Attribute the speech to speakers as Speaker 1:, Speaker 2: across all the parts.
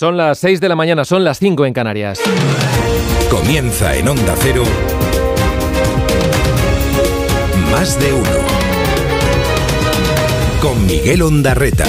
Speaker 1: Son las 6 de la mañana, son las 5 en Canarias.
Speaker 2: Comienza en Onda Cero. Más de uno. Con Miguel Ondarreta.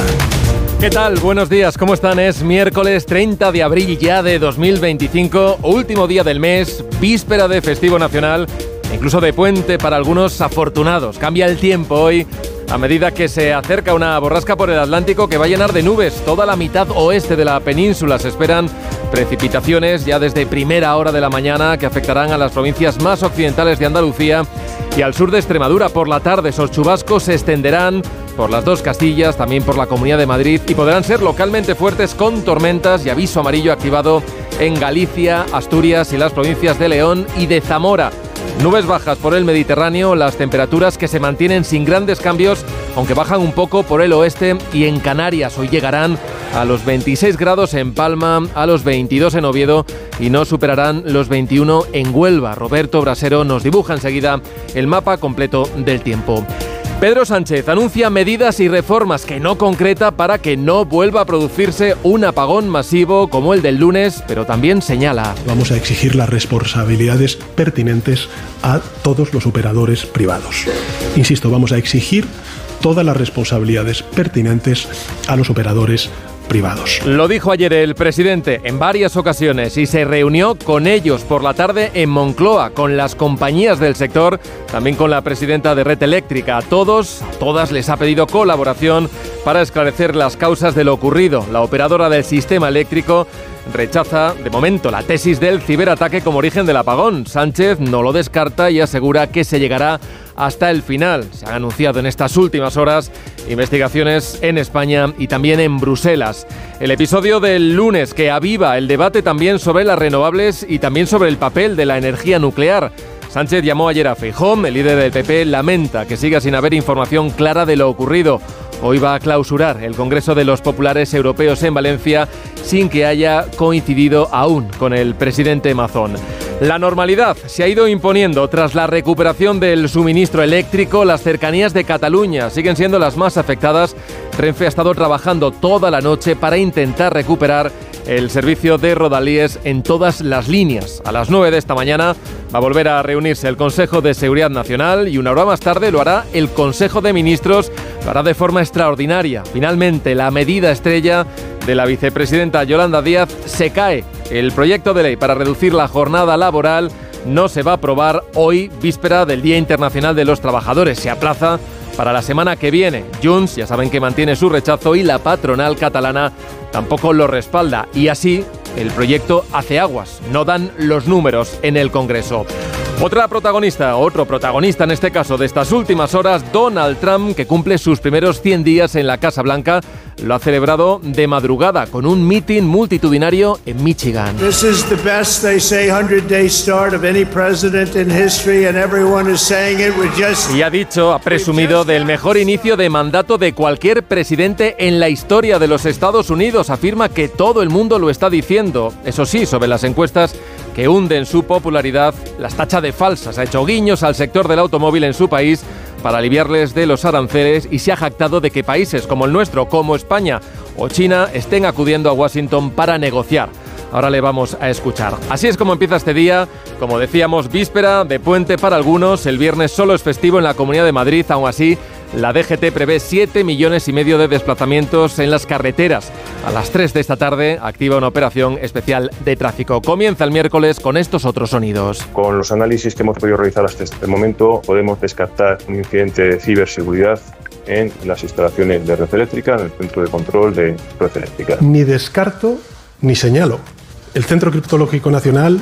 Speaker 1: ¿Qué tal? Buenos días, ¿cómo están? Es miércoles 30 de abril ya de 2025, último día del mes, víspera de festivo nacional, incluso de puente para algunos afortunados. Cambia el tiempo hoy a medida que se acerca una borrasca por el Atlántico que va a llenar de nubes toda la mitad oeste de la península. Se esperan precipitaciones ya desde primera hora de la mañana que afectarán a las provincias más occidentales de Andalucía y al sur de Extremadura. Por la tarde esos chubascos se extenderán por las dos Castillas, también por la Comunidad de Madrid y podrán ser localmente fuertes con tormentas y aviso amarillo activado en Galicia, Asturias y las provincias de León y de Zamora. Nubes bajas por el Mediterráneo, las temperaturas que se mantienen sin grandes cambios, aunque bajan un poco por el oeste y en Canarias. Hoy llegarán a los 26 grados en Palma, a los 22 en Oviedo y no superarán los 21 en Huelva. Roberto Brasero nos dibuja enseguida el mapa completo del tiempo. Pedro Sánchez anuncia medidas y reformas que no concreta para que no vuelva a producirse un apagón masivo como el del lunes, pero también señala.
Speaker 3: Vamos a exigir las responsabilidades pertinentes a todos los operadores privados. Insisto, vamos a exigir todas las responsabilidades pertinentes a los operadores privados.
Speaker 1: Lo dijo ayer el presidente en varias ocasiones y se reunió con ellos por la tarde en Moncloa, con las compañías del sector, también con la presidenta de Red Eléctrica. A todos, a todas les ha pedido colaboración para esclarecer las causas de lo ocurrido. La operadora del sistema eléctrico rechaza de momento la tesis del ciberataque como origen del apagón. Sánchez no lo descarta y asegura que se llegará hasta el final. Se han anunciado en estas últimas horas investigaciones en España y también en Bruselas. El episodio del lunes que aviva el debate también sobre las renovables y también sobre el papel de la energía nuclear. Sánchez llamó ayer a Feijón, el líder del PP lamenta que siga sin haber información clara de lo ocurrido. Hoy va a clausurar el Congreso de los Populares Europeos en Valencia sin que haya coincidido aún con el presidente Mazón. La normalidad se ha ido imponiendo tras la recuperación del suministro eléctrico. Las cercanías de Cataluña siguen siendo las más afectadas. Renfe ha estado trabajando toda la noche para intentar recuperar el servicio de Rodalíes en todas las líneas. A las 9 de esta mañana va a volver a reunirse el Consejo de Seguridad Nacional y una hora más tarde lo hará el Consejo de Ministros, lo hará de forma extraordinaria. Finalmente, la medida estrella de la vicepresidenta Yolanda Díaz se cae. El proyecto de ley para reducir la jornada laboral no se va a aprobar hoy, víspera del Día Internacional de los Trabajadores. Se aplaza para la semana que viene. Junts ya saben que mantiene su rechazo y la patronal catalana tampoco lo respalda. Y así el proyecto hace aguas. No dan los números en el Congreso. Otra protagonista, otro protagonista en este caso de estas últimas horas, Donald Trump, que cumple sus primeros 100 días en la Casa Blanca, lo ha celebrado de madrugada con un mitin multitudinario en Michigan. Y ha dicho, ha presumido del mejor inicio de mandato de cualquier presidente en la historia de los Estados Unidos. Afirma que todo el mundo lo está diciendo. Eso sí, sobre las encuestas que hunden su popularidad, las tacha de falsas. Ha hecho guiños al sector del automóvil en su país para aliviarles de los aranceles y se ha jactado de que países como el nuestro, como España o China, estén acudiendo a Washington para negociar. Ahora le vamos a escuchar. Así es como empieza este día, como decíamos, víspera de puente para algunos, el viernes solo es festivo en la Comunidad de Madrid, aún así la DGT prevé 7 millones y medio de desplazamientos en las carreteras. A las 3 de esta tarde activa una operación especial de tráfico. Comienza el miércoles con estos otros sonidos.
Speaker 4: Con los análisis que hemos podido realizar hasta este momento, podemos descartar un incidente de ciberseguridad en las instalaciones de red eléctrica, en el centro de control de red eléctrica.
Speaker 3: Ni descarto ni señalo. El Centro Criptológico Nacional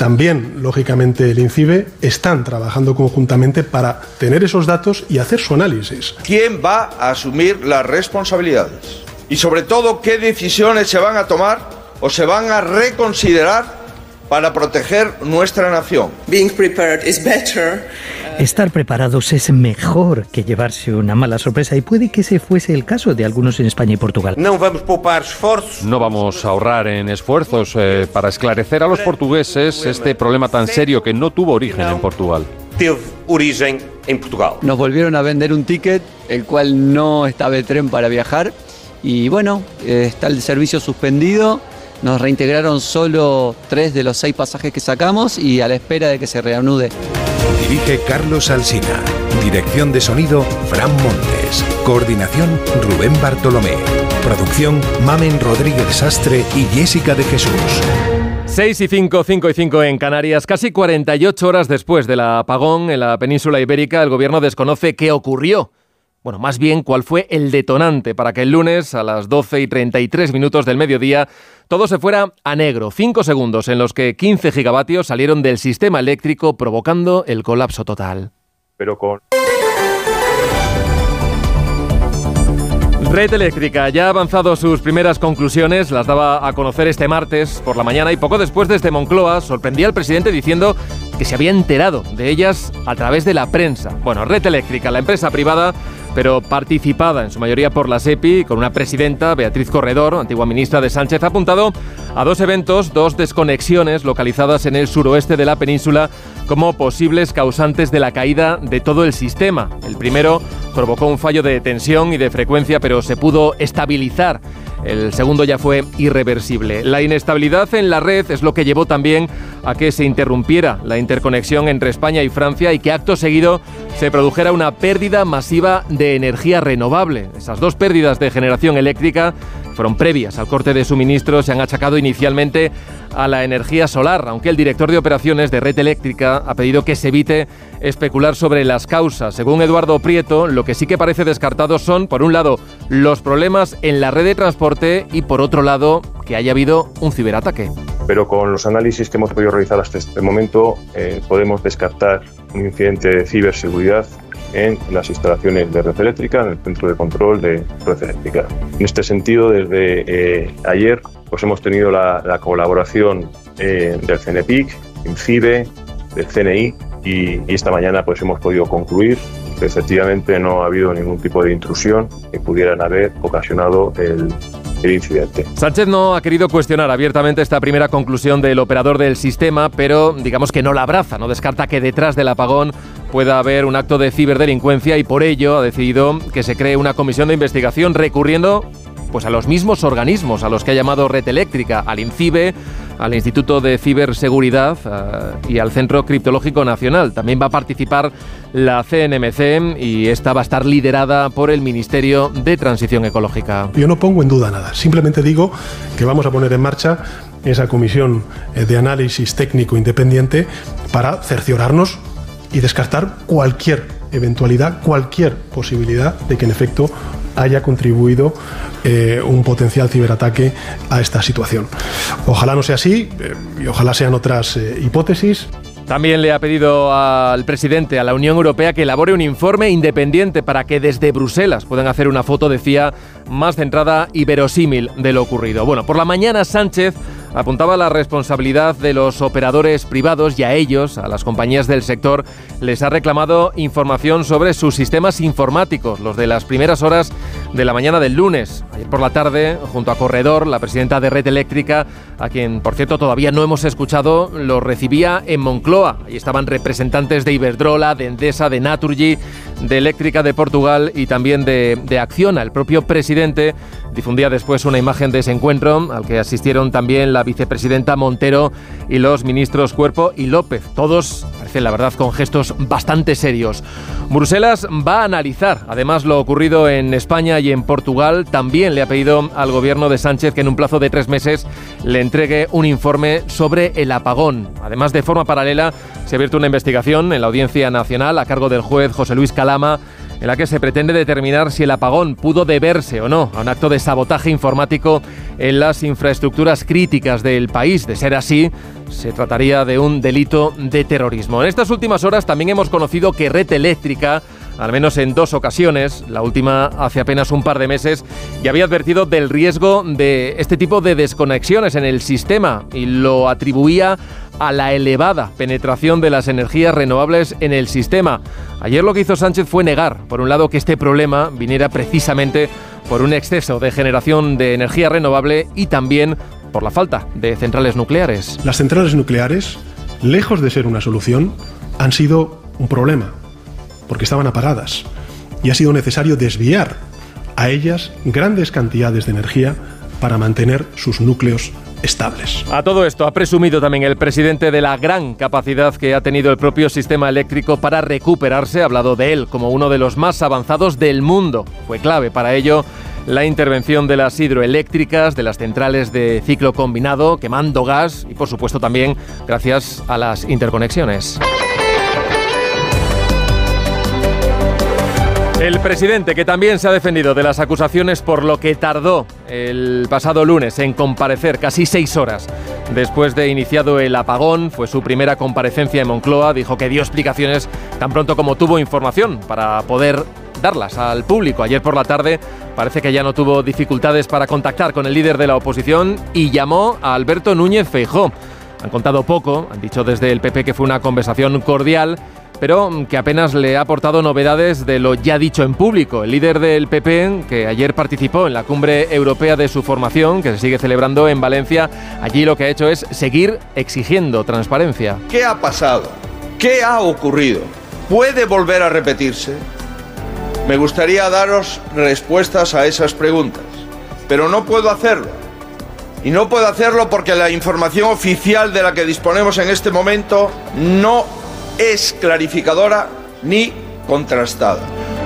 Speaker 3: también, lógicamente, el INCIBE están trabajando conjuntamente para tener esos datos y hacer su análisis.
Speaker 5: ¿Quién va a asumir las responsabilidades? Y sobre todo, ¿qué decisiones se van a tomar o se van a reconsiderar para proteger nuestra nación?
Speaker 6: Estar preparados es mejor que llevarse una mala sorpresa y puede que ese fuese el caso de algunos en España y Portugal.
Speaker 7: No vamos poupar esfuerzos.
Speaker 8: No vamos a ahorrar en esfuerzos eh, para esclarecer a los portugueses este problema tan serio que no tuvo origen en Portugal.
Speaker 7: Teve origen en Portugal.
Speaker 9: Nos volvieron a vender un ticket, el cual no estaba de tren para viajar. Y bueno, eh, está el servicio suspendido Nos reintegraron solo tres de los seis pasajes que sacamos y a la espera de que se reanude.
Speaker 2: Dirige Carlos Alsina. Dirección de sonido, Fran Montes. Coordinación, Rubén Bartolomé. Producción, Mamen Rodríguez Sastre y Jessica de Jesús.
Speaker 1: 6 y 5, 5 y 5 en Canarias. Casi 48 horas después del apagón en la península ibérica, el gobierno desconoce qué ocurrió. Bueno, más bien cuál fue el detonante para que el lunes a las 12 y 33 minutos del mediodía todo se fuera a negro. Cinco segundos en los que 15 gigavatios salieron del sistema eléctrico provocando el colapso total.
Speaker 4: Pero con
Speaker 1: Red Eléctrica ya ha avanzado sus primeras conclusiones, las daba a conocer este martes por la mañana y poco después desde Moncloa sorprendía al presidente diciendo que se había enterado de ellas a través de la prensa. Bueno, Red Eléctrica, la empresa privada, pero participada en su mayoría por la SEPI, con una presidenta, Beatriz Corredor, antigua ministra de Sánchez, apuntado a dos eventos, dos desconexiones localizadas en el suroeste de la península como posibles causantes de la caída de todo el sistema. El primero provocó un fallo de tensión y de frecuencia, pero se pudo estabilizar. El segundo ya fue irreversible. La inestabilidad en la red es lo que llevó también a que se interrumpiera la interconexión entre España y Francia y que acto seguido se produjera una pérdida masiva de energía renovable. Esas dos pérdidas de generación eléctrica fueron previas al corte de suministro, se han achacado inicialmente a la energía solar, aunque el director de operaciones de Red Eléctrica ha pedido que se evite especular sobre las causas. Según Eduardo Prieto, lo que sí que parece descartado son, por un lado, los problemas en la red de transporte y, por otro lado, que haya habido un ciberataque.
Speaker 4: Pero con los análisis que hemos podido realizar hasta este momento, eh, podemos descartar un incidente de ciberseguridad en las instalaciones de red eléctrica, en el centro de control de red eléctrica. En este sentido, desde eh, ayer pues hemos tenido la, colaboración eh, del CNPIC, INCIBE, del CNI y, esta mañana pues hemos podido concluir que efectivamente no ha habido ningún tipo de intrusión que pudieran haber ocasionado el, el incidente.
Speaker 1: Sánchez no ha querido cuestionar abiertamente esta primera conclusión del operador del sistema, pero digamos que no la abraza, no descarta que detrás del apagón pueda haber un acto de ciberdelincuencia y por ello ha decidido que se cree una comisión de investigación recurriendo pues a los mismos organismos a los que ha llamado Red Eléctrica, al INCIBE, al Instituto de Ciberseguridad eh, y al Centro Criptológico Nacional. También va a participar la CNMC y esta va a estar liderada por el Ministerio de Transición Ecológica.
Speaker 3: Yo no pongo en duda nada, simplemente digo que vamos a poner en marcha esa comisión eh, de análisis técnico independiente para cerciorarnos y descartar cualquier eventualidad, cualquier posibilidad de que en efecto haya contribuido eh, un potencial ciberataque a esta situación. Ojalá no sea así eh, y ojalá sean otras eh, hipótesis.
Speaker 1: También le ha pedido al presidente, a la Unión Europea, que elabore un informe independiente para que desde Bruselas puedan hacer una foto, decía, más centrada y verosímil de lo ocurrido. Bueno, por la mañana Sánchez apuntaba la responsabilidad de los operadores privados y a ellos, a las compañías del sector, les ha reclamado información sobre sus sistemas informáticos, los de las primeras horas de la mañana del lunes. Ayer por la tarde, junto a Corredor, la presidenta de Red Eléctrica, a quien por cierto todavía no hemos escuchado, lo recibía en Moncloa. Ahí estaban representantes de Iberdrola, de Endesa, de Naturgy, de Eléctrica de Portugal y también de, de Acciona. El propio presidente difundía después una imagen de ese encuentro al que asistieron también la vicepresidenta Montero y los ministros Cuerpo y López. Todos, parece la verdad, con gestos bastante serios. Bruselas va a analizar además lo ocurrido en España y en Portugal. También le ha pedido al gobierno de Sánchez que en un plazo de tres meses le entregue un informe sobre el apagón. Además, de forma paralela, se ha abierto una investigación en la Audiencia Nacional a cargo del juez José Luis Calama en la que se pretende determinar si el apagón pudo deberse o no a un acto de sabotaje informático en las infraestructuras críticas del país. De ser así, se trataría de un delito de terrorismo. En estas últimas horas también hemos conocido que Red Eléctrica al menos en dos ocasiones, la última hace apenas un par de meses, ya había advertido del riesgo de este tipo de desconexiones en el sistema y lo atribuía a la elevada penetración de las energías renovables en el sistema. Ayer lo que hizo Sánchez fue negar, por un lado, que este problema viniera precisamente por un exceso de generación de energía renovable y también por la falta de centrales nucleares.
Speaker 3: Las centrales nucleares, lejos de ser una solución, han sido un problema porque estaban apagadas y ha sido necesario desviar a ellas grandes cantidades de energía para mantener sus núcleos estables.
Speaker 1: A todo esto ha presumido también el presidente de la gran capacidad que ha tenido el propio sistema eléctrico para recuperarse. Ha hablado de él como uno de los más avanzados del mundo. Fue clave para ello la intervención de las hidroeléctricas, de las centrales de ciclo combinado, quemando gas y por supuesto también gracias a las interconexiones. El presidente, que también se ha defendido de las acusaciones por lo que tardó el pasado lunes en comparecer casi seis horas después de iniciado el apagón, fue su primera comparecencia en Moncloa, dijo que dio explicaciones tan pronto como tuvo información para poder darlas al público. Ayer por la tarde parece que ya no tuvo dificultades para contactar con el líder de la oposición y llamó a Alberto Núñez Feijó. Han contado poco, han dicho desde el PP que fue una conversación cordial pero que apenas le ha aportado novedades de lo ya dicho en público. El líder del PP, que ayer participó en la cumbre europea de su formación, que se sigue celebrando en Valencia, allí lo que ha hecho es seguir exigiendo transparencia.
Speaker 5: ¿Qué ha pasado? ¿Qué ha ocurrido? ¿Puede volver a repetirse? Me gustaría daros respuestas a esas preguntas, pero no puedo hacerlo. Y no puedo hacerlo porque la información oficial de la que disponemos en este momento no es clarificadora ni contrastada.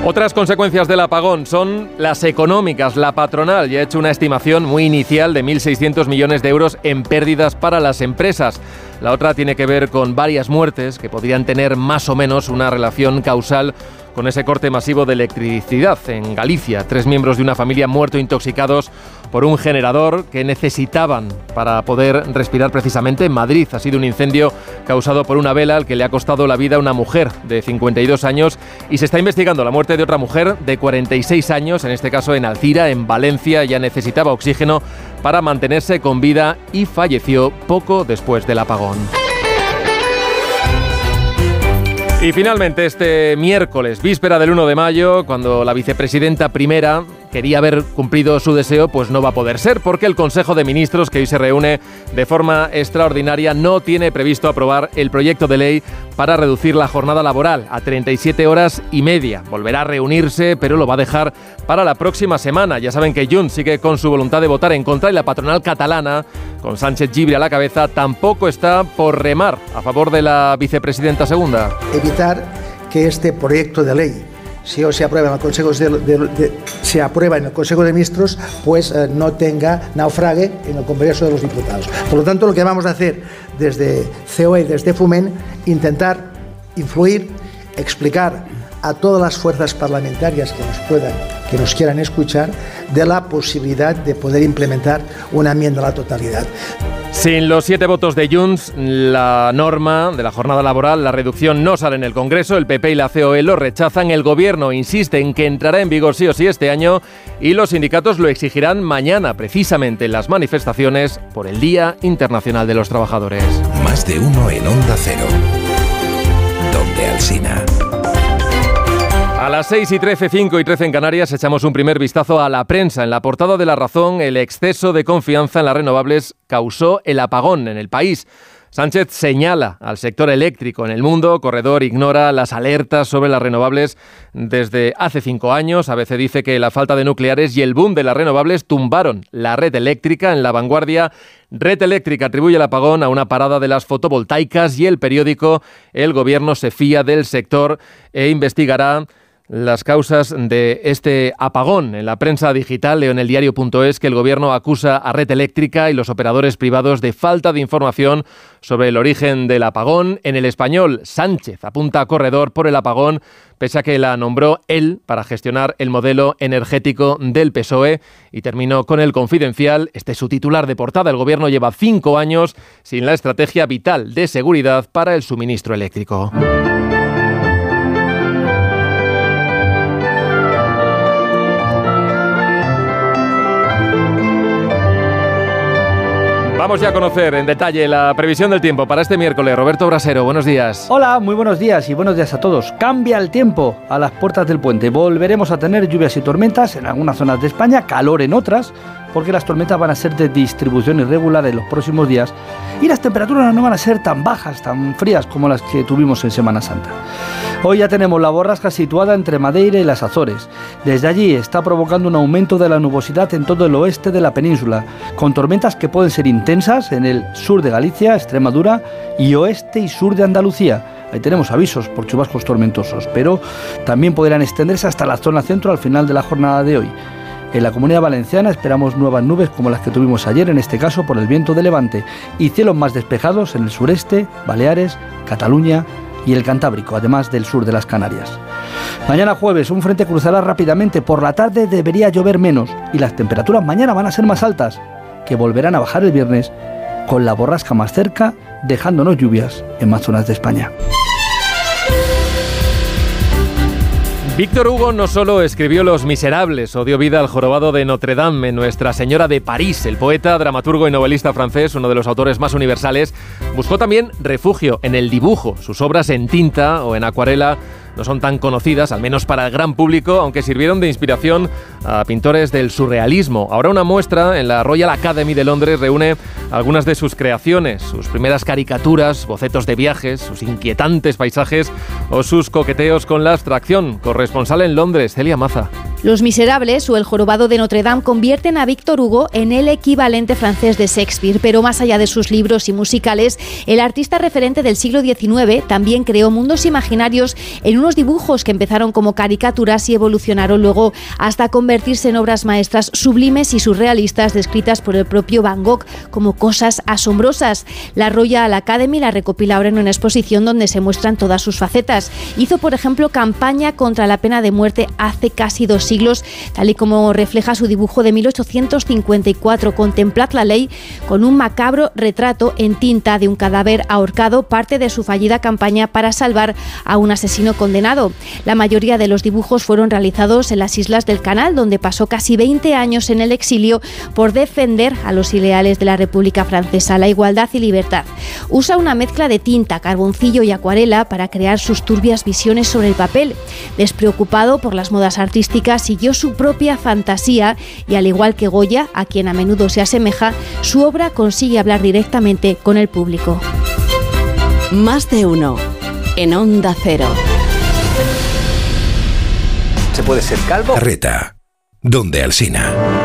Speaker 1: Otras consecuencias del apagón son las económicas. La patronal ya ha hecho una estimación muy inicial de 1.600 millones de euros en pérdidas para las empresas. La otra tiene que ver con varias muertes que podrían tener más o menos una relación causal con ese corte masivo de electricidad en Galicia. Tres miembros de una familia muerto intoxicados por un generador que necesitaban para poder respirar precisamente en Madrid. Ha sido un incendio causado por una vela al que le ha costado la vida a una mujer de 52 años y se está investigando la muerte de otra mujer de 46 años, en este caso en Alcira, en Valencia. Ya necesitaba oxígeno para mantenerse con vida y falleció poco después del apagón. Y finalmente este miércoles, víspera del 1 de mayo, cuando la vicepresidenta primera quería haber cumplido su deseo, pues no va a poder ser, porque el Consejo de Ministros, que hoy se reúne de forma extraordinaria, no tiene previsto aprobar el proyecto de ley para reducir la jornada laboral a 37 horas y media. Volverá a reunirse, pero lo va a dejar para la próxima semana. Ya saben que Junts sigue con su voluntad de votar en contra y la patronal catalana, con Sánchez Gibri a la cabeza, tampoco está por remar a favor de la vicepresidenta segunda
Speaker 10: que este proyecto de ley si hoy se aprueba en el Consejo de, en el Consejo de Ministros, pues eh, no tenga naufrague en el Congreso de los Diputados. Por lo tanto, lo que vamos a hacer desde COE desde FUMEN, intentar influir, explicar a todas las fuerzas parlamentarias que nos puedan, que nos quieran escuchar, de la posibilidad de poder implementar una enmienda a la totalidad.
Speaker 1: Sin los siete votos de Junts, la norma de la jornada laboral, la reducción no sale en el Congreso, el PP y la COE lo rechazan, el Gobierno insiste en que entrará en vigor sí o sí este año y los sindicatos lo exigirán mañana, precisamente en las manifestaciones por el Día Internacional de los Trabajadores.
Speaker 2: Más de uno en Onda Cero. Donde Alcina.
Speaker 1: Las 6 y 13, 5 y 13 en Canarias echamos un primer vistazo a la prensa. En la portada de La Razón, el exceso de confianza en las renovables causó el apagón en el país. Sánchez señala al sector eléctrico en el mundo. Corredor ignora las alertas sobre las renovables desde hace cinco años. A veces dice que la falta de nucleares y el boom de las renovables tumbaron la red eléctrica en la vanguardia. Red Eléctrica atribuye el apagón a una parada de las fotovoltaicas y el periódico El Gobierno se fía del sector e investigará las causas de este apagón. En la prensa digital leo en el diario.es que el gobierno acusa a Red Eléctrica y los operadores privados de falta de información sobre el origen del apagón. En el español, Sánchez apunta a corredor por el apagón, pese a que la nombró él para gestionar el modelo energético del PSOE. Y terminó con el confidencial. Este es su titular de portada. El gobierno lleva cinco años sin la estrategia vital de seguridad para el suministro eléctrico. Vamos ya a conocer en detalle la previsión del tiempo para este miércoles. Roberto Brasero, buenos días.
Speaker 11: Hola, muy buenos días y buenos días a todos. Cambia el tiempo a las puertas del puente. Volveremos a tener lluvias y tormentas en algunas zonas de España, calor en otras, porque las tormentas van a ser de distribución irregular en los próximos días y las temperaturas no van a ser tan bajas, tan frías como las que tuvimos en Semana Santa.
Speaker 12: Hoy ya tenemos la borrasca situada entre Madeira y las Azores. Desde allí está provocando un aumento de la nubosidad en todo el oeste de la península, con tormentas que pueden ser intensas en el sur de Galicia, Extremadura y oeste y sur de Andalucía. Ahí tenemos avisos por chubascos tormentosos, pero también podrán extenderse hasta la zona centro al final de la jornada de hoy. En la comunidad valenciana esperamos nuevas nubes como las que tuvimos ayer, en este caso por el viento de levante, y cielos más despejados en el sureste, Baleares, Cataluña y el Cantábrico, además del sur de las Canarias. Mañana jueves un frente cruzará rápidamente, por la tarde debería llover menos y las temperaturas mañana van a ser más altas, que volverán a bajar el viernes con la borrasca más cerca, dejándonos lluvias en más zonas de España.
Speaker 1: Víctor Hugo no solo escribió Los Miserables o dio vida al jorobado de Notre Dame en Nuestra Señora de París. El poeta, dramaturgo y novelista francés, uno de los autores más universales, buscó también refugio en el dibujo. Sus obras en tinta o en acuarela no son tan conocidas, al menos para el gran público, aunque sirvieron de inspiración a pintores del surrealismo. Ahora una muestra en la Royal Academy de Londres reúne algunas de sus creaciones, sus primeras caricaturas, bocetos de viajes, sus inquietantes paisajes o sus coqueteos con la abstracción. Corresponsal en Londres, Celia Maza.
Speaker 13: Los Miserables o El Jorobado de Notre Dame convierten a Víctor Hugo en el equivalente francés de Shakespeare, pero más allá de sus libros y musicales, el artista referente del siglo XIX también creó mundos imaginarios en unos dibujos que empezaron como caricaturas y evolucionaron luego hasta convertirse en obras maestras sublimes y surrealistas descritas por el propio Van Gogh como cosas asombrosas. La Royal Academy la recopila ahora en una exposición donde se muestran todas sus facetas. Hizo, por ejemplo, campaña contra la pena de muerte hace casi dos siglos tal y como refleja su dibujo de 1854. Contemplad la ley con un macabro retrato en tinta de un cadáver ahorcado, parte de su fallida campaña para salvar a un asesino condenado. La mayoría de los dibujos fueron realizados en las islas del Canal, donde pasó casi 20 años en el exilio por defender a los ideales de la República Francesa, la igualdad y libertad. Usa una mezcla de tinta, carboncillo y acuarela para crear sus turbias visiones sobre el papel. Despreocupado por las modas artísticas, siguió su propia fantasía y al igual que Goya, a quien a menudo se asemeja, su obra consigue hablar directamente con el público.
Speaker 14: Más de uno en Onda Cero.
Speaker 15: ¿Se puede ser calvo? Reta, donde Alsina.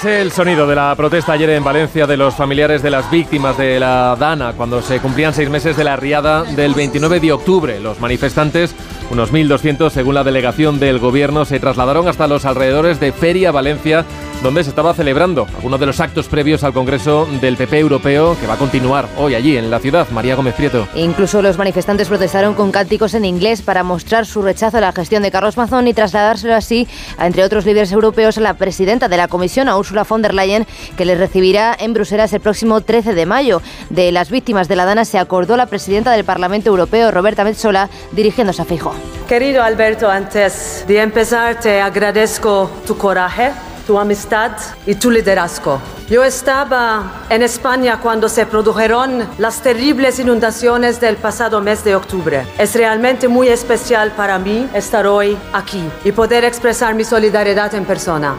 Speaker 1: Es el sonido de la protesta ayer en Valencia de los familiares de las víctimas de la Dana cuando se cumplían seis meses de la riada del 29 de octubre. Los manifestantes, unos 1.200 según la delegación del gobierno, se trasladaron hasta los alrededores de Feria Valencia donde se estaba celebrando algunos de los actos previos al Congreso del PP Europeo que va a continuar hoy allí en la ciudad. María Gómez Prieto.
Speaker 16: Incluso los manifestantes protestaron con cánticos en inglés para mostrar su rechazo a la gestión de Carlos Mazón y trasladárselo así, a, entre otros líderes europeos, a la presidenta de la Comisión, a Ursula von der Leyen, que les recibirá en Bruselas el próximo 13 de mayo. De las víctimas de la Dana se acordó la presidenta del Parlamento Europeo, Roberta Metsola, dirigiéndose a Fijo.
Speaker 17: Querido Alberto, antes de empezar te agradezco tu coraje tu amistad y tu liderazgo. Yo estaba en España cuando se produjeron las terribles inundaciones del pasado mes de octubre. Es realmente muy especial para mí estar hoy aquí y poder expresar mi solidaridad en persona.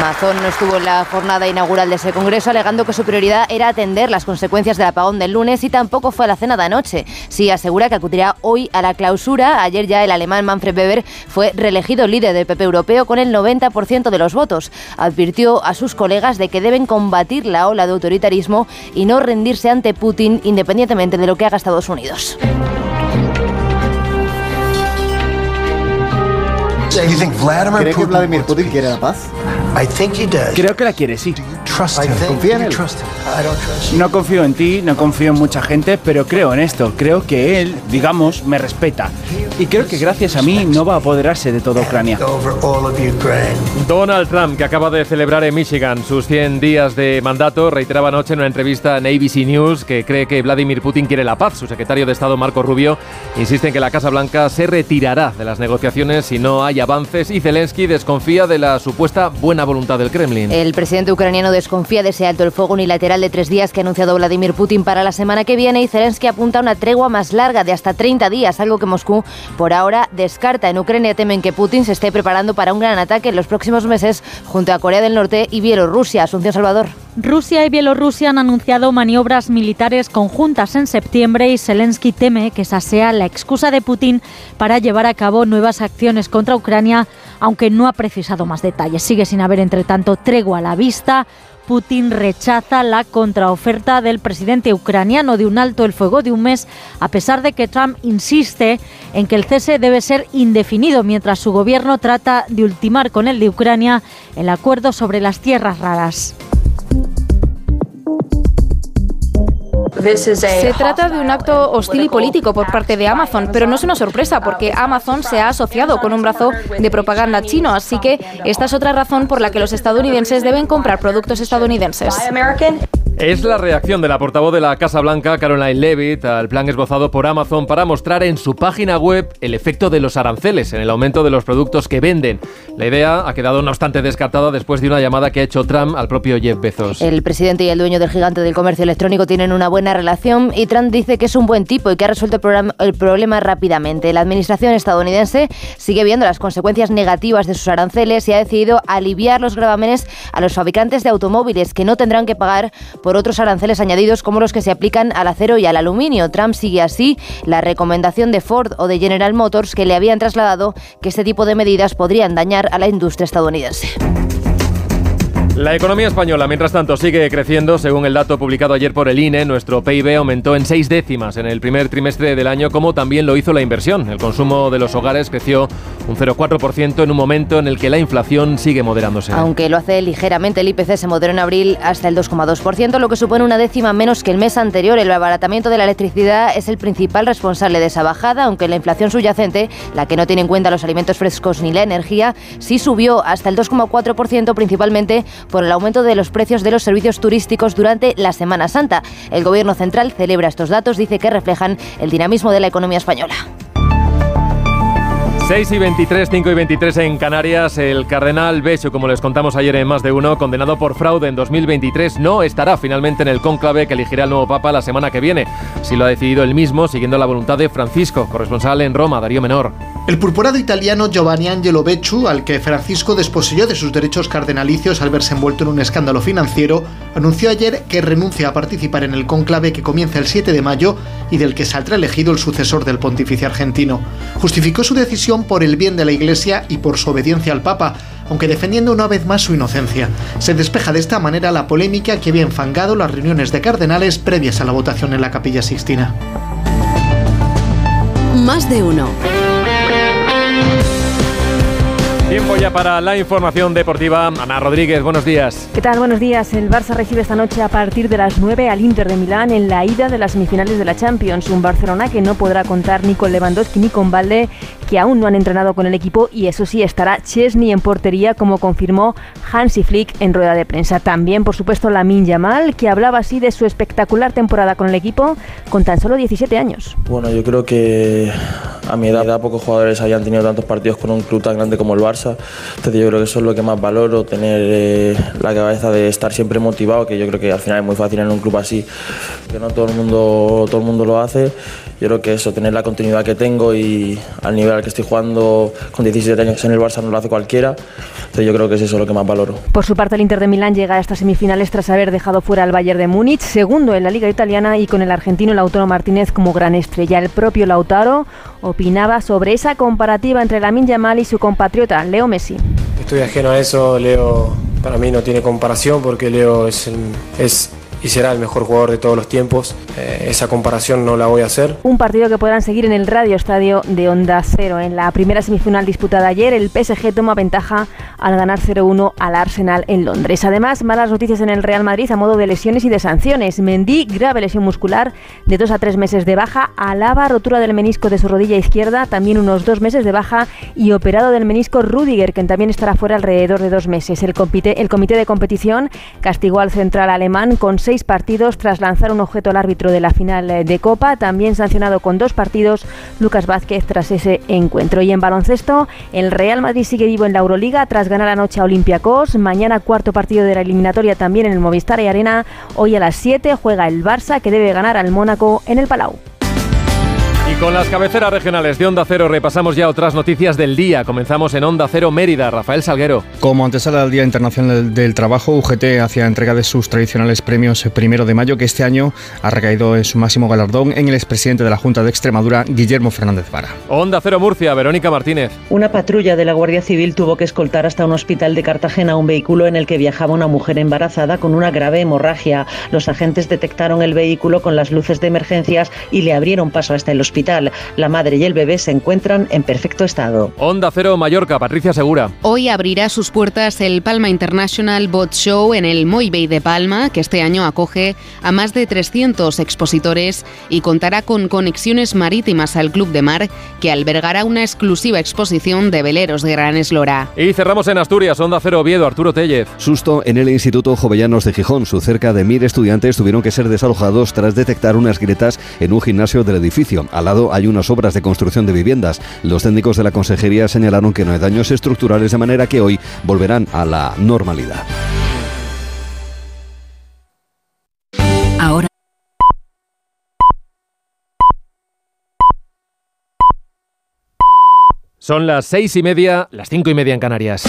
Speaker 16: Mazón no estuvo en la jornada inaugural de ese congreso, alegando que su prioridad era atender las consecuencias del apagón del lunes y tampoco fue a la cena de anoche. Sí asegura que acudirá hoy a la clausura. Ayer ya el alemán Manfred Weber fue reelegido líder del PP europeo con el 90% de los votos. Advirtió a sus colegas de que deben combatir la ola de autoritarismo y no rendirse ante Putin independientemente de lo que haga Estados Unidos.
Speaker 18: ¿Cree que Vladimir Putin quiere la paz?
Speaker 19: Creo que la quiere, sí. ¿Confía en él? No confío en ti, no confío en mucha gente, pero creo en esto. Creo que él, digamos, me respeta. Y creo que gracias a mí no va a apoderarse de toda Ucrania.
Speaker 1: Donald Trump, que acaba de celebrar en Michigan sus 100 días de mandato, reiteraba anoche en una entrevista en ABC News que cree que Vladimir Putin quiere la paz. Su secretario de Estado, Marco Rubio, insiste en que la Casa Blanca se retirará de las negociaciones si no hay avances y Zelensky desconfía de la supuesta buena voluntad del Kremlin.
Speaker 16: El presidente ucraniano desconfía de ese alto el fuego unilateral de tres días que ha anunciado Vladimir Putin para la semana que viene y Zelensky apunta a una tregua más larga de hasta 30 días, algo que Moscú por ahora descarta. En Ucrania temen que Putin se esté preparando para un gran ataque en los próximos meses junto a Corea del Norte y Bielorrusia. Asunción Salvador.
Speaker 20: Rusia y Bielorrusia han anunciado maniobras militares conjuntas en septiembre y Zelensky teme que esa sea la excusa de Putin para llevar a cabo nuevas acciones contra Ucrania, aunque no ha precisado más detalles. Sigue sin haber, entre tanto, tregua a la vista. Putin rechaza la contraoferta del presidente ucraniano de un alto el fuego de un mes, a pesar de que Trump insiste en que el cese debe ser indefinido, mientras su gobierno trata de ultimar con el de Ucrania el acuerdo sobre las tierras raras.
Speaker 21: Se trata de un acto hostil y político por parte de Amazon, pero no es una sorpresa porque Amazon se ha asociado con un brazo de propaganda chino, así que esta es otra razón por la que los estadounidenses deben comprar productos estadounidenses.
Speaker 1: Es la reacción de la portavoz de la Casa Blanca, Caroline Levitt, al plan esbozado por Amazon para mostrar en su página web el efecto de los aranceles en el aumento de los productos que venden. La idea ha quedado no obstante descartada después de una llamada que ha hecho Trump al propio Jeff Bezos.
Speaker 16: El presidente y el dueño del gigante del comercio electrónico tienen una buena relación y Trump dice que es un buen tipo y que ha resuelto el, problema rápidamente. La administración estadounidense sigue viendo las consecuencias negativas de sus aranceles y ha decidido aliviar los gravámenes a los fabricantes de automóviles que no tendrán que pagar por otros aranceles añadidos como los que se aplican al acero y al aluminio. Trump sigue así la recomendación de Ford o de General Motors que le habían trasladado que este tipo de medidas podrían dañar a la industria estadounidense.
Speaker 1: La economía española, mientras tanto, sigue creciendo. Según el dato publicado ayer por el INE, nuestro PIB aumentó en seis décimas en el primer trimestre del año, como también lo hizo la inversión. El consumo de los hogares creció un 0,4% en un momento en el que la inflación sigue moderándose.
Speaker 16: Aunque lo hace ligeramente, el IPC se moderó en abril hasta el 2,2%, lo que supone una décima menos que el mes anterior. El abaratamiento de la electricidad es el principal responsable de esa bajada, aunque la inflación subyacente, la que no tiene en cuenta los alimentos frescos ni la energía, sí subió hasta el 2,4%, principalmente por el aumento de los precios de los servicios turísticos durante la Semana Santa. El Gobierno central celebra estos datos, dice que reflejan el dinamismo de la economía española.
Speaker 1: 6 y 23, 5 y 23 en Canarias. El cardenal Becho, como les contamos ayer en más de uno, condenado por fraude en 2023, no estará finalmente en el cónclave que elegirá el nuevo Papa la semana que viene. Si lo ha decidido él mismo, siguiendo la voluntad de Francisco, corresponsal en Roma, Darío Menor.
Speaker 22: El purpurado italiano Giovanni Angelo Becciu, al que Francisco desposeyó de sus derechos cardenalicios al verse envuelto en un escándalo financiero, anunció ayer que renuncia a participar en el cónclave que comienza el 7 de mayo y del que saldrá elegido el sucesor del pontífice argentino. Justificó su decisión por el bien de la Iglesia y por su obediencia al Papa, aunque defendiendo una vez más su inocencia. Se despeja de esta manera la polémica que había enfangado las reuniones de cardenales previas a la votación en la Capilla Sixtina.
Speaker 23: Más de uno.
Speaker 1: Tiempo ya para la información deportiva. Ana Rodríguez, buenos días.
Speaker 24: ¿Qué tal? Buenos días. El Barça recibe esta noche a partir de las 9 al Inter de Milán en la ida de las semifinales de la Champions. Un Barcelona que no podrá contar ni con Lewandowski ni con Valde, que aún no han entrenado con el equipo y eso sí, estará Chesney en portería como confirmó Hansi Flick en rueda de prensa. También, por supuesto, Lamin Yamal, que hablaba así de su espectacular temporada con el equipo con tan solo 17 años.
Speaker 25: Bueno, yo creo que a mi edad pocos jugadores hayan tenido tantos partidos con un club tan grande como el Barça entonces yo creo que eso es lo que más valoro, tener eh, la cabeza de estar siempre motivado, que yo creo que al final es muy fácil en un club así, que no todo el mundo, todo el mundo lo hace. Yo creo que eso, tener la continuidad que tengo y al nivel al que estoy jugando con 17 años en el Barça no lo hace cualquiera. Entonces yo creo que es eso lo que más valoro.
Speaker 24: Por su parte, el Inter de Milán llega a estas semifinales tras haber dejado fuera al Bayern de Múnich, segundo en la Liga Italiana y con el argentino Lautaro Martínez como gran estrella. El propio Lautaro opinaba sobre esa comparativa entre Lamin Yamal y su compatriota Leo Messi.
Speaker 26: Estoy ajeno a eso, Leo para mí no tiene comparación porque Leo es, es y será el mejor jugador de todos los tiempos. Eh, esa comparación no la voy a hacer.
Speaker 24: Un partido que podrán seguir en el Radio Estadio de Onda Cero. En la primera semifinal disputada ayer, el PSG toma ventaja al ganar 0-1 al Arsenal en Londres. Además, malas noticias en el Real Madrid a modo de lesiones y de sanciones. Mendy, grave lesión muscular de dos a tres meses de baja. Alaba, rotura del menisco de su rodilla izquierda, también unos dos meses de baja. Y operado del menisco Rudiger, que también estará fuera alrededor de dos meses. El comité, el comité de competición castigó al central alemán con seis partidos tras lanzar un objeto al árbitro de la final eh, de Copa. También sancionado con dos partidos Lucas Vázquez tras ese encuentro. Y en baloncesto, el Real Madrid sigue vivo en la Euroliga tras ganar anoche a Olympiacos. Mañana cuarto partido de la eliminatoria también en el Movistar y Arena. Hoy a las 7 juega el Barça que debe ganar al Mónaco en el Palau.
Speaker 1: Y con las cabeceras regionales de Onda Cero repasamos ya otras noticias del día. Comenzamos en Onda Cero Mérida. Rafael Salguero.
Speaker 18: Como antesala al Día Internacional del Trabajo, UGT hacía entrega de sus tradicionales premios primero de mayo, que este año ha recaído en su máximo galardón en el expresidente de la Junta de Extremadura, Guillermo Fernández Vara.
Speaker 1: Onda Cero Murcia, Verónica Martínez.
Speaker 25: Una patrulla de la Guardia Civil tuvo que escoltar hasta un hospital de Cartagena un vehículo en el que viajaba una mujer embarazada con una grave hemorragia. Los agentes detectaron el vehículo con las luces de emergencias y le abrieron paso hasta el hospital. La madre y el bebé se encuentran en perfecto estado.
Speaker 1: Onda Cero Mallorca, Patricia Segura.
Speaker 27: Hoy abrirá sus puertas el Palma International Boat Show en el Moy Bay de Palma, que este año acoge a más de 300 expositores y contará con conexiones marítimas al Club de Mar, que albergará una exclusiva exposición de veleros de Gran Eslora.
Speaker 1: Y cerramos en Asturias, Onda Cero Oviedo, Arturo Tellez.
Speaker 28: Susto en el Instituto Jovellanos de Gijón. Sus cerca de mil estudiantes tuvieron que ser desalojados tras detectar unas grietas en un gimnasio del edificio. Lado hay unas obras de construcción de viviendas. Los técnicos de la consejería señalaron que no hay daños estructurales de manera que hoy volverán a la normalidad.
Speaker 29: Ahora.
Speaker 1: Son las seis y media, las cinco y media en Canarias.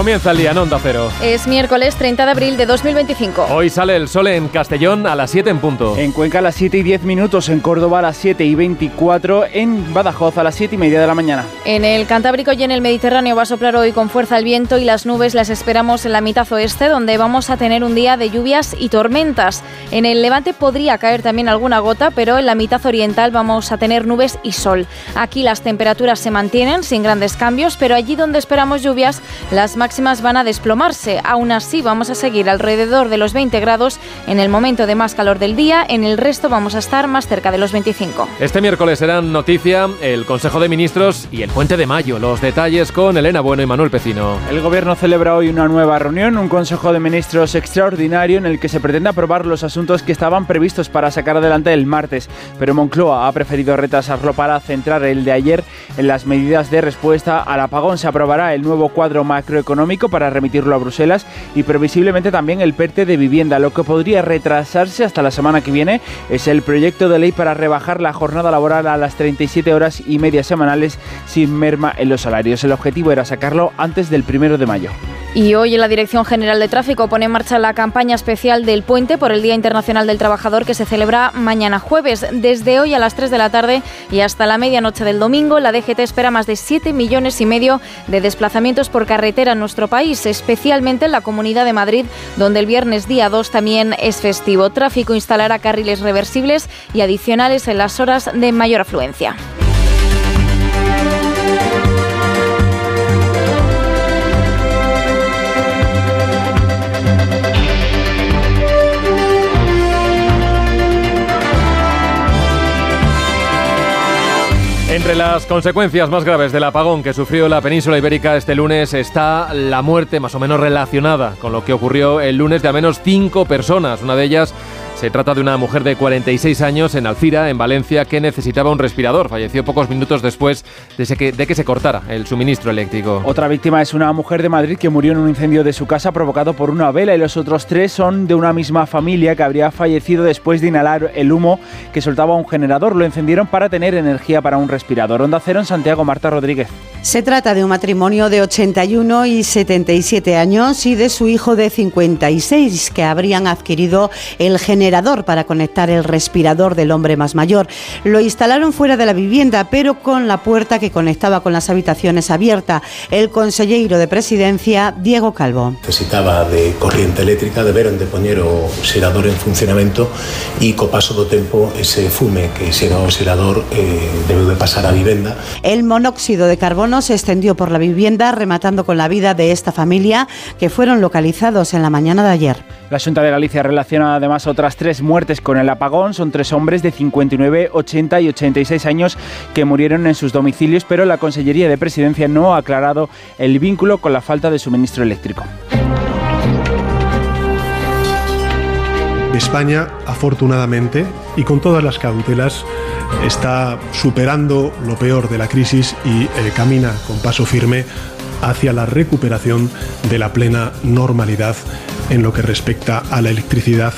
Speaker 1: Comienza el día en Onda Cero.
Speaker 21: Es miércoles 30 de abril de 2025.
Speaker 1: Hoy sale el sol en Castellón a las 7 en punto.
Speaker 19: En Cuenca a las 7 y 10 minutos, en Córdoba a las 7 y 24, en Badajoz a las 7 y media de la mañana.
Speaker 21: En el Cantábrico y en el Mediterráneo va a soplar hoy con fuerza el viento y las nubes las esperamos en la mitad oeste, donde vamos a tener un día de lluvias y tormentas. En el levante podría caer también alguna gota, pero en la mitad oriental vamos a tener nubes y sol. Aquí las temperaturas se mantienen sin grandes cambios, pero allí donde esperamos lluvias, las máximas máximas van a desplomarse. Aún así, vamos a seguir alrededor de los 20 grados en el momento de más calor del día. En el resto vamos a estar más cerca de los 25.
Speaker 1: Este miércoles serán noticia el Consejo de Ministros y el Puente de Mayo. Los detalles con Elena Bueno y Manuel Pecino.
Speaker 19: El Gobierno celebra hoy una nueva reunión, un Consejo de Ministros extraordinario en el que se pretende aprobar los asuntos que estaban previstos para sacar adelante el martes. Pero Moncloa ha preferido retrasarlo para centrar el de ayer en las medidas de respuesta al apagón. Se aprobará el nuevo cuadro macroeconómico para remitirlo a Bruselas y previsiblemente también el PERTE de vivienda. Lo que podría retrasarse hasta la semana que viene es el proyecto de ley para rebajar la jornada laboral a las 37 horas y media semanales sin merma en los salarios. El objetivo era sacarlo antes del primero de mayo.
Speaker 21: Y hoy la Dirección General de Tráfico pone en marcha la campaña especial del puente por el Día Internacional del Trabajador que se celebra mañana jueves. Desde hoy a las 3 de la tarde y hasta la medianoche del domingo, la DGT espera más de 7 millones y medio de desplazamientos por carretera en nuestro país, especialmente en la Comunidad de Madrid, donde el viernes día 2 también es festivo. Tráfico instalará carriles reversibles y adicionales en las horas de mayor afluencia.
Speaker 1: Entre las consecuencias más graves del apagón que sufrió la península ibérica este lunes está la muerte más o menos relacionada con lo que ocurrió el lunes de al menos cinco personas. Una de ellas se trata de una mujer de 46 años en Alcira, en Valencia, que necesitaba un respirador. Falleció pocos minutos después de que, de que, se cortara el suministro eléctrico.
Speaker 19: Otra víctima es una mujer de Madrid que murió en un incendio de su casa provocado por una vela y los otros tres son de una misma familia que habría fallecido después de inhalar el humo que soltaba un generador. Lo encendieron para tener energía para un respirador. Onda Cero en Santiago, Marta Rodríguez.
Speaker 30: Se trata de un matrimonio de 81 y 77 años y de su hijo de 56 que habrían adquirido el generador para conectar el respirador del hombre más mayor. Lo instalaron fuera de la vivienda, pero con la puerta que conectaba con las habitaciones abierta. El consejero de presidencia, Diego Calvo.
Speaker 31: Necesitaba de corriente eléctrica, deberon de poner o xerador en funcionamento y co paso do tempo ese fume que xera o xerador eh, debe de pasar a vivenda.
Speaker 30: El monóxido de carbono se extendió por la vivienda, rematando con la vida de esta familia que fueron localizados en la mañana de ayer.
Speaker 19: La Junta de Galicia relaciona además otras tres muertes con el apagón son tres hombres de 59, 80 y 86 años que murieron en sus domicilios, pero la Consellería de Presidencia no ha aclarado el vínculo con la falta de suministro eléctrico.
Speaker 32: España, afortunadamente, y con todas las cautelas, está superando lo peor de la crisis y eh, camina con paso firme hacia la recuperación de la plena normalidad en lo que respecta a la electricidad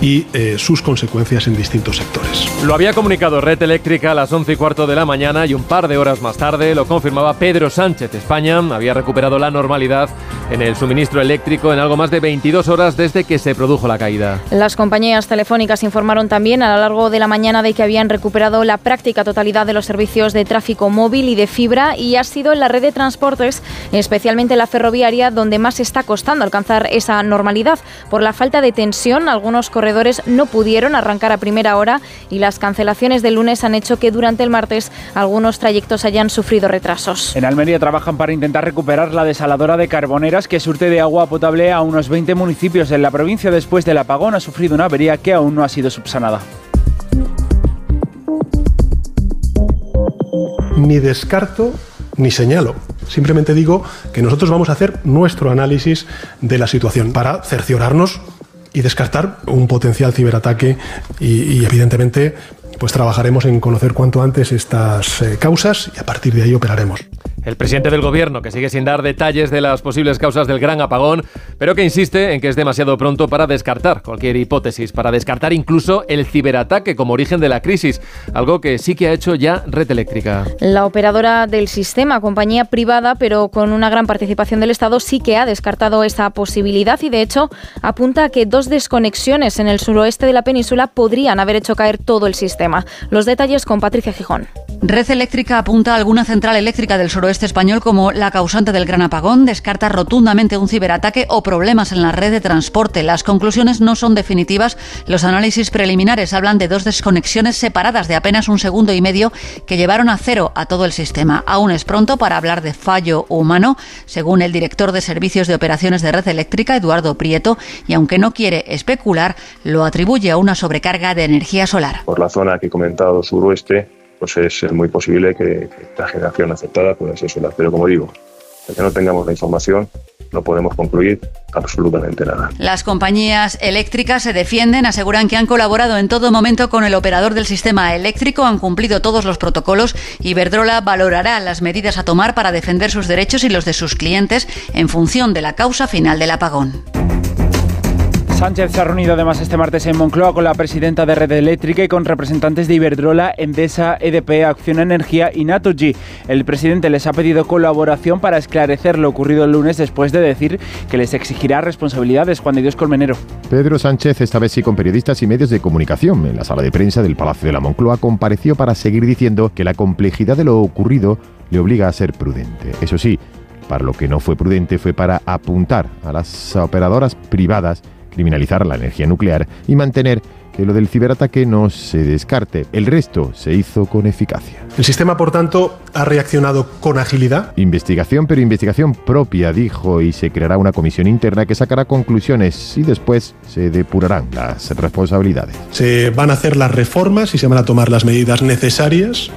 Speaker 32: y eh, sus consecuencias en distintos sectores.
Speaker 1: Lo había comunicado Red Eléctrica a las 11 y cuarto de la mañana y un par de horas más tarde lo confirmaba Pedro Sánchez. España había recuperado la normalidad en el suministro eléctrico en algo más de 22 horas desde que se produjo la caída.
Speaker 21: Las compañías telefónicas informaron también a lo largo de la mañana de que habían recuperado la práctica totalidad de los servicios de tráfico móvil y de fibra y ha sido en la red de transportes, especialmente la ferroviaria, donde más está costando alcanzar esa normalidad. Por la falta de tensión, algunos corredores no pudieron arrancar a primera hora y las cancelaciones del lunes han hecho que durante el martes algunos trayectos hayan sufrido retrasos.
Speaker 19: En Almería trabajan para intentar recuperar la desaladora de Carboneras que surte de agua potable a unos 20 municipios en la provincia después del apagón ha sufrido una avería que aún no ha sido subsanada.
Speaker 32: Ni descarto ni señalo. Simplemente digo que nosotros vamos a hacer nuestro análisis de la situación para cerciorarnos y descartar un potencial ciberataque y, evidentemente pues trabajaremos en conocer cuanto antes estas eh, causas y a partir de ahí operaremos.
Speaker 1: El presidente del gobierno, que sigue sin dar detalles de las posibles causas del gran apagón, pero que insiste en que es demasiado pronto para descartar cualquier hipótesis, para descartar incluso el ciberataque como origen de la crisis, algo que sí que ha hecho ya Red Eléctrica.
Speaker 21: La operadora del sistema, compañía privada, pero con una gran participación del Estado, sí que ha descartado esa posibilidad y de hecho apunta a que dos desconexiones en el suroeste de la península podrían haber hecho caer todo el sistema. Los detalles con Patricia Gijón.
Speaker 29: Red Eléctrica apunta a alguna central eléctrica del suroeste español como la causante del gran apagón, descarta rotundamente un ciberataque o problemas en la red de transporte. Las conclusiones no son definitivas. Los análisis preliminares hablan de dos desconexiones separadas de apenas un segundo y medio que llevaron a cero a todo el sistema. Aún es pronto para hablar de fallo humano, según el director de Servicios de Operaciones de Red Eléctrica, Eduardo Prieto, y aunque no quiere especular, lo atribuye a una sobrecarga de energía solar.
Speaker 4: Por la zona que he comentado suroeste, pues es muy posible que, esta generación afectada pueda ser solar. Pero como digo, hasta que no tengamos la información, no podemos concluir absolutamente nada.
Speaker 29: Las compañías eléctricas se defienden, aseguran que han colaborado en todo momento con el operador del sistema eléctrico, han cumplido todos los protocolos y Verdrola valorará las medidas a tomar para defender sus derechos y los de sus clientes en función de la causa final del apagón.
Speaker 19: Sánchez se ha reunido además este martes en Moncloa con la presidenta de Red Eléctrica y con representantes de Iberdrola, Endesa, EDP, Acción Energía y Naturgy. El presidente les ha pedido colaboración para esclarecer lo ocurrido el lunes después de decir que les exigirá responsabilidades. Juan de Dios Colmenero.
Speaker 33: Pedro Sánchez, esta vez sí con periodistas y medios de comunicación, en la sala de prensa del Palacio de la Moncloa, compareció para seguir diciendo que la complejidad de lo ocurrido le obliga a ser prudente. Eso sí, para lo que no fue prudente fue para apuntar a las operadoras privadas criminalizar la energía nuclear y mantener que lo del ciberataque no se descarte. El resto se hizo con eficacia.
Speaker 32: El sistema, por tanto, ha reaccionado con agilidad.
Speaker 33: Investigación, pero investigación propia, dijo, y se creará una comisión interna que sacará conclusiones y después se depurarán las responsabilidades.
Speaker 32: Se van a hacer las reformas y se van a tomar las medidas necesarias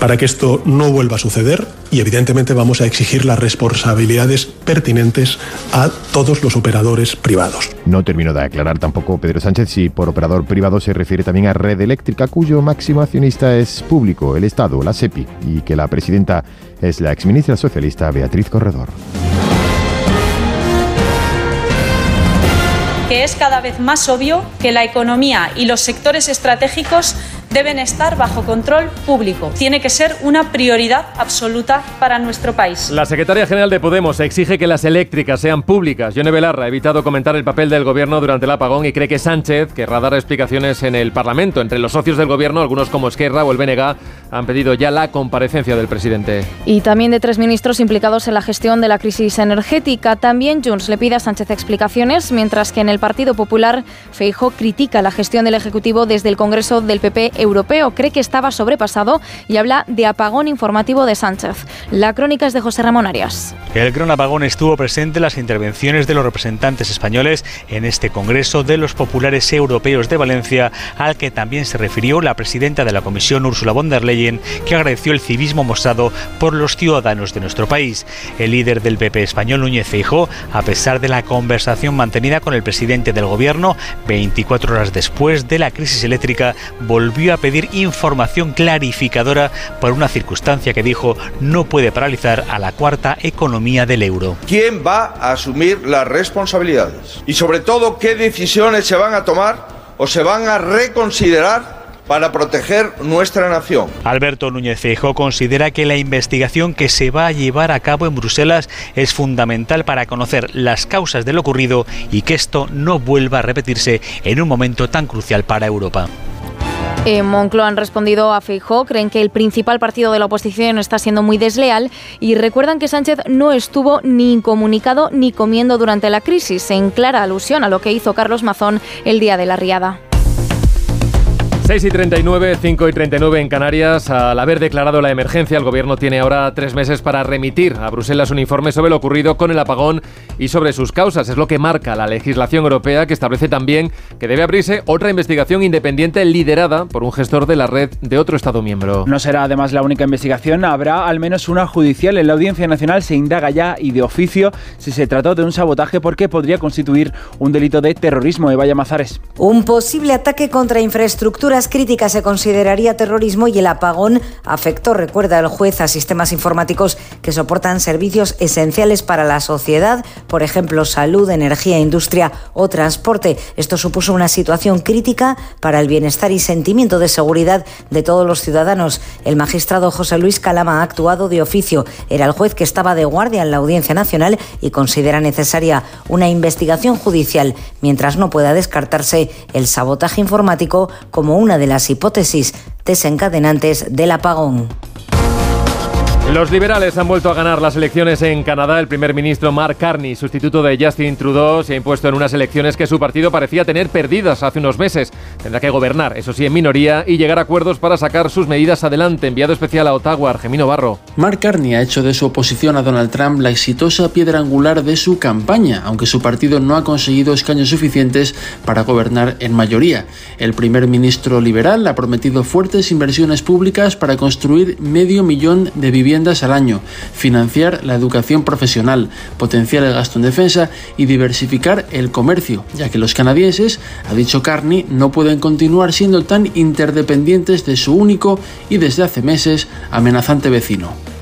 Speaker 32: para que esto no vuelva a suceder y evidentemente vamos a exigir las responsabilidades pertinentes a todos los operadores privados.
Speaker 33: No terminó de aclarar tampoco Pedro Sánchez si por operador privado se refiere también a Red Eléctrica, cuyo máximo accionista es público, el Estado, la SEPI, y que la presidenta es la exministra socialista Beatriz Corredor.
Speaker 14: que es cada vez más obvio que la economía y los sectores estratégicos deben estar bajo control público. Tiene que ser una prioridad absoluta para nuestro país.
Speaker 1: La secretaria general de Podemos exige que las eléctricas sean públicas. Yone Belarra ha evitado comentar el papel del gobierno durante el apagón y cree que Sánchez querrá dar explicaciones en el Parlamento. Entre los socios del gobierno, algunos como Esquerra o el BNG han pedido ya la comparecencia del presidente.
Speaker 21: Y también de tres ministros implicados en la gestión de la crisis energética. También Junts le pide a Sánchez explicaciones, mientras que en el Partido Popular Feijo critica la gestión del Ejecutivo desde el Congreso del PP europeo. Cree que estaba sobrepasado y habla de apagón informativo de Sánchez. La crónica es de José Ramón Arias.
Speaker 34: El gran apagón estuvo presente en las intervenciones de los representantes españoles en este Congreso de los Populares Europeos de Valencia, al que también se refirió la presidenta de la Comisión, Ursula von der Leyen, que agradeció el civismo mostrado por los ciudadanos de nuestro país. El líder del PP español, Núñez Feijóo, a pesar de la conversación mantenida con el presidente del gobierno, 24 horas después de la crisis eléctrica, volvió a pedir información clarificadora por una circunstancia que dijo no puede paralizar a la cuarta economía del euro.
Speaker 35: ¿Quién va a asumir las responsabilidades? Y sobre todo, ¿qué decisiones se van a tomar o se van a reconsiderar para proteger nuestra nación.
Speaker 34: Alberto Núñez Feijóo considera que la investigación que se va a llevar a cabo en Bruselas es fundamental para conocer las causas de lo ocurrido y que esto no vuelva a repetirse en un momento tan crucial para Europa.
Speaker 21: En Moncloa han respondido a Feijóo, creen que el principal partido de la oposición está siendo muy desleal y recuerdan que Sánchez no estuvo ni incomunicado ni comiendo durante la crisis, en clara alusión a lo que hizo Carlos Mazón el día de la riada.
Speaker 1: 6 y 39, 5 y 39 en Canarias. Al haber declarado la emergencia, el gobierno tiene ahora tres meses para remitir a Bruselas un informe sobre lo ocurrido con el apagón y sobre sus causas. Es lo que marca la legislación europea, que establece también que debe abrirse otra investigación independiente liderada por un gestor de la red de otro Estado miembro.
Speaker 36: No será además la única investigación, habrá al menos una judicial. En la Audiencia Nacional se indaga ya y de oficio si se trató de un sabotaje porque podría constituir un delito de terrorismo. Eva Mazares.
Speaker 37: Un posible ataque contra infraestructuras críticas se consideraría terrorismo y el apagón afectó, recuerda el juez, a sistemas informáticos que soportan servicios esenciales para la sociedad, por ejemplo, salud, energía, industria o transporte. Esto supuso una situación crítica para el bienestar y sentimiento de seguridad de todos los ciudadanos. El magistrado José Luis Calama ha actuado de oficio. Era el juez que estaba de guardia en la Audiencia Nacional y considera necesaria una investigación judicial, mientras no pueda descartarse el sabotaje informático como un una de las hipótesis desencadenantes del apagón.
Speaker 1: Los liberales han vuelto a ganar las elecciones en Canadá. El primer ministro Mark Carney, sustituto de Justin Trudeau, se ha impuesto en unas elecciones que su partido parecía tener perdidas hace unos meses. Tendrá que gobernar, eso sí, en minoría y llegar a acuerdos para sacar sus medidas adelante. Enviado especial a Ottawa, Argemino Barro.
Speaker 38: Mark Carney ha hecho de su oposición a Donald Trump la exitosa piedra angular de su campaña, aunque su partido no ha conseguido escaños suficientes para gobernar en mayoría. El primer ministro liberal ha prometido fuertes inversiones públicas para construir medio millón de viviendas al año, financiar la educación profesional, potenciar el gasto en defensa y diversificar el comercio, ya que los canadienses, ha dicho Carney, no pueden continuar siendo tan interdependientes de su único y desde hace meses amenazante vecino.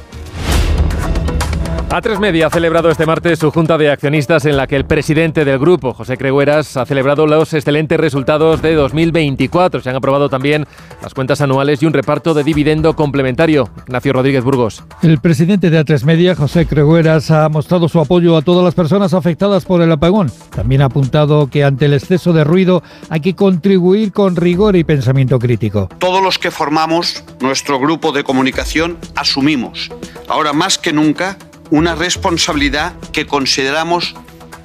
Speaker 1: A3 Media ha celebrado este martes su junta de accionistas en la que el presidente del grupo, José Cregueras, ha celebrado los excelentes resultados de 2024. Se han aprobado también las cuentas anuales y un reparto de dividendo complementario. Ignacio Rodríguez Burgos.
Speaker 39: El presidente de A3 Media, José Cregueras, ha mostrado su apoyo a todas las personas afectadas por el apagón. También ha apuntado que ante el exceso de ruido hay que contribuir con rigor y pensamiento crítico.
Speaker 40: Todos los que formamos nuestro grupo de comunicación asumimos, ahora más que nunca, una responsabilidad que consideramos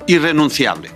Speaker 40: irrenunciable,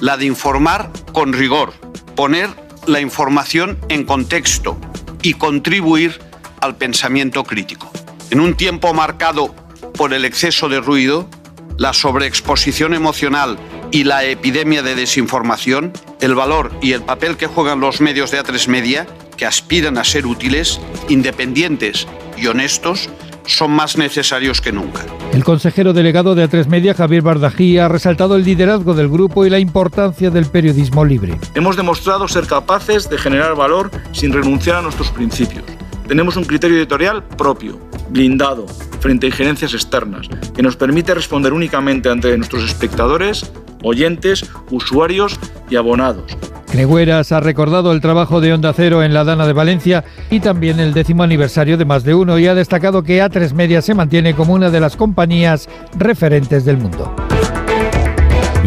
Speaker 40: la de informar con rigor, poner la información en contexto y contribuir al pensamiento crítico. En un tiempo marcado por el exceso de ruido, la sobreexposición emocional y la epidemia de desinformación, el valor y el papel que juegan los medios de A3 Media, que aspiran a ser útiles, independientes y honestos, son más necesarios que nunca.
Speaker 39: El consejero delegado de A3 Media, Javier Bardají, ha resaltado el liderazgo del grupo y la importancia del periodismo libre.
Speaker 41: Hemos demostrado ser capaces de generar valor sin renunciar a nuestros principios. Tenemos un criterio editorial propio, blindado, frente a injerencias externas, que nos permite responder únicamente ante nuestros espectadores, oyentes, usuarios y abonados
Speaker 39: Cregueras ha recordado el trabajo de Onda Cero en la Dana de Valencia y también el décimo aniversario de Más de Uno y ha destacado que A3 Media se mantiene como una de las compañías referentes del mundo.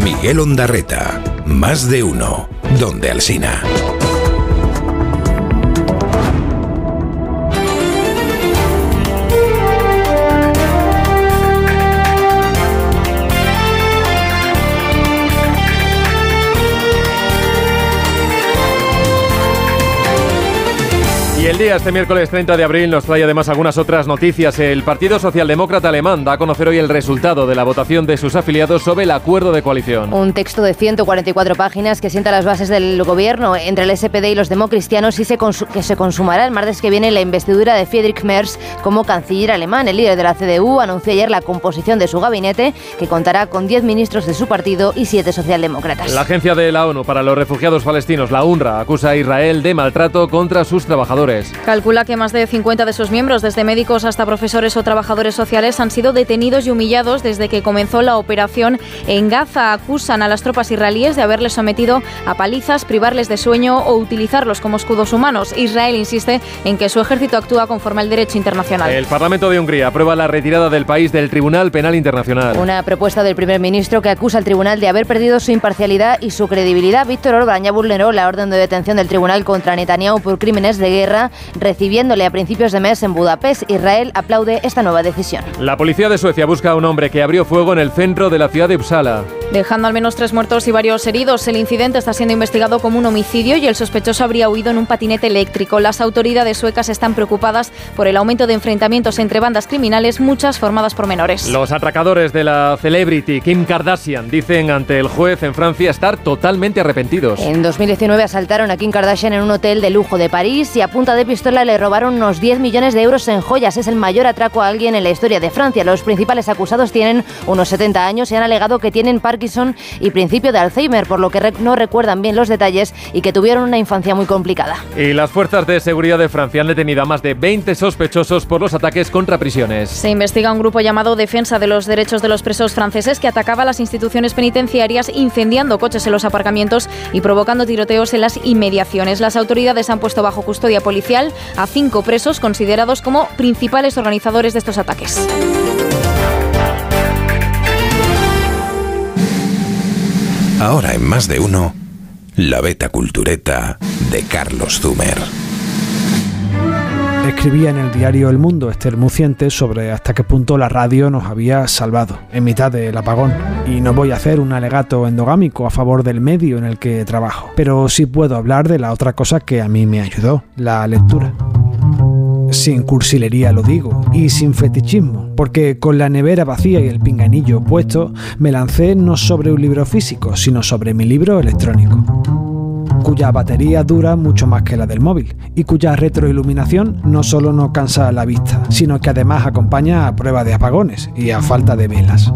Speaker 42: Miguel Ondarreta, Más de Uno, donde Alsina.
Speaker 1: Día, este miércoles 30 de abril, nos trae además algunas otras noticias. El Partido Socialdemócrata Alemán da a conocer hoy el resultado de la votación de sus afiliados sobre el acuerdo de coalición.
Speaker 16: Un texto de 144 páginas que sienta las bases del gobierno entre el SPD y los democristianos y se que se consumará el martes que viene la investidura de Friedrich Merz como canciller alemán. El líder de la CDU anunció ayer la composición de su gabinete, que contará con 10 ministros de su partido y 7 socialdemócratas.
Speaker 1: La agencia de la ONU para los refugiados palestinos, la UNRWA, acusa a Israel de maltrato contra sus trabajadores.
Speaker 21: Calcula que más de 50 de sus miembros, desde médicos hasta profesores o trabajadores sociales, han sido detenidos y humillados desde que comenzó la operación en Gaza. Acusan a las tropas israelíes de haberles sometido a palizas, privarles de sueño o utilizarlos como escudos humanos. Israel insiste en que su ejército actúa conforme al derecho internacional.
Speaker 1: El Parlamento de Hungría aprueba la retirada del país del Tribunal Penal Internacional.
Speaker 16: Una propuesta del primer ministro que acusa al tribunal de haber perdido su imparcialidad y su credibilidad. Víctor Orbán ya vulneró la orden de detención del tribunal contra Netanyahu por crímenes de guerra recibiéndole a principios de mes en Budapest. Israel aplaude esta nueva decisión.
Speaker 1: La policía de Suecia busca a un hombre que abrió fuego en el centro de la ciudad de Uppsala.
Speaker 21: Dejando al menos tres muertos y varios heridos, el incidente está siendo investigado como un homicidio y el sospechoso habría huido en un patinete eléctrico. Las autoridades suecas están preocupadas por el aumento de enfrentamientos entre bandas criminales, muchas formadas por menores.
Speaker 1: Los atracadores de la celebrity Kim Kardashian dicen ante el juez en Francia estar totalmente arrepentidos.
Speaker 16: En 2019 asaltaron a Kim Kardashian en un hotel de lujo de París y a punta de pistola le robaron unos 10 millones de euros en joyas. Es el mayor atraco a alguien en la historia de Francia. Los principales acusados tienen unos 70 años y han alegado que tienen Parkinson y principio de Alzheimer, por lo que no recuerdan bien los detalles y que tuvieron una infancia muy complicada.
Speaker 1: Y las fuerzas de seguridad de Francia han detenido a más de 20 sospechosos por los ataques contra prisiones.
Speaker 21: Se investiga un grupo llamado Defensa de los Derechos de los Presos franceses que atacaba las instituciones penitenciarias incendiando coches en los aparcamientos y provocando tiroteos en las inmediaciones. Las autoridades han puesto bajo custodia policial a cinco presos considerados como principales organizadores de estos ataques.
Speaker 15: Ahora en más de uno, la beta cultureta de Carlos Zumer.
Speaker 43: Escribía en el diario El Mundo Esther Muciente sobre hasta qué punto la radio nos había salvado en mitad del apagón. Y no voy a hacer un alegato endogámico a favor del medio en el que trabajo, pero sí puedo hablar de la otra cosa que a mí me ayudó, la lectura sin cursilería lo digo, y sin fetichismo, porque con la nevera vacía y el pinganillo puesto, me lancé no sobre un libro físico, sino sobre mi libro electrónico cuya batería dura mucho más que la del móvil y cuya retroiluminación no solo no cansa la vista, sino que además acompaña a prueba de apagones y a falta de velas.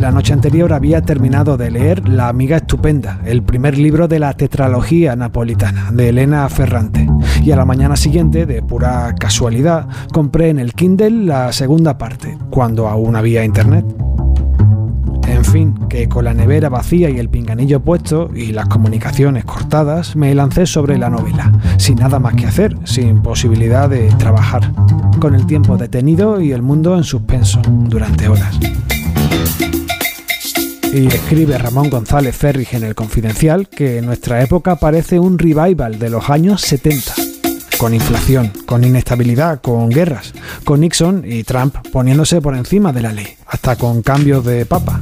Speaker 43: La noche anterior había terminado de leer La amiga estupenda, el primer libro de la tetralogía napolitana de Elena Ferrante. Y a la mañana siguiente, de pura casualidad, compré en el Kindle la segunda parte, cuando aún había internet. En fin, que con la nevera vacía y el pinganillo puesto y las comunicaciones cortadas, me lancé sobre la novela, sin nada más que hacer, sin posibilidad de trabajar, con el tiempo detenido y el mundo en suspenso durante horas y escribe Ramón González Ferrich en El Confidencial que en nuestra época parece un revival de los años 70 con inflación, con inestabilidad, con guerras, con Nixon y Trump poniéndose por encima de la ley, hasta con cambios de papa.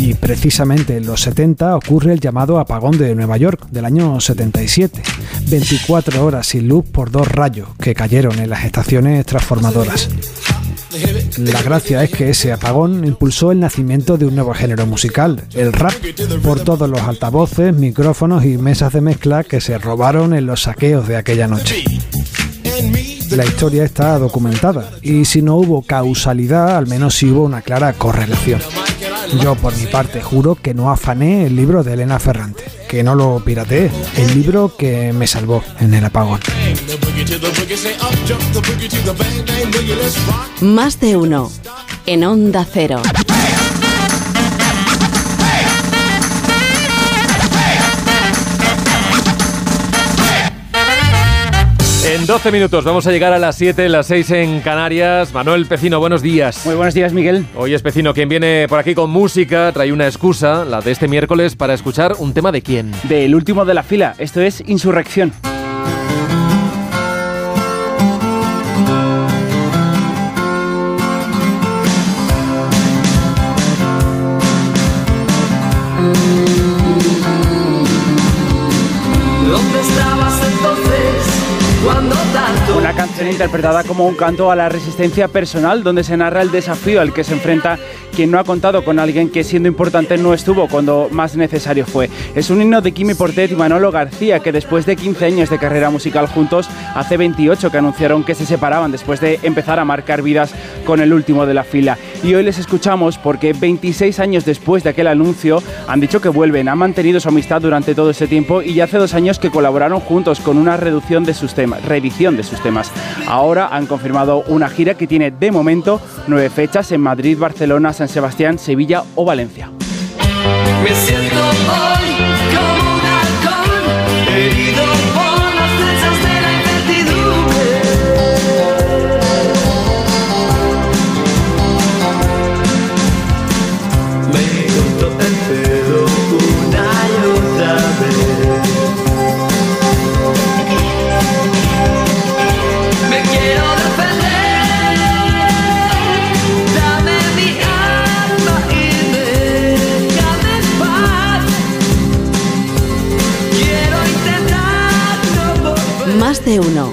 Speaker 43: Y precisamente en los 70 ocurre el llamado apagón de Nueva York del año 77, 24 horas sin luz por dos rayos que cayeron en las estaciones transformadoras. La gracia es que ese apagón impulsó el nacimiento de un nuevo género musical, el rap, por todos los altavoces, micrófonos y mesas de mezcla que se robaron en los saqueos de aquella noche. La historia está documentada y si no hubo causalidad, al menos sí hubo una clara correlación. Yo por mi parte juro que no afané el libro de Elena Ferrante, que no lo pirateé, el libro que me salvó en el apagón.
Speaker 44: Más de uno en Onda Cero.
Speaker 1: En 12 minutos vamos a llegar a las 7, las 6 en Canarias. Manuel Pecino, buenos días.
Speaker 19: Muy buenos días, Miguel.
Speaker 1: Hoy es Pecino quien viene por aquí con música, trae una excusa, la de este miércoles, para escuchar un tema de quién.
Speaker 19: Del último de la fila, esto es Insurrección. Interpretada como un canto a la resistencia personal, donde se narra el desafío al que se enfrenta quien no ha contado con alguien que siendo importante no estuvo cuando más necesario fue. Es un himno de Kimi Portet y Manolo García, que después de 15 años de carrera musical juntos, hace 28 que anunciaron que se separaban después de empezar a marcar vidas con el último de la fila. Y hoy les escuchamos porque 26 años después de aquel anuncio han dicho que vuelven, han mantenido su amistad durante todo ese tiempo y ya hace dos años que colaboraron juntos con una reducción de sus temas, reedición de sus temas. Ahora han confirmado una gira que tiene de momento nueve fechas en Madrid, Barcelona, San Sebastián, Sevilla o Valencia.
Speaker 45: Más de uno.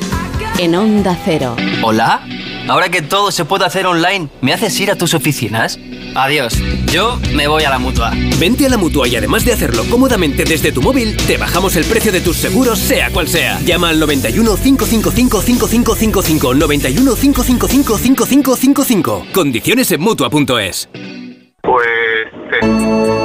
Speaker 45: En Onda Cero.
Speaker 46: Hola. Ahora que todo se puede hacer online, ¿me haces ir a tus oficinas? Adiós. Yo me voy a la mutua.
Speaker 47: Vente a la mutua y además de hacerlo cómodamente desde tu móvil, te bajamos el precio de tus seguros, sea cual sea. Llama al 91 555 5555. 91 555 5555. Condiciones en mutua.es.
Speaker 48: Pues.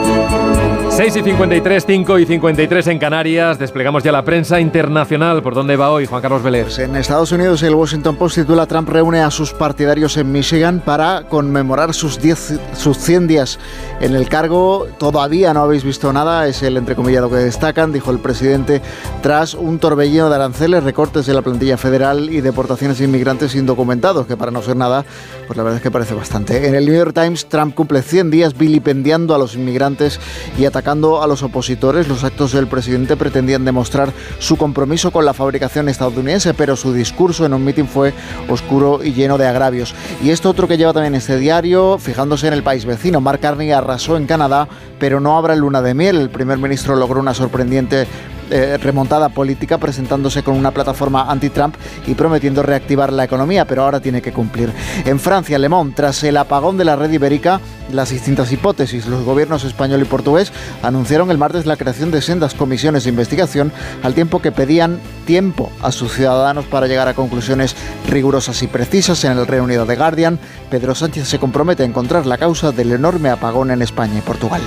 Speaker 1: 6 y 53, 5 y 53 en Canarias. Desplegamos ya la prensa internacional. ¿Por dónde va hoy, Juan Carlos Veler?
Speaker 49: Pues En Estados Unidos, el Washington Post titula Trump reúne a sus partidarios en Michigan para conmemorar sus, 10, sus 100 días en el cargo. Todavía no habéis visto nada, es el entrecomillado que destacan, dijo el presidente, tras un torbellino de aranceles, recortes de la plantilla federal y deportaciones de inmigrantes indocumentados, que para no ser nada, pues la verdad es que parece bastante. En el New York Times, Trump cumple 100 días vilipendiando a los inmigrantes y atacando a los opositores. Los actos del presidente pretendían demostrar su compromiso con la fabricación estadounidense, pero su discurso en un mitin fue oscuro y lleno de agravios. Y esto otro que lleva también este diario, fijándose en el país vecino. Mark Carney arrasó en Canadá, pero no habrá luna de miel. El primer ministro logró una sorprendente eh, remontada política presentándose con una plataforma anti-Trump y prometiendo reactivar la economía, pero ahora tiene que cumplir. En Francia, Le Monde, tras el apagón de la red ibérica, las distintas hipótesis, los gobiernos español y portugués anunciaron el martes la creación de sendas comisiones de investigación al tiempo que pedían tiempo a sus ciudadanos para llegar a conclusiones rigurosas y precisas. En el Reino Unido de Guardian, Pedro Sánchez se compromete a encontrar la causa del enorme apagón en España y Portugal.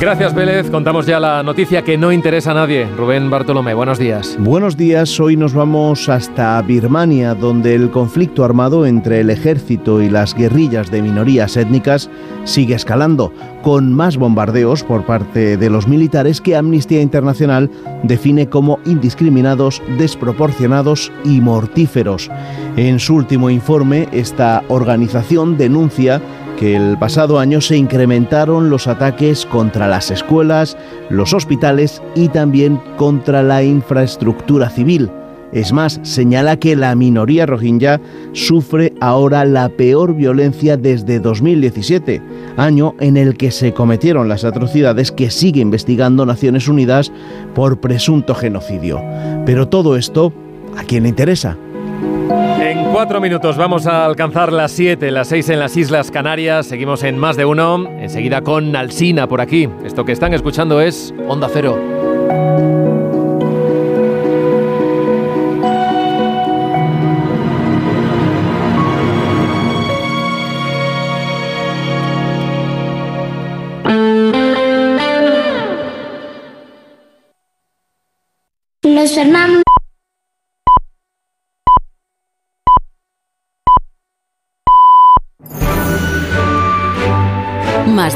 Speaker 1: Gracias, Vélez. Contamos ya la noticia que no interesa a nadie. Rubén Bartolomé, buenos días.
Speaker 50: Buenos días, hoy nos vamos hasta Birmania, donde el conflicto armado entre el ejército y las guerrillas de minorías étnicas sigue escalando, con más bombardeos por parte de los militares que Amnistía Internacional define como indiscriminados, desproporcionados y mortíferos. En su último informe, esta organización denuncia que el pasado año se incrementaron los ataques contra las escuelas, los hospitales y también contra la infraestructura civil. Es más, señala que la minoría rohingya sufre ahora la peor violencia desde 2017, año en el que se cometieron las atrocidades que sigue investigando Naciones Unidas por presunto genocidio. Pero todo esto, ¿a quién le interesa?
Speaker 1: En cuatro minutos vamos a alcanzar las siete, las seis en las Islas Canarias. Seguimos en más de uno. Enseguida con Alsina por aquí. Esto que están escuchando es Onda Cero.
Speaker 51: Los.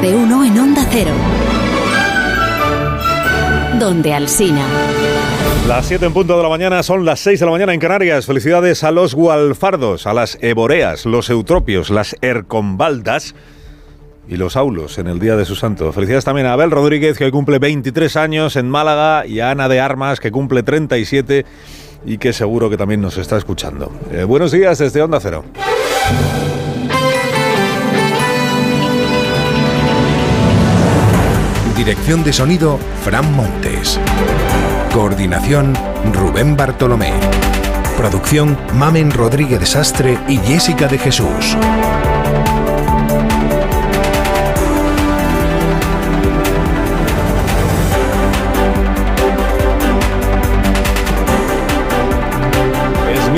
Speaker 45: De uno en Onda Cero. Donde Alsina.
Speaker 52: Las 7 en punto de la mañana son las 6 de la mañana en Canarias. Felicidades a los gualfardos, a las eboreas, los eutropios, las ercombaldas y los aulos en el día de su santo. Felicidades también a Abel Rodríguez, que hoy cumple 23 años en Málaga, y a Ana de Armas, que cumple 37 y que seguro que también nos está escuchando. Eh, buenos días desde Onda Cero.
Speaker 15: Dirección de sonido, Fran Montes. Coordinación, Rubén Bartolomé.
Speaker 42: Producción Mamen Rodríguez Sastre y Jessica de Jesús.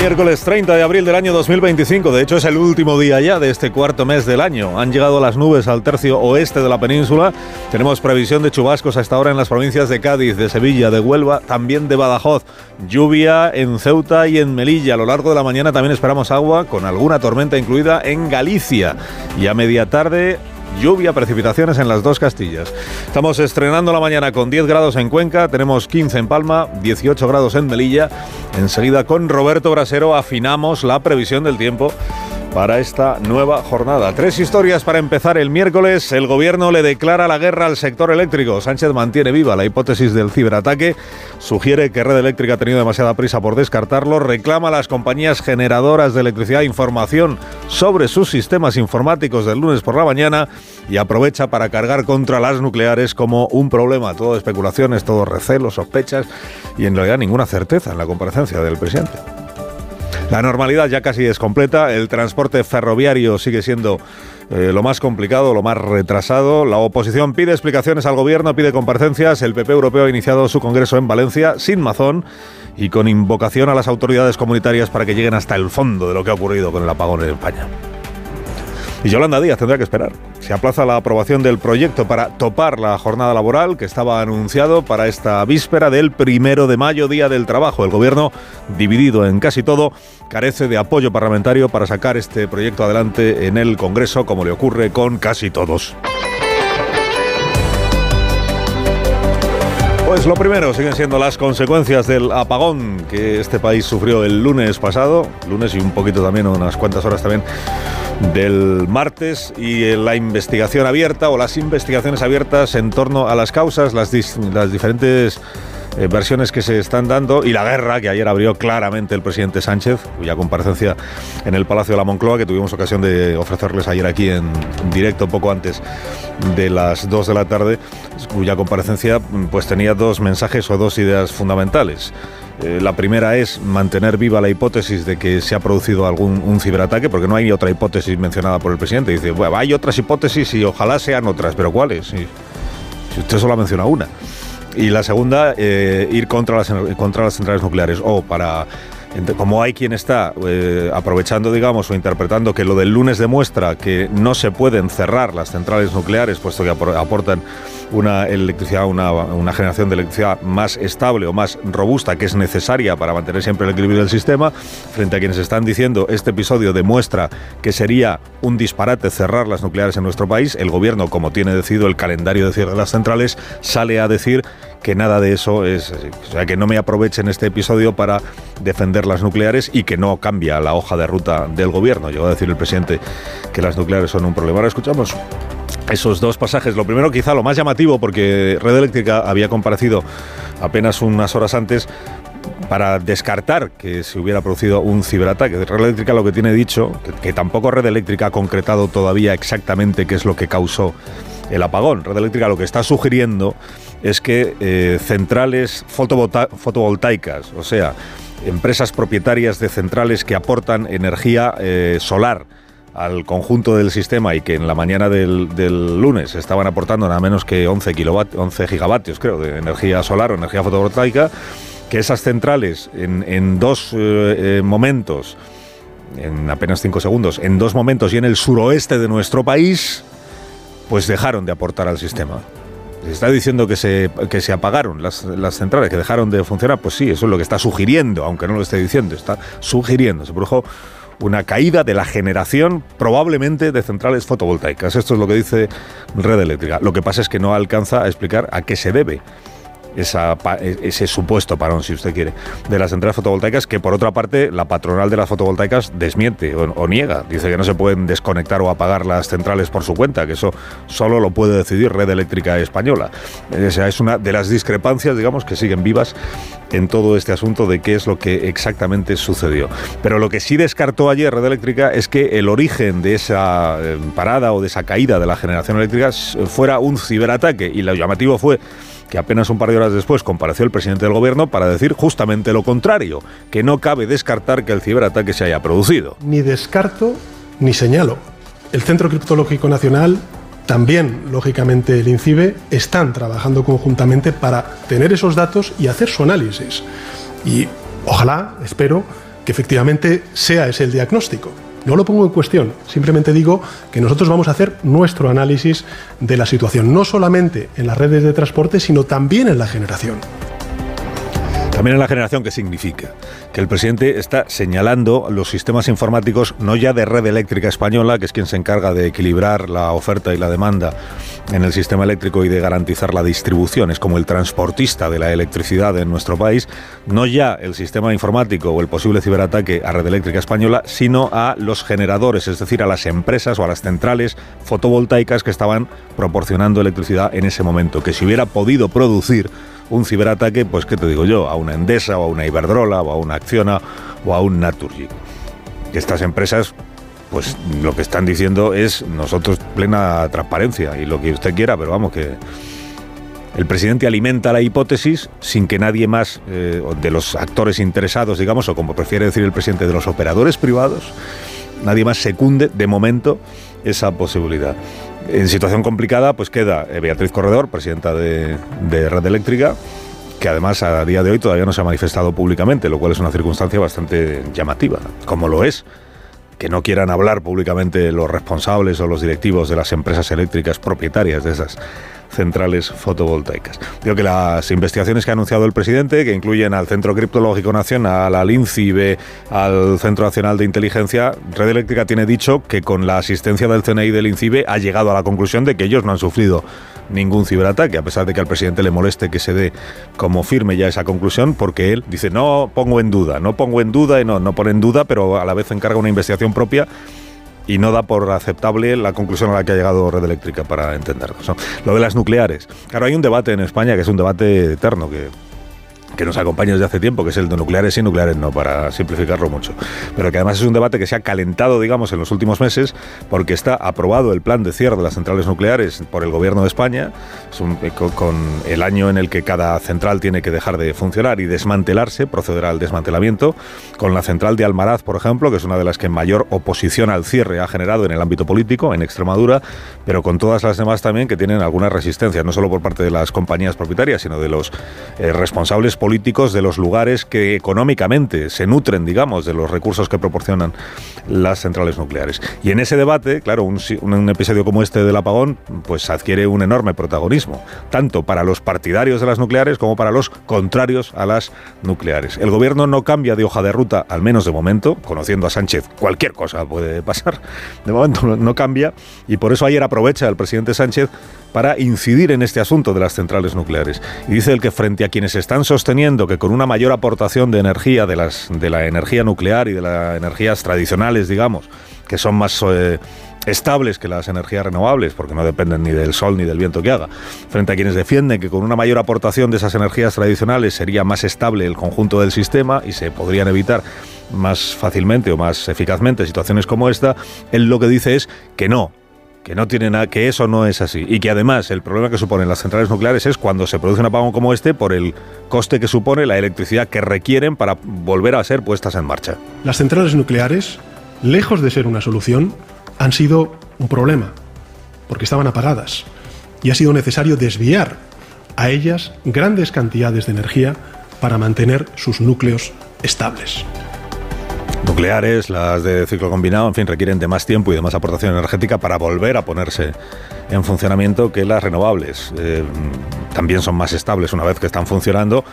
Speaker 52: Miércoles 30 de abril del año 2025, de hecho es el último día ya de este cuarto mes del año. Han llegado las nubes al tercio oeste de la península, tenemos previsión de chubascos hasta ahora en las provincias de Cádiz, de Sevilla, de Huelva, también de Badajoz, lluvia en Ceuta y en Melilla. A lo largo de la mañana también esperamos agua, con alguna tormenta incluida en Galicia. Y a media tarde lluvia, precipitaciones en las dos Castillas. Estamos estrenando la mañana con 10 grados en Cuenca, tenemos 15 en Palma, 18 grados en Melilla. Enseguida con Roberto Brasero afinamos la previsión del tiempo para esta nueva jornada. Tres historias para empezar el miércoles. El gobierno le declara la guerra al sector eléctrico. Sánchez mantiene viva la hipótesis del ciberataque. Sugiere que Red Eléctrica ha tenido demasiada prisa por descartarlo. Reclama a las compañías generadoras de electricidad información sobre sus sistemas informáticos del lunes por la mañana y aprovecha para cargar contra las nucleares como un problema. Todo especulaciones, todo recelos, sospechas y en realidad ninguna certeza en la comparecencia del presidente. La normalidad ya casi es completa, el transporte ferroviario sigue siendo eh, lo más complicado, lo más retrasado. La oposición pide explicaciones al gobierno, pide comparecencias. El PP Europeo ha iniciado su congreso en Valencia sin mazón y con invocación a las autoridades comunitarias para que lleguen hasta el fondo de lo que ha ocurrido con el apagón en España. Y Yolanda Díaz tendrá que esperar. Se aplaza la aprobación del proyecto para topar la jornada laboral que estaba anunciado para esta víspera del primero de mayo, Día del Trabajo. El gobierno, dividido en casi todo, carece de apoyo parlamentario para sacar este proyecto adelante en el Congreso, como le ocurre con casi todos. Pues lo primero siguen siendo las consecuencias del apagón que este país sufrió el lunes pasado, lunes y un poquito también, unas cuantas horas también del martes y la investigación abierta o las investigaciones abiertas en torno a las causas, las, las diferentes eh, versiones que se están dando y la guerra que ayer abrió claramente el presidente Sánchez, cuya comparecencia en el Palacio de la Moncloa, que tuvimos ocasión de ofrecerles ayer aquí en directo poco antes de las 2 de la tarde, cuya comparecencia pues tenía dos mensajes o dos ideas fundamentales. Eh, la primera es mantener viva la hipótesis de que se ha producido algún un ciberataque, porque no hay otra hipótesis mencionada por el presidente. Dice, bueno, hay otras hipótesis y ojalá sean otras, pero ¿cuáles? Si, si usted solo ha mencionado una. Y la segunda, eh, ir contra las, contra las centrales nucleares. O para, como hay quien está eh, aprovechando, digamos, o interpretando que lo del lunes demuestra que no se pueden cerrar las centrales nucleares, puesto que apor- aportan una electricidad, una, una generación de electricidad más estable o más robusta que es necesaria para mantener siempre el equilibrio del sistema, frente a quienes están diciendo este episodio demuestra que sería un disparate cerrar las nucleares en nuestro país, el gobierno, como tiene decidido el calendario de cierre de las centrales, sale a decir que nada de eso es, o sea, que no me aprovechen este episodio para defender las nucleares y que no cambia la hoja de ruta del gobierno. Llegó a decir el presidente que las nucleares son un problema. Ahora escuchamos esos dos pasajes. Lo primero, quizá lo más llamativo, porque Red Eléctrica había comparecido apenas unas horas antes para descartar que se hubiera producido un ciberataque. Red Eléctrica lo que tiene dicho, que, que tampoco Red Eléctrica ha concretado todavía exactamente qué es lo que causó el apagón. Red Eléctrica lo que está sugiriendo es que eh, centrales fotovolta- fotovoltaicas, o sea, empresas propietarias de centrales que aportan energía eh, solar, al conjunto del sistema y que en la mañana del, lunes estaban aportando nada menos que 11, kilovat- 11 gigavatios, creo, de energía solar o energía fotovoltaica, que esas centrales en, dos eh, momentos, en apenas cinco segundos, en dos momentos y en el suroeste de nuestro país, pues dejaron de aportar al sistema. Se está diciendo que se, que se apagaron las, las centrales, que dejaron de funcionar. Pues sí, eso es lo que está sugiriendo, aunque no lo esté diciendo, está sugiriendo. Se produjo una caída de la generación probablemente de centrales fotovoltaicas. Esto es lo que dice Red Eléctrica. Lo que pasa es que no alcanza a explicar a qué se debe esa, pa- ese supuesto parón, si usted quiere, de las centrales fotovoltaicas, que por otra parte la patronal de las fotovoltaicas desmiente o, niega. Dice que no se pueden desconectar o apagar las centrales por su cuenta, que eso solo lo puede decidir Red Eléctrica Española. Esa es una de las discrepancias, digamos, que siguen vivas en todo este asunto de qué es lo que exactamente sucedió. Pero lo que sí descartó ayer Red Eléctrica es que el origen de esa eh, parada o de esa caída de la generación eléctrica fuera un ciberataque y lo llamativo fue que apenas un par de horas después compareció el presidente del gobierno para decir justamente lo contrario, que no cabe descartar que el ciberataque se haya producido.
Speaker 32: Ni descarto ni señalo. El Centro Criptológico Nacional, también, lógicamente, el INCIBE, están trabajando conjuntamente para tener esos datos y hacer su análisis. Y ojalá, espero, que efectivamente sea ese el diagnóstico. No lo pongo en cuestión, simplemente digo que nosotros vamos a hacer nuestro análisis de la situación, no solamente en las redes de transporte, sino también en la generación.
Speaker 52: También en la generación, ¿qué significa? Que el presidente está señalando los sistemas informáticos, no ya de red eléctrica española, que es quien se encarga de equilibrar la oferta y la demanda en el sistema eléctrico y de garantizar la distribución, es como el transportista de la electricidad en nuestro país, no ya el sistema informático o el posible ciberataque a red eléctrica española, sino a los generadores, es decir, a las empresas o a las centrales fotovoltaicas que estaban proporcionando electricidad en ese momento, que si hubiera podido producir un ciberataque, pues qué te digo yo, a una Endesa o a una Iberdrola o a una Acciona o a un Naturgy. Estas empresas, pues lo que están diciendo es nosotros plena transparencia y lo que usted quiera, pero vamos que el presidente alimenta la hipótesis sin que nadie más eh, de los actores interesados, digamos, o como prefiere decir el presidente, de los operadores privados, nadie más secunde de momento esa posibilidad. En situación complicada, pues queda eh, Beatriz Corredor, presidenta de, de Red Eléctrica, que además a día de hoy todavía no se ha manifestado públicamente, lo cual es una circunstancia bastante llamativa, como lo es que no quieran hablar públicamente los responsables o los directivos de las empresas eléctricas propietarias de esas centrales fotovoltaicas. Digo que las investigaciones que ha anunciado el presidente, que incluyen al Centro Criptológico Nacional, al INCIBE, al Centro Nacional de Inteligencia, Red Eléctrica tiene dicho que con la asistencia del CNI del INCIBE ha llegado a la conclusión de que ellos no han sufrido ningún ciberataque, a pesar de que al presidente le moleste que se dé como firme ya esa conclusión, porque él dice, no pongo en duda, no pongo en duda y no, no pone en duda, pero a la vez encarga una investigación propia y no da por aceptable la conclusión a la que ha llegado Red Eléctrica para entendernos. ¿no? Lo de las nucleares. Claro, hay un debate en España que es un debate eterno, que que nos acompaña desde hace tiempo, que es el de nucleares y nucleares no, para simplificarlo mucho. Pero que además es un debate que se ha calentado, digamos, en los últimos meses, porque está aprobado el plan de cierre de las centrales nucleares por el gobierno de España, con, con el año en el que cada central tiene que dejar de funcionar y desmantelarse, procederá al desmantelamiento, con la central de Almaraz, por ejemplo, que es una de las que mayor oposición al cierre ha generado en el ámbito político, en Extremadura, pero con todas las demás también que tienen alguna resistencia, no solo por parte de las compañías propietarias, sino de los eh, responsables políticos de los lugares que económicamente se nutren, digamos, de los recursos que proporcionan las centrales nucleares. Y en ese debate, claro, un, un episodio como este del apagón, pues adquiere un enorme protagonismo, tanto para los partidarios de las nucleares como para los contrarios a las nucleares. El gobierno no cambia de hoja de ruta, al menos de momento, conociendo a Sánchez, cualquier cosa puede pasar, de momento no cambia, y por eso ayer aprovecha el presidente Sánchez para incidir en este asunto de las centrales nucleares. Y dice el que frente a quienes están sosteniendo que con una mayor aportación de energía, de, las, de la energía nuclear y de las energías tradicionales, digamos, que son más eh, estables que las energías renovables, porque no dependen ni del sol ni del viento que haga, frente a quienes defienden que con una mayor aportación de esas energías tradicionales sería más estable el conjunto del sistema y se podrían evitar más fácilmente o más eficazmente situaciones como esta, él lo que dice es que no, que no tiene nada, que eso no es así y que además el problema que suponen las centrales nucleares es cuando se produce un apagón como este por el coste que supone la electricidad que requieren para volver a ser puestas en marcha.
Speaker 32: Las centrales nucleares, lejos de ser una solución, han sido un problema, porque estaban apagadas y ha sido necesario desviar a ellas grandes cantidades de energía para mantener sus núcleos estables
Speaker 52: nucleares, las de ciclo combinado, en fin, requieren de más tiempo y de más aportación energética para volver a ponerse en funcionamiento que las renovables. Eh, también son más estables una vez que están funcionando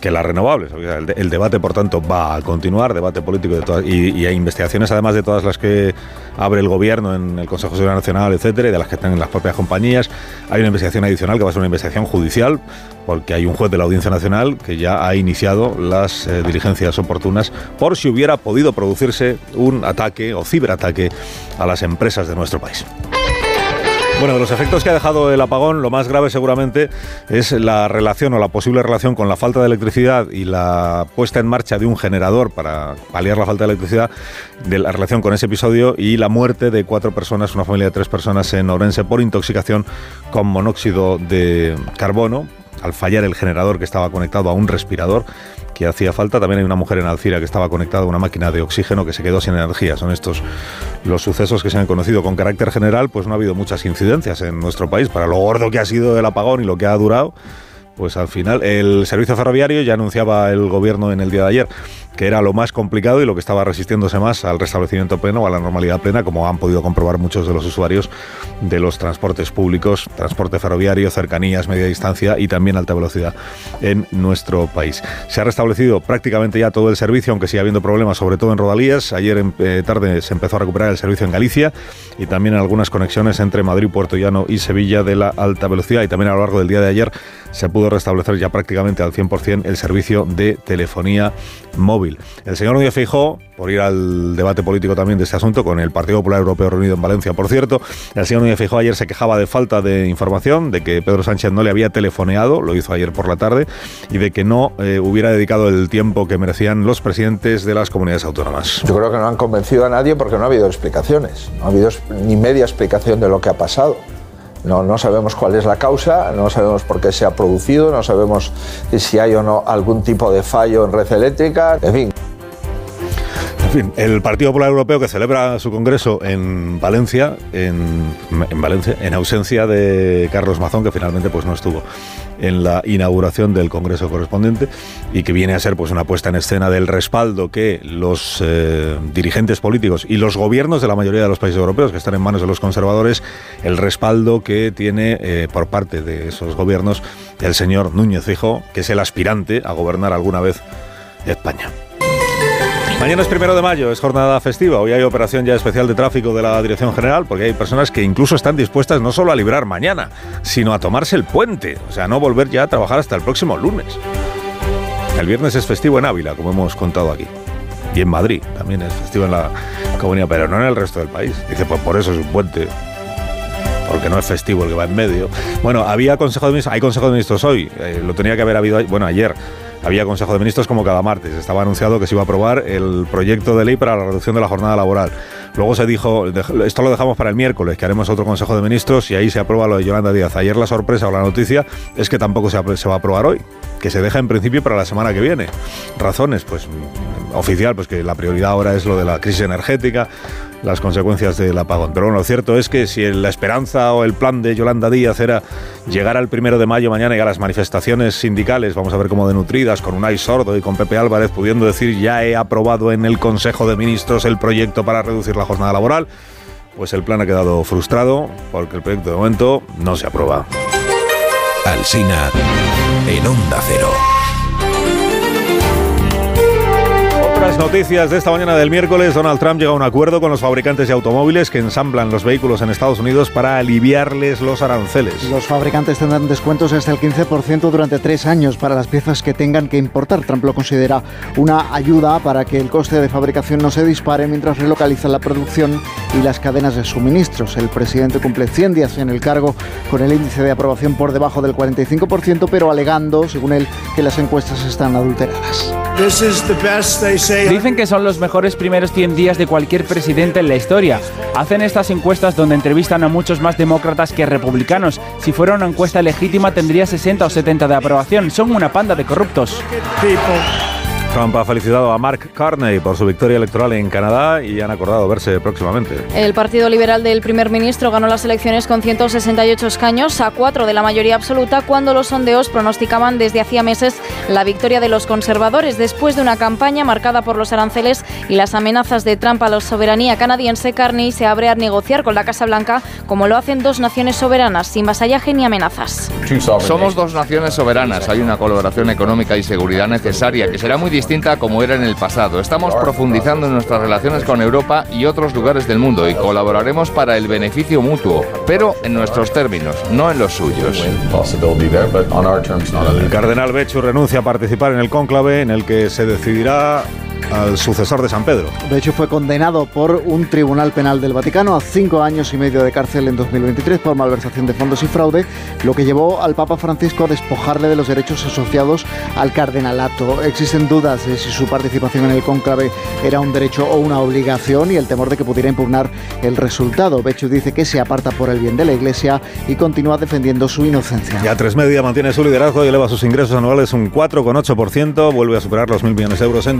Speaker 52: que las renovables. El, debate, por tanto, va a continuar, debate político y, hay investigaciones, además de todas las que abre el gobierno en el Consejo Seguridad Nacional, etcétera, y de las que están en las propias compañías. Hay una investigación adicional que va a ser una investigación judicial, porque hay un juez de la Audiencia Nacional que ya ha iniciado las eh, diligencias oportunas por si hubiera podido producirse un ataque o ciberataque a las empresas de nuestro país. Bueno, de los efectos que ha dejado el apagón, lo más grave seguramente es la relación o la posible relación con la falta de electricidad y la puesta en marcha de un generador para paliar la falta de electricidad, de la relación con ese episodio y la muerte de cuatro personas, una familia de tres personas en Orense por intoxicación con monóxido de carbono. Al fallar el generador que estaba conectado a un respirador que hacía falta. También hay una mujer en Alcira que estaba conectada a una máquina de oxígeno que se quedó sin energía. Son estos los sucesos que se han conocido con carácter general, pues no ha habido muchas incidencias en nuestro país para lo gordo que ha sido el apagón y lo que ha durado. Pues al final el servicio ferroviario ya anunciaba el gobierno en el día de ayer que era lo más complicado y lo que estaba resistiéndose más al restablecimiento pleno o a la normalidad plena, como han podido comprobar muchos de los usuarios de los transportes públicos, transporte ferroviario, cercanías, media distancia y también alta velocidad en nuestro país. Se ha restablecido prácticamente ya todo el servicio, aunque sigue habiendo problemas, sobre todo en Rodalías. Ayer en, eh, tarde se empezó a recuperar el servicio en Galicia y también en algunas conexiones entre Madrid, Puerto Llano y Sevilla de la alta velocidad. Y también a lo largo del día de ayer se pudo restablecer ya prácticamente al 100% el servicio de telefonía móvil. El señor Núñez Feijóo, por ir al debate político también de este asunto, con el Partido Popular Europeo reunido en Valencia, por cierto, el señor Núñez Feijóo ayer se quejaba de falta de información, de que Pedro Sánchez no le había telefoneado, lo hizo ayer por la tarde, y de que no eh, hubiera dedicado el tiempo que merecían los presidentes de las comunidades autónomas.
Speaker 53: Yo creo que no han convencido a nadie porque no ha habido explicaciones, no ha habido ni media explicación de lo que ha pasado. No, no sabemos cuál es la causa, no sabemos por qué se ha producido, no sabemos si hay o no algún tipo de fallo en red eléctrica, en fin.
Speaker 52: Fin, el Partido Popular Europeo que celebra su congreso en Valencia, en, en, Valencia, en ausencia de Carlos Mazón, que finalmente pues no estuvo en la inauguración del congreso correspondiente y que viene a ser pues una puesta en escena del respaldo que los eh, dirigentes políticos y los gobiernos de la mayoría de los países europeos que están en manos de los conservadores, el respaldo que tiene eh, por parte de esos gobiernos el señor Núñez Fijo, que es el aspirante a gobernar alguna vez España. Mañana es primero de mayo, es jornada festiva. Hoy hay operación ya especial de tráfico de la Dirección General, porque hay personas que incluso están dispuestas no solo a librar mañana, sino a tomarse el puente. O sea, no volver ya a trabajar hasta el próximo lunes. El viernes es festivo en Ávila, como hemos contado aquí. Y en Madrid también es festivo en la comunidad, pero no en el resto del país. Dice, pues por eso es un puente. Porque no es festivo el que va en medio. Bueno, había Consejo de Ministros, hay Consejo de Ministros hoy. Eh, lo tenía que haber habido, bueno, ayer había Consejo de Ministros como cada martes. Estaba anunciado que se iba a aprobar el proyecto de ley para la reducción de la jornada laboral. Luego se dijo, esto lo dejamos para el miércoles, que haremos otro Consejo de Ministros y ahí se aprueba lo de Yolanda Díaz. Ayer la sorpresa o la noticia es que tampoco se, va a aprobar hoy, que se deja en principio para la semana que viene. Razones, pues oficial, pues que la prioridad ahora es lo de la crisis energética, las consecuencias del apagón. Pero bueno, lo cierto es que si la esperanza o el plan de Yolanda Díaz era llegar al primero de mayo mañana y a las manifestaciones sindicales, vamos a ver cómo de nutridas, con Unai Sordo y con Pepe Álvarez, pudiendo decir ya he aprobado en el Consejo de Ministros el proyecto para reducir la jornada laboral, pues el plan ha quedado frustrado porque el proyecto de momento no se aprueba.
Speaker 42: Alsina en Onda Cero.
Speaker 52: Noticias de esta mañana del miércoles, Donald Trump llega a un acuerdo con los fabricantes de automóviles que ensamblan los vehículos en Estados Unidos para aliviarles los aranceles.
Speaker 49: Los fabricantes tendrán descuentos hasta el 15% durante tres años para las piezas que tengan que importar. Trump lo considera una ayuda para que el coste de fabricación no se dispare mientras relocalizan la producción y las cadenas de suministros. El presidente cumple 100 días en el cargo con el índice de aprobación por debajo del 45%, pero alegando, según él, que las encuestas están adulteradas.
Speaker 36: Dicen que son los mejores primeros 100 días de cualquier presidente en la historia. Hacen estas encuestas donde entrevistan a muchos más demócratas que republicanos. Si fuera una encuesta legítima tendría 60 o 70 de aprobación. Son una panda de corruptos.
Speaker 52: Trump ha felicitado a Mark Carney por su victoria electoral en Canadá y han acordado verse próximamente.
Speaker 21: El Partido Liberal del primer ministro ganó las elecciones con 168 escaños a 4 de la mayoría absoluta cuando los sondeos pronosticaban desde hacía meses la victoria de los conservadores después de una campaña marcada por los aranceles y las amenazas de Trump a la soberanía canadiense. Carney se abre a negociar con la Casa Blanca como lo hacen dos naciones soberanas sin vasallaje ni amenazas.
Speaker 54: Somos dos naciones soberanas. Hay una colaboración económica y seguridad necesaria que será muy distinta como era en el pasado. Estamos profundizando en nuestras relaciones con Europa y otros lugares del mundo y colaboraremos para el beneficio mutuo, pero en nuestros términos, no en los suyos.
Speaker 52: El cardenal Bechu renuncia a participar en el cónclave en el que se decidirá al sucesor de San Pedro.
Speaker 49: De hecho, fue condenado por un tribunal penal del Vaticano a cinco años y medio de cárcel en 2023 por malversación de fondos y fraude, lo que llevó al Papa Francisco a despojarle de los derechos asociados al cardenalato. Existen dudas de si su participación en el cónclave era un derecho o una obligación y el temor de que pudiera impugnar el resultado. Bechu dice que se aparta por el bien de la Iglesia y continúa defendiendo su inocencia.
Speaker 52: Ya tres Media mantiene su liderazgo y eleva sus ingresos anuales un 4,8%, vuelve a superar los mil millones de euros en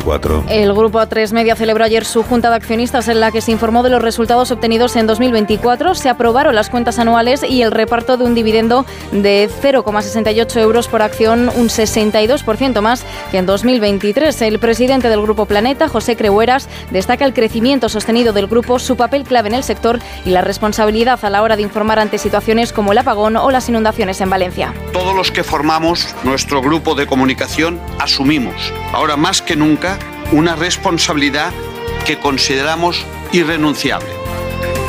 Speaker 52: 2024.
Speaker 21: El grupo A3 Media celebró ayer su junta de accionistas en la que se informó de los resultados obtenidos en 2024. Se aprobaron las cuentas anuales y el reparto de un dividendo de 0,68 euros por acción, un 62% más que en 2023. El presidente del Grupo Planeta, José Creueras, destaca el crecimiento sostenido del grupo, su papel clave en el sector y la responsabilidad a la hora de informar ante situaciones como el apagón o las inundaciones en Valencia.
Speaker 55: Todos los que formamos nuestro grupo de comunicación asumimos, ahora más que nunca, una responsabilidad que consideramos irrenunciable,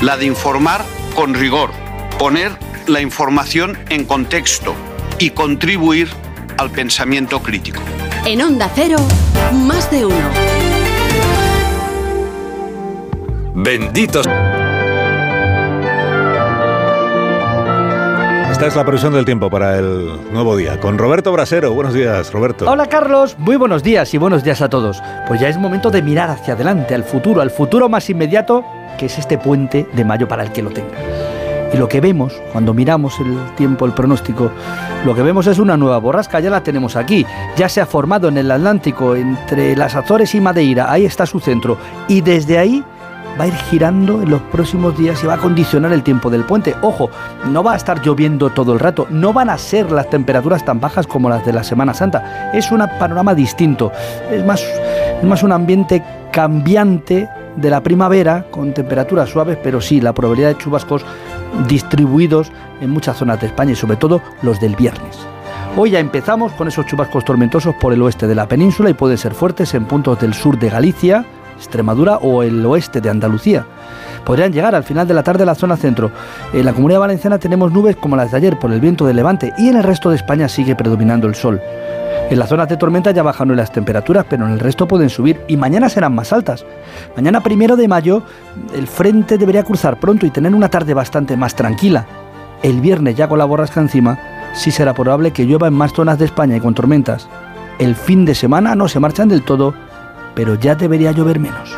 Speaker 55: la de informar con rigor, poner la información en contexto y contribuir al pensamiento crítico.
Speaker 56: En Onda Cero, más de uno.
Speaker 57: Benditos.
Speaker 52: Esta es la previsión del tiempo para el nuevo día. Con Roberto Brasero. Buenos días, Roberto.
Speaker 12: Hola Carlos, muy buenos días y buenos días a todos. Pues ya es momento de mirar hacia adelante, al futuro, al futuro más inmediato, que es este puente de mayo para el que lo tenga. Y lo que vemos, cuando miramos el tiempo, el pronóstico, lo que vemos es una nueva borrasca, ya la tenemos aquí. Ya se ha formado en el Atlántico, entre las Azores y Madeira, ahí está su centro. Y desde ahí va a ir girando en los próximos días y va a condicionar el tiempo del puente. Ojo, no va a estar lloviendo todo el rato, no van a ser las temperaturas tan bajas como las de la Semana Santa. Es un panorama distinto, es más, es más un ambiente cambiante de la primavera con temperaturas suaves, pero sí la probabilidad de chubascos distribuidos en muchas zonas de España y sobre todo los del viernes. Hoy ya empezamos con esos chubascos tormentosos por el oeste de la península y pueden ser fuertes en puntos del sur de Galicia, Extremadura o el oeste de Andalucía. Podrían llegar al final de la tarde a la zona centro. En la comunidad valenciana tenemos nubes como las de ayer por el viento de levante y en el resto de España sigue predominando el sol. En las zonas de tormenta ya bajan hoy las temperaturas, pero en el resto pueden subir y mañana serán más altas. Mañana primero de mayo el frente debería cruzar pronto y tener una tarde bastante más tranquila. El viernes ya con la borrasca encima, sí será probable que llueva en más zonas de España y con tormentas. El fin de semana no se marchan del todo, pero ya debería llover menos.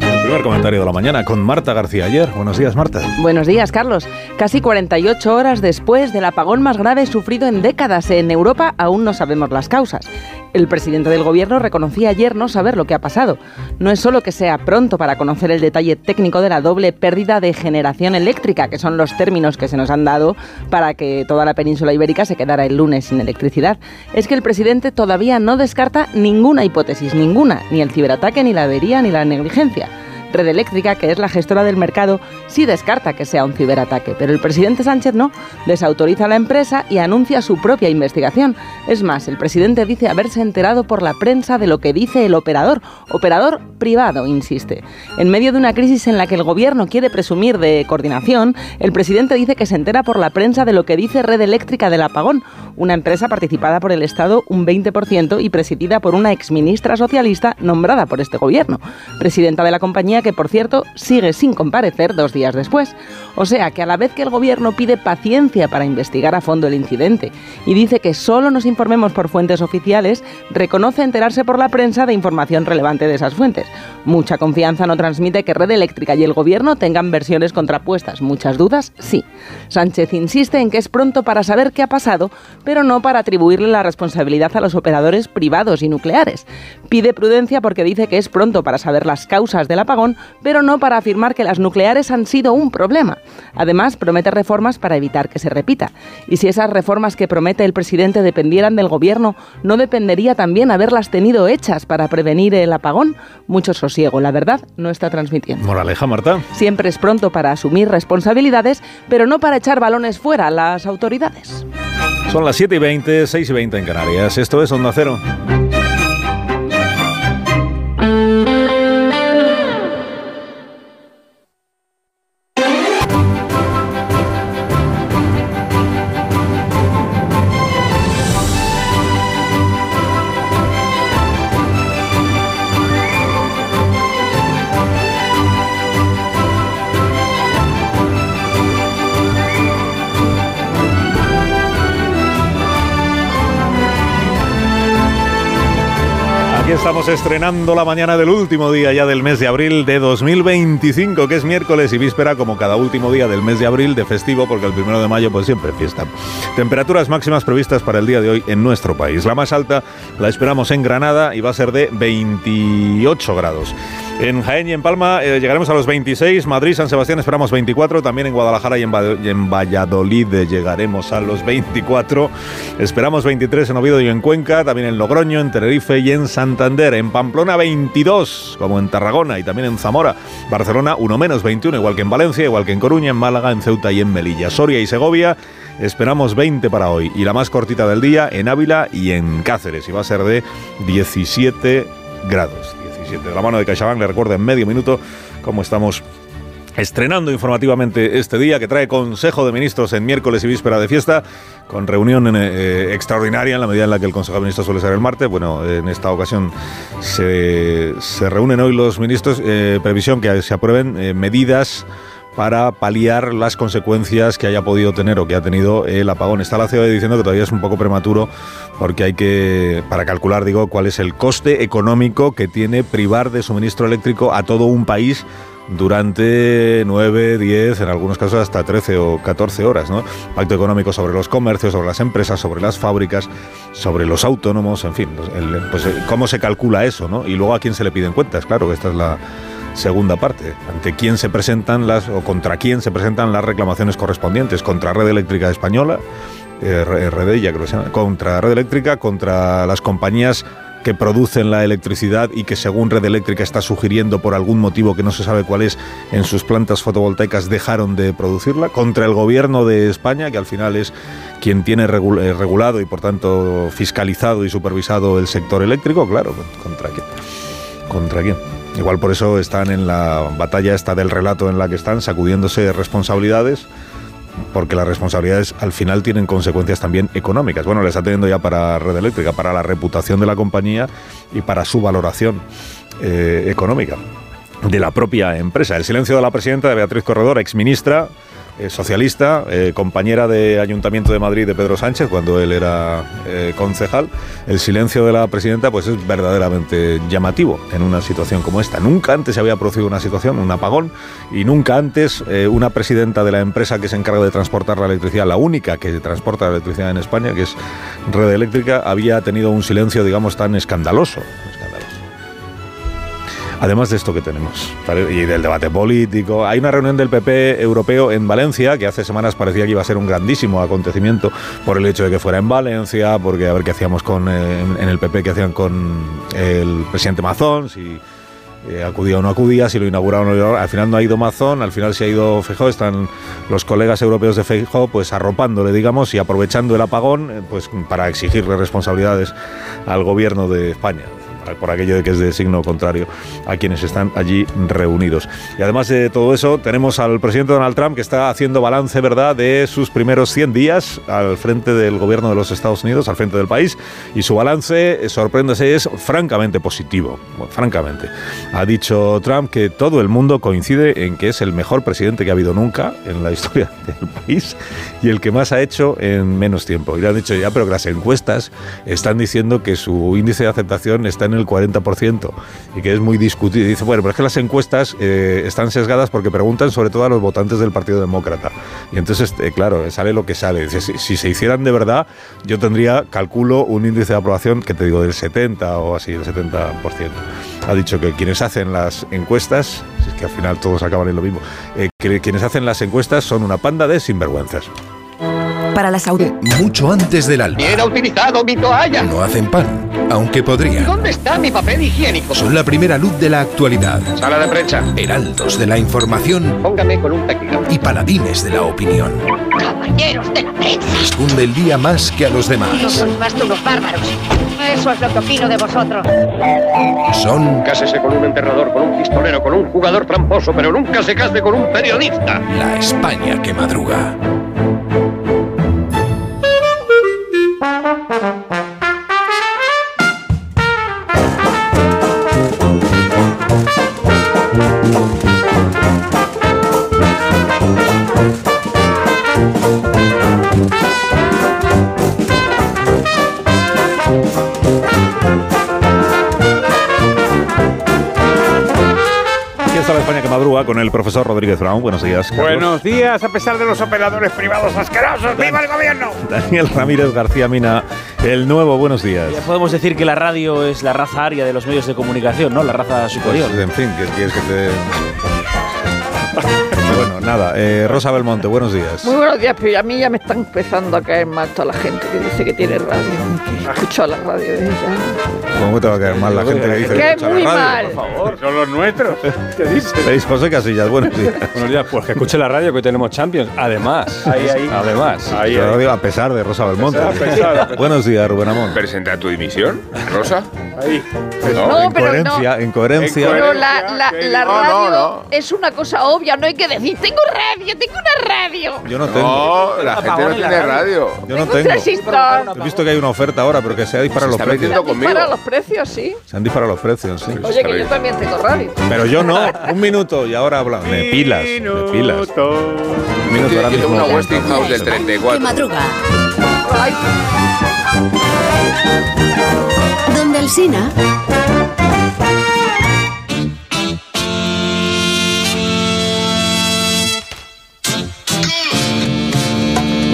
Speaker 52: El primer comentario de la mañana con Marta García ayer. Buenos días, Marta.
Speaker 58: Buenos días, Carlos. Casi 48 horas después del apagón más grave sufrido en décadas en Europa, aún no sabemos las causas. El presidente del gobierno reconocía ayer no saber lo que ha pasado. No es solo que sea pronto para conocer el detalle técnico de la doble pérdida de generación eléctrica, que son los términos que se nos han dado para que toda la península ibérica se quedara el lunes sin electricidad. Es que el presidente todavía no descarta ninguna hipótesis, ninguna, ni el ciberataque, ni la avería, ni la negligencia. Red Eléctrica, que es la gestora del mercado, sí descarta que sea un ciberataque, pero el presidente Sánchez no, desautoriza a la empresa y anuncia su propia investigación. Es más, el presidente dice haberse enterado por la prensa de lo que dice el operador, operador privado, insiste. En medio de una crisis en la que el gobierno quiere presumir de coordinación, el presidente dice que se entera por la prensa de lo que dice Red Eléctrica del apagón, una empresa participada por el Estado un 20% y presidida por una exministra socialista nombrada por este gobierno, presidenta de la compañía que, por cierto, sigue sin comparecer dos días después. O sea que a la vez que el gobierno pide paciencia para investigar a fondo el incidente y dice que solo nos informemos por fuentes oficiales, reconoce enterarse por la prensa de información relevante de esas fuentes. Mucha confianza no transmite que Red Eléctrica y el gobierno tengan versiones contrapuestas. Muchas dudas, sí. Sánchez insiste en que es pronto para saber qué ha pasado, pero no para atribuirle la responsabilidad a los operadores privados y nucleares. Pide prudencia porque dice que es pronto para saber las causas del apagón, pero no para afirmar que las nucleares han sido un problema. Además, promete reformas para evitar que se repita. Y si esas reformas que promete el presidente dependieran del gobierno, ¿no dependería también haberlas tenido hechas para prevenir el apagón? Mucho sosiego, la verdad, no está transmitiendo.
Speaker 52: Moraleja, Marta.
Speaker 58: Siempre es pronto para asumir responsabilidades, pero no para echar balones fuera a las autoridades.
Speaker 52: Son las 7 y 20, 6 y 20 en Canarias. Esto es Onda Cero. Estamos estrenando la mañana del último día ya del mes de abril de 2025, que es miércoles y víspera como cada último día del mes de abril de festivo, porque el primero de mayo pues siempre es fiesta. Temperaturas máximas previstas para el día de hoy en nuestro país. La más alta la esperamos en Granada y va a ser de 28 grados. En Jaén y en Palma eh, llegaremos a los 26, Madrid, San Sebastián esperamos 24, también en Guadalajara y en, en Valladolid eh, llegaremos a los 24, esperamos 23 en Oviedo y en Cuenca, también en Logroño, en Tenerife y en Santander, en Pamplona 22, como en Tarragona y también en Zamora, Barcelona 1 menos 21, igual que en Valencia, igual que en Coruña, en Málaga, en Ceuta y en Melilla, Soria y Segovia. Esperamos 20 para hoy y la más cortita del día en Ávila y en Cáceres y va a ser de 17 grados. 17. De la mano de CaixaBank le recuerdo en medio minuto cómo estamos estrenando informativamente este día que trae Consejo de Ministros en miércoles y víspera de fiesta con reunión eh, extraordinaria en la medida en la que el Consejo de Ministros suele ser el martes. Bueno, en esta ocasión se, se reúnen hoy los ministros, eh, previsión que se aprueben eh, medidas para paliar las consecuencias que haya podido tener o que ha tenido el apagón. Está la COE diciendo que todavía es un poco prematuro porque hay que, para calcular, digo, cuál es el coste económico que tiene privar de suministro eléctrico a todo un país durante 9, 10, en algunos casos hasta 13 o 14 horas. ¿no? Pacto económico sobre los comercios, sobre las empresas, sobre las fábricas, sobre los autónomos, en fin, el- pues, eh, cómo se calcula eso, ¿no? Y luego a quién se le piden cuentas, claro que esta es la segunda parte. ¿Ante quién se presentan las, o contra quién se presentan las reclamaciones correspondientes? ¿Contra Red Eléctrica Española? Eh, Re- RDEIA, creo que se llama. Contra Red Eléctrica, contra las compañías que producen la electricidad y que según Red Eléctrica está sugiriendo por algún motivo que no se sabe cuál es en sus plantas fotovoltaicas dejaron de producirla, contra el gobierno de España que al final es quien tiene eh, regulado y por tanto fiscalizado y supervisado el sector eléctrico, claro, contra quién. ¿Contra quién? Igual por eso están en la batalla esta del relato en la que están, sacudiéndose responsabilidades, porque las responsabilidades al final tienen consecuencias también económicas. Bueno, le está teniendo ya para Red Eléctrica, para la reputación de la compañía y para su valoración eh, económica de la propia empresa. El silencio de la presidenta de Beatriz Corredor, exministra eh, socialista, eh, compañera de Ayuntamiento de Madrid de Pedro Sánchez cuando él era eh, concejal. El silencio de la presidenta pues es verdaderamente llamativo en una situación como esta. Nunca antes se había producido una situación, un apagón, y nunca antes una presidenta de la empresa que se encarga de transportar la electricidad, la única que transporta la electricidad en España, que es Red Eléctrica, había tenido un silencio, digamos, tan escandaloso. Además de esto que tenemos, y del debate político, hay una reunión del PP europeo en Valencia, que hace semanas parecía que iba a ser un grandísimo acontecimiento por el hecho de que fuera en Valencia, porque a ver qué hacíamos con, eh, en el PP, qué hacían con el presidente Mazón, si eh, acudía o no acudía, si lo inauguraba o no. Al final no ha ido Mazón, al final se ha ido Feijóo, están los colegas europeos de Feijóo pues arropándole, digamos, y aprovechando el apagón eh, pues para exigirle responsabilidades al gobierno de España por aquello de que es de signo contrario a quienes están allí reunidos. Y además de todo eso, tenemos al presidente Donald Trump que está haciendo balance, ¿verdad?, de sus primeros 100 días al frente del gobierno de los Estados Unidos, al frente del país, y su balance, eh, sorpréndase, es francamente positivo, bueno, francamente. Ha dicho Trump que todo el mundo coincide en que es el mejor presidente que ha habido nunca en la historia del país y el que más ha hecho en menos tiempo. Y le han dicho ya, pero que las encuestas están diciendo que su índice de aceptación está en el 40% y que es muy discutido. Dice, bueno, pero es que las encuestas eh, están sesgadas porque preguntan sobre todo a los votantes del Partido Demócrata. Y entonces, eh, claro, sale lo que sale. Dice, si, si se hicieran de verdad, yo tendría, calculo, un índice de aprobación que te digo del 70 o así, el 70%. Ha dicho que quienes hacen las encuestas, es que al final todos acaban en lo mismo, eh, que quienes hacen las encuestas son una panda de sinvergüenzas.
Speaker 59: Para la Saudi.
Speaker 15: Mucho antes del alba.
Speaker 60: ¿Quién ha utilizado mi toalla?
Speaker 15: No hacen pan, aunque podrían.
Speaker 60: ¿Dónde está mi papel higiénico?
Speaker 15: Son la primera luz de la actualidad.
Speaker 60: Sala de prensa.
Speaker 15: Heraldos de la información.
Speaker 60: Póngame con un taquígrafo.
Speaker 15: Y paladines de la opinión.
Speaker 61: Caballeros de la prensa.
Speaker 15: Les cunde el día más que a los
Speaker 61: No
Speaker 15: demás.
Speaker 61: sois más que unos bárbaros. Eso es lo que opino de vosotros.
Speaker 15: Son
Speaker 60: Cásese con un enterrador, con un pistolero, con un jugador tramposo, pero nunca se case con un periodista.
Speaker 15: la España que madruga.
Speaker 52: Madruga con el profesor Rodríguez Brown. Buenos días. Carlos.
Speaker 62: Buenos días, a pesar de los operadores privados asquerosos. ¡Viva el gobierno!
Speaker 52: Daniel Ramírez García Mina, el nuevo. Buenos días.
Speaker 36: Ya podemos decir que la radio es la raza aria de los medios de comunicación, ¿no? La raza superior.
Speaker 52: Pues, en fin, ¿qué quieres que te.? Bueno, nada. eh, Rosa Belmonte, buenos días.
Speaker 63: Muy buenos días, pero a mí ya me está empezando a caer mal toda la gente que dice que tiene radio, que escucha la radio de ella.
Speaker 52: ¿Cómo te va a caer mal la gente que dice
Speaker 63: Que
Speaker 52: que
Speaker 63: es
Speaker 52: escucha
Speaker 63: muy
Speaker 52: la radio?
Speaker 63: mal.
Speaker 62: Por favor, son los nuestros. ¿Qué dices?
Speaker 52: Veis, José Casillas, buenos días.
Speaker 64: Buenos días, pues que escuche la radio que hoy tenemos Champions. Además,
Speaker 62: Ahí, ahí.
Speaker 64: además.
Speaker 62: Ahí,
Speaker 52: La
Speaker 62: ahí.
Speaker 52: radio a pesar de Rosa Belmonte.
Speaker 62: A pesar, a pesar.
Speaker 52: buenos días, Rubén Amón.
Speaker 65: ¿Presenta tu dimisión, Rosa?
Speaker 62: Ahí.
Speaker 63: No,
Speaker 52: en
Speaker 63: pero
Speaker 52: coherencia, en coherencia.
Speaker 63: Pero la, la, la
Speaker 65: No,
Speaker 63: radio
Speaker 65: no, no.
Speaker 63: es una cosa obvia, no hay que decir, tengo radio, tengo una radio.
Speaker 52: Yo no tengo.
Speaker 65: No, la gente no tiene radio.
Speaker 52: Yo no
Speaker 63: Tengo.
Speaker 52: He visto que hay una oferta ahora, pero que se ha disparado
Speaker 65: Se
Speaker 52: los precios.
Speaker 65: metiendo conmigo.
Speaker 63: Para los precios, sí.
Speaker 52: Se han disparado los precios, sí.
Speaker 63: Oye, que yo también tengo radio.
Speaker 52: Pero yo no. Un minuto y ahora hablamos. De pilas. De pilas. Un minuto ahora mismo.
Speaker 65: una Westinghouse del
Speaker 66: Que
Speaker 65: 34.
Speaker 66: madruga. Donde el Sina.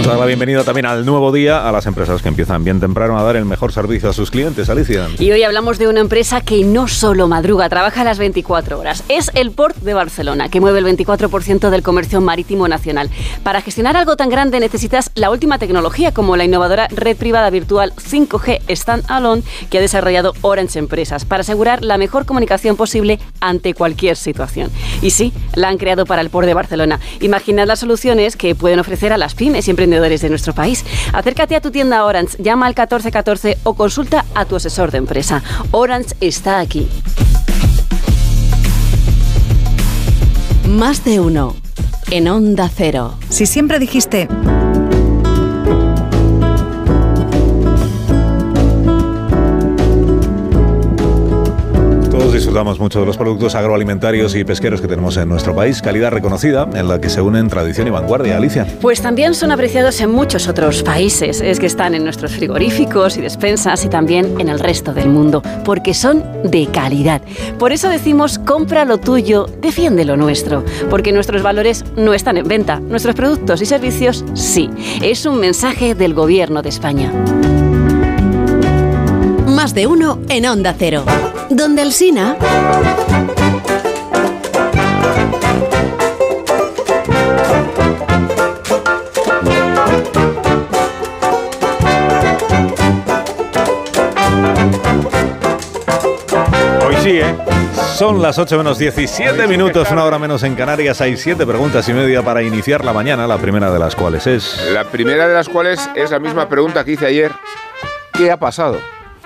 Speaker 52: Dar la bienvenida también al nuevo día a las empresas que empiezan bien temprano a dar el mejor servicio a sus clientes. Alicia.
Speaker 44: Y hoy hablamos de una empresa que no solo madruga, trabaja las 24 horas. Es el Port de Barcelona, que mueve el 24% del comercio marítimo nacional. Para gestionar algo tan grande necesitas la última tecnología, como la innovadora red privada virtual 5G Standalone que ha desarrollado Orange Empresas, para asegurar la mejor comunicación posible ante cualquier situación. Y sí, la han creado para el Port de Barcelona. Imaginad las soluciones que pueden ofrecer a las pymes y emprendedores de nuestro país. Acércate a tu tienda Orange, llama al 1414 o consulta a tu asesor de empresa. Orange está aquí.
Speaker 66: Más de uno. En Onda Cero.
Speaker 67: Si siempre dijiste...
Speaker 52: disfrutamos mucho de los productos agroalimentarios y pesqueros que tenemos en nuestro país. Calidad reconocida en la que se unen tradición y vanguardia. Alicia.
Speaker 44: Pues también son apreciados en muchos otros países. Es que están en nuestros frigoríficos y despensas y también en el resto del mundo, porque son de calidad. Por eso decimos, compra lo tuyo, defiende lo nuestro, porque nuestros valores no están en venta, nuestros productos y servicios sí. Es un mensaje del Gobierno de España.
Speaker 66: Más de uno en Onda Cero. Donde el Sina.
Speaker 62: Hoy sí, ¿eh?
Speaker 52: Son las 8 menos 17 minutos, una hora menos en Canarias. Hay siete preguntas y media para iniciar la mañana, la primera de las cuales es...
Speaker 65: La primera de las cuales es la misma pregunta que hice ayer. ¿Qué ha pasado?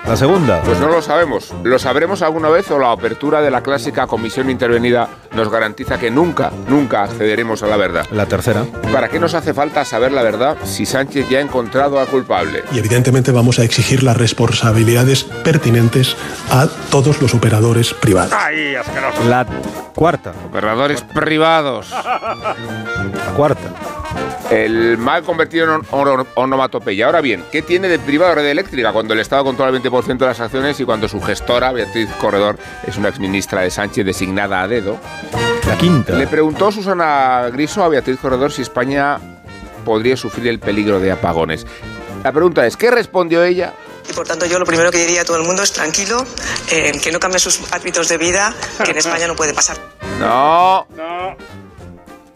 Speaker 52: La segunda.
Speaker 65: Pues no lo sabemos. ¿Lo sabremos alguna vez o la apertura de la clásica comisión intervenida nos garantiza que nunca, nunca accederemos a la verdad?
Speaker 52: La tercera.
Speaker 65: ¿Para qué nos hace falta saber la verdad si Sánchez ya ha encontrado al culpable?
Speaker 32: Y evidentemente vamos a exigir las responsabilidades pertinentes a todos los operadores privados.
Speaker 62: ¡Ay, asqueroso!
Speaker 52: La cuarta.
Speaker 65: Operadores privados.
Speaker 52: La cuarta.
Speaker 65: El mal convertido en on- onomatopeya. Ahora bien, ¿qué tiene de privado Red Eléctrica cuando el Estado controla el 20% de las acciones y cuando su gestora, Beatriz Corredor, es una exministra de Sánchez designada a dedo?
Speaker 52: La quinta.
Speaker 65: Le preguntó Susana Griso a Beatriz Corredor si España podría sufrir el peligro de apagones. La pregunta es, ¿qué respondió ella?
Speaker 68: Y por tanto yo lo primero que diría a todo el mundo es tranquilo, eh, que no cambie sus hábitos de vida, que en España no puede pasar.
Speaker 65: No.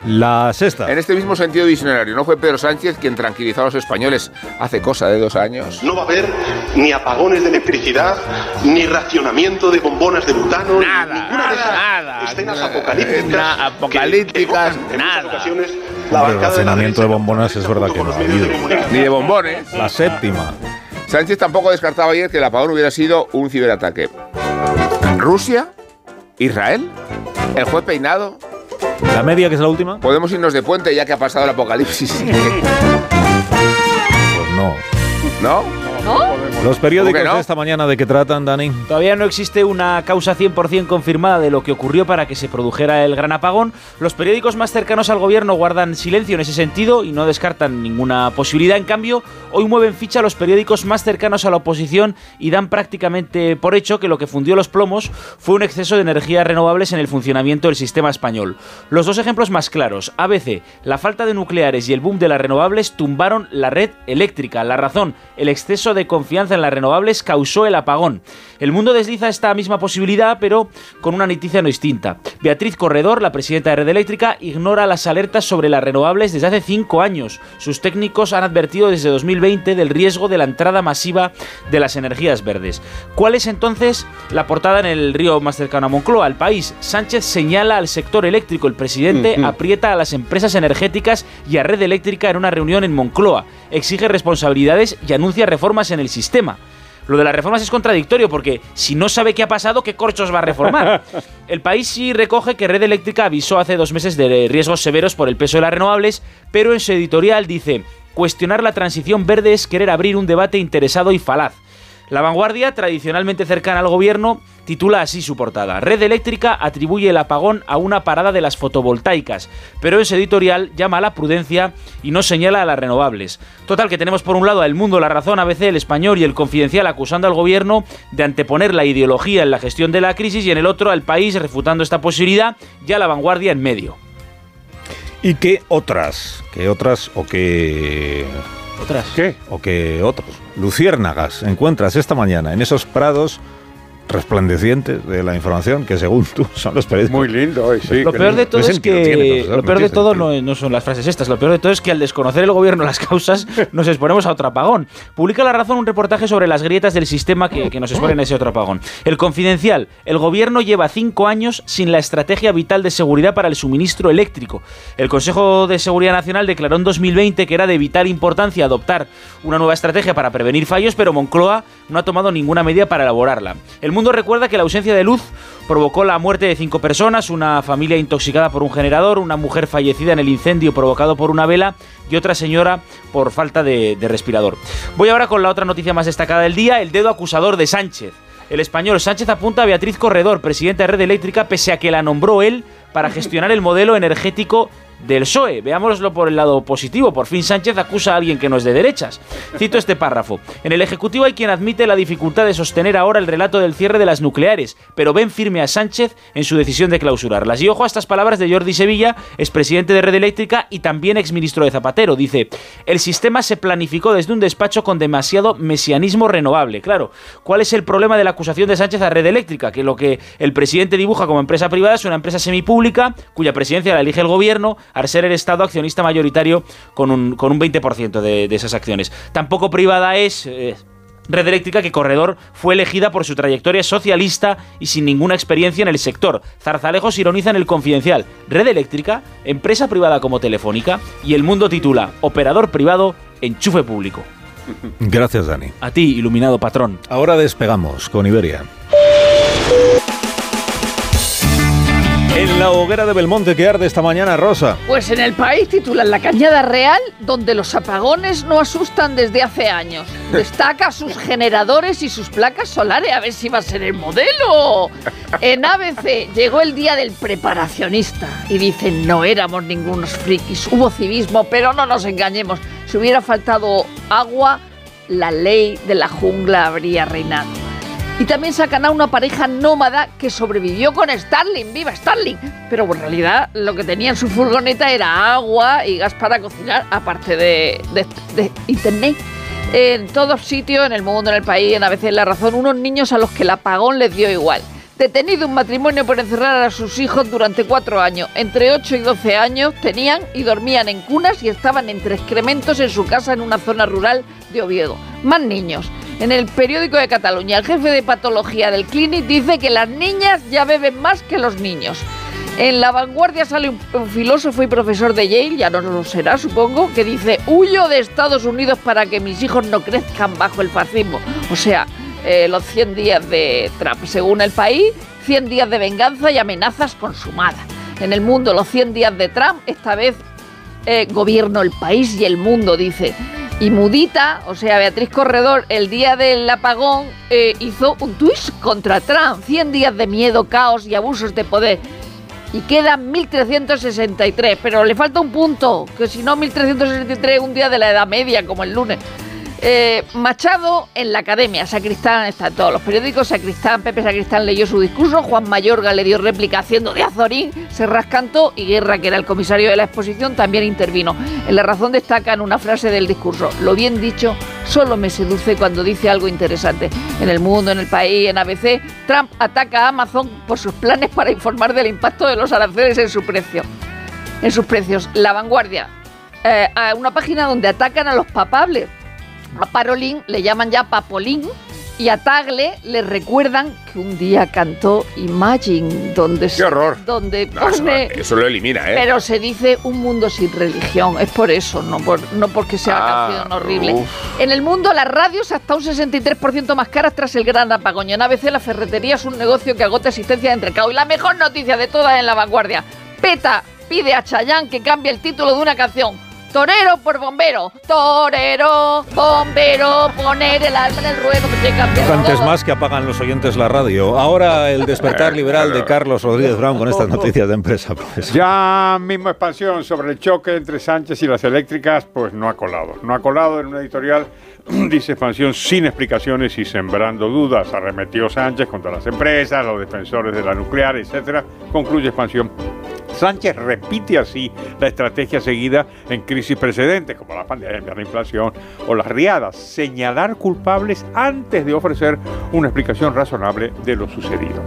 Speaker 52: La sexta.
Speaker 65: En este mismo sentido visionario, ¿no fue Pedro Sánchez quien tranquilizó a los españoles hace cosa de dos años?
Speaker 69: No va a haber ni apagones de electricidad, ni racionamiento de bombonas de butano,
Speaker 65: Nada,
Speaker 69: ni ninguna de esas
Speaker 65: nada.
Speaker 69: escenas
Speaker 65: Eh,
Speaker 69: apocalípticas.
Speaker 65: na- apocalípticas,
Speaker 69: que en
Speaker 65: nada.
Speaker 69: ocasiones la
Speaker 52: Hombre, el
Speaker 69: bancada de
Speaker 52: racionamiento de bombonas es verdad que no ha habido.
Speaker 65: Ni de bombones.
Speaker 52: La séptima.
Speaker 65: Sánchez tampoco descartaba ayer que el apagón hubiera sido un ciberataque. ¿Rusia? ¿Israel? ¿El juez peinado?
Speaker 52: La media, que es la última.
Speaker 65: Podemos irnos de puente ya que ha pasado el apocalipsis.
Speaker 52: Pues no.
Speaker 65: ¿No?
Speaker 63: ¿No?
Speaker 52: Los periódicos de esta mañana, ¿de qué tratan, Dani?
Speaker 36: Todavía no existe una causa 100% confirmada de lo que ocurrió para que se produjera el gran apagón. Los periódicos más cercanos al gobierno guardan silencio en ese sentido y no descartan ninguna posibilidad. En cambio, hoy mueven ficha los periódicos más cercanos a la oposición y dan prácticamente por hecho que lo que fundió los plomos fue un exceso de energías renovables en el funcionamiento del sistema español. Los dos ejemplos más claros. ABC, la falta de nucleares y el boom de las renovables tumbaron la red eléctrica. La razón, el exceso de confianza en las renovables causó el apagón. El mundo desliza esta misma posibilidad, pero con una noticia no distinta. Beatriz Corredor, la presidenta de Red Eléctrica, ignora las alertas sobre las renovables desde hace cinco años. Sus técnicos han advertido desde 2020 del riesgo de la entrada masiva de las energías verdes. ¿Cuál es entonces la portada en el río más cercano a Moncloa? El país. Sánchez señala al sector eléctrico. El presidente aprieta a las empresas energéticas y a Red Eléctrica en una reunión en Moncloa. Exige responsabilidades y anuncia reformas en el sistema. Lo de las reformas es contradictorio porque si no sabe qué ha pasado, ¿qué corchos va a reformar? El país sí recoge que Red Eléctrica avisó hace dos meses de riesgos severos por el peso de las renovables, pero en su editorial dice, cuestionar la transición verde es querer abrir un debate interesado y falaz. La vanguardia, tradicionalmente cercana al gobierno, titula así su portada. Red Eléctrica atribuye el apagón a una parada de las fotovoltaicas, pero en su editorial llama a la prudencia y no señala a las renovables. Total, que tenemos por un lado a El Mundo, La Razón, ABC, El Español y El Confidencial acusando al gobierno de anteponer la ideología en la gestión de la crisis y en el otro al país refutando esta posibilidad y a la vanguardia en medio.
Speaker 52: ¿Y qué otras? ¿Qué otras o qué...?
Speaker 36: ¿Otras?
Speaker 52: ¿Qué? ¿O qué otros? Luciérnagas encuentras esta mañana en esos prados resplandecientes de la información que según tú son los periódicos.
Speaker 70: Muy lindo hoy, sí.
Speaker 36: Lo peor de todo
Speaker 52: ¿Qué
Speaker 36: es que
Speaker 52: tiene,
Speaker 36: lo peor
Speaker 52: No
Speaker 36: de todo
Speaker 52: sentido.
Speaker 36: no, no son las frases estas, lo peor de todo es que al desconocer el gobierno las causas nos exponemos a otro apagón. Publica La Razón un reportaje sobre las grietas del sistema que, que nos exponen a ese otro apagón. El Confidencial, el gobierno lleva cinco años sin la estrategia vital de seguridad para el suministro eléctrico. El Consejo de Seguridad Nacional declaró en 2020 que era de vital importancia adoptar una nueva estrategia para prevenir fallos, pero Moncloa no ha tomado ninguna medida para elaborarla. El mundo recuerda que la ausencia de luz provocó la muerte de cinco personas, una familia intoxicada por un generador, una mujer fallecida en el incendio provocado por una vela y otra señora por falta de, de respirador. Voy ahora con la otra noticia más destacada del día, el dedo acusador de Sánchez. El español Sánchez apunta a Beatriz Corredor, presidenta de Red Eléctrica, pese a que la nombró él para gestionar el modelo energético del PSOE. Veámoslo por el lado positivo. Por fin Sánchez acusa a alguien que no es de derechas. Cito este párrafo. En el Ejecutivo hay quien admite la dificultad de sostener ahora el relato del cierre de las nucleares, pero ven firme a Sánchez en su decisión de clausurarlas. Y ojo a estas palabras de Jordi Sevilla, expresidente de Red Eléctrica y también exministro de Zapatero. Dice, el sistema se planificó desde un despacho con demasiado mesianismo renovable. Claro, ¿cuál es el problema de la acusación de Sánchez a Red Eléctrica? Que lo que el presidente dibuja como empresa privada es una empresa semipública cuya presidencia la elige el gobierno al ser el Estado accionista mayoritario con un, con un 20% de, de esas acciones. Tampoco privada es... eh, Red Eléctrica que Corredor fue elegida por su trayectoria socialista y sin ninguna experiencia en el sector. Zarzalejos ironiza en el confidencial. Red Eléctrica, empresa privada como Telefónica y el mundo titula Operador privado, enchufe público.
Speaker 52: Gracias, Dani.
Speaker 36: A ti, iluminado patrón.
Speaker 52: Ahora despegamos con Iberia. En la hoguera de Belmonte que arde esta mañana, Rosa.
Speaker 63: Pues en el país titulan La Cañada Real, donde los apagones no asustan desde hace años. Destaca sus generadores y sus placas solares, a ver si va a ser el modelo. En ABC llegó el día del preparacionista y dicen, no éramos ningunos frikis, hubo civismo, pero no nos engañemos. Si hubiera faltado agua, la ley de la jungla habría reinado. Y también sacan a una pareja nómada que sobrevivió con Starling. ¡Viva Starling! Pero en realidad lo que tenía en su furgoneta era agua y gas para cocinar, aparte de, de- de internet. En todos sitios, en el mundo, en el país, en a veces la razón, unos niños a los que el apagón les dio igual. Detenido un matrimonio por encerrar a sus hijos durante cuatro años. Entre 8 y 12 años tenían y dormían en cunas y estaban entre excrementos en su casa en una zona rural de Oviedo. Más niños. En el periódico de Cataluña, el jefe de patología del Clinic dice que las niñas ya beben más que los niños. En la vanguardia sale un, un filósofo y profesor de Yale, ya no lo será supongo, que dice, huyo de Estados Unidos para que mis hijos no crezcan bajo el fascismo. O sea, eh, los 100 días de Trump. Según el país, 100 días de venganza y amenazas consumadas. En el mundo, los 100 días de Trump, esta vez eh, gobierno el país y el mundo, dice. Y Mudita, o sea, Beatriz Corredor, el día del apagón eh, hizo un twist contra Trump. 100 días de miedo, caos y abusos de poder. Y quedan 1363, pero le falta un punto, que si no 1363 un día de la Edad Media, como el lunes. Eh, Machado en la academia, Sacristán está en todos los periódicos, Sacristán, Pepe Sacristán leyó su discurso, Juan Mayorga le dio réplica haciendo de Azorín, Serras cantó y Guerra, que era el comisario de la exposición, también intervino. En La Razón destacan una frase del discurso, lo bien dicho solo me seduce cuando dice algo interesante. En el mundo, en el país, en ABC, Trump ataca a Amazon por sus planes para informar del impacto de los aranceles en su precio. En sus precios. La vanguardia, eh, una página donde atacan a los papables a Parolín le llaman ya Papolín y a Tagle le recuerdan que un día cantó Imagine, donde
Speaker 70: ¡Qué horror!
Speaker 63: donde
Speaker 70: No, eso,
Speaker 63: pone-
Speaker 70: eso lo elimina, ¿eh?
Speaker 63: pero se dice un mundo sin religión, es por eso, no, por, no porque sea una
Speaker 70: Ah,
Speaker 63: canción horrible.
Speaker 70: uf.
Speaker 63: En el mundo las radios hasta un 63% más caras tras el gran apagón. Y en ABC la ferretería es un negocio que agota existencia de entrecao. Y la mejor noticia de todas en la vanguardia. PETA pide a Chayanne que cambie el título de una canción. Torero por bombero. Torero, bombero, poner el alma en el ruedo.
Speaker 52: Antes más que apagan los oyentes la radio. Ahora el despertar liberal de Carlos Rodríguez Brown con estas noticias de empresa, profesor.
Speaker 62: Ya mismo expansión sobre el choque entre Sánchez y las eléctricas, pues no ha colado. No ha colado en una editorial, dice expansión sin explicaciones y sembrando dudas. Arremetió Sánchez contra las empresas, los defensores de la nuclear, etcétera. Concluye expansión. Sánchez repite así la estrategia seguida en crisis precedentes, como la pandemia, la inflación o las riadas, señalar culpables antes de ofrecer una explicación razonable de lo sucedido.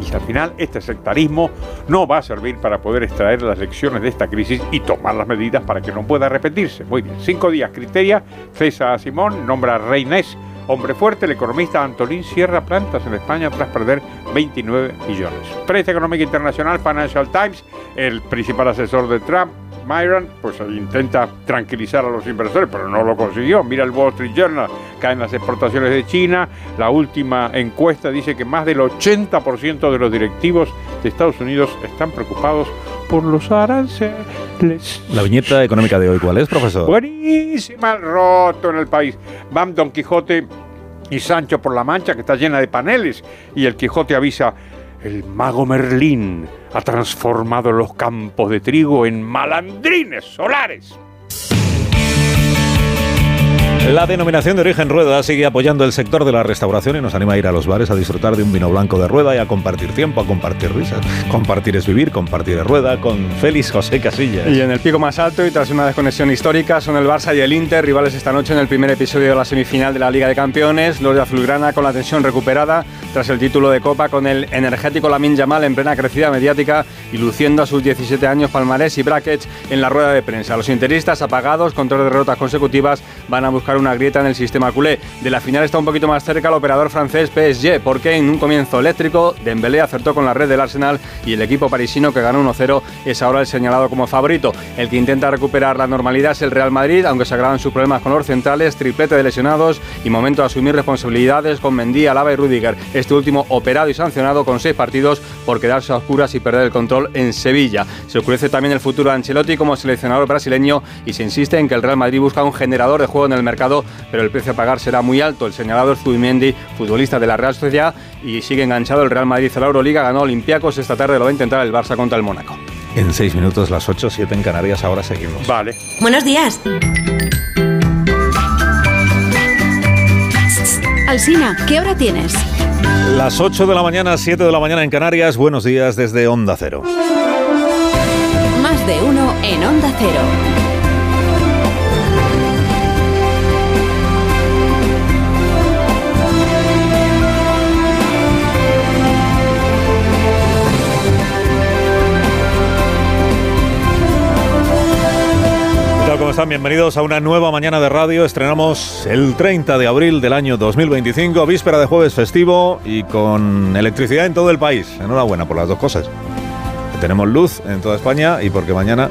Speaker 62: Y al final este sectarismo no va a servir para poder extraer las lecciones de esta crisis y tomar las medidas para que no pueda repetirse. Muy bien, cinco días, criteria, cesa a Simón, nombra a Reynés, hombre fuerte, el economista Antolín cierra plantas en España tras perder 29 millones. Prensa Económica Internacional, Financial Times, el principal asesor de Trump, Myron, pues intenta tranquilizar a los inversores, pero no lo consiguió. Mira el Wall Street Journal, caen las exportaciones de China. La última encuesta dice que más del 80% de los directivos de Estados Unidos están preocupados por los aranceles.
Speaker 52: La viñeta económica de hoy, ¿cuál es, profesor?
Speaker 62: Buenísima, roto en el país. Van Don Quijote y Sancho por la Mancha, que está llena de paneles, y el Quijote avisa, el mago Merlín ha transformado los campos de trigo en malandrines solares.
Speaker 52: La denominación de origen Rueda sigue apoyando el sector de la restauración y nos anima a ir a los bares a disfrutar de un vino blanco de Rueda y a compartir tiempo, a compartir risas. Compartir es vivir, compartir es Rueda con Félix José Casillas.
Speaker 69: Y en el pico más alto y tras una desconexión histórica son el Barça y el Inter, rivales esta noche en el primer episodio de la semifinal de la Liga de Campeones. Los de Azulgrana con la tensión recuperada tras el título de Copa con el energético Lamin Yamal en plena crecida mediática y luciendo a sus 17 años palmarés y brackets en la rueda de prensa. Los interistas apagados con tres derrotas consecutivas van a buscar una grieta en el sistema culé. De la final está un poquito más cerca el operador francés PSG porque en un comienzo eléctrico Dembélé acertó con la red del Arsenal y el equipo parisino que ganó 1-0 es ahora el señalado como favorito. El que intenta recuperar la normalidad es el Real Madrid, aunque se agravan sus problemas con los centrales, triplete de lesionados y momento de asumir responsabilidades con Mendy, Alaba y Rudiger. Este último operado y sancionado con seis partidos por quedarse a oscuras y perder el control en Sevilla. Se oscurece también el futuro de Ancelotti como seleccionador brasileño y se insiste en que el Real Madrid busca un generador de juego en el mercado, pero el precio a pagar será muy alto. El señalado es Zubimendi, futbolista de la Real Sociedad, y sigue enganchado el Real Madrid a la Euroliga, ganó Olympiacos, esta tarde lo va a intentar el Barça contra el Mónaco.
Speaker 52: En seis minutos, las 8, 7 en Canarias, ahora seguimos.
Speaker 62: Vale.
Speaker 23: Buenos días. Alsina, ¿qué hora tienes?
Speaker 52: Las 8 de la mañana, 7 de la mañana en Canarias, buenos días desde Onda Cero.
Speaker 23: Más de uno en Onda Cero.
Speaker 52: Están? Bienvenidos a una nueva mañana de radio. Estrenamos el 30 de abril del año 2025, víspera de jueves festivo y con electricidad en todo el país. Enhorabuena por las dos cosas. Tenemos luz en toda España y porque mañana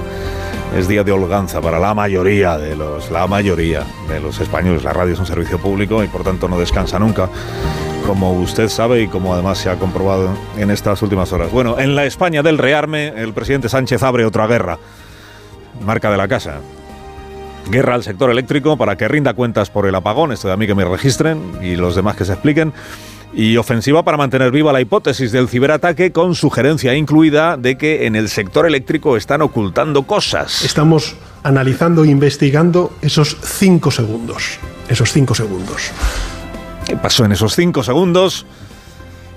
Speaker 52: es día de holganza para la mayoría de los, la mayoría de los españoles. La radio es un servicio público y por tanto no descansa nunca, como usted sabe y como además se ha comprobado en estas últimas horas. Bueno, en la España del rearme, el presidente Sánchez abre otra guerra. Marca de la casa. Guerra al sector eléctrico para que rinda cuentas por el apagón, esto de a mí que me registren y los demás que se expliquen. Y ofensiva para mantener viva la hipótesis del ciberataque con sugerencia incluida de que en el sector eléctrico están ocultando cosas.
Speaker 32: Estamos analizando e investigando esos cinco segundos. Esos cinco segundos.
Speaker 52: ¿Qué pasó en esos cinco segundos?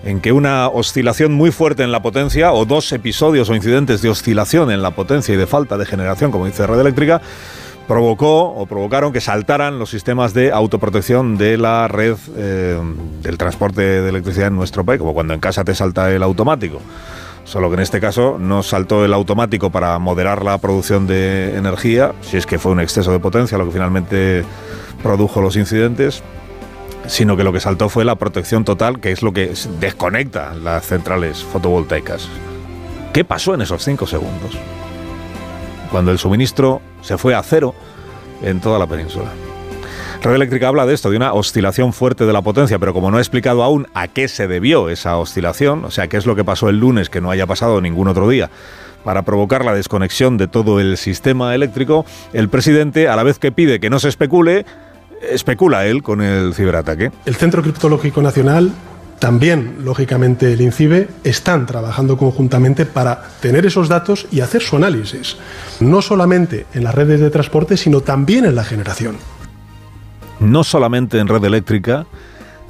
Speaker 52: en que una oscilación muy fuerte en la potencia o dos episodios o incidentes de oscilación en la potencia y de falta de generación, como dice Red Eléctrica, provocó o provocaron que saltaran los sistemas de autoprotección de la red eh, del transporte de electricidad en nuestro país, como cuando en casa te salta el automático. Solo que en este caso no saltó el automático para moderar la producción de energía, si es que fue un exceso de potencia lo que finalmente produjo los incidentes, sino que lo que saltó fue la protección total, que es lo que desconecta las centrales fotovoltaicas. ¿Qué pasó en esos cinco segundos? Cuando el suministro se fue a cero en toda la península. Red Eléctrica habla de esto, de una oscilación fuerte de la potencia, pero como no ha explicado aún a qué se debió esa oscilación, o sea, qué es lo que pasó el lunes que no haya pasado ningún otro día, para provocar la desconexión de todo el sistema eléctrico, el presidente, a la vez que pide que no se especule, especula él con el ciberataque.
Speaker 32: El Centro Criptológico Nacional también, lógicamente, el INCIBE están trabajando conjuntamente para tener esos datos y hacer su análisis, no solamente en las redes de transporte, sino también en la generación.
Speaker 52: No solamente en red eléctrica,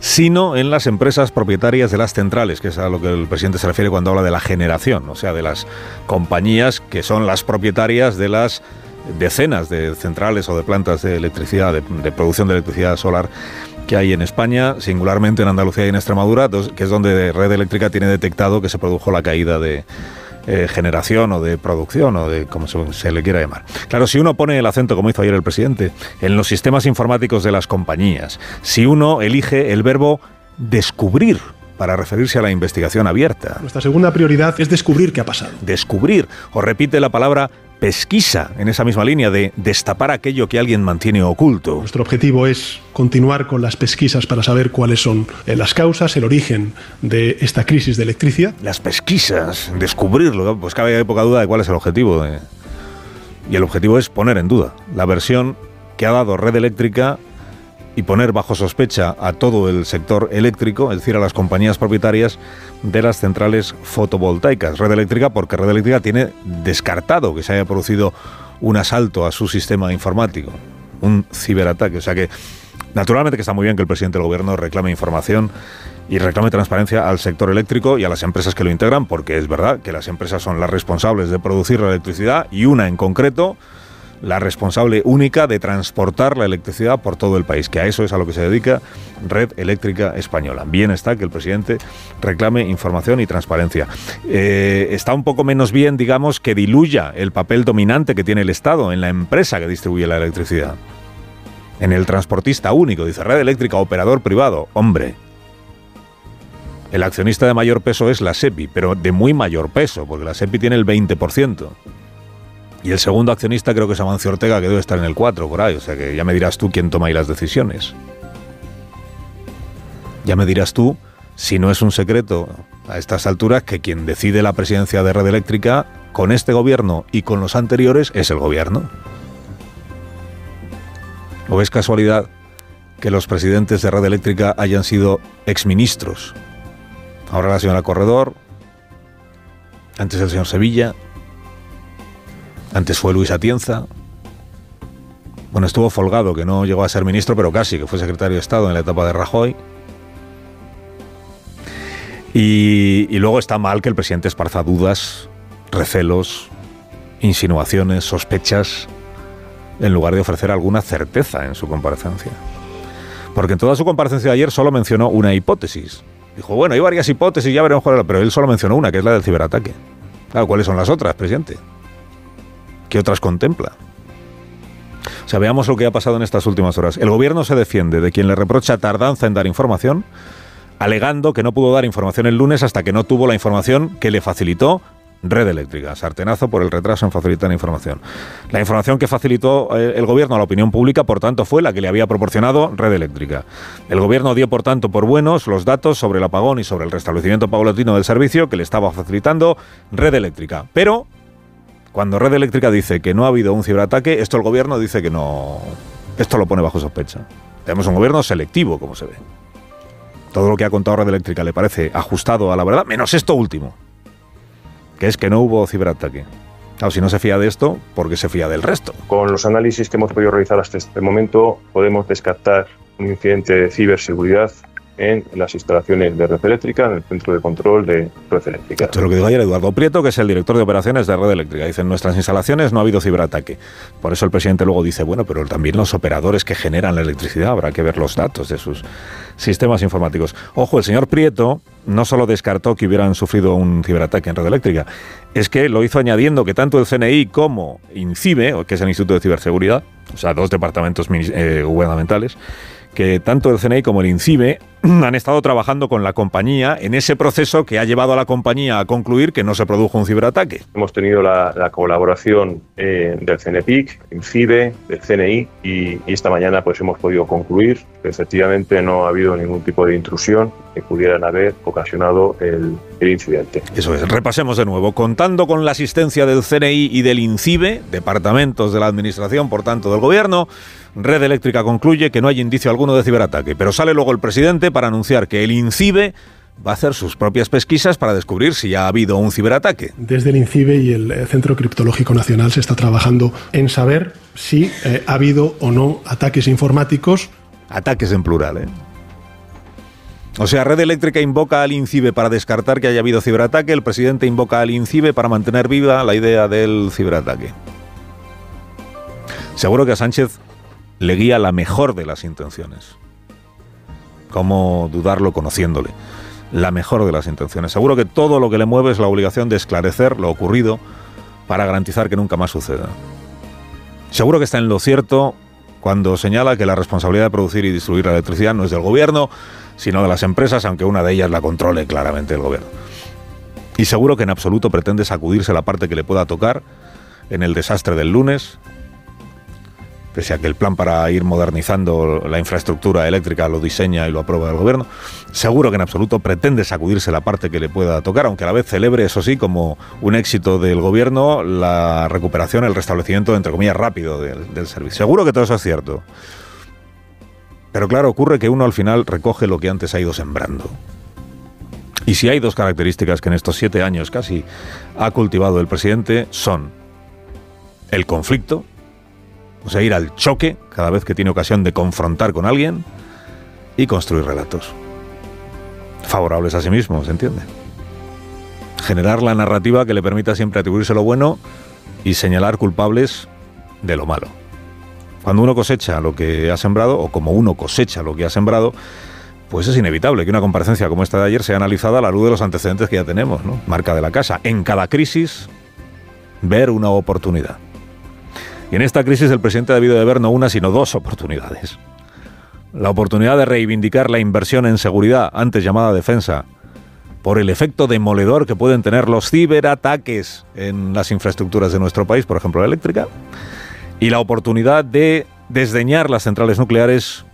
Speaker 52: sino en las empresas propietarias de las centrales, que es a lo que el presidente se refiere cuando habla de la generación, o sea, de las compañías que son las propietarias de las decenas de centrales o de plantas de electricidad, de, producción de electricidad solar que hay en España, singularmente en Andalucía y en Extremadura, que es donde Red Eléctrica tiene detectado que se produjo la caída de eh, generación o de producción o de como se, le quiera llamar. Claro, si uno pone el acento, como hizo ayer el presidente, en los sistemas informáticos de las compañías, si uno elige el verbo descubrir, para referirse a la investigación abierta.
Speaker 32: Nuestra segunda prioridad es descubrir qué ha pasado.
Speaker 52: Descubrir, o repite la palabra pesquisa en esa misma línea de destapar aquello que alguien mantiene oculto.
Speaker 32: Nuestro objetivo es continuar con las pesquisas para saber cuáles son eh, las causas, el origen de esta crisis de electricidad.
Speaker 52: Las pesquisas, descubrirlo, pues cabe poca duda de cuál es el objetivo. Y el objetivo es poner en duda la versión que ha dado Red Eléctrica y poner bajo sospecha a todo el sector eléctrico, es decir, a las compañías propietarias de las centrales fotovoltaicas. Red Eléctrica, porque Red Eléctrica tiene descartado que se haya producido un asalto a su sistema informático, un ciberataque. O sea que, naturalmente que está muy bien que el presidente del gobierno reclame información y reclame transparencia al sector eléctrico y a las empresas que lo integran, porque es verdad que las empresas son las responsables de producir la electricidad y una en concreto la responsable única de transportar la electricidad por todo el país, que a eso es a lo que se dedica Red Eléctrica Española. Bien está que el presidente reclame información y transparencia. Eh, está un poco menos bien, digamos, que diluya el papel dominante que tiene el Estado en la empresa que distribuye la electricidad. En el transportista único, dice Red Eléctrica, operador privado. Hombre, el accionista de mayor peso es la SEPI, pero de muy mayor peso, porque la SEPI tiene el 20%. Y el segundo accionista creo que es Amancio Ortega, que debe estar en el 4 por ahí. O sea que ya me dirás tú quién toma ahí las decisiones. Ya me dirás tú, si no es un secreto a estas alturas, que quien decide la presidencia de Red Eléctrica con este gobierno y con los anteriores es el gobierno. ¿O es casualidad que los presidentes de Red Eléctrica hayan sido exministros? Ahora la señora Corredor, antes el señor Sevilla, antes fue Luis Atienza. Bueno, estuvo Folgado, que no llegó a ser ministro, pero casi, que fue secretario de Estado en la etapa de Rajoy. Y, luego está mal que el presidente esparza dudas, recelos, insinuaciones, sospechas, en lugar de ofrecer alguna certeza en su comparecencia. Porque en toda su comparecencia de ayer solo mencionó una hipótesis. Dijo, bueno, hay varias hipótesis, ya veremos cuál es pero él solo mencionó una, que es la del ciberataque. Claro, ¿cuáles son las otras, presidente? ¿Qué otras contempla? O sea, veamos lo que ha pasado en estas últimas horas. El gobierno se defiende de quien le reprocha tardanza en dar información, alegando que no pudo dar información el lunes hasta que no tuvo la información que le facilitó Red Eléctrica. Sartenazo por el retraso en facilitar información. La información que facilitó eh, el gobierno a la opinión pública, por tanto, fue la que le había proporcionado Red Eléctrica. El gobierno dio, por tanto, por buenos los datos sobre el apagón y sobre el restablecimiento paulatino del servicio que le estaba facilitando Red Eléctrica. Pero Cuando Red Eléctrica dice que no ha habido un ciberataque, esto el gobierno dice que no. Esto lo pone bajo sospecha. Tenemos un gobierno selectivo, como se ve. Todo lo que ha contado Red Eléctrica le parece ajustado a la verdad, menos esto último, que es que no hubo ciberataque. Claro, si no se fía de esto, ¿por qué se fía del resto?
Speaker 71: Con los análisis que hemos podido realizar hasta este momento, podemos descartar un incidente de ciberseguridad en las instalaciones de red eléctrica, en el centro de control de red eléctrica.
Speaker 52: Esto es lo que dijo ayer Eduardo Prieto, que es el director de operaciones de red eléctrica. Dice, en nuestras instalaciones no ha habido ciberataque. Por eso el presidente luego dice, bueno, pero también los operadores que generan la electricidad, habrá que ver los datos de sus sistemas informáticos. Ojo, el señor Prieto no solo descartó que hubieran sufrido un ciberataque en red eléctrica, es que lo hizo añadiendo que tanto el CNI como INCIBE, que es el Instituto de Ciberseguridad, o sea, dos departamentos eh, gubernamentales, que tanto el CNI como el INCIBE han estado trabajando con la compañía en ese proceso que ha llevado a la compañía a concluir que no se produjo un ciberataque.
Speaker 71: Hemos tenido la, colaboración eh, del CNPIC, INCIBE, del CNI y, esta mañana pues hemos podido concluir que efectivamente no ha habido ningún tipo de intrusión que pudieran haber ocasionado el, el incidente.
Speaker 52: Eso es, repasemos de nuevo. Contando con la asistencia del CNI y del INCIBE, departamentos de la Administración, por tanto del Gobierno, Red Eléctrica concluye que no hay indicio alguno de ciberataque, pero sale luego el presidente para anunciar que el INCIBE va a hacer sus propias pesquisas para descubrir si ha habido un ciberataque.
Speaker 32: Desde el INCIBE y el eh, Centro Criptológico Nacional se está trabajando en saber si eh, ha habido o no ataques informáticos.
Speaker 52: Ataques en plural, ¿eh? O sea, Red Eléctrica invoca al INCIBE para descartar que haya habido ciberataque, el presidente invoca al INCIBE para mantener viva la idea del ciberataque. Seguro que a Sánchez le guía la mejor de las intenciones. ¿Cómo dudarlo conociéndole? La mejor de las intenciones. Seguro que todo lo que le mueve es la obligación de esclarecer lo ocurrido para garantizar que nunca más suceda. Seguro que está en lo cierto cuando señala que la responsabilidad de producir y distribuir la electricidad no es del gobierno, sino de las empresas, aunque una de ellas la controle claramente el gobierno. Y seguro que en absoluto pretende sacudirse la parte que le pueda tocar en el desastre del lunes, pese a que el plan para ir modernizando la infraestructura eléctrica lo diseña y lo aprueba el gobierno, seguro que en absoluto pretende sacudirse la parte que le pueda tocar, aunque a la vez celebre, eso sí, como un éxito del gobierno, la recuperación, el restablecimiento, entre comillas, rápido del, del servicio. Seguro que todo eso es cierto. Pero claro, ocurre que uno al final recoge lo que antes ha ido sembrando. Y si hay dos características que en estos siete años casi ha cultivado el presidente, son el conflicto, o sea, ir al choque cada vez que tiene ocasión de confrontar con alguien y construir relatos favorables a sí mismo, ¿se entiende? Generar la narrativa que le permita siempre atribuirse lo bueno y señalar culpables de lo malo. Cuando uno cosecha lo que ha sembrado, o como uno cosecha lo que ha sembrado, pues es inevitable que una comparecencia como esta de ayer sea analizada a la luz de los antecedentes que ya tenemos, ¿no? Marca de la casa. En cada crisis, ver una oportunidad. Y en esta crisis el presidente ha debido de ver no una, sino dos oportunidades. La oportunidad de reivindicar la inversión en seguridad, antes llamada defensa, por el efecto demoledor que pueden tener los ciberataques en las infraestructuras de nuestro país, por ejemplo la eléctrica, y la oportunidad de desdeñar las centrales nucleares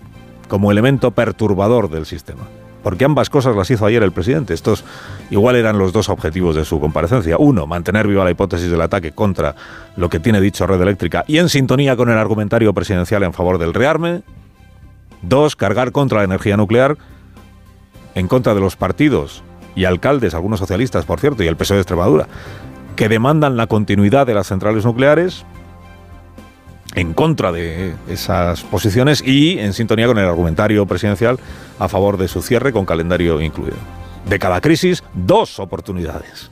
Speaker 52: como elemento perturbador del sistema porque ambas cosas las hizo ayer el presidente. Estos igual eran los dos objetivos de su comparecencia. Uno, mantener viva la hipótesis del ataque contra lo que tiene dicho Red Eléctrica y en sintonía con el argumentario presidencial en favor del rearme. Dos, cargar contra la energía nuclear en contra de los partidos y alcaldes, algunos socialistas, por cierto, y el PSOE de Extremadura, que demandan la continuidad de las centrales nucleares en contra de esas posiciones y en sintonía con el argumentario presidencial a favor de su cierre con calendario incluido. De cada crisis, dos oportunidades.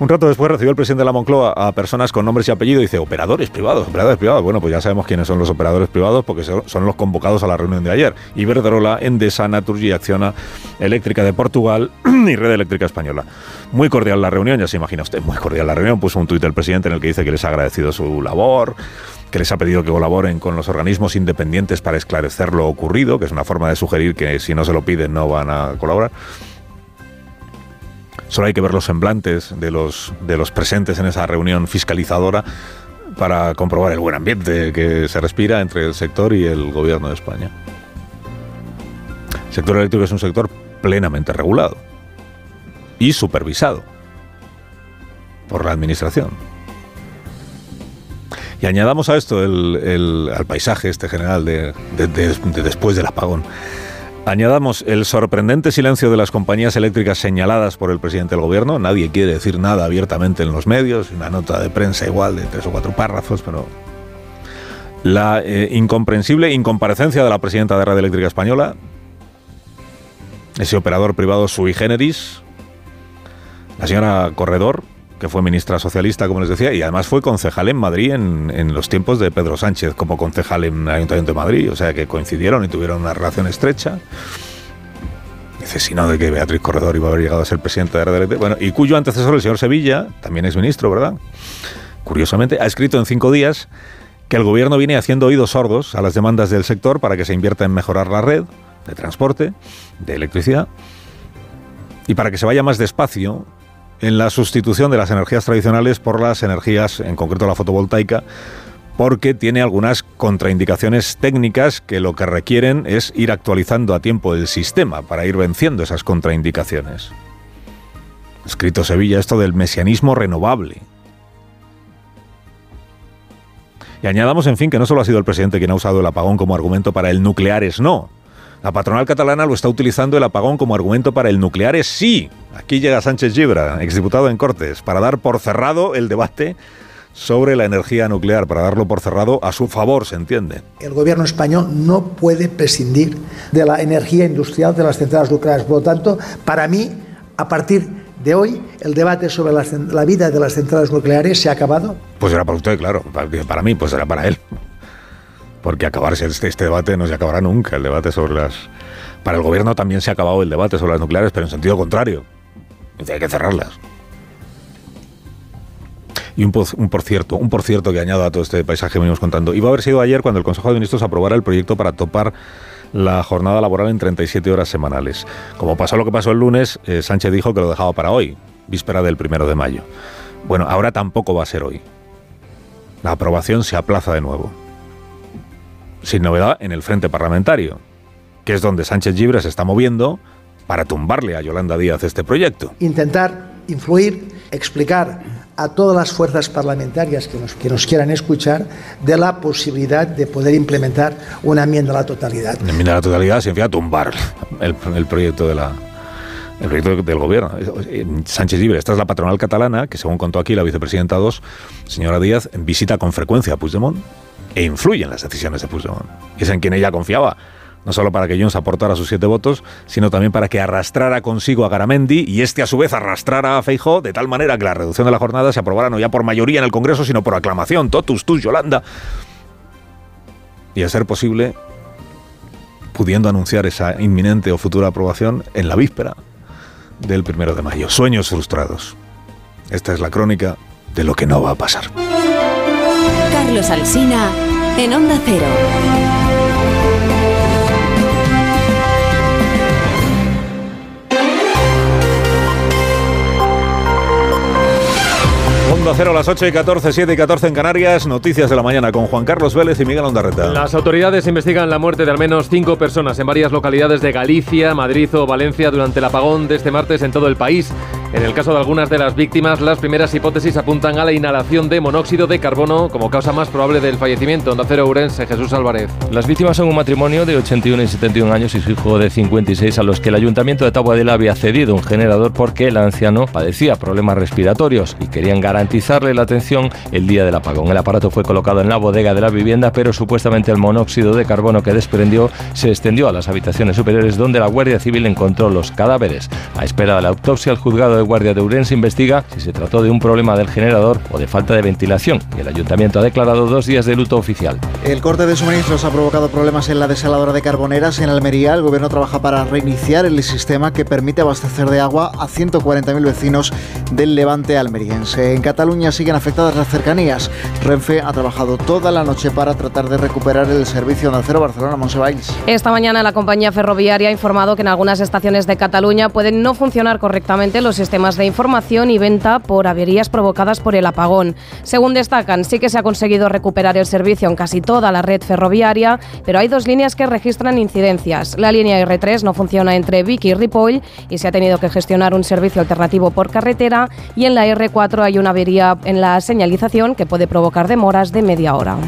Speaker 52: Un rato después recibió el presidente de la Moncloa a personas con nombres y apellidos y dice, operadores privados, operadores privados. Bueno, pues ya sabemos quiénes son los operadores privados porque son los convocados a la reunión de ayer. Iberdrola, Endesa, Naturgy, Acciona, Eléctrica de Portugal y Red Eléctrica Española. Muy cordial la reunión, ya se imagina usted, muy cordial la reunión. Puso un tuit el presidente en el que dice que les ha agradecido su labor, que les ha pedido que colaboren con los organismos independientes para esclarecer lo ocurrido, que es una forma de sugerir que si no se lo piden no van a colaborar. Solo hay que ver los semblantes de los, de los presentes en esa reunión fiscalizadora para comprobar el buen ambiente que se respira entre el sector y el gobierno de España. El sector eléctrico es un sector plenamente regulado y supervisado. por la administración. Y añadamos a esto el, al paisaje este general de- de después del apagón. Añadamos el sorprendente silencio de las compañías eléctricas señaladas por el presidente del gobierno. Nadie quiere decir nada abiertamente en los medios. Una nota de prensa igual de tres o cuatro párrafos, pero la eh, incomprensible incomparecencia de la presidenta de Red Eléctrica Española, ese operador privado sui generis, la señora Corredor, que fue ministra socialista, como les decía, y además fue concejal en Madrid en, en los tiempos de Pedro Sánchez como concejal en el Ayuntamiento de Madrid, o sea que coincidieron y tuvieron una relación estrecha. Dice, si no, de que Beatriz Corredor iba a haber llegado a ser presidenta de Eléctrica. Bueno, y cuyo antecesor, el señor Sevilla, también es ministro, ¿verdad? Curiosamente, ha escrito en cinco días que el gobierno viene haciendo oídos sordos a las demandas del sector para que se invierta en mejorar la red de transporte, de electricidad, y para que se vaya más despacio en la sustitución de las energías tradicionales por las energías, en concreto la fotovoltaica, porque tiene algunas contraindicaciones técnicas que lo que requieren es ir actualizando a tiempo el sistema para ir venciendo esas contraindicaciones. Escrito Sevilla esto del mesianismo renovable. Y añadamos, en fin, que no solo ha sido el presidente quien ha usado el apagón como argumento para el nuclear es no. La patronal catalana lo está utilizando el apagón como argumento para el nuclear es sí. Aquí llega Sánchez Gibra, exdiputado en Cortes, para dar por cerrado el debate sobre la energía nuclear, para darlo por cerrado a su favor, se entiende.
Speaker 10: El gobierno español no puede prescindir de la energía industrial de las centrales nucleares. Por lo tanto, para mí, a partir de hoy, el debate sobre la vida de las centrales nucleares se ha acabado.
Speaker 52: Pues era para usted, claro. Para, para mí, pues era para él. Porque acabarse este, este debate no se acabará nunca. El debate sobre las. Para el gobierno también se ha acabado el debate sobre las nucleares, pero en sentido contrario. Hay que cerrarlas. Y un un por cierto, un por cierto que añado a todo este paisaje que venimos contando. Iba a haber sido ayer cuando el Consejo de Ministros aprobara el proyecto para topar la jornada laboral en 37 horas semanales. Como pasó lo que pasó el lunes, eh, Sánchez dijo que lo dejaba para hoy, víspera del primero de mayo. Bueno, ahora tampoco va a ser hoy. La aprobación se aplaza de nuevo. Sin novedad en el frente parlamentario, que es donde Sánchez Gibre se está moviendo para tumbarle a Yolanda Díaz este proyecto.
Speaker 10: Intentar influir, explicar a todas las fuerzas parlamentarias que nos, que nos quieran escuchar de la posibilidad de poder implementar una enmienda a la totalidad.
Speaker 52: En enmienda a la totalidad significa tumbar el, el proyecto de la el proyecto del gobierno. Sánchez Libre, esta es la patronal catalana que, según contó aquí la vicepresidenta 2, señora Díaz, visita con frecuencia a Puigdemont e influye en las decisiones de Puigdemont. Es en quien ella confiaba, no solo para que Junts aportara sus siete votos, sino también para que arrastrara consigo a Garamendi y este a su vez arrastrara a Feijó de tal manera que la reducción de la jornada se aprobara no ya por mayoría en el Congreso, sino por aclamación, totus, tus, Yolanda. Y a ser posible, pudiendo anunciar esa inminente o futura aprobación en la víspera del primero de mayo. Sueños frustrados. Esta es la crónica de lo que no va a pasar.
Speaker 72: Carlos Alsina en Onda Cero.
Speaker 52: Onda Cero a las 8 y 14, 7 y 14 en Canarias. Noticias de la mañana con Juan Carlos Vélez y Miguel Ondarreta.
Speaker 1: Las autoridades investigan la muerte de al menos cinco personas en varias localidades de Galicia, Madrid o Valencia durante el apagón de este martes en todo el país. En el caso de algunas de las víctimas, las primeras hipótesis apuntan a la inhalación de monóxido de carbono como causa más probable del fallecimiento. Onda Cero Ourense, Jesús Álvarez.
Speaker 73: Las víctimas son un matrimonio de 81 y 71 años y su hijo de 56 a los que el ayuntamiento de Taboadela había cedido un generador porque el anciano padecía problemas respiratorios y querían garantizarle la atención el día del apagón. El aparato fue colocado en la bodega de la vivienda, pero supuestamente el monóxido de carbono que desprendió se extendió a las habitaciones superiores donde la Guardia Civil encontró los cadáveres. A espera de la autopsia, el juzgado de Guardia de Ourense investiga si se trató de un problema del generador o de falta de ventilación y el ayuntamiento ha declarado dos días de luto oficial.
Speaker 49: El corte de suministros ha provocado problemas en la desaladora de Carboneras en Almería. El gobierno trabaja para reiniciar el sistema que permite abastecer de agua a 140.000 vecinos del levante almeriense. En Cataluña siguen afectadas las cercanías. Renfe ha trabajado toda la noche para tratar de recuperar el servicio de acero Barcelona-Monsevalls.
Speaker 74: Esta mañana la compañía ferroviaria ha informado que en algunas estaciones de Cataluña pueden no funcionar correctamente los sistemas de información y venta por averías provocadas por el apagón. Según destacan, sí que se ha conseguido recuperar el servicio en casi toda la red ferroviaria, pero hay dos líneas que registran incidencias. La línea R3 no funciona entre Vic y Ripoll y se ha tenido que gestionar un servicio alternativo por carretera y en la R4 hay una avería en la señalización que puede provocar demoras de media hora.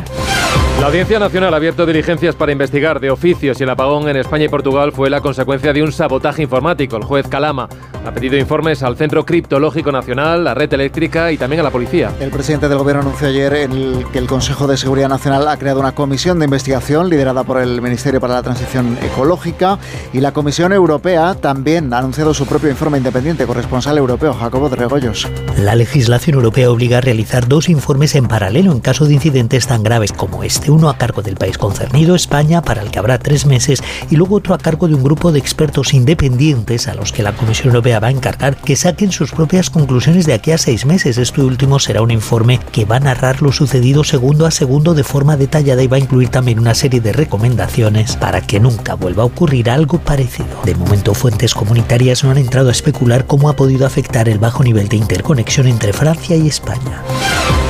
Speaker 1: La Audiencia Nacional ha abierto diligencias para investigar de oficio si el apagón en España y Portugal fue la consecuencia de un sabotaje informático. El juez Calama ha pedido informes al Centro Criptológico Nacional, la red eléctrica y también a la policía.
Speaker 49: El presidente del Gobierno anunció ayer el, que el Consejo de Seguridad Nacional ha creado una comisión de investigación liderada por el Ministerio para la Transición Ecológica y la Comisión Europea también ha anunciado su propio informe independiente. Corresponsal europeo, Jacobo de Regoyos.
Speaker 75: La legislación europea obliga a realizar dos informes en paralelo en caso de incidentes tan graves como este uno a cargo del país concernido, España, para el que habrá tres meses, y luego otro a cargo de un grupo de expertos independientes a los que la Comisión Europea va a encargar que saquen sus propias conclusiones de aquí a seis meses. Este último será un informe que va a narrar lo sucedido segundo a segundo de forma detallada y va a incluir también una serie de recomendaciones para que nunca vuelva a ocurrir algo parecido. De momento, fuentes comunitarias no han entrado a especular cómo ha podido afectar el bajo nivel de interconexión entre Francia y España.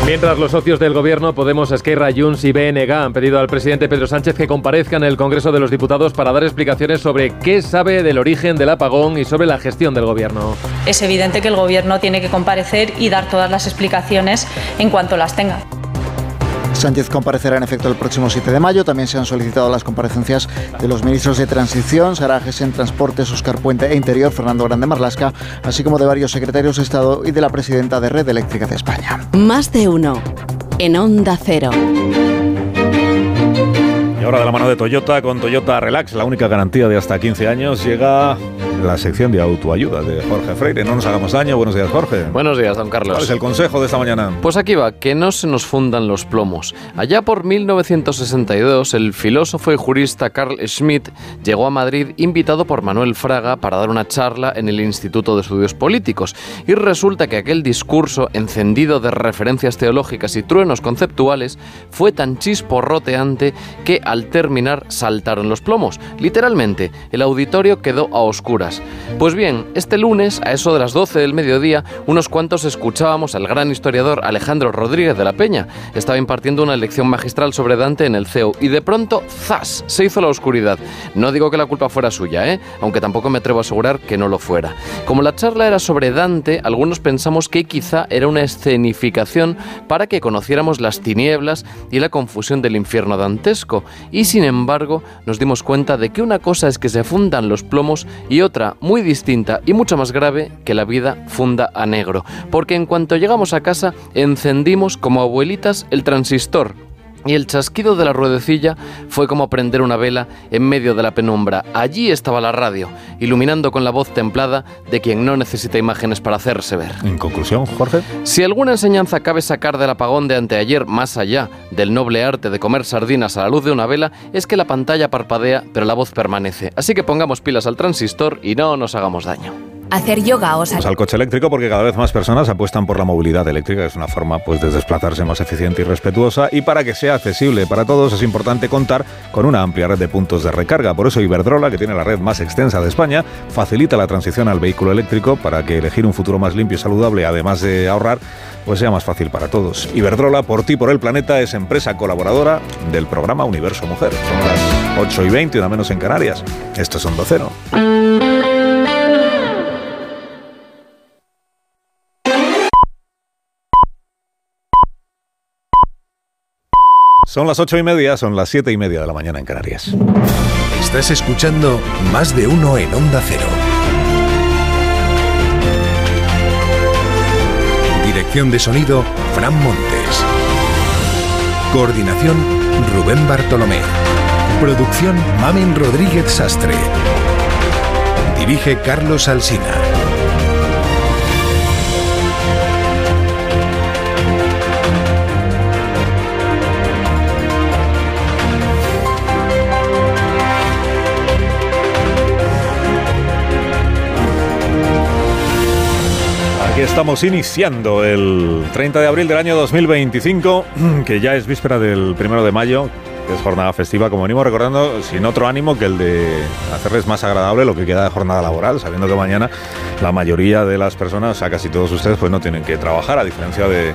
Speaker 1: Mientras los socios del gobierno, Podemos, Esquerra, Junts y BNG han pedido al presidente Pedro Sánchez que comparezca en el Congreso de los Diputados para dar explicaciones sobre qué sabe del origen del apagón y sobre la gestión del gobierno.
Speaker 72: Es evidente que el gobierno tiene que comparecer y dar todas las explicaciones en cuanto las tenga.
Speaker 49: Sánchez comparecerá en efecto el próximo 7 de mayo. También se han solicitado las comparecencias de los ministros de Transición, Sara en Transportes, Oscar Puente e Interior, Fernando Grande Marlasca, así como de varios secretarios de Estado y de la presidenta de Red Eléctrica de España.
Speaker 76: Más de uno. En Onda Cero.
Speaker 52: Ahora de la mano de Toyota, con Toyota Relax, la única garantía de hasta 15 años, llega la sección de autoayuda de Jorge Freire. No nos hagamos daño. Buenos días, Jorge.
Speaker 77: Buenos días, don Carlos.
Speaker 52: ¿Cuál es el consejo de esta mañana?
Speaker 77: Pues aquí va, que no se nos fundan los plomos. Allá por 1962, el filósofo y jurista Carl Schmitt llegó a Madrid invitado por Manuel Fraga para dar una charla en el Instituto de Estudios Políticos. Y resulta que aquel discurso, encendido de referencias teológicas y truenos conceptuales, fue tan chisporroteante que al terminar saltaron los plomos. Literalmente, el auditorio quedó a oscuras pues bien, este lunes, a eso de las 12 del mediodía, unos cuantos escuchábamos al gran historiador Alejandro Rodríguez de la Peña. Estaba impartiendo una lección magistral sobre Dante en el CEU y de pronto, ¡zas!, se hizo la oscuridad. No digo que la culpa fuera suya, ¿eh? aunque tampoco me atrevo a asegurar que no lo fuera. Como la charla era sobre Dante, algunos pensamos que quizá era una escenificación para que conociéramos las tinieblas y la confusión del infierno dantesco. Y sin embargo, nos dimos cuenta de que una cosa es que se fundan los plomos y otra muy distinta y mucho más grave que la vida funda a negro, porque en cuanto llegamos a casa encendimos como abuelitas el transistor y el chasquido de la ruedecilla fue como prender una vela en medio de la penumbra. Allí estaba la radio, iluminando con la voz templada de quien no necesita imágenes para hacerse ver.
Speaker 52: En conclusión, Jorge.
Speaker 77: Si alguna enseñanza cabe sacar del apagón de anteayer, más allá del noble arte de comer sardinas a la luz de una vela, es que la pantalla parpadea, pero la voz permanece. Así que pongamos pilas al transistor y no nos hagamos daño
Speaker 21: hacer yoga o
Speaker 52: salir pues al coche eléctrico porque cada vez más personas apuestan por la movilidad eléctrica, que es una forma pues de desplazarse más eficiente y respetuosa y para que sea accesible para todos es importante contar con una amplia red de puntos de recarga. Por eso Iberdrola, que tiene la red más extensa de España, facilita la transición al vehículo eléctrico para que elegir un futuro más limpio y saludable, además de ahorrar, pues sea más fácil para todos. Iberdrola, por ti, por el planeta, es empresa colaboradora del programa Universo Mujer. Son las 8 y 20, una menos en Canarias. Estos son 2-0. Son las ocho y media, son las siete y media de la mañana en Canarias.
Speaker 15: Estás escuchando Más de Uno en Onda Cero. Dirección de sonido, Fran Montes. Coordinación, Rubén Bartolomé. Producción, Mamen Rodríguez Sastre. Dirige Carlos Alsina.
Speaker 52: Estamos iniciando el 30 de abril del año 2025, que ya es víspera del primero de mayo, que es jornada festiva, como venimos recordando, sin otro ánimo que el de hacerles más agradable lo que queda de jornada laboral, sabiendo que mañana la mayoría de las personas, o sea, casi todos ustedes, pues no tienen que trabajar, a diferencia de,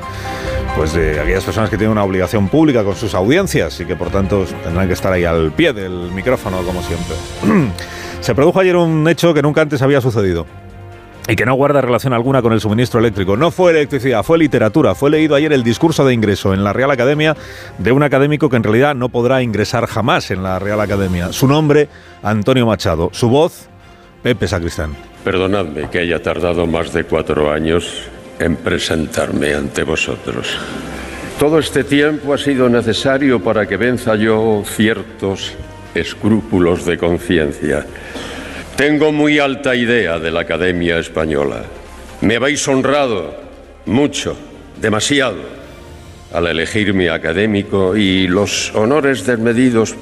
Speaker 52: pues de aquellas personas que tienen una obligación pública con sus audiencias y que por tanto tendrán que estar ahí al pie del micrófono, como siempre. Se produjo ayer un hecho que nunca antes había sucedido y que no guarda relación alguna con el suministro eléctrico. No fue electricidad, fue literatura. Fue leído ayer el discurso de ingreso en la Real Academia de un académico que en realidad no podrá ingresar jamás en la Real Academia. Su nombre, Antonio Machado. Su voz, Pepe Sacristán.
Speaker 78: Perdonadme que haya tardado más de cuatro años en presentarme ante vosotros. Todo este tiempo ha sido necesario para que venza yo ciertos escrúpulos de conciencia. Tengo muy alta idea de la Academia Española. Me habéis honrado mucho, demasiado, al elegirme académico y los honores desmedidos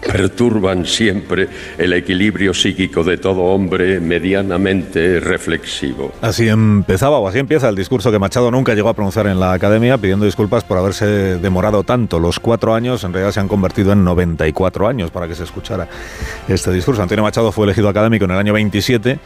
Speaker 78: perturban siempre el equilibrio psíquico de todo hombre medianamente reflexivo.
Speaker 52: Así empezaba o así empieza el discurso que Machado nunca llegó a pronunciar en la academia pidiendo disculpas por haberse demorado tanto. Los cuatro años en realidad se han convertido en 94 años para que se escuchara este discurso. Antonio Machado fue elegido académico en el año 27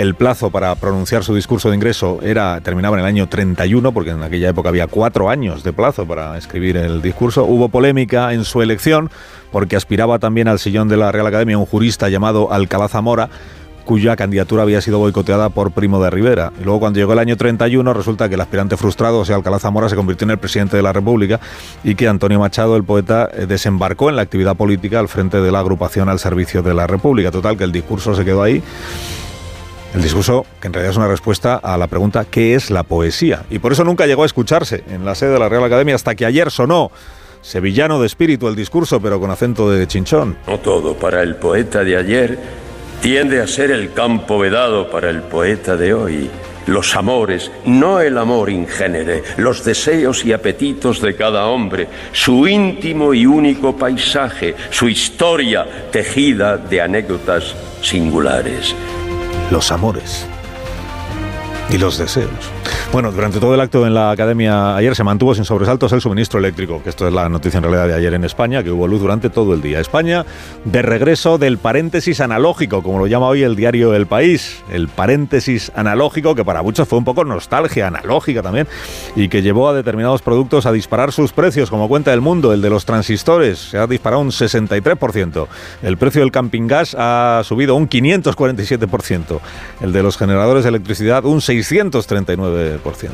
Speaker 52: el plazo para pronunciar su discurso de ingreso era terminaba en el año 31, porque en aquella época había cuatro años de plazo para escribir el discurso. Hubo polémica en su elección, porque aspiraba también al sillón de la Real Academia un jurista llamado Alcalá Zamora, cuya candidatura había sido boicoteada por Primo de Rivera. Y luego cuando llegó el año 31 resulta que el aspirante frustrado, o sea, Alcalá Zamora, se convirtió en el presidente de la República y que Antonio Machado, el poeta, eh, desembarcó en la actividad política al frente de la agrupación al servicio de la República. Total, que el discurso se quedó ahí el discurso, que en realidad es una respuesta a la pregunta ¿qué es la poesía? Y por eso nunca llegó a escucharse en la sede de la Real Academia hasta que ayer sonó sevillano de espíritu el discurso, pero con acento de chinchón.
Speaker 78: No todo para el poeta de ayer tiende a ser el campo vedado para el poeta de hoy. Los amores, no el amor ingénere, los deseos y apetitos de cada hombre, su íntimo y único paisaje, su historia tejida de anécdotas singulares
Speaker 52: los amores y los deseos. Bueno, durante todo el acto en la academia ayer se mantuvo sin sobresaltos el suministro eléctrico, que esto es la noticia en realidad de ayer en España, que hubo luz durante todo el día. España de regreso del paréntesis analógico, como lo llama hoy el diario El País, el paréntesis analógico, que para muchos fue un poco nostalgia analógica también, y que llevó a determinados productos a disparar sus precios, como cuenta el mundo, el de los transistores se ha disparado un 63%, el precio del camping gas ha subido un 547%, el de los generadores de electricidad un 639%.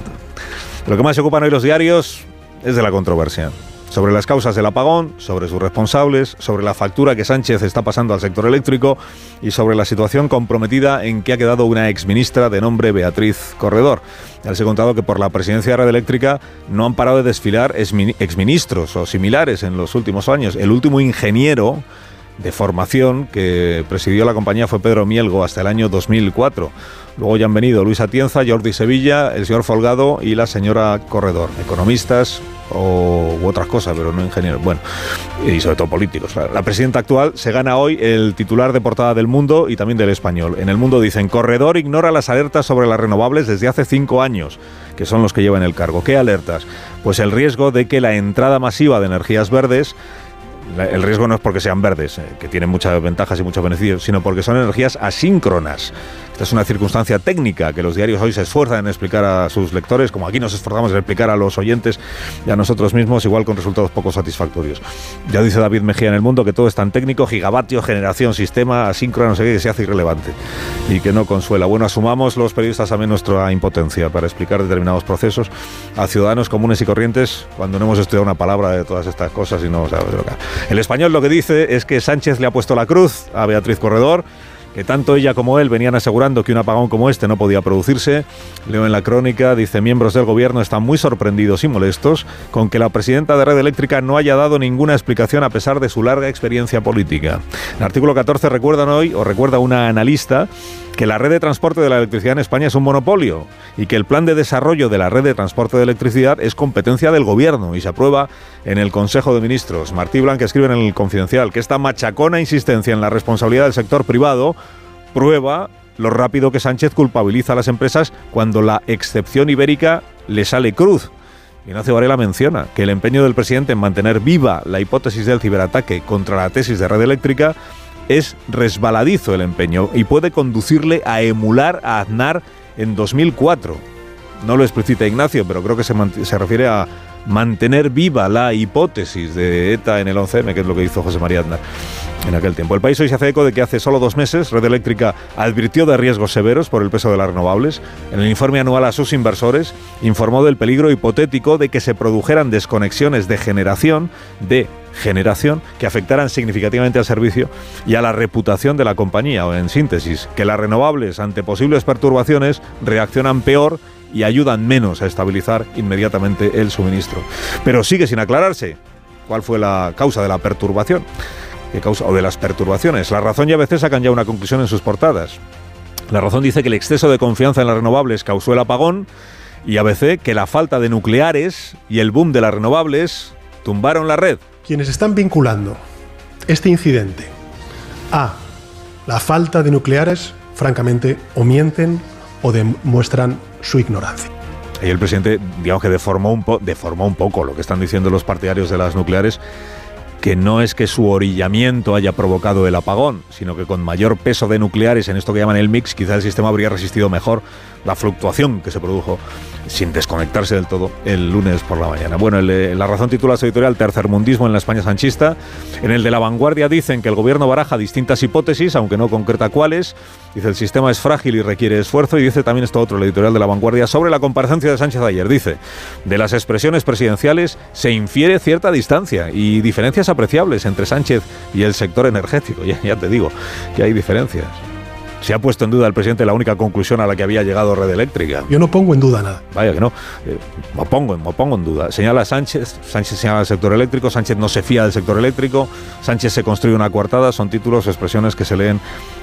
Speaker 52: Lo que más se ocupan hoy los diarios es de la controversia. Sobre las causas del apagón, sobre sus responsables, sobre la factura que Sánchez está pasando al sector eléctrico y sobre la situación comprometida en que ha quedado una exministra de nombre Beatriz Corredor. Ya les he contado que por la presidencia de Red Eléctrica no han parado de desfilar exministros o similares en los últimos años. El último ingeniero de formación que presidió la compañía fue Pedro Mielgo hasta el año 2004. Luego ya han venido Luis Atienza, Jordi Sevilla, el señor Folgado y la señora Corredor, economistas o, u otras cosas, pero no ingenieros. Bueno, y sobre todo políticos. La presidenta actual se gana hoy el titular de portada del Mundo y también del Español. En el Mundo dicen, Corredor ignora las alertas sobre las renovables desde hace cinco años, que son los que llevan el cargo. ¿Qué alertas? Pues el riesgo de que la entrada masiva de energías verdes el riesgo no es porque sean verdes, eh, que tienen muchas ventajas y muchos beneficios, sino porque son energías asíncronas. Esta es una circunstancia técnica que los diarios hoy se esfuerzan en explicar a sus lectores, como aquí nos esforzamos en explicar a los oyentes y a nosotros mismos, igual con resultados poco satisfactorios. Ya dice David Mejía en el mundo que todo es tan técnico, gigavatio, generación, sistema, asíncrono, no sé qué, que se hace irrelevante y que no consuela. Bueno, asumamos los periodistas también nuestra impotencia para explicar determinados procesos a ciudadanos comunes y corrientes cuando no hemos estudiado una palabra de todas estas cosas y no sabemos lo que. El español lo que dice es que Sánchez le ha puesto la cruz a Beatriz Corredor que tanto ella como él venían asegurando que un apagón como este no podía producirse. Leo en la crónica, dice, miembros del gobierno están muy sorprendidos y molestos con que la presidenta de Red Eléctrica no haya dado ninguna explicación a pesar de su larga experiencia política. El artículo 14 recuerdan hoy, o recuerda una analista, que la red de transporte de la electricidad en España es un monopolio y que el plan de desarrollo de la red de transporte de electricidad es competencia del gobierno y se aprueba en el Consejo de Ministros. Martí Blanca escribe en el Confidencial que esta machacona insistencia en la responsabilidad del sector privado prueba lo rápido que Sánchez culpabiliza a las empresas cuando la excepción ibérica le sale cruz Ignacio Varela menciona que el empeño del presidente en mantener viva la hipótesis del ciberataque contra la tesis de red eléctrica es resbaladizo el empeño y puede conducirle a emular a Aznar en 2004. No lo explicita Ignacio, pero creo que se, se refiere a mantener viva la hipótesis de ETA en el 11M, que es lo que hizo José María Aznar en aquel tiempo. El país hoy se hace eco de que hace solo dos meses Red Eléctrica advirtió de riesgos severos por el peso de las renovables. En el informe anual a sus inversores informó del peligro hipotético de que se produjeran desconexiones de generación de generación que afectaran significativamente al servicio y a la reputación de la compañía, o en síntesis, que las renovables ante posibles perturbaciones reaccionan peor y ayudan menos a estabilizar inmediatamente el suministro. Pero sigue sin aclararse cuál fue la causa de la perturbación o de las perturbaciones. La razón y ABC sacan ya una conclusión en sus portadas. La razón dice que el exceso de confianza en las renovables causó el apagón y ABC que la falta de nucleares y el boom de las renovables tumbaron la red.
Speaker 32: Quienes están vinculando este incidente a la falta de nucleares, francamente, o mienten o demuestran su ignorancia.
Speaker 52: Y el presidente, digamos que deformó un, deformó un poco lo que están diciendo los partidarios de las nucleares que no es que su orillamiento haya provocado el apagón, sino que con mayor peso de nucleares en esto que llaman el mix, quizá el sistema habría resistido mejor la fluctuación que se produjo sin desconectarse del todo el lunes por la mañana. Bueno, la razón titula su editorial Tercermundismo en la España sanchista. En el de la vanguardia dicen que el gobierno baraja distintas hipótesis, aunque no concreta cuáles. Dice el sistema es frágil y requiere esfuerzo. Y dice también esto otro, el editorial de la vanguardia, sobre la comparecencia de Sánchez ayer. Dice, de las expresiones presidenciales se infiere cierta distancia y diferencias apreciables entre Sánchez y el sector energético. Ya te digo que hay diferencias. Se ha puesto en duda el presidente la única conclusión a la que había llegado Red Eléctrica.
Speaker 32: Yo no pongo en duda nada.
Speaker 52: Vaya que no. Eh, me, pongo, me pongo en duda. Señala Sánchez, Sánchez señala el sector eléctrico, Sánchez no se fía del sector eléctrico, Sánchez se construye una coartada, son títulos, expresiones que se leen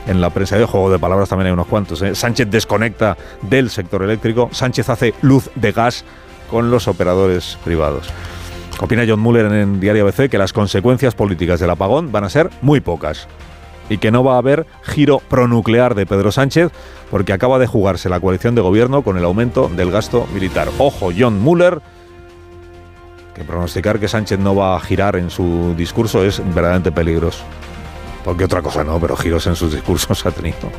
Speaker 52: en la prensa. De juego de palabras también hay unos cuantos. ¿eh? Sánchez desconecta del sector eléctrico, Sánchez hace luz de gas con los operadores privados. Opina John Muller en Diario ABC que las consecuencias políticas del apagón van a ser muy pocas y que no va a haber giro pronuclear de Pedro Sánchez porque acaba de jugarse la coalición de gobierno con el aumento del gasto militar. Ojo, John Muller, que pronosticar que Sánchez no va a girar en su discurso es verdaderamente peligroso. Porque otra cosa no, pero giros en sus discursos ha tenido.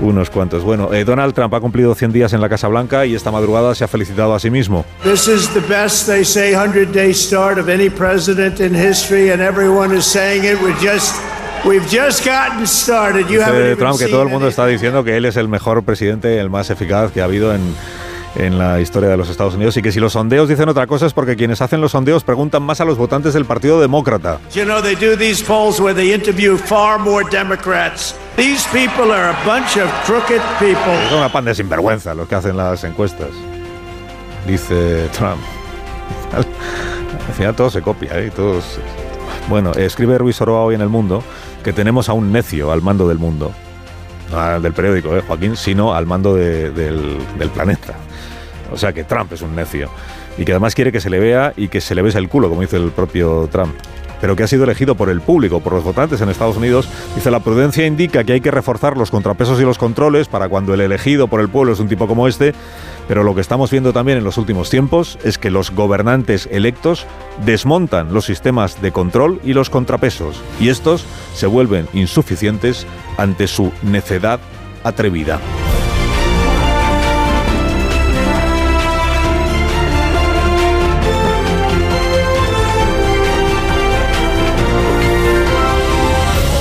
Speaker 52: Unos cuantos. Bueno, eh, Donald Trump ha cumplido 100 días en la Casa Blanca y esta madrugada se ha felicitado a sí mismo.
Speaker 79: This is the best, they say, 100-day start of any president in history, and everyone is saying it. We're just We've just gotten started. You
Speaker 52: Dice Trump que todo el mundo está diciendo que él es el mejor presidente, el más eficaz que ha habido en, en la historia de los Estados Unidos y que si los sondeos dicen otra cosa es porque quienes hacen los sondeos preguntan más a los votantes del Partido Demócrata.
Speaker 79: You know, they do these polls where they interview far more Democrats. These people are a bunch of crooked people.
Speaker 52: Son una pan de sinvergüenza los que hacen las encuestas, dice Trump. Al final todo se copia, ¿eh? Todos... Bueno, escribe Ruiz Oroa hoy en El Mundo que tenemos a un necio al mando del mundo. Del periódico, ¿eh, Joaquín, sino al mando del, del planeta. O sea que Trump es un necio. Y que además quiere que se le vea y que se le bese el culo, como dice el propio Trump pero que ha sido elegido por el público, por los votantes en Estados Unidos, dice la prudencia indica que hay que reforzar los contrapesos y los controles para cuando el elegido por el pueblo es un tipo como este, pero lo que estamos viendo también en los últimos tiempos es que los gobernantes electos desmontan los sistemas de control y los contrapesos, y estos se vuelven insuficientes ante su necedad atrevida.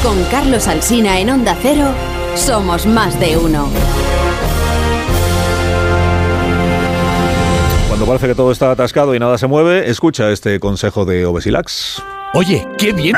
Speaker 23: Con Carlos Alsina en Onda Cero, somos más de uno.
Speaker 52: Cuando parece que todo está atascado y nada se mueve, escucha este consejo de Obesilax.
Speaker 15: Oye, qué bien.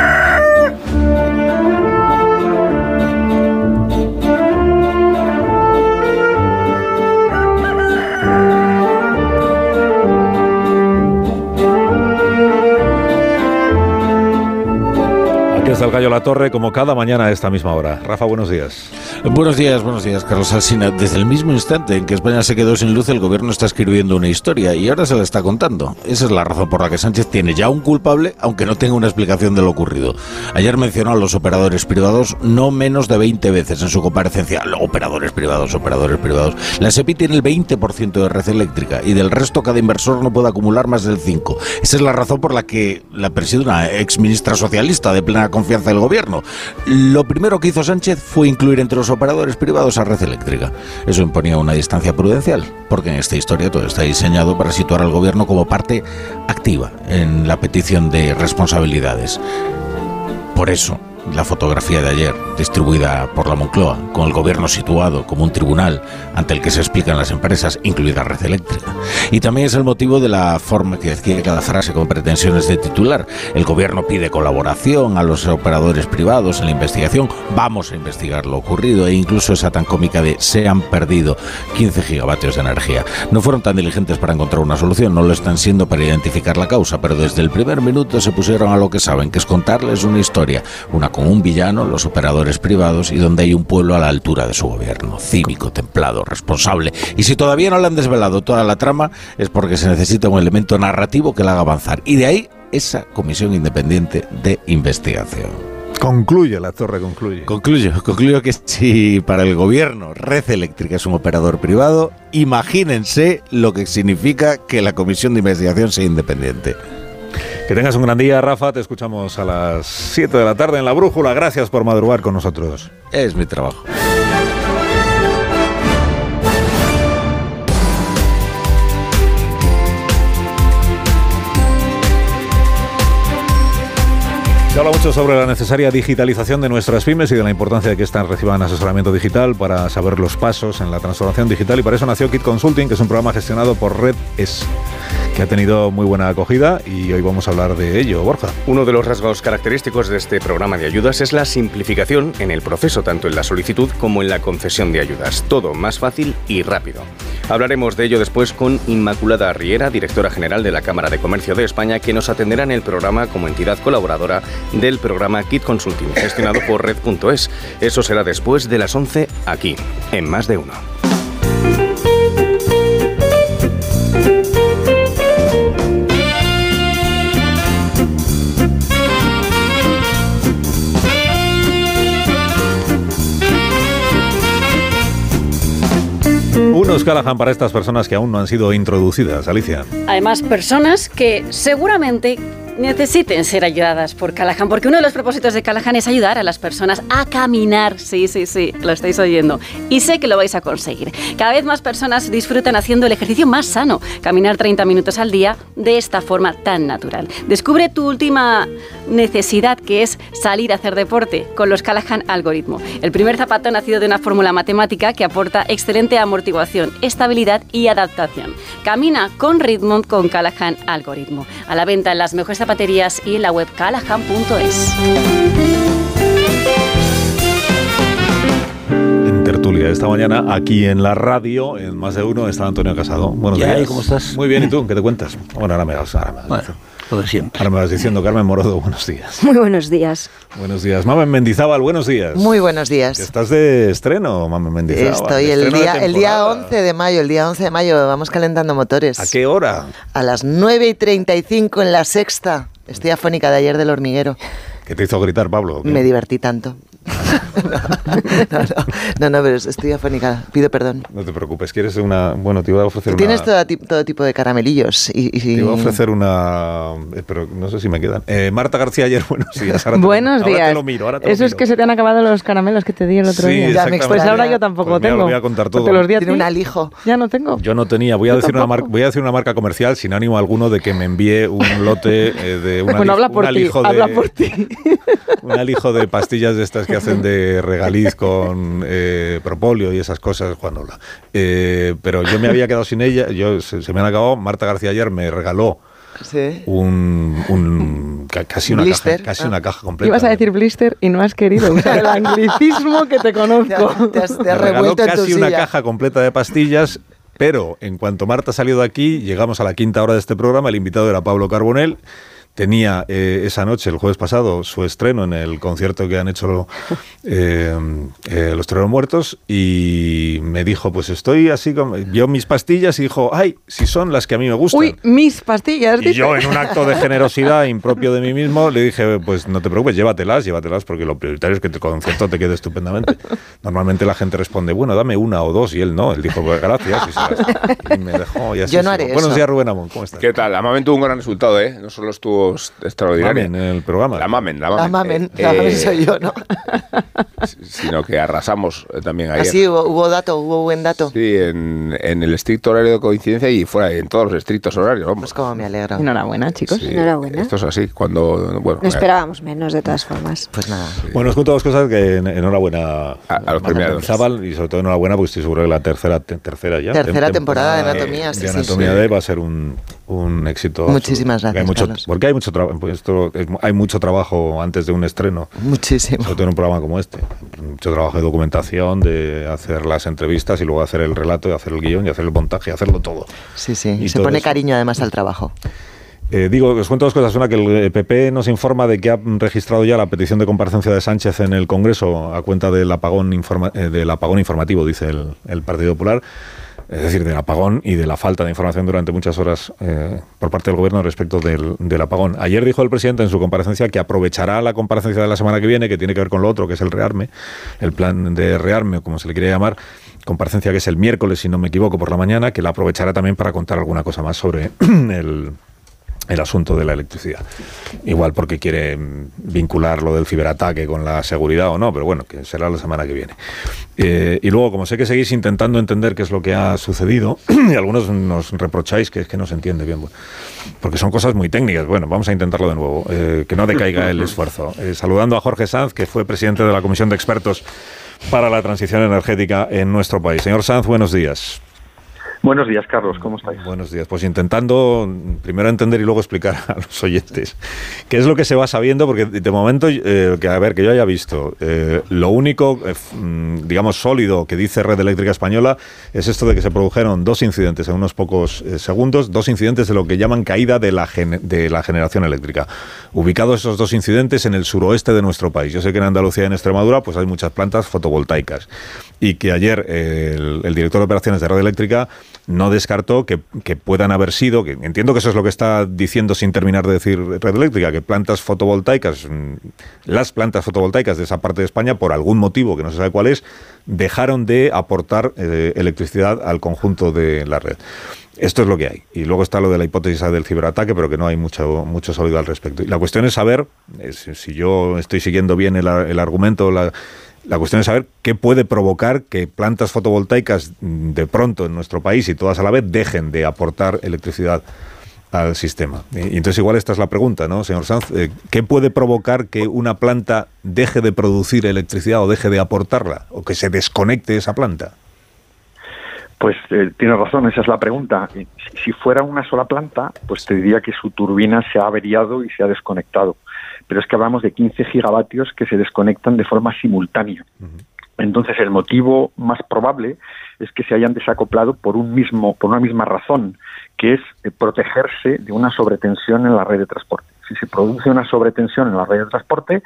Speaker 52: Desde el Gallo La Torre, como cada mañana a esta misma hora. Rafa, buenos días.
Speaker 80: Buenos días, buenos días, Carlos Alsina. Desde el mismo instante en que España se quedó sin luz, el gobierno está escribiendo una historia y ahora se la está contando. Esa es la razón por la que Sánchez tiene ya un culpable, aunque no tenga una explicación de lo ocurrido. Ayer mencionó a los operadores privados no menos de 20 veces en su comparecencia. Operadores privados, operadores privados. La SEPI tiene el 20% de red eléctrica y del resto cada inversor no puede acumular más del 5%. Esa es la razón por la que la preside una ex ministra socialista de plena confianza del gobierno. Lo primero que hizo Sánchez fue incluir entre los operadores privados a red eléctrica. Eso imponía una distancia prudencial, porque en esta historia todo está diseñado para situar al gobierno como parte activa en la petición de responsabilidades. Por eso, la fotografía de ayer, distribuida por la Moncloa, con el gobierno situado como un tribunal ante el que se explican las empresas, incluida Red Eléctrica. Y también es el motivo de la forma que adquiere cada frase con pretensiones de titular. El gobierno pide colaboración a los operadores privados en la investigación. Vamos a investigar lo ocurrido e incluso esa tan cómica de se han perdido 15 gigavatios de energía. No fueron tan diligentes para encontrar una solución, no lo están siendo para identificar la causa, pero desde el primer minuto se pusieron a lo que saben, que es contarles una historia, una con un villano, los operadores privados, y donde hay un pueblo a la altura de su gobierno, cívico, templado, responsable. Y si todavía no le han desvelado toda la trama, es porque se necesita un elemento narrativo que la haga avanzar. Y de ahí esa comisión independiente de investigación.
Speaker 52: Concluye, la torre concluye.
Speaker 80: Concluyo, concluyo que si para el gobierno Red Eléctrica es un operador privado, imagínense lo que significa que la comisión de investigación sea independiente.
Speaker 52: Que tengas un gran día, Rafa. Te escuchamos a las 7 de la tarde en La Brújula. Gracias por madrugar con nosotros.
Speaker 80: Es mi trabajo.
Speaker 52: Se habla mucho sobre la necesaria digitalización de nuestras pymes y de la importancia de que éstas reciban asesoramiento digital para saber los pasos en la transformación digital y para eso nació Kit Consulting, que es un programa gestionado por Red S, ha tenido muy buena acogida y hoy vamos a hablar de ello. Borja.
Speaker 81: Uno de los rasgos característicos de este programa de ayudas es la simplificación en el proceso, tanto en la solicitud como en la concesión de ayudas. Todo más fácil y rápido. Hablaremos de ello después con Inmaculada Riera, directora general de la Cámara de Comercio de España, que nos atenderá en el programa como entidad colaboradora del programa Kit Consulting, gestionado por Red.es. Eso será después de las 11 aquí, en Más de Uno.
Speaker 52: Unos Callahan para estas personas que aún no han sido introducidas, Alicia.
Speaker 44: Además, personas que seguramente necesiten ser ayudadas por Callahan, porque uno de los propósitos de Callahan es ayudar a las personas a caminar. Sí, sí, sí, lo estáis oyendo. Y sé que lo vais a conseguir. Cada vez más personas disfrutan haciendo el ejercicio más sano, caminar 30 minutos al día de esta forma tan natural. Descubre tu última necesidad, que es salir a hacer deporte, con los Callahan Algoritmo. El primer zapato nacido de una fórmula matemática que aporta excelente amortiguación, estabilidad y adaptación. Camina con ritmo con Callahan Algoritmo. A la venta en las mejores zapaterías y en la web callahan.es.
Speaker 52: Tertulia esta mañana, aquí en la radio, en más de uno, está Antonio Casado. Buenos días.
Speaker 82: ¿Cómo estás?
Speaker 52: Muy bien, ¿y tú? ¿Qué te cuentas? Bueno, ahora me vas, ahora me vas.
Speaker 82: Lo de siempre.
Speaker 52: Ahora me vas diciendo, Carmen Morodo, buenos días.
Speaker 83: Muy buenos días.
Speaker 52: Buenos días. Mamen Mendizábal, buenos días.
Speaker 84: Muy buenos días.
Speaker 52: Estás de estreno, Mamen Mendizábal.
Speaker 84: Estoy el día, el día
Speaker 52: temporada.
Speaker 84: 11 de mayo, el día 11 de mayo, vamos calentando motores.
Speaker 52: ¿A qué hora?
Speaker 84: A las 9 y 35 en la sexta. Estoy afónica de ayer del hormiguero.
Speaker 52: ¿Qué te hizo gritar, Pablo?
Speaker 84: Me divertí tanto. No, no, no, no, pero estoy afónica. Pido perdón.
Speaker 52: No te preocupes, quieres una... Bueno, te iba a ofrecer
Speaker 84: Tienes
Speaker 52: una...
Speaker 84: todo, ti- todo tipo de caramelillos. Y, y-
Speaker 52: Te iba a ofrecer una... eh, Pero no sé si me quedan. Eh, Marta García ayer, buenos días. Ahora te
Speaker 58: Buenos
Speaker 52: ahora
Speaker 58: días.
Speaker 52: te lo miro, ahora te lo
Speaker 58: Eso es que se te han acabado los caramelos que te di el otro
Speaker 52: Sí,
Speaker 58: día.
Speaker 52: exactamente.
Speaker 58: Pues ahora yo tampoco
Speaker 52: Pues mira,
Speaker 58: tengo.
Speaker 52: lo voy a contar todo.
Speaker 58: Te los di a
Speaker 84: Tiene
Speaker 58: ti.
Speaker 84: un alijo.
Speaker 58: Ya no tengo.
Speaker 52: Yo no tenía, voy a,
Speaker 58: Yo
Speaker 52: decir una marca, voy a decir una marca comercial sin ánimo alguno de que me envíe un lote eh, de una
Speaker 58: Bueno, habla por ti, habla por ti.
Speaker 52: un alijo de pastillas de estas que hacen de regaliz con eh, propóleo y esas cosas cuando habla. Eh, pero yo me había quedado sin ella, yo se, se me han acabado. Marta García ayer me regaló
Speaker 84: Sí.
Speaker 52: un, un- ca- casi una
Speaker 84: Blister.
Speaker 52: caja, casi
Speaker 84: Ah.
Speaker 52: una caja completa.
Speaker 58: Ibas a decir blister y no has querido usar el anglicismo que te conozco.
Speaker 84: Te has, te
Speaker 52: Me
Speaker 84: has
Speaker 52: regaló
Speaker 84: revuelto en tu
Speaker 52: casi una
Speaker 84: silla.
Speaker 52: caja completa de pastillas, pero en cuanto Marta ha salido de aquí, llegamos a la quinta hora de este programa, el invitado era Pablo Carbonell, tenía eh, esa noche, el jueves pasado, su estreno en el concierto que han hecho eh, eh, los Toreros Muertos y me dijo, pues estoy así, como, vio mis pastillas y dijo, ay, si son las que a mí me gustan.
Speaker 58: Uy, mis pastillas.
Speaker 52: Y yo, en un acto de generosidad impropio de mí mismo, le dije, pues no te preocupes, llévatelas, llévatelas, porque lo prioritario es que el concierto te quede estupendamente. Normalmente la gente responde, bueno, dame una o dos, y él no. Él dijo, pues gracias, y, se las- y me dejó. Y así
Speaker 84: Yo no haré
Speaker 52: Buenos días, Rubén Amón, ¿cómo estás?
Speaker 65: ¿Qué tal? La Mamen tuvo un gran resultado, ¿eh? No solo estuvo extraordinario.
Speaker 52: Mamen, en el programa.
Speaker 65: La Mamen, la Mamen.
Speaker 84: La mamen,
Speaker 65: Eh,
Speaker 84: la mamen
Speaker 65: eh,
Speaker 84: soy yo, ¿no?
Speaker 65: Sino que arrasamos eh, también ayer.
Speaker 84: Así hubo, hubo dato, hubo buen dato.
Speaker 65: Sí, en, en el estricto horario de coincidencia y fuera en todos los estrictos horarios, vamos.
Speaker 84: Pues como me alegro.
Speaker 58: Enhorabuena, chicos.
Speaker 65: Sí,
Speaker 67: Enhorabuena.
Speaker 65: Esto es así, cuando... Bueno,
Speaker 67: No esperábamos menos, de todas formas.
Speaker 84: Pues nada.
Speaker 52: Bueno, os cuento dos cosas que en- enhorabuena
Speaker 65: a, los premiados.
Speaker 52: Zabal y sobre todo enhorabuena porque estoy seguro que la tercera, te- tercera ya.
Speaker 84: Tercera
Speaker 52: tem-
Speaker 84: temporada de Anatomía, sí,
Speaker 52: de
Speaker 84: sí.
Speaker 52: Anatomía
Speaker 84: Sí.
Speaker 52: D va a ser un, un éxito.
Speaker 84: Muchísimas
Speaker 52: absoluto. Porque hay
Speaker 84: gracias,
Speaker 52: mucho,
Speaker 84: Carlos.
Speaker 52: Porque hay mucho, pues esto es- hay mucho trabajo antes de un estreno.
Speaker 84: Muchísimo.
Speaker 52: Sobre todo en un programa como este. Mucho trabajo de documentación, de hacer las entrevistas y luego hacer el relato y hacer el guion y hacer el montaje y hacerlo todo.
Speaker 84: Sí, sí.
Speaker 52: Y
Speaker 84: se pone
Speaker 52: eso.
Speaker 84: cariño además al trabajo.
Speaker 52: Eh, digo, os cuento dos cosas. Una, que el PP nos informa de que ha registrado ya la petición de comparecencia de Sánchez en el Congreso a cuenta del apagón, informa- eh, del apagón informativo, dice el, el Partido Popular. Es decir, del apagón y de la falta de información durante muchas horas eh, por parte del Gobierno respecto del, del apagón. Ayer dijo el presidente en su comparecencia que aprovechará la comparecencia de la semana que viene, que tiene que ver con lo otro, que es el rearme, el plan de rearme, o como se le quiere llamar, comparecencia que es el miércoles, si no me equivoco, por la mañana, que la aprovechará también para contar alguna cosa más sobre el, el asunto de la electricidad. Igual porque quiere mm, vincular lo del ciberataque con la seguridad o no, pero bueno, que será la semana que viene. Eh, y luego, como sé que seguís intentando entender qué es lo que ha sucedido, y algunos nos reprocháis que es que no se entiende bien, porque son cosas muy técnicas. Bueno, vamos a intentarlo de nuevo, eh, que no decaiga el esfuerzo. Eh, saludando a Jorge Sanz, que fue presidente de la Comisión de Expertos para la Transición Energética en nuestro país. Señor Sanz, buenos días.
Speaker 85: Buenos días, Carlos. ¿Cómo estáis?
Speaker 52: Buenos días. Pues intentando mm, primero entender y luego explicar a los oyentes qué es lo que se va sabiendo, porque de momento, eh, que a ver, que yo haya visto, eh, lo único, eh, mm, digamos, sólido que dice Red Eléctrica Española es esto de que se produjeron dos incidentes en unos pocos eh, segundos, dos incidentes de lo que llaman caída de la, de la generación eléctrica. Ubicados esos dos incidentes en el suroeste de nuestro país. Yo sé que en Andalucía y en Extremadura pues hay muchas plantas fotovoltaicas y que ayer eh, el, el director de operaciones de Red Eléctrica no descartó que, puedan haber sido, que entiendo que eso es lo que está diciendo sin terminar de decir Red Eléctrica, que plantas fotovoltaicas, mm, las plantas fotovoltaicas de esa parte de España, por algún motivo que no se sabe cuál es, dejaron de aportar eh, electricidad al conjunto de la red. Esto es lo que hay. Y luego está lo de la hipótesis del ciberataque, pero que no hay mucho, mucho sólido al respecto. Y la cuestión es saber, eh, si yo estoy siguiendo bien el, el argumento, la, la cuestión es saber qué puede provocar que plantas fotovoltaicas de pronto en nuestro país y todas a la vez dejen de aportar electricidad al sistema. Y, entonces igual esta es la pregunta, ¿no, señor Sanz? Eh, ¿Qué puede provocar que una planta deje de producir electricidad o deje de aportarla? ¿O que se desconecte esa planta?
Speaker 85: Pues eh, tienes razón, esa es la pregunta. Si, si fuera una sola planta, pues te diría que su turbina se ha averiado y se ha desconectado. Pero es que hablamos de 15 gigavatios que se desconectan de forma simultánea. Entonces, el motivo más probable es que se hayan desacoplado por un mismo, por una misma razón, que es eh, protegerse de una sobretensión en la red de transporte. Si se produce una sobretensión en la red de transporte,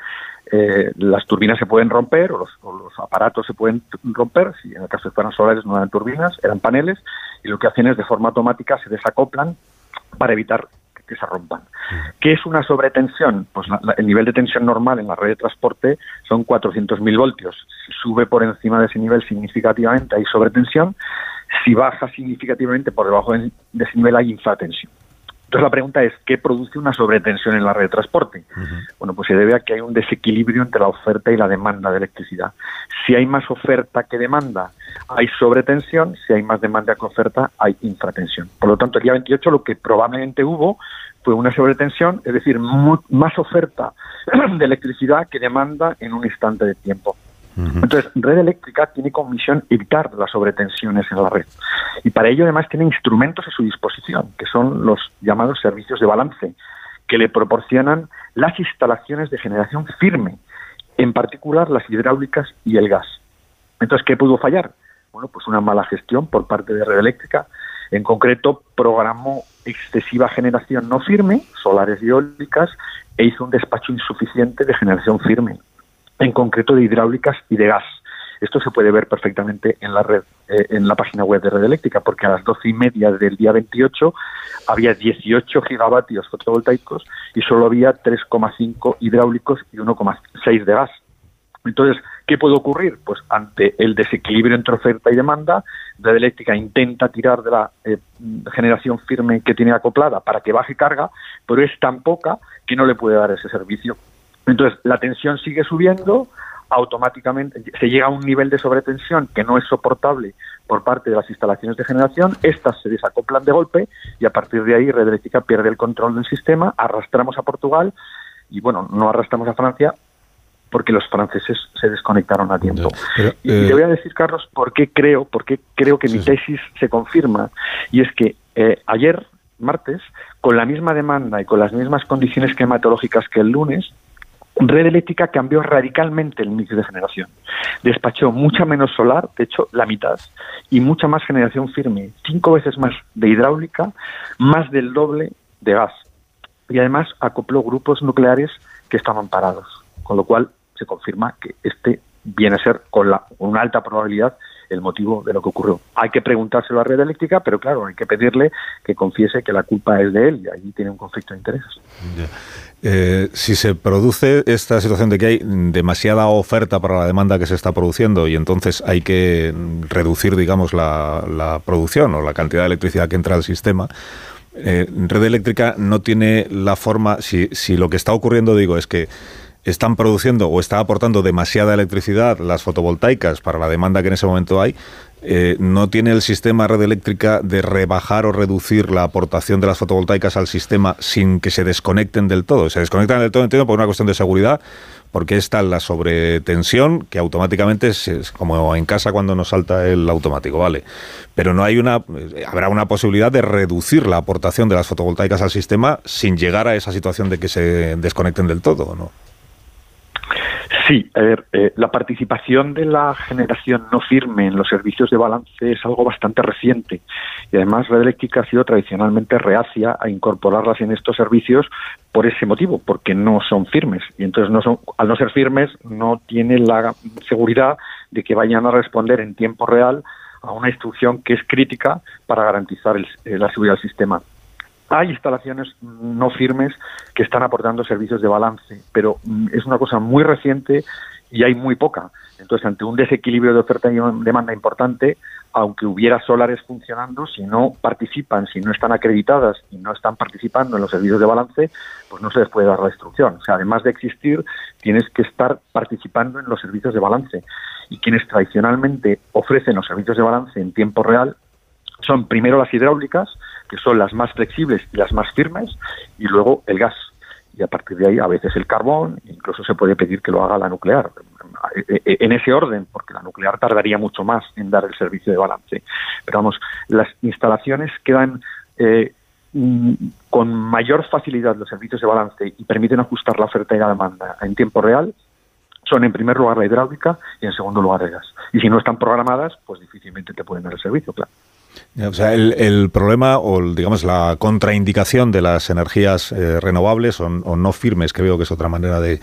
Speaker 85: eh, las turbinas se pueden romper o los, o los aparatos se pueden romper. Si en el caso de fueran solares no eran turbinas, eran paneles, y lo que hacen es de forma automática se desacoplan para evitar que- se rompan. ¿Qué es una sobretensión? Pues la- la- el nivel de tensión normal en la red de transporte son 400.000 voltios. Si sube por encima de ese nivel significativamente hay sobretensión. Si baja significativamente por debajo de de ese nivel hay infratensión. Entonces la pregunta es, ¿qué produce una sobretensión en la red de transporte? Bueno, pues se debe a que hay un desequilibrio entre la oferta y la demanda de electricidad. Si hay más oferta que demanda, hay sobretensión. Si hay más demanda que oferta, hay infratensión. Por lo tanto, el día 28 lo que probablemente hubo fue una sobretensión, es decir, más oferta de electricidad que demanda en un instante de tiempo. Entonces, Red Eléctrica tiene como misión evitar las sobretensiones en la red. Y para ello, además, tiene instrumentos a su disposición, que son los llamados servicios de balance, que le proporcionan las instalaciones de generación firme, en particular las hidráulicas y el gas. Entonces, ¿qué pudo fallar? Bueno, pues una mala gestión por parte de Red Eléctrica, En concreto, programó excesiva generación no firme, solares y eólicas, e hizo un despacho insuficiente de generación firme, en concreto de hidráulicas y de gas. Esto se puede ver perfectamente en la red, eh, en la página web de Red Eléctrica, porque a las doce y media del día 28 había 18 gigavatios fotovoltaicos y solo había 3,5 hidráulicos y 1,6 de gas. Entonces, ¿qué puede ocurrir? Pues ante el desequilibrio entre oferta y demanda, Red Eléctrica intenta tirar de la eh, generación firme que tiene acoplada para que baje carga, pero es tan poca que no le puede dar ese servicio. Entonces, la tensión sigue subiendo, automáticamente se llega a un nivel de sobretensión que no es soportable por parte de las instalaciones de generación, estas se desacoplan de golpe y a partir de ahí Red Eléctrica pierde el control del sistema, arrastramos a Portugal y bueno, no arrastramos a Francia porque los franceses se desconectaron a tiempo. y te
Speaker 52: eh,
Speaker 85: voy a decir, Carlos, por qué creo, por qué creo que mi tesis se confirma y es que eh, ayer martes, con la misma demanda y con las mismas condiciones climatológicas que el lunes, Red Eléctrica cambió radicalmente el mix de generación. Despachó mucha menos solar, de hecho la mitad, y mucha más generación firme, cinco veces más de hidráulica, más del doble de gas. Y además acopló grupos nucleares que estaban parados, con lo cual se confirma que este viene a ser con, la, una alta probabilidad el motivo de lo que ocurrió. Hay que preguntárselo a Red Eléctrica, pero claro, hay que pedirle que confiese que la culpa es de él y ahí tiene un conflicto de intereses.
Speaker 52: Eh, si se produce esta situación de que hay demasiada oferta para la demanda que se está produciendo y entonces hay que reducir, digamos, la, producción o la cantidad de electricidad que entra al sistema, eh, Red Eléctrica no tiene la forma, si, si lo que está ocurriendo, digo, es que están produciendo o está aportando demasiada electricidad las fotovoltaicas para la demanda que en ese momento hay, eh, no tiene el sistema red eléctrica de rebajar o reducir la aportación de las fotovoltaicas al sistema sin que se desconecten del todo. Se desconectan del todo, entiendo, por una cuestión de seguridad, porque está la sobretensión que automáticamente es, como en casa cuando nos salta el automático, ¿vale? Pero no hay una, habrá una posibilidad de reducir la aportación de las fotovoltaicas al sistema sin llegar a esa situación de que se desconecten del todo, ¿no?
Speaker 85: Sí, a ver, eh, la participación de la generación no firme en los servicios de balance es algo bastante reciente y además Red Eléctrica ha sido tradicionalmente reacia a incorporarlas en estos servicios por ese motivo, porque no son firmes y entonces no son, al no ser firmes no tiene la seguridad de que vayan a responder en tiempo real a una instrucción que es crítica para garantizar eh, la seguridad del sistema. Hay instalaciones no firmes que están aportando servicios de balance, pero mm, es una cosa muy reciente y hay muy poca. Entonces, ante un desequilibrio de oferta y demanda importante, aunque hubiera solares funcionando, si no participan, si no están acreditadas y no están participando en los servicios de balance, pues no se les puede dar la instrucción. O sea, además de existir, tienes que estar participando en los servicios de balance. Y quienes tradicionalmente ofrecen los servicios de balance en tiempo real son primero las hidráulicas, que son las más flexibles y las más firmes, y luego el gas. Y a partir de ahí, a veces el carbón, incluso se puede pedir que lo haga la nuclear. En ese orden, porque la nuclear tardaría mucho más en dar el servicio de balance. Pero vamos, las instalaciones quedan eh, mm, con mayor facilidad los servicios de balance y permiten ajustar la oferta y la demanda en tiempo real son en primer lugar la hidráulica y en segundo lugar el gas. Y si no están programadas, pues difícilmente te pueden dar el servicio, claro.
Speaker 52: O sea, el, problema o, digamos, la contraindicación de las energías eh, renovables o, no firmes, que veo que es otra manera de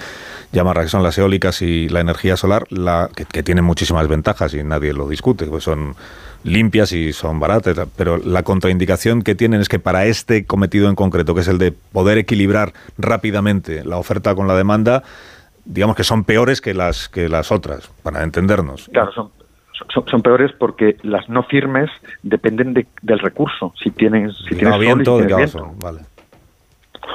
Speaker 52: llamarlas, que son las eólicas y la energía solar, la, que, tienen muchísimas ventajas y nadie lo discute, pues son limpias y son baratas, pero la contraindicación que tienen es que para este cometido en concreto, que es el de poder equilibrar rápidamente la oferta con la demanda, digamos que son peores que las que las otras, para entendernos.
Speaker 85: Claro, son, son, peores porque las no firmes dependen del recurso. Si tienes, si tienes
Speaker 52: viento,
Speaker 85: Vale.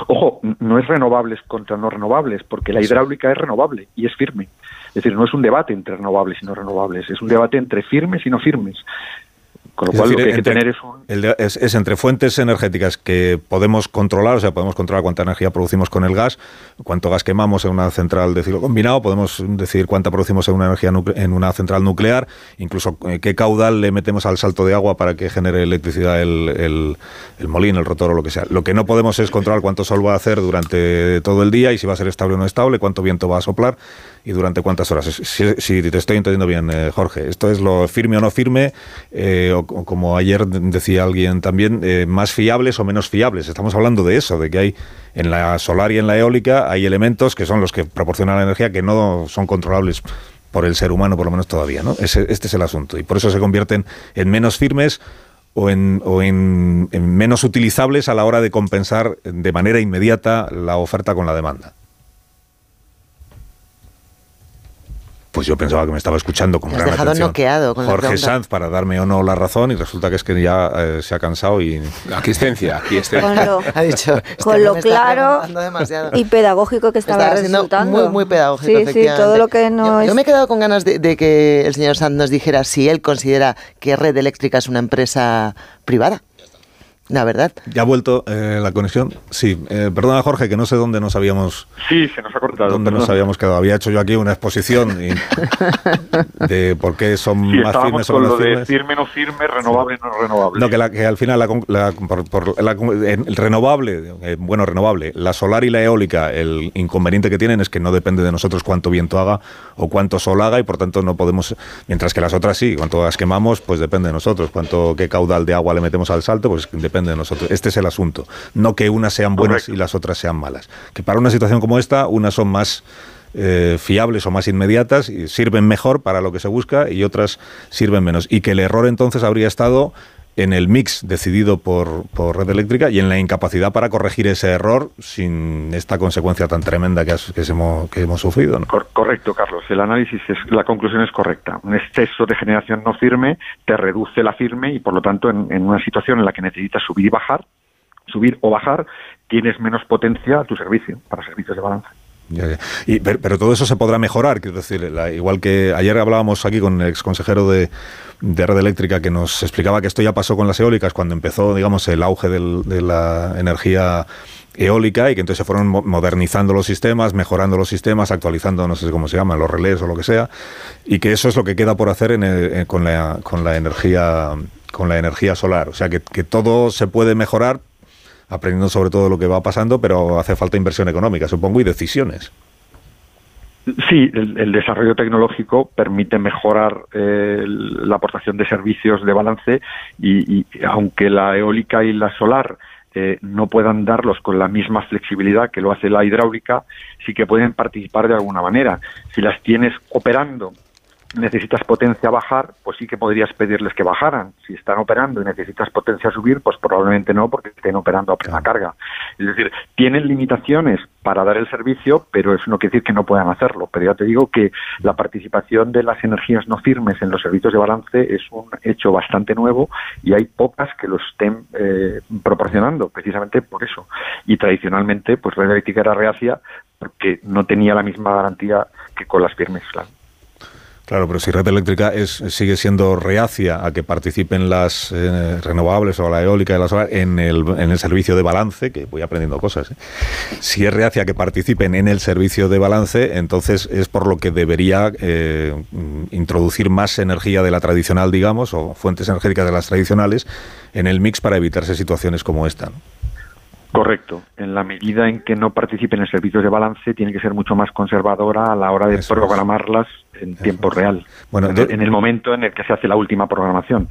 Speaker 85: Ojo, no es renovables contra no renovables, porque la hidráulica es renovable y es firme. Es decir, no es un debate entre renovables y no renovables, es un debate entre firmes y no firmes. Con lo cual lo que hay que tener es un...
Speaker 52: es, entre fuentes energéticas que podemos controlar, o sea, podemos controlar cuánta energía producimos con el gas, cuánto gas quemamos en una central de ciclo combinado, podemos decir cuánta producimos en una energía en una central nuclear, incluso eh, qué caudal le metemos al salto de agua para que genere electricidad el, el, el molín, el rotor o lo que sea. Lo que no podemos es controlar cuánto sol va a hacer durante todo el día y si va a ser estable o no estable, cuánto viento va a soplar y durante cuántas horas. Si, te estoy entendiendo bien, eh, Jorge, esto es lo firme o no firme, eh, o, como ayer decía alguien también, eh, más fiables o menos fiables. Estamos hablando de eso, de que hay en la solar y en la eólica hay elementos que son los que proporcionan la energía que no son controlables por el ser humano, por lo menos todavía. ¿no? Ese- este es el asunto. Y por eso se convierten en menos firmes o, en menos utilizables a la hora de compensar de manera inmediata la oferta con la demanda. Pues yo pensaba que me estaba escuchando con gran
Speaker 84: dejado
Speaker 52: atención
Speaker 84: noqueado con
Speaker 52: Jorge. Sanz para darme o no la razón y resulta que es que ya eh, se ha cansado y...
Speaker 65: Aquiescencia,
Speaker 67: Con lo,
Speaker 84: Ha dicho, este
Speaker 67: con lo claro y pedagógico que estaba resultando.
Speaker 84: muy, muy pedagógico,
Speaker 67: Sí, sí, todo lo que no
Speaker 84: yo,
Speaker 67: es...
Speaker 84: yo me he quedado con ganas de, de que el señor Sanz nos dijera si él considera que Red Eléctrica es una empresa privada. La verdad.
Speaker 52: ¿Ya ha vuelto eh, la conexión? Sí. Eh, perdona, Jorge, que no sé dónde nos habíamos...
Speaker 85: Sí, se nos ha cortado.
Speaker 52: ¿Dónde nos
Speaker 85: perdón.
Speaker 52: habíamos quedado? Había hecho yo aquí una exposición y- de por qué son
Speaker 85: Sí,
Speaker 52: más firmes o menos
Speaker 85: lo de
Speaker 52: firmes.
Speaker 85: firme, no firme, renovable, no renovable.
Speaker 52: No, que, la- que al final la, con- la- por- por la- el renovable, eh, bueno, renovable, la solar y la eólica, el inconveniente que tienen es que no depende de nosotros cuánto viento haga o cuánto sol haga y por tanto no podemos, mientras que las otras sí, cuánto las quemamos, pues depende de nosotros, cuánto, qué caudal de agua le metemos al salto, pues depende de nosotros. Este es el asunto, no que unas sean buenas y las otras sean malas. Que para una situación como esta, unas son más eh, fiables o más inmediatas y sirven mejor para lo que se busca y otras sirven menos. Y que el error entonces habría estado en el mix decidido por, por Red Eléctrica y en la incapacidad para corregir ese error sin esta consecuencia tan tremenda que, has- que hemos, que hemos sufrido.
Speaker 85: correcto, Carlos. El análisis, es, la conclusión es correcta. Un exceso de generación no firme te reduce la firme y, por lo tanto, en, en una situación en la que necesitas subir y bajar, subir o bajar, tienes menos potencia a tu servicio, para servicios de balance.
Speaker 52: Y, pero, pero todo eso se podrá mejorar, quiero decir, la- igual que ayer hablábamos aquí con el exconsejero de, de Red Eléctrica que nos explicaba que esto ya pasó con las eólicas cuando empezó, digamos, el auge de la energía eólica y que entonces se fueron mo- modernizando los sistemas, mejorando los sistemas, actualizando, no sé cómo se llama, los relés o lo que sea, y que eso es lo que queda por hacer en- con, la, con la energía con la energía solar. O sea, que todo se puede mejorar aprendiendo sobre todo lo que va pasando, pero hace falta inversión económica, supongo, y decisiones.
Speaker 85: Sí, el, el desarrollo tecnológico permite mejorar eh, la aportación de servicios de balance y, y aunque la eólica y la solar eh, no puedan darlos con la misma flexibilidad que lo hace la hidráulica, sí que pueden participar de alguna manera. Si las tienes operando necesitas potencia bajar, pues sí que podrías pedirles que bajaran. Si están operando y necesitas potencia subir, pues probablemente no, porque estén operando a plena carga. Es decir, tienen limitaciones para dar el servicio, pero eso no quiere decir que no puedan hacerlo. Pero ya te digo que la participación de las energías no firmes en los servicios de balance es un hecho bastante nuevo y hay pocas que lo estén eh, proporcionando, precisamente por eso. Y tradicionalmente, pues Red Eléctrica era reacia porque no tenía la misma garantía que con las firmes, claro.
Speaker 52: Claro, pero si Red Eléctrica es, sigue siendo reacia a que participen las eh, renovables o la eólica y la solar en el, servicio de balance, que voy aprendiendo cosas, ¿eh? si es reacia a que participen en el servicio de balance, entonces es por lo que debería eh, introducir más energía de la tradicional, digamos, o fuentes energéticas de las tradicionales en el mix para evitarse situaciones como esta.
Speaker 85: Correcto. En la medida en que no participen en servicios de balance, tiene que ser mucho más conservadora a la hora de programarlas en tiempo real.
Speaker 52: Bueno,
Speaker 85: en,
Speaker 52: de-
Speaker 85: en el momento en el que se hace la última programación.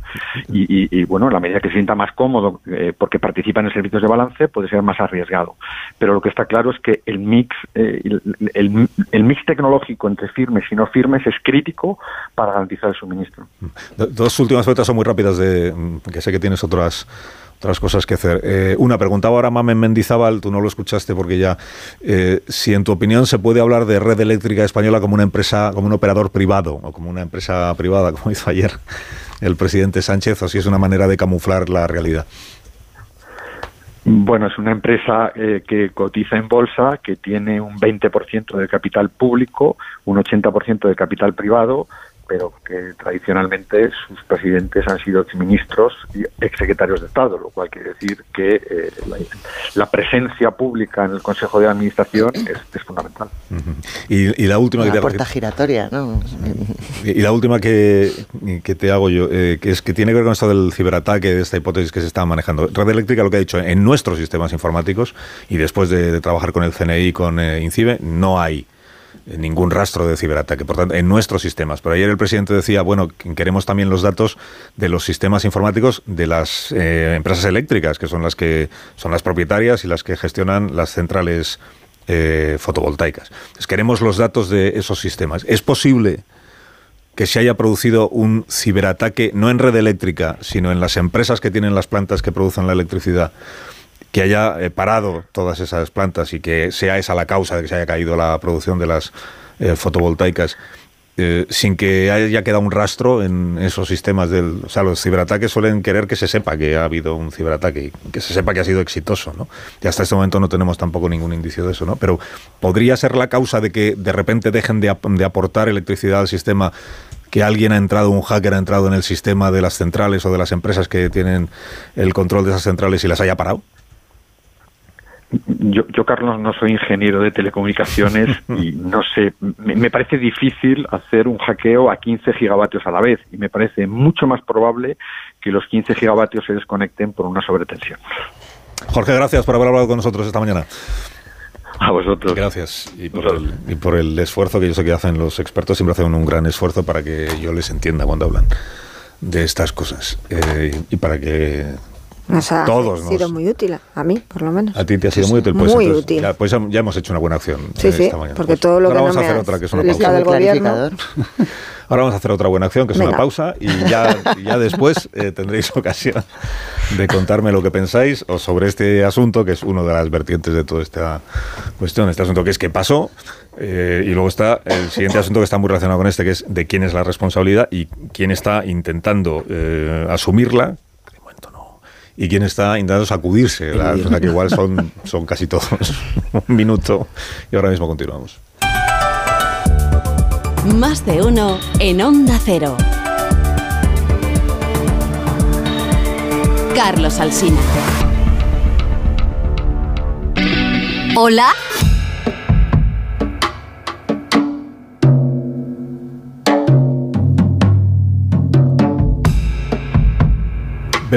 Speaker 85: Y, y- y, bueno, en la medida que se sienta más cómodo eh, porque participa en servicios de balance, puede ser más arriesgado. Pero lo que está claro es que el mix, eh, el, el- el mix tecnológico entre firmes y no firmes es crítico para garantizar el suministro.
Speaker 52: Do- Dos últimas preguntas son muy rápidas, de, mm, que sé que tienes otras otras cosas que hacer. Eh, una, preguntaba ahora Mamen Mendizábal, tú no lo escuchaste porque ya, eh, si en tu opinión se puede hablar de Red Eléctrica Española como una empresa, como un operador privado o como una empresa privada, como hizo ayer el presidente Sánchez, o si es una manera de camuflar la realidad.
Speaker 85: Bueno, es una empresa eh, que cotiza en bolsa, que tiene un 20% de capital público, un 80% de capital privado, pero que tradicionalmente sus presidentes han sido exministros y exsecretarios de Estado, lo cual quiere decir que eh, la, la presencia pública en el Consejo de Administración es, es fundamental.
Speaker 52: Y, y la última que te
Speaker 84: puerta giratoria, ¿no?
Speaker 52: Y la última que, que te hago yo, eh, que es que tiene que ver con esto del ciberataque, de esta hipótesis que se está manejando. Red Eléctrica lo que ha dicho, en nuestros sistemas informáticos, y después de, de trabajar con el CNI y con eh, INCIBE, no hay ningún rastro de ciberataque, por tanto, en nuestros sistemas. Pero ayer el presidente decía, bueno, que queremos también los datos de los sistemas informáticos de las eh, empresas eléctricas, que son las que son las propietarias y las que gestionan las centrales eh, fotovoltaicas. Queremos los datos de esos sistemas. ¿Es posible que se haya producido un ciberataque, no en red eléctrica, sino en las empresas que tienen las plantas que producen la electricidad? Que haya eh, parado todas esas plantas y que sea esa la causa de que se haya caído la producción de las eh, fotovoltaicas. eh, sin que haya quedado un rastro en esos sistemas del... O sea, los ciberataques suelen querer que se sepa que ha habido un ciberataque y que se sepa que ha sido exitoso, ¿no? Y hasta este momento no tenemos tampoco ningún indicio de eso, ¿no? Pero podría ser la causa de que de repente dejen de, ap- de aportar electricidad al sistema que alguien ha entrado, un hacker ha entrado en el sistema de las centrales o de las empresas que tienen el control de esas centrales y las haya parado.
Speaker 85: Yo, yo, Carlos, no soy ingeniero de telecomunicaciones y no sé, me, me parece difícil hacer un hackeo a 15 gigavatios a la vez y me parece mucho más probable que los 15 gigavatios se desconecten por una sobretensión.
Speaker 52: Jorge, gracias por haber hablado con nosotros esta mañana.
Speaker 85: A vosotros.
Speaker 52: Gracias. Y por, el, y por el esfuerzo que yo sé que hacen los expertos, siempre hacen un gran esfuerzo para que yo les entienda cuando hablan de estas cosas. Eh, y para que
Speaker 67: Nos ha
Speaker 52: todos
Speaker 67: sido
Speaker 52: nos...
Speaker 67: muy útil, a mí, por lo menos.
Speaker 52: A ti te ha sido muy útil. Pues,
Speaker 67: Muy
Speaker 52: entonces,
Speaker 67: útil.
Speaker 52: Ya, pues ya, hemos hecho una buena acción
Speaker 67: Sí,
Speaker 52: eh,
Speaker 67: sí,
Speaker 52: esta mañana.
Speaker 67: porque
Speaker 52: Pues
Speaker 67: todo lo
Speaker 52: ahora
Speaker 67: que
Speaker 52: vamos
Speaker 67: no
Speaker 52: a
Speaker 67: me
Speaker 52: hacer otra, que es una pausa.
Speaker 67: del gobierno.
Speaker 52: Ahora vamos a hacer otra buena acción, que es
Speaker 67: Venga.
Speaker 52: una pausa, y ya, ya después eh, tendréis ocasión de contarme lo que pensáis o sobre este asunto, que es uno de las vertientes de toda esta cuestión. Este asunto que es qué pasó, eh, y luego está el siguiente asunto que está muy relacionado con este, que es de quién es la responsabilidad y quién está intentando eh, asumirla, que de momento no, y quién está intentando sacudirse, la, o sea, que igual son, son casi todos. Un minuto, y ahora mismo continuamos.
Speaker 23: Más de uno en Onda Cero. Carlos Alsina. Hola.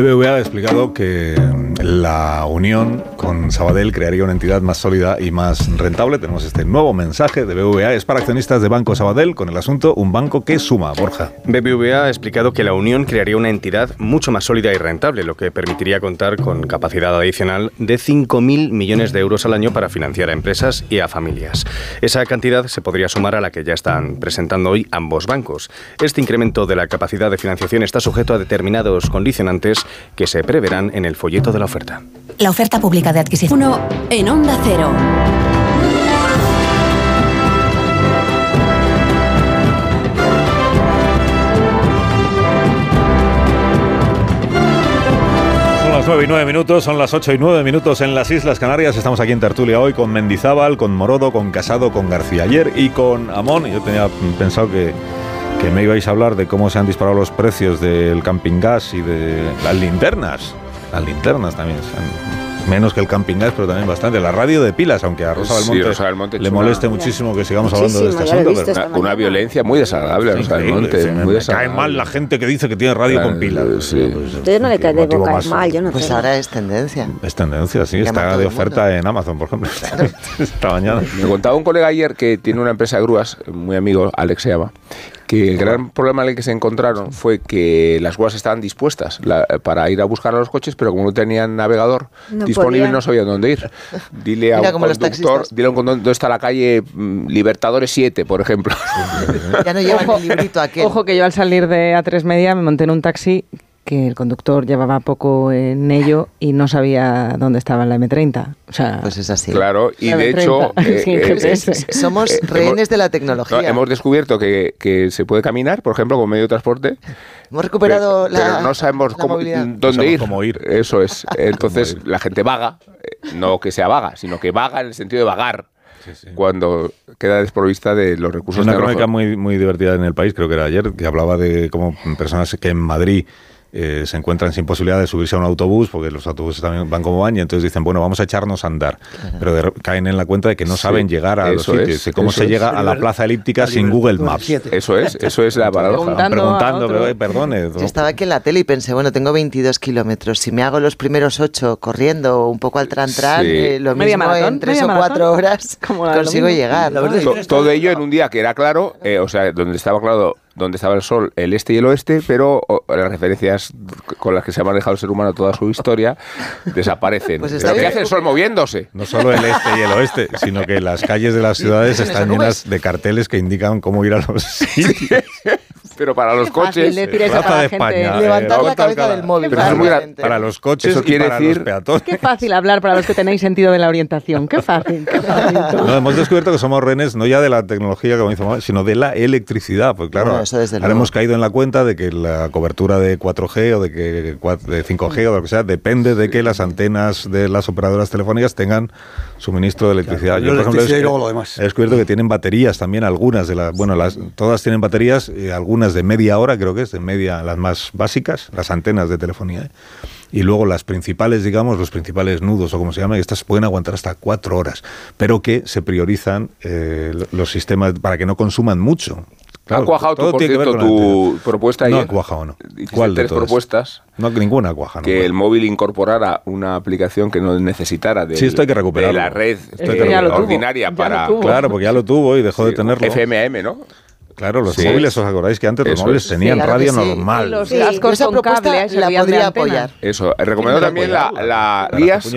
Speaker 52: BBVA ha explicado que la unión con Sabadell crearía una entidad más sólida y más rentable. Tenemos este nuevo mensaje de BBVA. Es para accionistas de Banco Sabadell con el asunto un banco que suma. Borja.
Speaker 81: BBVA ha explicado que la unión crearía una entidad mucho más sólida y rentable, lo que permitiría contar con capacidad adicional de 5.000 millones de euros al año para financiar a empresas y a familias. Esa cantidad se podría sumar a la que ya están presentando hoy ambos bancos. Este incremento de la capacidad de financiación está sujeto a determinados condicionantes que se preverán en el folleto de la oferta.
Speaker 59: La oferta pública de adquisición.
Speaker 23: Uno en Onda Cero.
Speaker 52: Son las 9 y 9 minutos, son las 8 y 9 minutos en las Islas Canarias. Estamos aquí en Tertulia hoy con Mendizábal, con Morodo, con Casado, con García ayer y con Amón. Yo tenía pensado que, que me ibais a hablar de cómo se han disparado los precios del camping gas y de las linternas. Las linternas también han- Menos que el camping gas, pero también bastante. La radio de pilas, aunque a Rosa
Speaker 65: Sí,
Speaker 52: Belmonte,
Speaker 65: Rosa Belmonte
Speaker 52: le
Speaker 65: una-
Speaker 52: moleste muchísimo que sigamos hablando de este asunto.
Speaker 65: visto
Speaker 52: pero-
Speaker 65: esta Una violencia muy desagradable a Rosa Belmonte,
Speaker 52: sí, me- cae mal la gente que dice que tiene radio con pilas.
Speaker 65: Sí.
Speaker 67: Entonces no le cae de boca
Speaker 52: más-
Speaker 67: mal, yo no
Speaker 84: Pues
Speaker 67: sé.
Speaker 84: ahora es tendencia.
Speaker 52: Es tendencia, sí, está de oferta en Amazon, por ejemplo. Esta mañana.
Speaker 65: Me contaba un colega ayer que tiene una empresa de grúas, muy amigo, Alex se llama, que el gran problema en el que se encontraron fue que las grúas estaban dispuestas la- para ir a buscar a los coches, pero como no tenían navegador
Speaker 67: No
Speaker 65: disponible,
Speaker 67: podían.
Speaker 65: no sabían dónde ir. Dile a
Speaker 84: Mira
Speaker 65: un conductor, dile a un conductor dónde está la calle mm, Libertadores 7, por ejemplo.
Speaker 84: Ya no llevan el librito aquel.
Speaker 58: Ojo que yo al salir de A3 Media me monté en un taxi que el conductor llevaba poco en ello y no sabía dónde estaba la M30. O sea,
Speaker 84: Pues es así.
Speaker 65: Claro, y
Speaker 58: La
Speaker 65: de
Speaker 58: M30,
Speaker 65: hecho... eh,
Speaker 58: sin GPS.
Speaker 84: Somos
Speaker 65: eh,
Speaker 84: rehenes
Speaker 65: hemos-
Speaker 84: de la
Speaker 65: no,
Speaker 84: tecnología.
Speaker 65: hemos descubierto que, que se puede caminar, por ejemplo, como medio de transporte.
Speaker 84: Hemos recuperado
Speaker 65: pero,
Speaker 84: la,
Speaker 65: pero no sabemos
Speaker 84: la
Speaker 65: cómo,
Speaker 84: movilidad.
Speaker 65: dónde
Speaker 52: No sabemos
Speaker 65: ir.
Speaker 52: cómo ir.
Speaker 65: Eso es. Entonces la gente vaga, eh, no que sea vaga, sino que vaga en el sentido de vagar. Cuando queda desprovista de los recursos
Speaker 52: una crónica muy, muy divertida en el país, creo que era ayer, que hablaba de cómo personas que en Madrid eh, se encuentran sin posibilidad de subirse a un autobús, porque los autobuses también van como van, y entonces dicen, bueno, vamos a echarnos a andar. Pero de- caen en la cuenta de que no
Speaker 65: Sí,
Speaker 52: saben llegar a los sitios.
Speaker 65: es,
Speaker 52: de ¿Cómo se
Speaker 65: es.
Speaker 52: llega a la plaza elíptica sin Google Maps?
Speaker 65: Eso es, eso es la paradoja.
Speaker 52: Preguntando, preguntando pero, eh, perdone.
Speaker 84: Yo estaba aquí en la tele y pensé, bueno, tengo 22 kilómetros. Si me hago los primeros 8 corriendo un poco al tran-tran,
Speaker 65: Sí.
Speaker 84: eh, lo mismo
Speaker 58: maratón,
Speaker 84: en 3
Speaker 58: media
Speaker 84: o 4
Speaker 58: maratón.
Speaker 84: horas
Speaker 58: Como
Speaker 84: consigo llegar.
Speaker 65: todo ello en un día que era claro, eh, o sea, donde estaba claro donde estaba el sol, el este y el oeste, pero o, las referencias con las que se ha manejado el ser humano toda su historia desaparecen.
Speaker 84: Pues está
Speaker 65: ¿Pero qué hace el sol moviéndose?
Speaker 52: No solo el este y el oeste, sino que las calles de las ciudades están llenas de carteles que indican cómo ir a los sitios.
Speaker 65: Pero para los coches.
Speaker 52: de. España.
Speaker 84: Levantar
Speaker 52: eh,
Speaker 84: la cabeza del móvil.
Speaker 52: Para los coches
Speaker 65: Eso quiere
Speaker 52: para
Speaker 65: decir-.
Speaker 58: Qué fácil hablar para los que tenéis sentido de la orientación. Qué fácil. Qué fácil.
Speaker 52: No, hemos descubierto que somos rehenes no ya de la tecnología, como dice sino de la electricidad. Pues claro,
Speaker 84: Bueno, eso desde
Speaker 52: ahora
Speaker 84: luego.
Speaker 52: hemos caído en la cuenta de que la cobertura de 4G o de, que, de 5G o de lo que sea depende de que las antenas de las operadoras telefónicas tengan suministro de electricidad.
Speaker 86: Claro,
Speaker 52: por ejemplo,
Speaker 86: electricidad y
Speaker 52: he-
Speaker 86: luego lo demás.
Speaker 52: He descubierto que tienen baterías también, algunas de las, bueno, las, todas tienen baterías, eh, algunas de media hora, creo que es, de media, las más básicas, las antenas de telefonía. ¿eh? Y luego las principales, digamos, los principales nudos o como se llama, estas pueden aguantar hasta cuatro horas, pero que se priorizan eh, los sistemas para que no consuman mucho.
Speaker 65: ha cuajado tú, por
Speaker 52: que
Speaker 65: cierto, tu propuesta
Speaker 52: No ha cuajado, no. ¿Cuál de
Speaker 65: tres
Speaker 52: todas?
Speaker 65: propuestas.
Speaker 52: No, ninguna cuaja. no.
Speaker 65: Que el móvil incorporara una aplicación que no necesitara de,
Speaker 52: Sí, esto hay que recuperarlo.
Speaker 65: de la red
Speaker 52: Esto hay que
Speaker 65: eh,
Speaker 52: tuvo,
Speaker 65: ordinaria
Speaker 52: ya
Speaker 65: para...
Speaker 52: lo tuvo. Claro, porque ya lo tuvo y dejó de tenerlo.
Speaker 65: FMM, ¿no?
Speaker 52: Claro, los
Speaker 65: Sí.
Speaker 52: móviles, ¿os acordáis que antes los
Speaker 65: Eso
Speaker 52: móviles
Speaker 65: es.
Speaker 52: tenían
Speaker 84: Sí, claro
Speaker 52: radio normal?
Speaker 58: Los
Speaker 84: Sí,
Speaker 58: cascos
Speaker 84: esa
Speaker 58: con
Speaker 84: propuesta
Speaker 58: cable
Speaker 84: la podría apoyar.
Speaker 65: Eso, recomiendo
Speaker 52: me
Speaker 65: también la, la guías,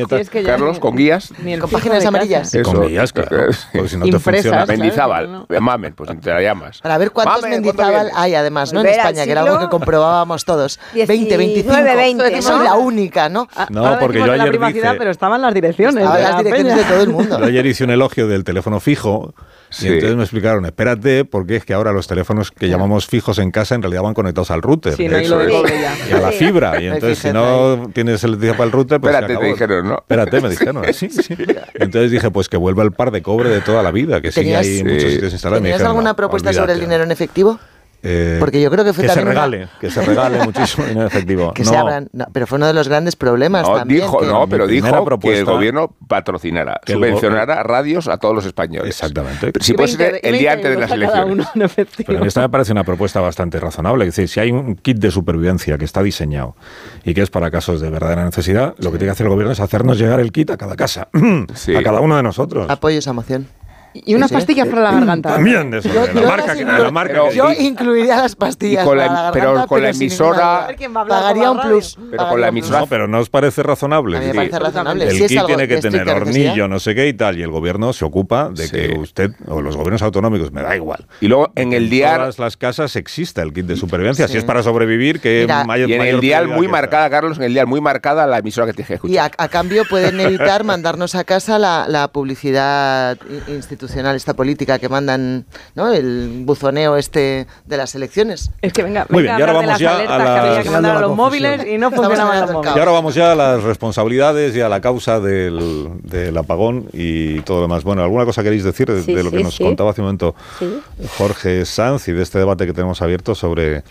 Speaker 65: Carlos,
Speaker 58: ni-
Speaker 65: con guías.
Speaker 58: Ni el
Speaker 84: Con páginas amarillas.
Speaker 52: con guías, claro. Porque si no te funciona.
Speaker 65: Mendizábal,
Speaker 58: no.
Speaker 65: mamen, pues te la llamas.
Speaker 84: Para ver cuántos
Speaker 65: Mamen, ¿cuánto
Speaker 84: Mendizábal hay, además, ¿no? En España, que era algo que comprobábamos todos. 20, 25.
Speaker 67: 19, 20,
Speaker 84: Soy
Speaker 67: ¿no?
Speaker 84: la única, ¿no?
Speaker 52: No,
Speaker 58: Ahora
Speaker 52: porque yo ayer
Speaker 58: privacidad,
Speaker 52: dije-
Speaker 58: pero estaban las direcciones.
Speaker 84: Estaban
Speaker 58: de
Speaker 84: las
Speaker 58: la
Speaker 84: direcciones de todo el mundo.
Speaker 52: Yo ayer hice un elogio del teléfono fijo
Speaker 65: Sí.
Speaker 52: y entonces me explicaron, espérate, porque es que ahora los teléfonos que llamamos fijos en casa en realidad van conectados al router.
Speaker 58: Sí, no hay lo ya.
Speaker 52: Y a la fibra. Y entonces, si no tienes electricidad para el router, pues se
Speaker 65: Espérate, te
Speaker 52: acabó.
Speaker 65: dijeron, ¿no?
Speaker 52: Espérate, me dijeron. Sí, sí. Entonces dije, pues que vuelva el par de cobre de toda la vida, que sigue
Speaker 84: ¿Tenías-
Speaker 52: ahí en muchos sitios instalados. Y me
Speaker 84: ¿Tenías
Speaker 52: dijeron,
Speaker 84: alguna
Speaker 52: no,
Speaker 84: propuesta sobre el dinero en efectivo?
Speaker 52: Eh,
Speaker 84: Porque yo creo que fue
Speaker 52: que se
Speaker 84: también una-
Speaker 52: regale, que se regale muchísimo dinero efectivo.
Speaker 84: Que
Speaker 52: no,
Speaker 84: se abran. no, pero fue uno de los grandes problemas
Speaker 65: No,
Speaker 84: también.
Speaker 65: dijo,
Speaker 84: que-
Speaker 65: no, pero dijo que el gobierno patrocinara,
Speaker 52: Que el
Speaker 65: subvencionara radios a todos los españoles.
Speaker 52: Exactamente.
Speaker 65: Pero si puede
Speaker 58: 20
Speaker 65: ser el
Speaker 58: 20
Speaker 65: día antes de las elecciones.
Speaker 58: uno.
Speaker 52: Pero esta me parece una propuesta bastante razonable. Es decir, si hay un kit de supervivencia que está diseñado y que es para casos de verdadera necesidad, lo que tiene que hacer el gobierno es hacernos llegar el kit a cada casa,
Speaker 65: Sí.
Speaker 52: a cada uno de nosotros.
Speaker 84: Apoyo esa moción.
Speaker 58: Y unas
Speaker 84: Sí.
Speaker 58: pastillas para la garganta.
Speaker 52: También de eso,
Speaker 84: Yo-
Speaker 52: de la
Speaker 84: yo
Speaker 52: marca, que, la marca
Speaker 65: pero-
Speaker 52: que-
Speaker 84: Yo
Speaker 65: y-
Speaker 84: incluiría las pastillas
Speaker 65: y con la-
Speaker 84: para la
Speaker 65: pero
Speaker 84: garganta,
Speaker 65: con la emisora-
Speaker 84: Pagaría un plus.
Speaker 65: Pero con la emisora-
Speaker 52: No, pero ¿no os parece razonable?
Speaker 84: A mí me
Speaker 52: Sí.
Speaker 84: parece razonable.
Speaker 52: El
Speaker 84: es
Speaker 52: kit
Speaker 84: algo
Speaker 52: tiene que tener hornillo, no sé qué y tal, y el gobierno se ocupa de
Speaker 65: Sí.
Speaker 52: que usted, o los gobiernos autonómicos, me da igual.
Speaker 65: Y luego en el
Speaker 52: En
Speaker 65: dial,
Speaker 52: todas las casas exista el kit de supervivencia.
Speaker 84: Sí.
Speaker 52: Si es para sobrevivir, que
Speaker 84: Mira,
Speaker 52: mayor,
Speaker 65: y en
Speaker 52: mayor
Speaker 65: el dial muy marcada, Carlos, en el dial muy marcada la emisora que tienes que
Speaker 84: Y
Speaker 65: escuchar.
Speaker 84: a, a cambio pueden evitar mandarnos a casa la, la publicidad i- institucional, esta política que mandan, ¿no? El buzoneo este de las elecciones.
Speaker 58: Es que venga,
Speaker 52: Muy
Speaker 58: venga
Speaker 52: bien, y ahora vamos
Speaker 58: las
Speaker 52: ya a
Speaker 58: que había que
Speaker 86: Llegando
Speaker 58: mandar
Speaker 86: a
Speaker 58: los móviles y no funcionaban los móviles.
Speaker 52: Y ahora vamos ya a las responsabilidades y a la causa del, del apagón y todo lo demás. Bueno, ¿alguna cosa queréis decir de,
Speaker 67: Sí,
Speaker 52: de lo que
Speaker 67: sí,
Speaker 52: nos
Speaker 67: sí.
Speaker 52: contaba hace un momento
Speaker 67: Sí.
Speaker 52: Jorge Sanz y de este debate que tenemos abierto sobre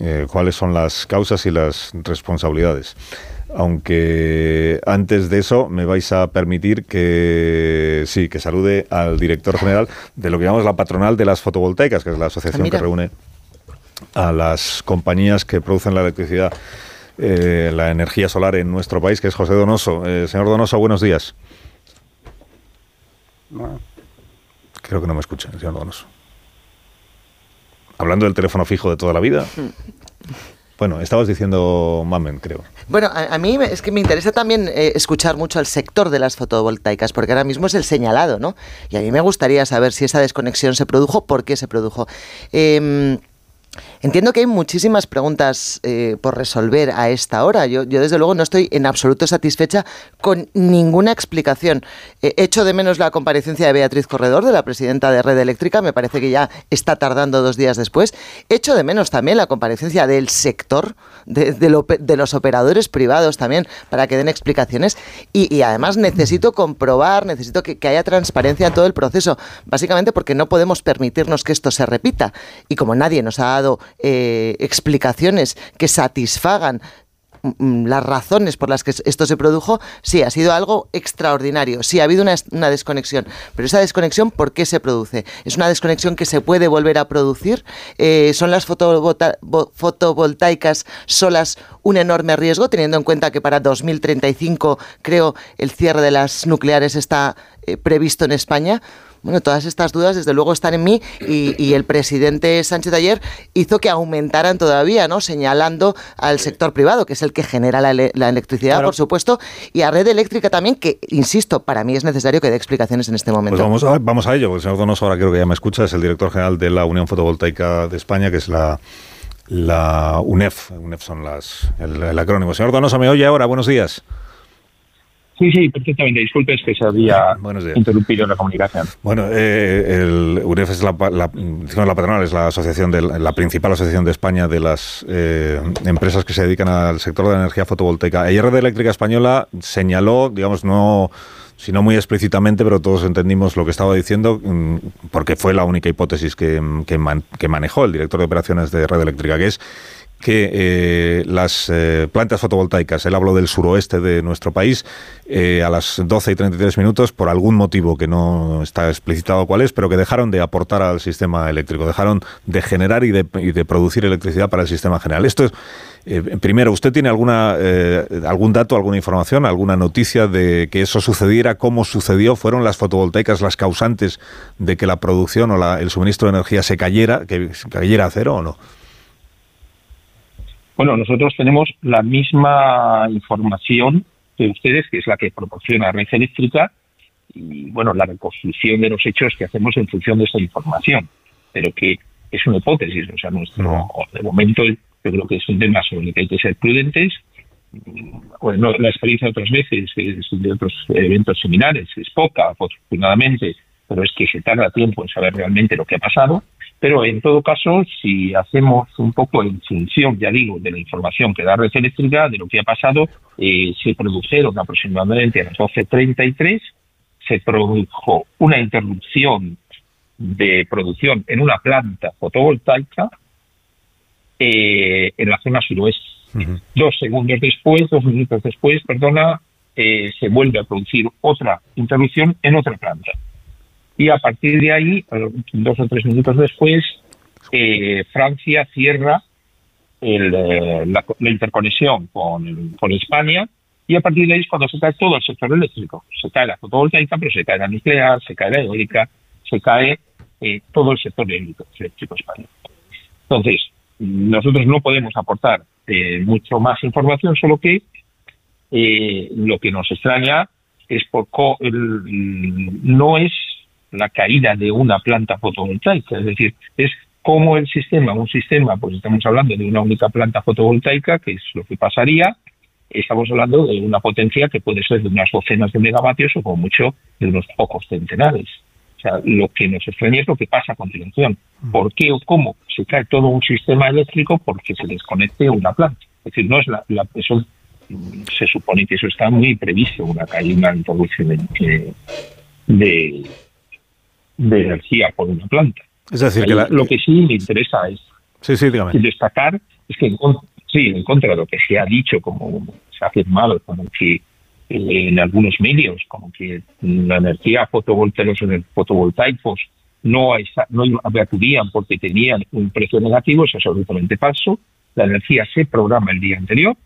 Speaker 52: eh, cuáles son las causas y las responsabilidades? Aunque antes de eso me vais a permitir que sí, que salude al director general de lo que llamamos la patronal de las fotovoltaicas, que es la asociación
Speaker 84: Ah, mira.
Speaker 52: que reúne a las compañías que producen la electricidad, eh, la energía solar en nuestro país, que es José Donoso. Eh, señor Donoso, buenos días. Creo que no me escucha, señor Donoso. Hablando del teléfono fijo de toda la vida. Bueno, estabas diciendo Mamen, creo.
Speaker 84: Bueno, a, mí es que me interesa también eh, escuchar mucho al sector de las fotovoltaicas, porque ahora mismo es el señalado, ¿no? Y a mí me gustaría saber si esa desconexión se produjo, por qué se produjo. Em, Entiendo que hay muchísimas preguntas eh, por resolver a esta hora. Yo, yo, desde luego, no estoy en absoluto satisfecha con ninguna explicación. Eh, echo de menos la comparecencia de Beatriz Corredor, de la presidenta de Red Eléctrica. Me parece que ya está tardando dos días después. Echo de menos también la comparecencia del sector, de, de lo- de los operadores privados también, para que den explicaciones. Y, y además necesito comprobar, necesito que, que haya transparencia en todo el proceso. Básicamente porque no podemos permitirnos que esto se repita. Y como nadie nos ha dado eh, explicaciones que satisfagan mm, las razones por las que esto se produjo, sí, ha sido algo extraordinario, sí, ha habido una, una, desconexión, pero esa desconexión, ¿por qué se produce? ¿Es una desconexión que se puede volver a producir? Eh, ¿Son las fotovoltaicas solas un enorme riesgo, teniendo en cuenta que para 2035, creo, el cierre de las nucleares está eh, previsto en España? Bueno, todas estas dudas desde luego están en mí y, el presidente Sánchez ayer hizo que aumentaran todavía, ¿no? Señalando al sector privado, que es el que genera la, electricidad, por supuesto, y a red eléctrica también, que, insisto, para mí es necesario que dé explicaciones en este momento.
Speaker 52: Pues vamos a, vamos a ello, porque el señor Donoso ahora creo que ya me escucha, es el director general de la Unión Fotovoltaica de España, que es la la UNEF. UNEF son las, el, el acrónimo. Señor Donoso, ¿me oye ahora? Buenos días.
Speaker 86: Sí, sí, perfectamente. Disculpe, que se había interrumpido la comunicación.
Speaker 52: Bueno, eh, el UREF es la, la, la, patronal, es la asociación de, la principal asociación de España de las eh, empresas que se dedican al sector de la energía fotovoltaica. Ayer Red Eléctrica Española señaló, digamos, no sino muy explícitamente, pero todos entendimos lo que estaba diciendo, mm, porque fue la única hipótesis que, que manejó el director de operaciones de Red Eléctrica, que es que eh, las eh, plantas fotovoltaicas, él habló del suroeste de nuestro país, eh, a las 12 y 33 minutos, por algún motivo que no está explicitado cuál es, pero que dejaron de aportar al sistema eléctrico, dejaron de generar y de, y de producir electricidad para el sistema general. Esto es, primero, ¿usted tiene alguna, algún dato, alguna información, alguna noticia de que eso sucediera? ¿Cómo sucedió? ¿Fueron las fotovoltaicas las causantes de que la producción o la, el suministro de energía se cayera, que cayera a cero o no?
Speaker 86: Bueno, nosotros tenemos la misma información que ustedes, que es la que proporciona Red Eléctrica, y bueno, la reconstrucción de los hechos que hacemos en función de esa información, pero que es una hipótesis, o sea, nuestro, de momento yo creo que es un tema sobre el que hay que ser prudentes. Bueno, la experiencia de otras veces, de otros eventos similares, es poca, afortunadamente, pero es que se tarda tiempo en saber realmente lo que ha pasado. Pero en todo caso, si hacemos un poco en función, ya digo, de la información que da Red Eléctrica, de lo que ha pasado, eh, se produjeron aproximadamente a las 12.33, se produjo una interrupción de producción en una planta fotovoltaica eh, en la zona suroeste. Dos segundos después, dos minutos después, perdona, eh, se vuelve a producir otra interrupción en otra planta y a partir de ahí, dos o tres minutos después, eh, Francia cierra eh, la, interconexión con, España y a partir de ahí es cuando se cae todo el sector eléctrico. Se cae la fotovoltaica, pero se cae la nuclear, se cae la eólica, se cae eh, todo el sector eléctrico español. Entonces, nosotros no podemos aportar mucho más información, solo que lo que nos extraña es por no es la caída de una planta fotovoltaica, es decir, es como el sistema, un sistema, pues estamos hablando de una única planta fotovoltaica, que es lo que pasaría, estamos hablando de una potencia que puede ser de unas docenas de megavatios o como mucho de unos pocos centenares. O sea, lo que nos extraña es lo que pasa a continuación. ¿Por qué o cómo se cae todo un sistema eléctrico porque se desconecte una planta? Es decir, no es la, eso se supone que eso está muy previsto, una caída, una introducción de, de energía por una planta.
Speaker 52: Es decir,
Speaker 86: que lo que sí me interesa es destacar es que sí, en contra de lo que se ha dicho, como se ha afirmado, como que eh, en algunos medios, como que la energía fotovoltaicos no, no acudían porque tenían un precio negativo, eso es absolutamente falso. La energía se programa el día anterior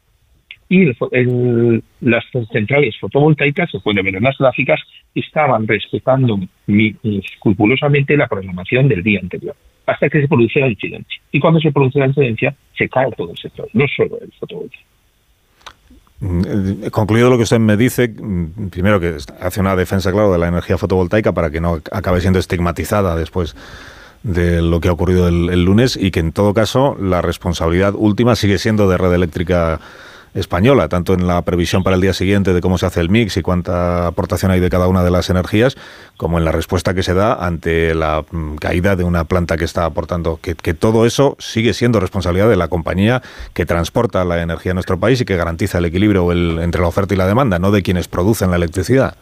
Speaker 86: y las centrales fotovoltaicas, puede ver en las gráficas, estaban respetando escrupulosamente la programación del día anterior, hasta que se produce la incidencia. Y cuando se produce la incidencia, se cae todo el sector, no solo el fotovoltaico.
Speaker 52: Mm, eh, concluido lo que usted me dice, mm, primero que hace una defensa, claro, de la energía fotovoltaica para que no acabe siendo estigmatizada después de lo que ha ocurrido el lunes y que en todo caso la responsabilidad última sigue siendo de Red Eléctrica española, tanto en la previsión para el día siguiente de cómo se hace el mix y cuánta aportación hay de cada una de las energías, como en la respuesta que se da ante la mm, caída de una planta que está aportando. Que, todo eso sigue siendo responsabilidad de la compañía que transporta la energía a nuestro país y que garantiza el equilibrio entre la oferta y la demanda, no de quienes producen la electricidad.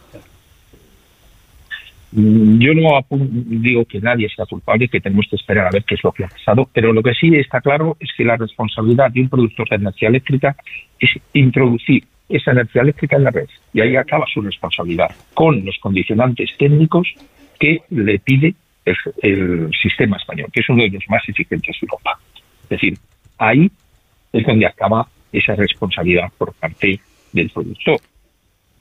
Speaker 86: Yo no digo que nadie sea culpable, que tenemos que esperar a ver qué es lo que ha pasado, pero lo que sí está claro es que la responsabilidad de un productor de energía eléctrica es introducir esa energía eléctrica en la red. Y ahí acaba su responsabilidad, con los condicionantes técnicos que le pide el, sistema español, que es uno de los más eficientes de Europa. Es decir, ahí es donde acaba esa responsabilidad por parte del productor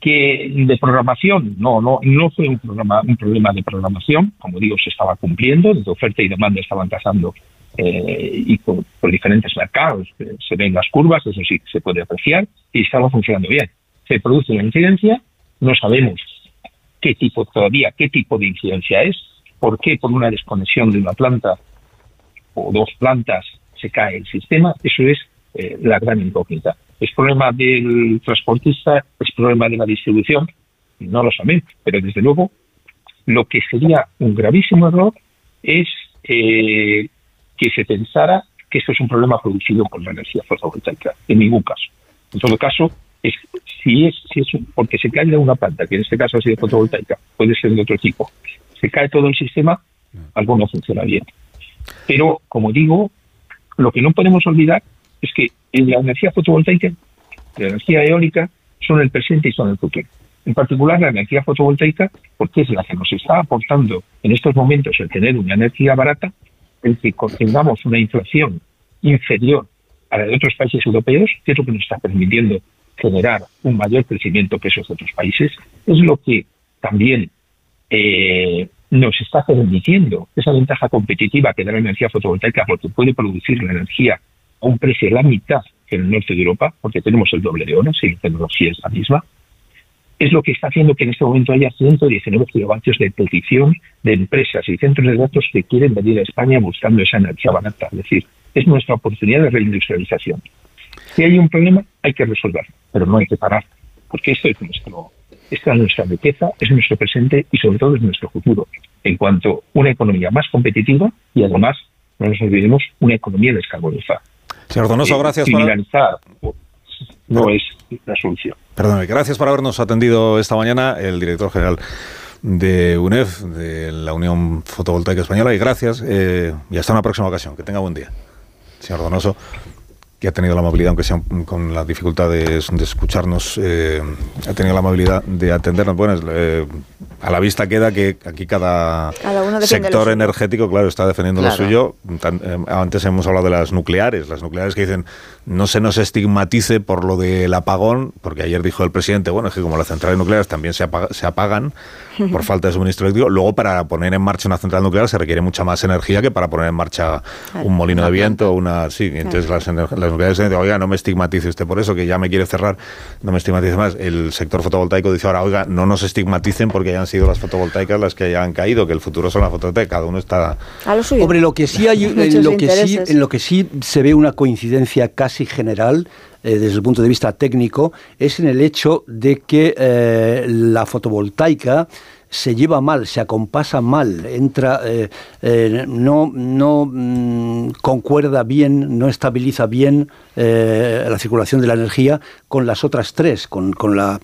Speaker 86: que de programación no no no fue un programa un problema de programación como digo se estaba cumpliendo de oferta y demanda estaban casando eh, y por diferentes mercados eh, se ven las curvas eso sí se puede apreciar y estaba funcionando bien. Se produce una incidencia no sabemos qué tipo todavía qué tipo de incidencia es por qué por una desconexión de una planta o dos plantas se cae el sistema eso es eh, la gran incógnita es problema del transportista, es problema de la distribución, no lo sabemos, pero desde luego lo que sería un gravísimo error es eh, que se pensara que esto es un problema producido por la energía fotovoltaica, en ningún caso. En todo caso, es, si es si es porque se cae de una planta, que en este caso ha sido fotovoltaica, puede ser de otro tipo, se cae todo el sistema, algo no funciona bien. Pero, como digo, lo que no podemos olvidar es que la energía fotovoltaica, la energía eólica, son el presente y son el futuro. En particular, la energía fotovoltaica, porque es la que nos está aportando en estos momentos el tener una energía barata, el que tengamos una inflación inferior a la de otros países europeos, que es lo que nos está permitiendo generar un mayor crecimiento que esos otros países, es lo que también eh, nos está permitiendo esa ventaja competitiva que da la energía fotovoltaica porque puede producir la energía a un precio de la mitad que en el norte de Europa, porque tenemos el doble de horas y la tecnología es la misma, es lo que está haciendo que en este momento haya 119 kilovatios de petición de empresas y centros de datos que quieren venir a España buscando esa energía barata. Es decir, es nuestra oportunidad de reindustrialización. Si hay un problema, hay que resolverlo, pero no hay que parar, porque esto es nuestro, esta es nuestra riqueza, es nuestro presente y sobre todo es nuestro futuro. En cuanto a una economía más competitiva y además, no nos olvidemos, una economía descarbonizada.
Speaker 52: Señor Donoso,
Speaker 86: Eh,
Speaker 52: gracias por...
Speaker 86: Criminalizar no es la solución.
Speaker 52: Perdón, gracias por habernos atendido esta mañana el director general de UNEF, de la Unión Fotovoltaica Española, y gracias eh, y hasta una próxima ocasión. Que tenga buen día. Señor Donoso, que ha tenido la amabilidad, aunque sea con la dificultad de, de escucharnos, eh, ha tenido la amabilidad de atendernos. Bueno, eh, a la vista queda que aquí cada,
Speaker 67: Cada
Speaker 52: sector energético, claro, está defendiendo
Speaker 67: Claro.
Speaker 52: lo suyo. Tan- eh, antes hemos hablado de las nucleares, las nucleares que dicen no se nos estigmatice por lo del apagón, porque ayer dijo el presidente, bueno, es que como las centrales nucleares también se, apaga- se apagan por falta de suministro eléctrico, luego para poner en marcha una central nuclear se requiere mucha más energía que para poner en marcha
Speaker 67: Claro,
Speaker 52: un molino de viento, una sí, entonces las, las nucleares dicen, oiga, no me estigmatice usted por eso, que ya me quiere cerrar, no me estigmatice más. El sector fotovoltaico dice ahora, oiga, no nos estigmaticen porque hayan sido las fotovoltaicas las que hayan caído, que el futuro son las fotovoltaicas, cada uno está
Speaker 67: A lo suyo.
Speaker 87: Hombre, lo que sí hay, en lo que sí, en lo que sí se ve una coincidencia casi general eh, desde el punto de vista técnico es en el hecho de que eh, la fotovoltaica se lleva mal, se acompasa mal, entra, eh, no, mm, concuerda bien, no estabiliza bien la circulación de la energía con las otras tres, con, la,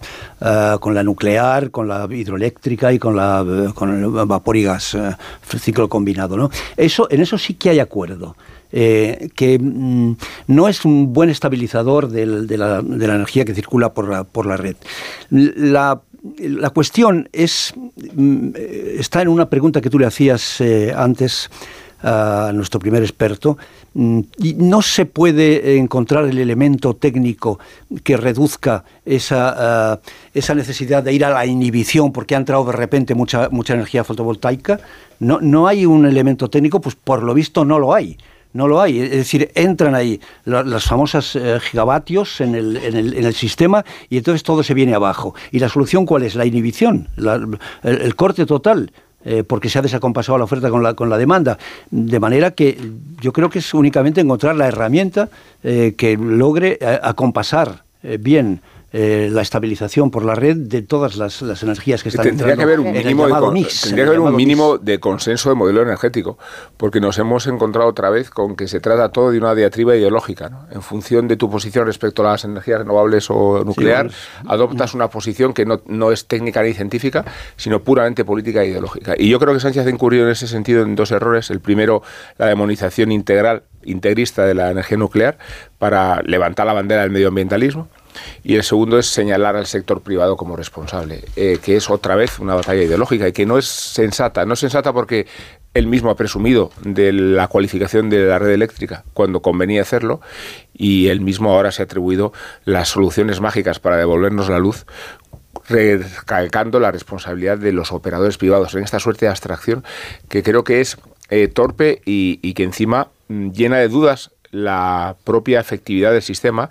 Speaker 87: nuclear, con la hidroeléctrica y con la con el vapor y gas, eh, ciclo combinado. Eso, en eso sí que hay acuerdo. Eh, que mm, no es un buen estabilizador del- de, la, de la energía que circula por la, por la red. La, cuestión es, mm, eh, está en una pregunta que tú le hacías eh, antes a nuestro primer experto, mm, no se puede encontrar el elemento técnico que reduzca esa, ah, esa necesidad de ir a la inhibición porque ha entrado de repente mucha, mucha energía fotovoltaica. No, no hay un elemento técnico, pues por lo visto no lo hay. No lo hay. Es decir, entran ahí la- las famosas eh, gigavatios en el, en, el, en el sistema y entonces todo se viene abajo. ¿Y la solución cuál es? La inhibición, la- el, corte total. eh, porque se ha desacompasado la oferta con la, con la demanda. De manera que yo creo que es únicamente encontrar la herramienta eh, que logre acompasar bien eh, la estabilización por la red de todas las, las energías que están
Speaker 65: Tendría que haber un
Speaker 87: en el
Speaker 65: mínimo, de,
Speaker 87: mix, en
Speaker 65: tendría que haber un mínimo de consenso de modelo energético, porque nos hemos encontrado otra vez con que se trata todo de una diatriba ideológica. ¿no? En función de tu posición respecto a las energías renovables o nuclear, adoptas una posición que no, no es técnica ni científica, sino puramente política e ideológica. Y yo creo que Sánchez ha incurrido en ese sentido en dos errores. El primero, la demonización integral, integrista de la energía nuclear, para levantar la bandera del medioambientalismo. Y el segundo es señalar al sector privado como responsable, eh, que es otra vez una batalla ideológica y que no es sensata. No es sensata porque él mismo ha presumido de la cualificación de la red eléctrica cuando convenía hacerlo y él mismo ahora se ha atribuido las soluciones mágicas para devolvernos la luz recalcando la responsabilidad de los operadores privados en esta suerte de abstracción que creo que es eh, torpe y, que encima mm, llena de dudas la propia efectividad del sistema,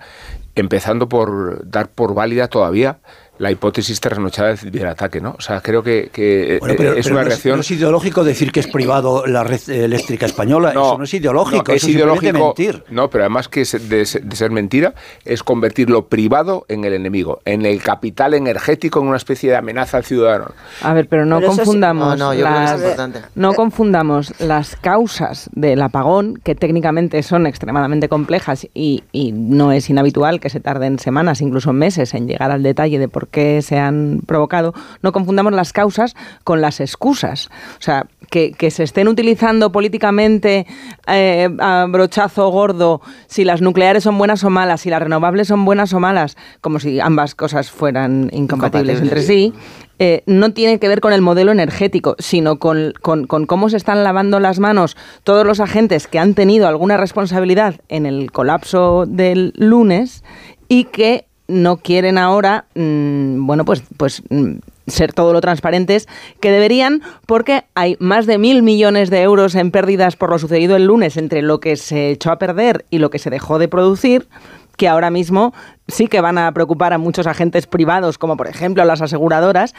Speaker 65: empezando por dar por válida todavía la hipótesis trasnochada del ciberataque, ¿no? O sea, creo que, que,
Speaker 87: Bueno,
Speaker 65: eh,
Speaker 87: pero,
Speaker 65: es
Speaker 87: pero
Speaker 65: una
Speaker 87: no
Speaker 65: reacción...
Speaker 87: no es ideológico decir que es privado la red eléctrica española. eso no es ideológico.
Speaker 65: No, es
Speaker 87: eso
Speaker 65: ideológico.
Speaker 87: mentir.
Speaker 65: No, pero además que es de, se- de ser mentira es convertir lo privado en el enemigo, en el capital energético, en una especie de amenaza al ciudadano.
Speaker 58: A ver, pero no
Speaker 65: Pero eso sí-
Speaker 58: confundamos
Speaker 65: No, no, yo creo que es
Speaker 58: las,
Speaker 65: importante.
Speaker 58: no confundamos las causas del apagón, que técnicamente son extremadamente complejas y, y no es inhabitual que se tarden semanas, incluso meses, en llegar al detalle de por qué se han provocado. No confundamos las causas con las excusas. O sea, que, que se estén utilizando políticamente eh, a brochazo gordo si las nucleares son buenas o malas, si las renovables son buenas o malas, como si ambas cosas fueran incompatibles entre sí, eh, no tiene que ver con el modelo energético, sino con, con- con cómo se están lavando las manos todos los agentes que han tenido alguna responsabilidad en el colapso del lunes y que no quieren ahora, mm, bueno, pues, pues mm, ser todo lo transparentes que deberían, porque hay más de mil millones de euros en pérdidas por lo sucedido el lunes entre lo que se echó a perder y lo que se dejó de producir que ahora mismo sí que van a preocupar a muchos agentes privados, como por ejemplo las aseguradoras,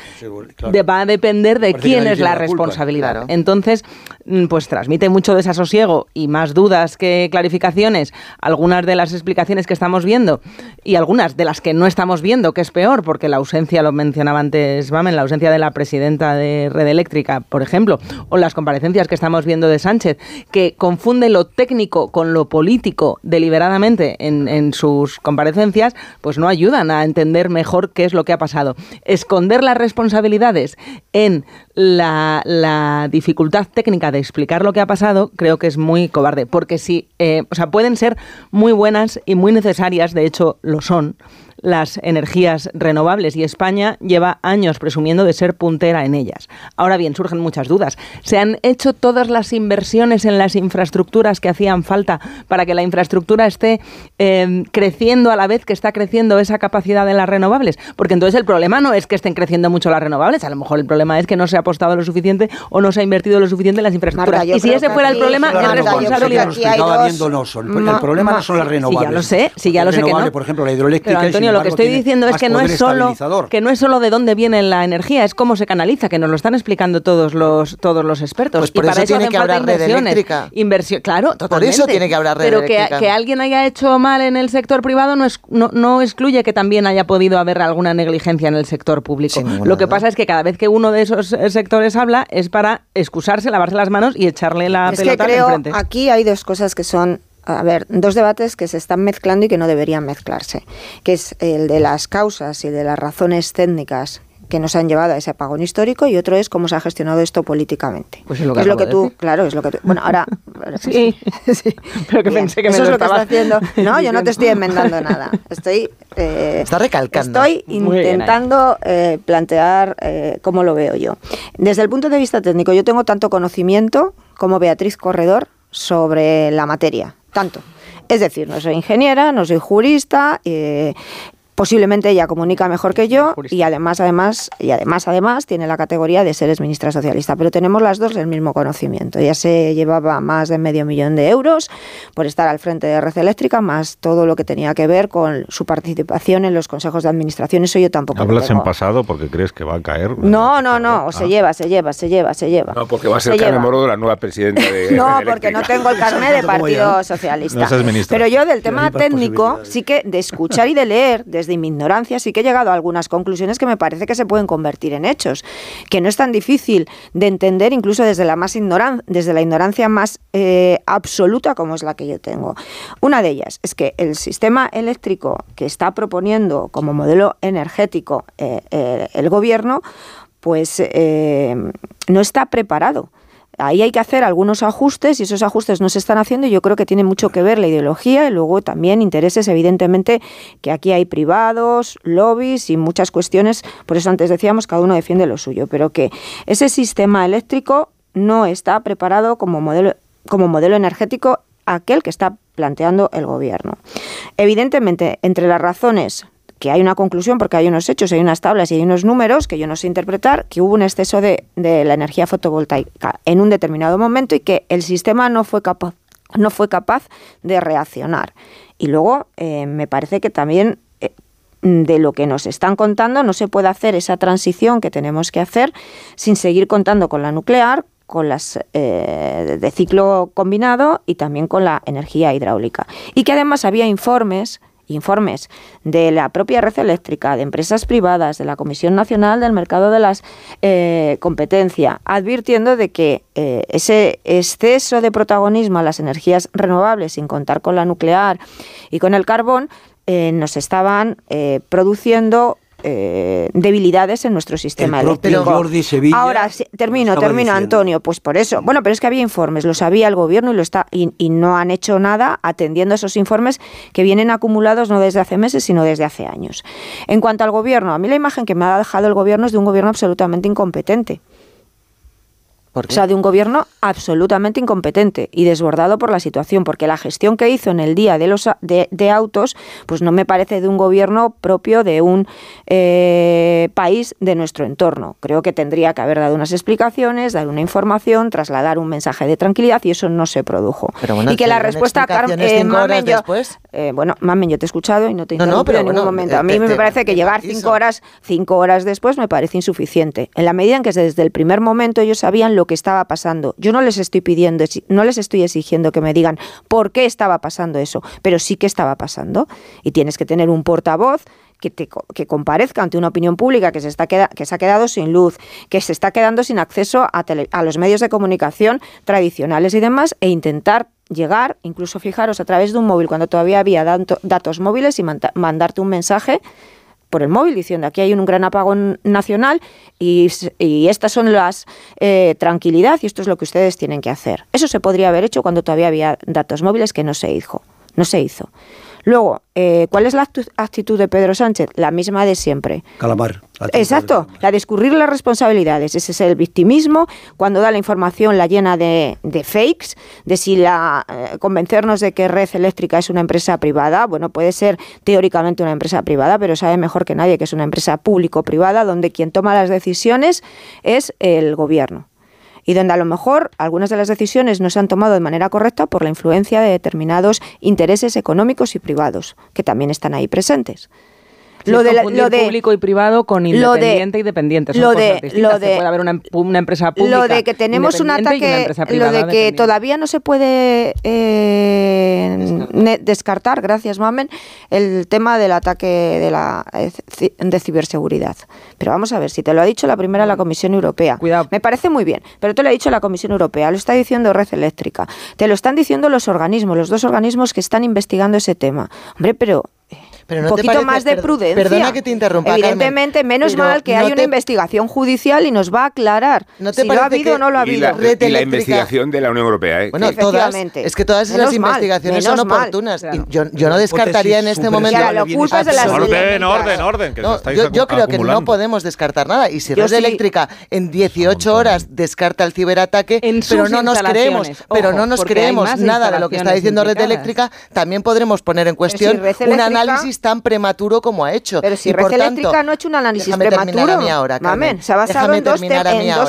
Speaker 58: de- va a depender de
Speaker 87: Parece
Speaker 58: quién es la
Speaker 87: culpa.
Speaker 58: responsabilidad.
Speaker 87: Claro.
Speaker 58: Entonces, mm, pues transmite mucho desasosiego y más dudas que clarificaciones algunas de las explicaciones que estamos viendo y algunas de las que no estamos viendo, que es peor, porque la ausencia, lo mencionaba antes Mamen, la ausencia de la presidenta de Red Eléctrica, por ejemplo, o las comparecencias que estamos viendo de Sánchez, que confunde lo técnico con lo político deliberadamente en, en sus comparecencias, pues no ayudan a entender mejor qué es lo que ha pasado. Esconder las responsabilidades en la, dificultad técnica de explicar lo que ha pasado, creo que es muy cobarde, porque sí, eh, o sea, pueden ser muy buenas y muy necesarias, de hecho lo son, las energías renovables y España lleva años presumiendo de ser puntera en ellas. Ahora bien, surgen muchas dudas. ¿Se han hecho todas las inversiones en las infraestructuras que hacían falta para que la infraestructura esté eh, creciendo a la vez que está creciendo esa capacidad de las renovables? Porque entonces el problema no es que estén creciendo mucho las renovables, a lo mejor el problema es que no se ha apostado lo suficiente o no se ha invertido lo suficiente en las infraestructuras.
Speaker 67: Marta,
Speaker 58: y si ese fuera el problema, es responsabilidad.
Speaker 87: El,
Speaker 58: Ma-
Speaker 87: el problema
Speaker 58: ma-
Speaker 87: no son las
Speaker 58: sí,
Speaker 87: renovables.
Speaker 58: ya lo sé, sí, ya lo sé que
Speaker 87: Renovable,
Speaker 58: no.
Speaker 87: Por ejemplo, la hidroeléctrica.
Speaker 58: Antonio, lo que estoy diciendo es que no es solo que no es solo de dónde viene la energía, es cómo se canaliza, que nos lo están explicando todos los todos los expertos.
Speaker 84: Pues por
Speaker 58: y para
Speaker 84: eso tiene
Speaker 58: hacen
Speaker 84: que
Speaker 58: falta
Speaker 84: haber red
Speaker 58: inversiones.
Speaker 84: eléctrica.
Speaker 58: Inversión, claro, totalmente.
Speaker 84: eso tiene que haber red
Speaker 58: Pero que, que alguien haya hecho mal en el sector privado no, es, no, no excluye que también haya podido haber alguna negligencia en el sector público. Lo que pasa es que cada vez que uno de esos eh, sectores habla es para excusarse, lavarse las manos y echarle la
Speaker 67: Es que
Speaker 58: pelota
Speaker 67: creo,
Speaker 58: enfrente.
Speaker 67: aquí hay dos cosas que son, a ver, dos debates que se están mezclando y que no deberían mezclarse, que es el de las causas y de las razones técnicas que nos han llevado a ese apagón histórico y otro es cómo se ha gestionado esto políticamente.
Speaker 58: Pues es lo que
Speaker 67: es lo que
Speaker 58: de
Speaker 67: tú,
Speaker 58: decir.
Speaker 67: claro, es lo que tú, bueno, ahora
Speaker 58: Sí, pero que
Speaker 67: Bien,
Speaker 58: pensé que
Speaker 67: eso
Speaker 58: me
Speaker 67: es
Speaker 58: lo
Speaker 67: lo que está haciendo. No, yo no te estoy enmendando nada. Estoy eh,
Speaker 84: Está recalcando.
Speaker 67: Estoy intentando eh, plantear eh, cómo lo veo yo. Desde el punto de vista técnico, yo tengo tanto conocimiento como Beatriz Corredor sobre la materia, tanto. Es decir, no soy ingeniera, no soy jurista, eh, posiblemente ella comunica mejor que yo y además, además, y además, además tiene la categoría de ser exministra socialista. Pero tenemos las dos el mismo conocimiento. Ella se llevaba más de medio millón de euros por estar al frente de Red Eléctrica, más todo lo que tenía que ver con su participación en los consejos de administración. Eso yo tampoco. lo
Speaker 52: Hablas en pasado porque crees que va a caer.
Speaker 67: No, no, no, se lleva, se lleva, se lleva, se lleva.
Speaker 65: No, porque va a ser
Speaker 67: Se
Speaker 65: Carmen. Morodo la nueva presidenta de
Speaker 67: No,
Speaker 65: Red
Speaker 67: porque no tengo el carnet de Partido
Speaker 65: ya.
Speaker 67: Socialista.
Speaker 65: No ministra.
Speaker 67: Pero yo del tema técnico, sí que de escuchar y de leer desde desde mi ignorancia sí que he llegado a algunas conclusiones que me parece que se pueden convertir en hechos, que no es tan difícil de entender incluso desde la más ignoran desde la ignorancia más eh, absoluta como es la que yo tengo. Una de ellas es que el sistema eléctrico que está proponiendo como modelo energético eh, eh, el gobierno, pues no está preparado Ahí hay que hacer algunos ajustes y esos ajustes no se están haciendo y yo creo que tiene mucho que ver la ideología y luego también intereses, evidentemente, que aquí hay privados, lobbies y muchas cuestiones, por eso antes decíamos cada uno defiende lo suyo, pero que ese sistema eléctrico no está preparado como modelo, como modelo energético aquel que está planteando el gobierno. Evidentemente, entre las razones que hay una conclusión porque hay unos hechos, hay unas tablas y hay unos números que yo no sé interpretar, que hubo un exceso de, la energía fotovoltaica en un determinado momento y que el sistema no fue capaz, no fue capaz de reaccionar. Y luego eh, me parece que también eh, de lo que nos están contando no se puede hacer esa transición que tenemos que hacer sin seguir contando con la nuclear, con las eh, de ciclo combinado y también con la energía hidráulica. Y que además había informes informes de la propia red eléctrica, de empresas privadas, de la Comisión Nacional del Mercado de las eh, Competencia, advirtiendo de que eh, ese exceso de protagonismo a las energías renovables, sin contar con la nuclear y con el carbón, eh, nos estaban produciendo eh, debilidades en nuestro sistema eléctrico. Ahora termino, termino, Antonio. Pues por eso. Bueno, pero es que había informes, lo sabía el gobierno y lo está y, y, no han hecho nada atendiendo esos informes que vienen acumulados no desde hace meses, sino desde hace años. En cuanto al gobierno, a mí la imagen que me ha dejado el gobierno es de un gobierno absolutamente incompetente. O sea, de un gobierno absolutamente incompetente y desbordado por la situación, porque la gestión que hizo en el día de los de, autos, pues no me parece de un gobierno propio de un eh, país de nuestro entorno. Creo que tendría que haber dado unas explicaciones, dar una información, trasladar un mensaje de tranquilidad y eso no se produjo. y que la respuesta, Carmen, eh, Mamen, yo, eh, bueno, Mamen, yo te he escuchado y no te he no, en ningún momento. A mí me parece que llegar cinco horas, cinco horas después me parece insuficiente. En la medida en que desde el primer momento ellos sabían lo que estaba pasando. Yo no les estoy pidiendo, no les estoy exigiendo que me digan por qué estaba pasando eso, pero sí que estaba pasando. Y tienes que tener un portavoz que, que, comparezca ante una opinión pública que se, está que se ha quedado sin luz, que se está quedando sin acceso a, a los medios de comunicación tradicionales y demás, e intentar llegar, incluso fijaros a través de un móvil, cuando todavía había datos móviles y mandarte un mensaje por el móvil diciendo aquí hay un gran apagón nacional y, estas son las eh, tranquilidad y esto es lo que ustedes tienen que hacer. Eso se podría haber hecho cuando todavía había datos móviles que no se hizo. No se hizo. Luego, eh, ¿cuál es la actitud de Pedro Sánchez? La misma de siempre.
Speaker 87: Calamar.
Speaker 67: Exacto, la de escurrir las responsabilidades. Ese es el victimismo. Cuando da la información la llena de, fakes, de si la eh, convencernos de que Red Eléctrica es una empresa privada. Bueno, puede ser teóricamente una empresa privada, pero sabe mejor que nadie que es una empresa público-privada donde quien toma las decisiones es el gobierno y donde a lo mejor algunas de las decisiones no se han tomado de manera correcta por la influencia de determinados intereses económicos y privados, que también están ahí presentes
Speaker 58: lo de lo de público y privado con independiente y dependiente
Speaker 67: lo de lo de
Speaker 58: puede haber una, una, empresa pública
Speaker 67: lo de que tenemos un ataque lo de que todavía no se puede eh, descartar. gracias mamen el tema del ataque de la eh, de ciberseguridad. Pero vamos a ver si te lo ha dicho la primera la Comisión Europea.
Speaker 58: Cuidado.
Speaker 67: me parece muy bien pero te lo ha dicho la Comisión Europea lo está diciendo Red Eléctrica. Te lo están diciendo los organismos los dos organismos que están investigando ese tema. Hombre pero un poquito más de prudencia.
Speaker 84: Perdona que te interrumpa.
Speaker 67: Evidentemente, menos mal que hay una investigación judicial y nos va a aclarar si lo ha habido o no lo ha habido.
Speaker 65: Y la, investigación de la Unión Europea. ¿eh?
Speaker 84: Bueno, todas, es que todas esas investigaciones son oportunas. yo, yo, no descartaría en este momento.
Speaker 52: orden, orden, orden.
Speaker 84: yo, creo que no podemos descartar nada. Y si Red Eléctrica en 18 horas descarta el ciberataque, pero no nos creemos, pero no nos creemos nada de lo que está diciendo Red Eléctrica, también podremos poner en cuestión un análisis tan prematuro como ha hecho.
Speaker 67: Pero si Red Eléctrica no ha hecho un análisis prematuro.
Speaker 84: ahora,
Speaker 67: Mamen, se ha basado en, dos,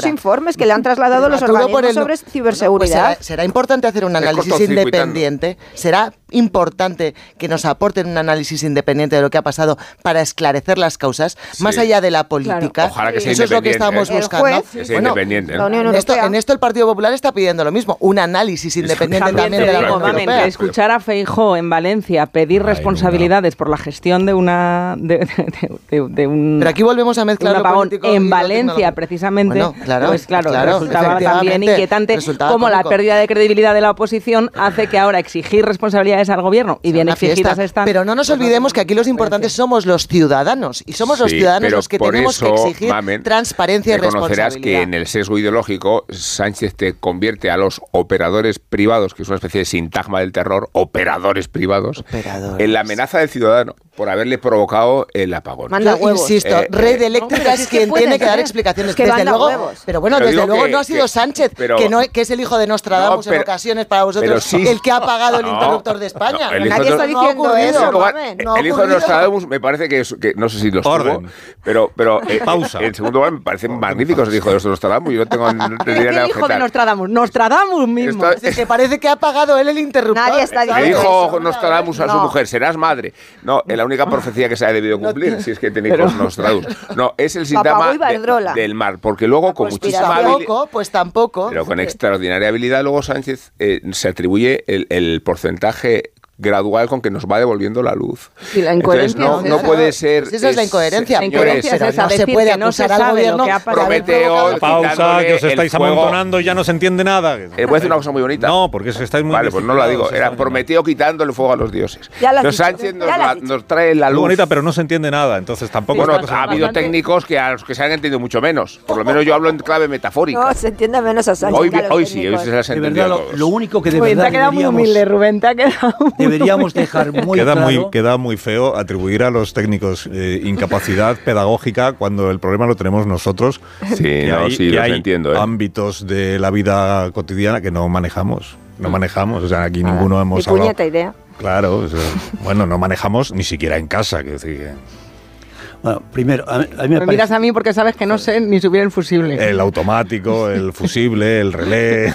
Speaker 67: informes que le han trasladado los organismos sobre ciberseguridad.
Speaker 84: Pues será, importante hacer un análisis independiente. Será importante que nos aporten un análisis independiente de lo que ha pasado para esclarecer las causas, más allá de la política.
Speaker 65: Ojalá que sea
Speaker 84: Eso es lo que estamos
Speaker 65: ¿eh?
Speaker 84: Buscando.
Speaker 65: juez, Que sea independiente, ¿no? La Unión
Speaker 84: en, esto,
Speaker 67: Europea.
Speaker 84: en esto el Partido Popular está pidiendo lo mismo, un análisis independiente también, de la Unión Europea.
Speaker 58: escuchar a Feijó en Valencia pedir responsabilidades por la gestión de una de, de- de- de un
Speaker 84: Pero aquí volvemos a mezclar
Speaker 58: un
Speaker 84: lo político
Speaker 58: en Valencia precisamente
Speaker 84: Bueno, claro,
Speaker 58: pues claro,
Speaker 84: claro,
Speaker 58: resultaba también inquietante
Speaker 84: resultaba
Speaker 58: como la
Speaker 84: cómico.
Speaker 58: pérdida de credibilidad de la oposición hace que ahora exigir responsabilidades al gobierno y bien exigidas están
Speaker 84: Pero no nos olvidemos que aquí los importantes somos los ciudadanos y somos los
Speaker 65: Sí,
Speaker 84: ciudadanos
Speaker 65: pero
Speaker 84: los que tenemos
Speaker 65: eso,
Speaker 84: que exigir
Speaker 65: Mamen,
Speaker 84: transparencia y
Speaker 65: reconocerás
Speaker 84: responsabilidad.
Speaker 65: que en el sesgo ideológico Sánchez te convierte a los operadores privados, que es una especie de sintagma del terror, operadores privados, en la amenaza del ciudadano por haberle provocado el apagón.
Speaker 84: Yo insisto,
Speaker 65: Eh,
Speaker 84: Red
Speaker 65: eh,
Speaker 84: Eléctrica es quien tiene que dar explicaciones.
Speaker 67: Es que
Speaker 84: desde
Speaker 67: manda
Speaker 84: luego,
Speaker 67: huevos.
Speaker 84: pero bueno,
Speaker 65: Pero
Speaker 84: desde luego
Speaker 65: que-
Speaker 84: no ha sido
Speaker 65: que-
Speaker 84: Sánchez,
Speaker 65: pero-
Speaker 84: que, no, que es el hijo de Nostradamus
Speaker 65: No, pero-
Speaker 84: en ocasiones para vosotros,
Speaker 65: sí.
Speaker 84: el que ha apagado el interruptor de España.
Speaker 65: el
Speaker 84: Nadie está diciendo
Speaker 65: En
Speaker 84: eso.
Speaker 65: el hijo de. Nostradamus me parece que, es- que no sé si los tuvo, pero, pero eh,
Speaker 52: Pausa.
Speaker 65: en segundo lugar me parecen magníficos el hijo de Nostradamus. Yo no tengo no
Speaker 58: ¿Qué
Speaker 65: tendría nada que
Speaker 58: hijo de. Nostradamus? Nostradamus mismo.
Speaker 84: Que parece que ha apagado él el interruptor.
Speaker 67: Nadie está
Speaker 65: Le
Speaker 67: diciendo
Speaker 65: dijo
Speaker 67: eso.
Speaker 65: Nostradamus a su mujer, serás madre. No, es la única profecía que se ha debido cumplir, si es que tiene hijos Nostradamus. No, es el
Speaker 67: Iberdrola.
Speaker 65: de- del mar, porque luego con muchísima habilidad...
Speaker 84: Tampoco, pues tampoco.
Speaker 65: Pero con extraordinaria habilidad luego Sánchez eh, se atribuye el, el porcentaje gradual con que nos va devolviendo la luz.
Speaker 58: Y la
Speaker 65: Entonces
Speaker 58: incoherencia
Speaker 65: no,
Speaker 58: es
Speaker 65: no
Speaker 58: esa.
Speaker 65: puede ser...
Speaker 84: Pues esa es la incoherencia.
Speaker 58: La incoherencia es esa,
Speaker 84: no se puede
Speaker 58: que no se
Speaker 84: acusar al gobierno
Speaker 65: Prometeo,
Speaker 52: Pausa, que os estáis amontonando y ya no se entiende nada.
Speaker 65: Eh, voy a decir una cosa muy bonita.
Speaker 52: No, porque es que estáis muy
Speaker 65: Vale, pues no la digo. Era Prometeo quitando el fuego a los dioses.
Speaker 67: Ya lo has
Speaker 65: Pero
Speaker 67: dicho,
Speaker 65: Sánchez nos, la- nos trae la
Speaker 52: Muy
Speaker 65: luz.
Speaker 52: bonita, pero no se entiende nada. Entonces tampoco
Speaker 65: Bueno,
Speaker 52: es
Speaker 65: ha habido técnicos que a los que se han entendido mucho menos. Por lo menos yo hablo en clave metafórica.
Speaker 67: No, se entiende menos a Sánchez.
Speaker 65: hoy,
Speaker 67: los
Speaker 65: hoy sí, hoy se las ha entendido
Speaker 87: verdad, lo, único que de
Speaker 58: Rubén, te ha
Speaker 87: verdad
Speaker 58: quedado muy humilde, Rubén, te ha quedado muy
Speaker 87: deberíamos dejar muy
Speaker 52: queda,
Speaker 87: claro...
Speaker 52: muy, queda muy feo atribuir a los técnicos eh, incapacidad pedagógica cuando el problema lo tenemos nosotros.
Speaker 65: Sí,
Speaker 52: que
Speaker 65: no,
Speaker 52: hay,
Speaker 65: sí,
Speaker 52: que
Speaker 65: los
Speaker 52: hay
Speaker 65: entiendo. ¿eh?
Speaker 52: ámbitos de la vida cotidiana que no manejamos. No manejamos, o sea, aquí ninguno
Speaker 67: Ni
Speaker 52: hemos hablado.
Speaker 67: puñeta idea.
Speaker 52: Claro, o sea, bueno, no manejamos ni siquiera en casa. decir que
Speaker 87: Bueno, primero, a mí, a mí me
Speaker 58: Me miras a mí porque sabes que no sé ni subir el fusible.
Speaker 52: el automático, el fusible, el relé.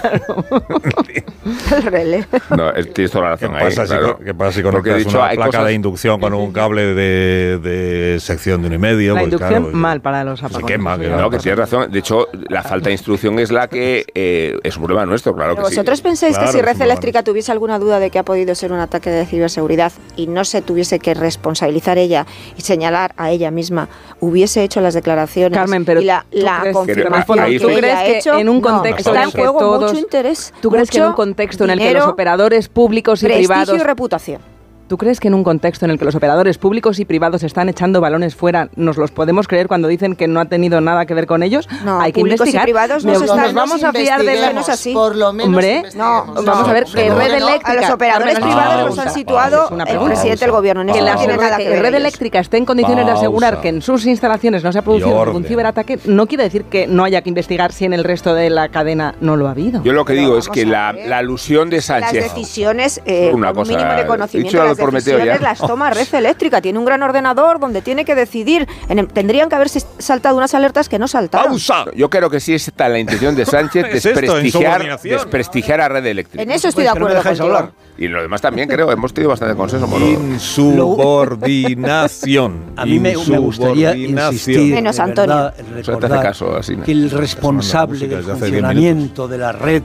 Speaker 67: El relé.
Speaker 65: No, tienes toda la
Speaker 52: ¿Qué
Speaker 65: razón ahí.
Speaker 52: pasa, si,
Speaker 65: claro.
Speaker 52: con- qué pasa si conectas
Speaker 65: dicho,
Speaker 52: una placa
Speaker 65: cosas-
Speaker 52: de inducción con un cable de, de sección de uno y medio?
Speaker 58: La
Speaker 52: Pues,
Speaker 58: inducción
Speaker 52: claro,
Speaker 58: mal para los
Speaker 52: se
Speaker 58: apagones.
Speaker 52: quema. que
Speaker 65: No,
Speaker 52: no
Speaker 65: que tienes razón. De hecho, la falta de instrucción es la que eh, es un problema nuestro, claro que sí.
Speaker 67: ¿Vosotros pensáis
Speaker 52: Claro,
Speaker 67: que si
Speaker 52: un
Speaker 67: Red Eléctrica tuviese alguna duda de que ha podido ser un ataque de ciberseguridad y no se tuviese que responsabilizar ella y señalar a ella misma, hubiese hecho las declaraciones
Speaker 58: Carmen, pero
Speaker 67: y la,
Speaker 58: ¿tú
Speaker 67: la confirmación
Speaker 65: ahí
Speaker 67: que
Speaker 58: ¿Tú crees
Speaker 67: ha
Speaker 58: que
Speaker 67: hecho?
Speaker 58: en un
Speaker 67: No,
Speaker 58: contexto
Speaker 67: está
Speaker 58: en
Speaker 67: juego
Speaker 58: todos-
Speaker 67: mucho interés,
Speaker 58: ¿Tú crees que en un
Speaker 67: mucho
Speaker 58: contexto en el que los
Speaker 67: dinero,
Speaker 58: operadores públicos y privados
Speaker 67: y reputación.
Speaker 58: ¿Tú crees que en un contexto en el que los operadores públicos y privados están echando balones fuera, nos los podemos creer cuando dicen que no ha tenido nada que ver con ellos?
Speaker 67: No,
Speaker 58: Hay que
Speaker 67: públicos y
Speaker 58: investigar.
Speaker 67: privados
Speaker 58: nos
Speaker 67: están-
Speaker 58: vamos a fiar de
Speaker 67: es así.
Speaker 84: Por lo menos
Speaker 58: Hombre,
Speaker 67: no,
Speaker 58: Vamos a ver que
Speaker 52: no.
Speaker 58: Red Eléctrica...
Speaker 67: a los operadores privados
Speaker 52: pausa,
Speaker 67: los han
Speaker 52: pausa,
Speaker 67: situado
Speaker 58: una
Speaker 67: el presidente del gobierno. En eso no tiene nada que ver
Speaker 58: Red. Eléctrica esté en condiciones de asegurar
Speaker 52: Pausa.
Speaker 58: que en sus instalaciones no se ha producido ningún ciberataque, no quiere decir que no haya que investigar si en el resto de la cadena no lo ha habido.
Speaker 65: Yo lo que
Speaker 67: Pero
Speaker 65: digo es que la, la alusión de
Speaker 67: Las
Speaker 65: Sánchez.
Speaker 67: decisiones, eh,
Speaker 65: Una cosa,
Speaker 67: mínimo de conocimiento
Speaker 65: dicho lo
Speaker 67: las
Speaker 65: de Prometeo ya.
Speaker 67: las toma Red Eléctrica. Tiene un gran ordenador donde tiene que decidir. En el- tendrían que haberse saltado unas alertas que no saltaron.
Speaker 52: ¡Pausa!
Speaker 65: Yo creo que sí está la intención de Sánchez
Speaker 52: Es esto,
Speaker 65: desprestigiar,
Speaker 52: insubordinación.
Speaker 65: desprestigiar a Red Eléctrica.
Speaker 67: En eso estoy de
Speaker 87: Pues no me
Speaker 67: acuerdo contigo.
Speaker 87: hablar.
Speaker 65: Y en lo demás también creo, hemos tenido bastante consenso.
Speaker 52: Insubordinación.
Speaker 87: A mí me, me gustaría insistir
Speaker 67: Menos
Speaker 87: de
Speaker 67: Antonio.
Speaker 87: recordar
Speaker 65: caso, así, ¿no?
Speaker 87: que el responsable del funcionamiento de la red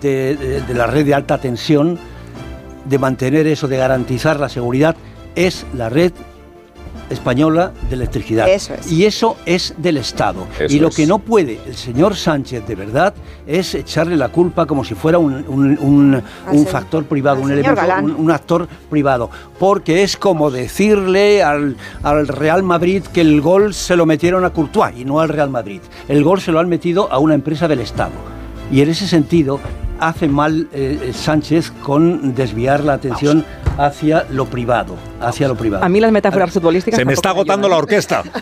Speaker 87: de, de- de la red de alta tensión, de mantener eso, de garantizar la seguridad, es la red española de electricidad.
Speaker 67: Eso es.
Speaker 87: Y eso es del Estado.
Speaker 65: Eso
Speaker 87: y lo
Speaker 65: es.
Speaker 87: que no puede el señor Sánchez de verdad es echarle la culpa como si fuera un, un- factor privado, un elemento, un actor privado. Porque es como decirle al, al Real Madrid que el gol se lo metieron a Courtois y no al Real Madrid. El gol se lo han metido a una empresa del Estado. Y en ese sentido hace mal eh, Sánchez con desviar la atención hacia lo privado, hacia lo privado.
Speaker 58: A mí las metáforas futbolísticas
Speaker 52: Se me está agotando la orquesta.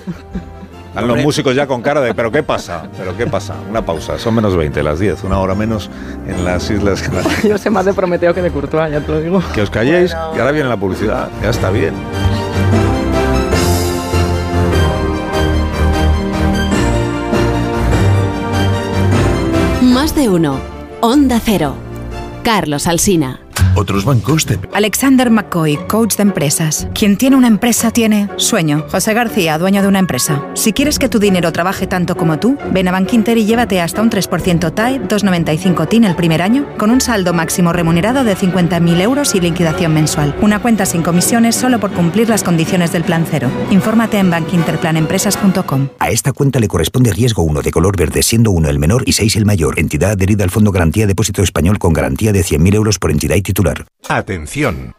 Speaker 52: Están los músicos ya con cara de, ¿pero qué pasa? ¿Pero qué pasa? Una pausa, son menos 20, las 10, una hora menos en las Islas Canarias.
Speaker 58: Yo sé más de Prometeo que de Courtois, ya te lo digo.
Speaker 52: Que os calléis, y ahora viene la publicidad, ya está bien.
Speaker 23: Más de uno. Onda Cero. Carlos Alsina.
Speaker 15: Otros bancos te...
Speaker 88: Alexander McCoy, coach de empresas. Quien tiene una empresa tiene sueño. José García, dueño de una empresa. Si quieres que tu dinero trabaje tanto como tú, ven a Bankinter y llévate hasta un 3% TAE, 2,95 TIN el primer año, con un saldo máximo remunerado de 50.000 euros y liquidación mensual. Una cuenta sin comisiones solo por cumplir las condiciones del plan cero. Infórmate en bankinterplanempresas.com.
Speaker 89: A esta cuenta le corresponde riesgo 1 de color verde, siendo 1 el menor y 6 el mayor. Entidad adherida al Fondo Garantía Depósito Español con garantía de 100.000 euros por entidad y titular.
Speaker 15: Atención.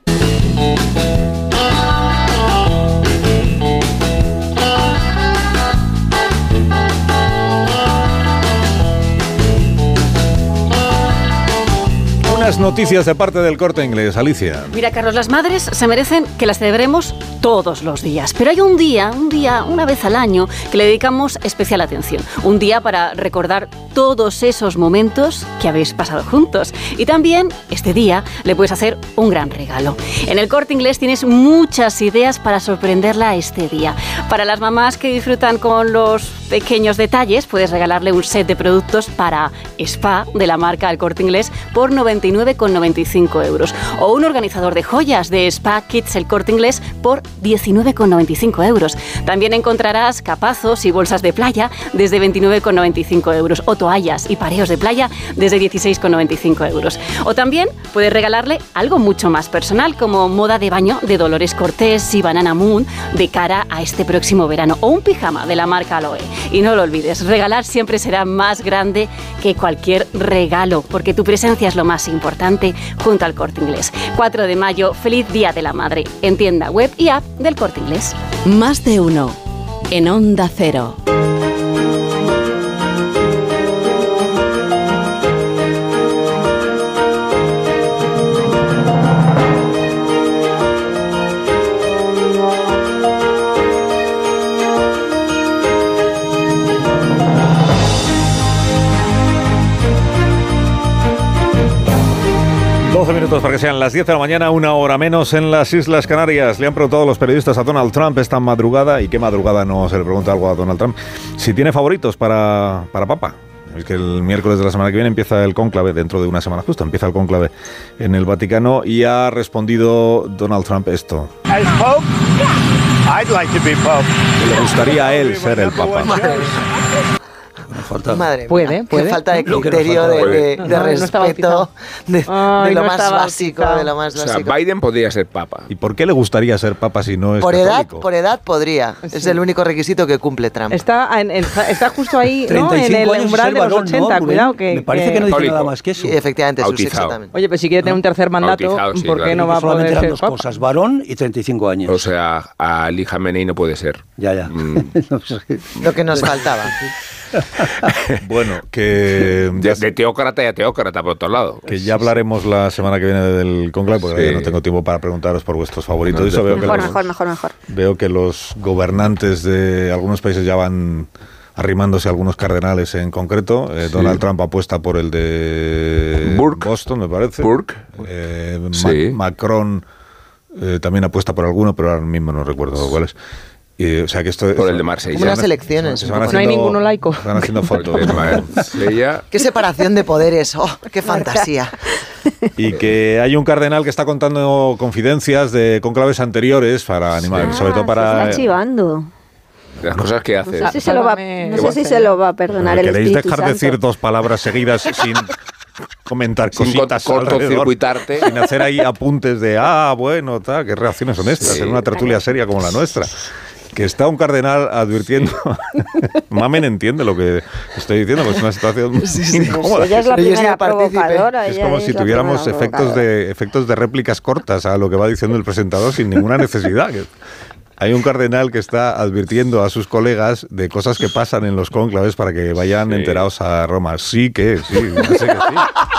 Speaker 52: Unas noticias de parte del corte inglés, Alicia.
Speaker 44: Mira, Carlos, las madres se merecen que las celebremos todos los días. Pero hay un día, un día, una vez al año, que le dedicamos especial atención. Un día para recordar todos esos momentos que habéis pasado juntos. Y también, este día, le puedes hacer un gran regalo. En el corte inglés tienes muchas ideas para sorprenderla este día. Para las mamás que disfrutan con los pequeños detalles, puedes regalarle un set de productos para spa de la marca El Corte Inglés por 99,95 euros. O un organizador de joyas de Spa Kids El Corte Inglés por 19,95 euros. También encontrarás capazos y bolsas de playa desde 29,95 euros. O toallas y pareos de playa desde 16,95 euros. O también puedes regalarle algo mucho más personal como moda de baño de Dolores Cortés y Banana Moon de cara a este próximo verano. O un pijama de la marca Aloe. Y no lo olvides, regalar siempre será más grande que cualquier regalo, porque tu presencia es lo más importante junto al Corte Inglés. 4 de mayo, feliz Día de la Madre, en tienda web y app del Corte Inglés.
Speaker 23: Más de uno. En Onda Cero.
Speaker 52: Minutos para que sean las 10 de la mañana, una hora menos en las Islas Canarias. Le han preguntado los periodistas a Donald Trump esta madrugada, y qué madrugada no se le pregunta algo a Donald Trump, si tiene favoritos para, para Papa. Es que el miércoles de la semana que viene empieza el cónclave, dentro de una semana justo, empieza el cónclave en el Vaticano y ha respondido Donald Trump esto. Le gustaría a él ser el Papa.
Speaker 84: Madre
Speaker 58: Puede,
Speaker 84: mía,
Speaker 58: puede.
Speaker 84: Qué falta de criterio, de,
Speaker 58: no,
Speaker 84: respeto, de, lo
Speaker 58: no
Speaker 84: más básico, de lo más
Speaker 65: O sea,
Speaker 84: básico.
Speaker 65: Biden podría ser papa.
Speaker 52: ¿Y por qué le gustaría ser papa si no es
Speaker 84: por edad,
Speaker 52: católico?
Speaker 84: por edad podría. Es el único requisito que cumple Trump.
Speaker 58: Está, en- está, está justo ahí, ¿no? En
Speaker 87: 35
Speaker 58: el
Speaker 87: años y
Speaker 58: umbral de los
Speaker 87: varón, ¿no,
Speaker 58: 80,
Speaker 87: Rubén?
Speaker 58: cuidado que...
Speaker 87: Me parece que no dice nada más que eso.
Speaker 84: Sí, efectivamente, su sexo también.
Speaker 58: Oye, pues si quiere tener un tercer mandato,
Speaker 65: Bautizado, sí,
Speaker 58: ¿por qué
Speaker 65: claro.
Speaker 58: no va a
Speaker 87: Solamente
Speaker 58: poder ser
Speaker 87: dos
Speaker 58: papa?
Speaker 87: cosas, varón y 35 años.
Speaker 65: O sea, Ali Jamenei no puede ser.
Speaker 87: ya, ya.
Speaker 65: Mm.
Speaker 84: Lo que nos faltaba.
Speaker 52: Bueno, que ya,
Speaker 65: De, de teócrata y a teócrata, por otro lado.
Speaker 52: que ya hablaremos la semana que viene del conclave, porque
Speaker 65: Sí.
Speaker 52: ya no tengo tiempo para preguntaros por vuestros favoritos.
Speaker 65: No,
Speaker 52: Eso veo que
Speaker 67: Mejor,
Speaker 52: los-
Speaker 67: mejor, mejor, mejor.
Speaker 52: Veo que los gobernantes de algunos países ya van arrimándose a algunos cardenales en concreto. Eh, Donald Trump apuesta por el de
Speaker 65: Burke.
Speaker 52: Boston, me parece.
Speaker 65: Burke.
Speaker 52: Eh, Ma-
Speaker 65: Sí.
Speaker 52: Macron eh, también apuesta por alguno, pero ahora mismo no recuerdo cuál es. Y, o sea que esto
Speaker 65: Por el de Marsella.
Speaker 84: Como unas
Speaker 52: se van-
Speaker 84: elecciones,
Speaker 52: se van.
Speaker 58: No hay ninguno laico.
Speaker 52: se Van haciendo fotos.
Speaker 84: Qué separación de poderes, oh, qué fantasía.
Speaker 52: Y que hay un cardenal que está contando confidencias de conclaves anteriores para animar, sobre todo
Speaker 67: Ah,
Speaker 52: para...
Speaker 67: se está chivando.
Speaker 65: Las cosas que hace.
Speaker 67: No sé si se lo va,
Speaker 58: Sálvame,
Speaker 67: no sé si se lo va a perdonar el
Speaker 52: ¿Queréis dejar de decir dos palabras seguidas sin comentar
Speaker 65: Sin
Speaker 52: cositas
Speaker 65: cortocircuitarte.
Speaker 52: Sin hacer ahí apuntes de, ah, bueno, tal, qué reacciones son estas
Speaker 65: Sí.
Speaker 52: en una tertulia seria como la nuestra. Que está un cardenal advirtiendo. Mamen entiende lo que estoy diciendo, pues es una situación incómoda.
Speaker 67: Ella es la
Speaker 84: Ella es
Speaker 67: primera
Speaker 84: la partícipe.
Speaker 67: provocadora.
Speaker 52: Es
Speaker 67: ella
Speaker 52: como
Speaker 67: es
Speaker 52: si tuviéramos
Speaker 67: primera
Speaker 52: efectos de, efectos de réplicas cortas a lo que va diciendo el presentador sin ninguna necesidad. Hay un cardenal que está advirtiendo a sus colegas de cosas que pasan en los cónclaves para que vayan
Speaker 65: Sí.
Speaker 52: enterados a Roma. Sí que, sí, ya sé que sí.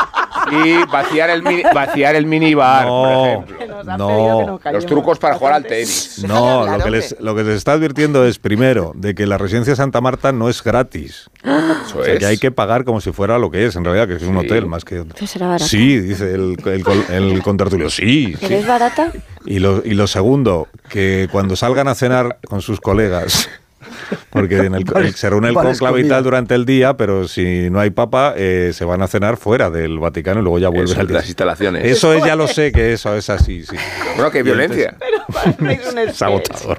Speaker 65: Y vaciar el, mini, vaciar el minibar, por
Speaker 52: No,
Speaker 65: ejemplo.
Speaker 52: no,
Speaker 65: Los trucos para jugar al tenis.
Speaker 52: no, lo que, les, lo que les está advirtiendo es, primero, de que la residencia de Santa Marta no es gratis.
Speaker 65: Eso
Speaker 52: O sea,
Speaker 65: es.
Speaker 52: que hay que pagar como si fuera lo que es, en realidad, que es un
Speaker 65: Sí.
Speaker 52: hotel más que...
Speaker 67: Barata.
Speaker 52: Sí, dice el, el, el contertulio, sí. sí.
Speaker 67: ¿Eres barata?
Speaker 52: Y lo, y lo segundo, que cuando salgan a cenar con sus colegas, porque en el,
Speaker 87: ¿Cuál es-
Speaker 52: se reúne el conclave y tal durante el día, pero si no hay papa, eh, se van a cenar fuera del Vaticano y luego ya vuelven día
Speaker 65: las instalaciones.
Speaker 52: Eso es, ya lo sé que eso es así, sí.
Speaker 65: Bueno, qué violencia.
Speaker 52: Es agotador.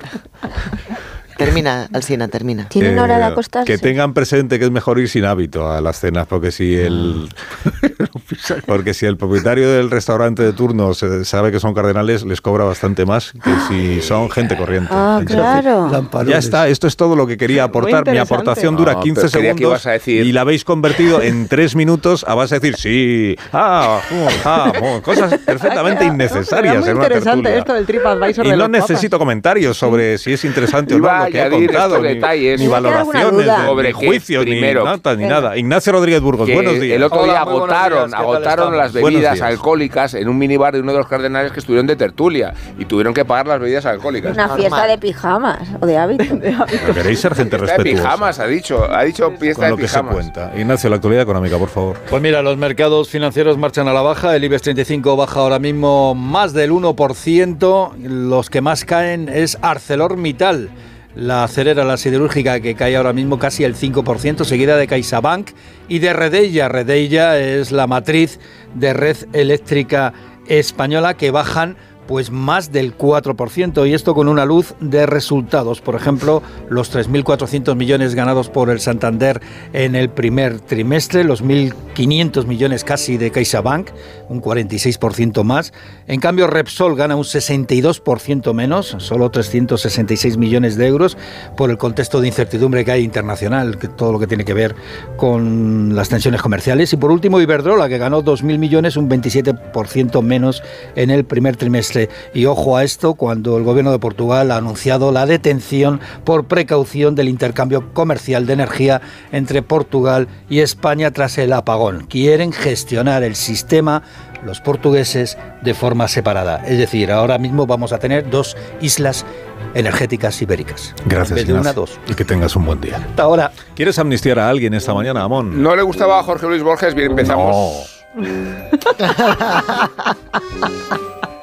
Speaker 84: Termina, Alsina, termina.
Speaker 67: ¿Tienen hora de
Speaker 52: Eh,
Speaker 67: acostarse?
Speaker 52: Que tengan presente que es mejor ir sin hábito a las cenas, porque si el porque si el propietario del restaurante de turno se- sabe que son cardenales, les cobra bastante más que si son gente corriente.
Speaker 67: Ah, claro.
Speaker 52: Ya está, esto es todo lo que quería aportar. Mi aportación dura
Speaker 65: No,
Speaker 52: 15
Speaker 65: pero creía que
Speaker 52: segundos
Speaker 65: ibas a decir-
Speaker 52: y la habéis convertido en 3 minutos a base de decir sí, ah, uh, ah, uh, cosas perfectamente
Speaker 58: Era
Speaker 52: innecesarias
Speaker 58: muy
Speaker 52: en una
Speaker 58: interesante
Speaker 52: tertulia.
Speaker 58: esto del TripAdvisor
Speaker 52: Y
Speaker 58: de
Speaker 52: no necesito comentarios sobre si es interesante o no Lo
Speaker 65: añadir estos
Speaker 52: ni,
Speaker 65: detalles.
Speaker 52: ni
Speaker 65: queda alguna
Speaker 52: valoraciones, ni,
Speaker 65: Sobre
Speaker 52: ni
Speaker 65: primero,
Speaker 52: ni nada, ni nada. Ignacio Rodríguez Burgos, buenos días.
Speaker 65: El otro día agotaron,
Speaker 52: días, ¿qué tal
Speaker 65: agotaron las bebidas alcohólicas en un minibar de uno de los cardenales que estuvieron de tertulia y tuvieron que pagar las bebidas alcohólicas.
Speaker 67: Una fiesta de pijamas o de hábito.
Speaker 52: Pero queréis ser gente
Speaker 65: Fiesta de
Speaker 52: respetuosa.
Speaker 65: pijamas, ha dicho. Ha dicho fiesta
Speaker 52: Con
Speaker 65: de
Speaker 52: lo que se
Speaker 65: pijamas.
Speaker 52: cuenta. Ignacio, la actualidad económica, por favor.
Speaker 90: Pues mira, los mercados financieros marchan a la baja. El IBEX 35 baja ahora mismo más del 1%. Los que más caen es ArcelorMittal, la acerera, la siderúrgica, que cae ahora mismo casi el 5%, seguida de CaixaBank y de Redella. Redella es la matriz de Red Eléctrica Española que bajan pues más del 4% y esto con una luz de resultados. Por ejemplo, los 3.400 millones ganados por el Santander en el primer trimestre, los 1.500 millones casi de CaixaBank, un 46% más. En cambio, Repsol gana un 62% menos, solo 366 millones de euros, por el contexto de incertidumbre que hay internacional, que todo lo que tiene que ver con las tensiones comerciales. Y por último, Iberdrola, que ganó 2.000 millones, un 27% menos en el primer trimestre. Y ojo a esto cuando el gobierno de Portugal ha anunciado la detención por precaución del intercambio comercial de energía entre Portugal y España tras el apagón. Quieren gestionar el sistema los portugueses de forma separada. Es decir, ahora mismo vamos a tener dos islas energéticas ibéricas.
Speaker 52: Gracias,
Speaker 90: En vez de una, dos.
Speaker 52: Y que tengas un buen día.
Speaker 90: Hasta ahora.
Speaker 52: ¿Quieres amnistiar a alguien esta mañana, Amón?
Speaker 65: ¿No le gustaba a Jorge Luis Borges? Bien, empezamos.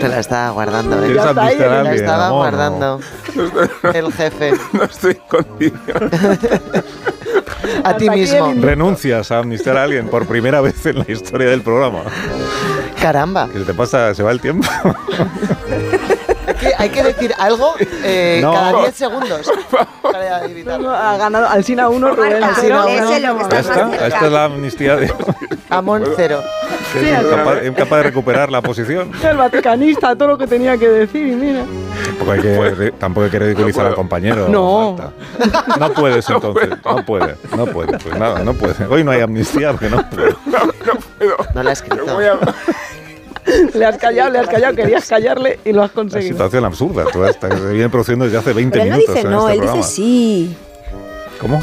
Speaker 84: Te la estaba guardando, ¿eh?
Speaker 52: ¿Quieres Ya está ahí, amnistiar a
Speaker 84: Te la estaba guardando. El jefe.
Speaker 65: No estoy contigo.
Speaker 84: A ti mismo.
Speaker 52: Renuncias a amnistiar a alguien por primera vez en la historia del programa.
Speaker 84: Caramba.
Speaker 52: Que se te pasa, se va el tiempo.
Speaker 84: Hay que, hay que decir algo eh,
Speaker 52: No.
Speaker 84: cada 10 segundos. Para evitarlo.
Speaker 58: Ha ganado Alsina 1, Rubén
Speaker 84: Marta,
Speaker 58: cero.
Speaker 84: ese es lo que
Speaker 52: Ya está, esta es la amnistía de
Speaker 84: Amón cero.
Speaker 52: que es capaz, es capaz de recuperar la posición.
Speaker 58: El vaticanista, todo lo que tenía que decir, mira.
Speaker 52: Tampoco hay que, tampoco hay que ridiculizar al compañero.
Speaker 58: No.
Speaker 52: Marta. No puedes entonces, no puede, no puede, pues nada, no puede. Hoy no hay amnistía porque no puede.
Speaker 84: No la he escrito.
Speaker 58: Le has callado, le has callado, querías callarle y lo has
Speaker 52: Una
Speaker 58: conseguido.
Speaker 52: situación absurda, toda esta que se viene produciendo desde hace 20
Speaker 67: Pero él no
Speaker 52: minutos
Speaker 67: dice
Speaker 52: en
Speaker 67: no,
Speaker 52: este
Speaker 67: él
Speaker 52: programa.
Speaker 67: dice sí.
Speaker 52: ¿Cómo?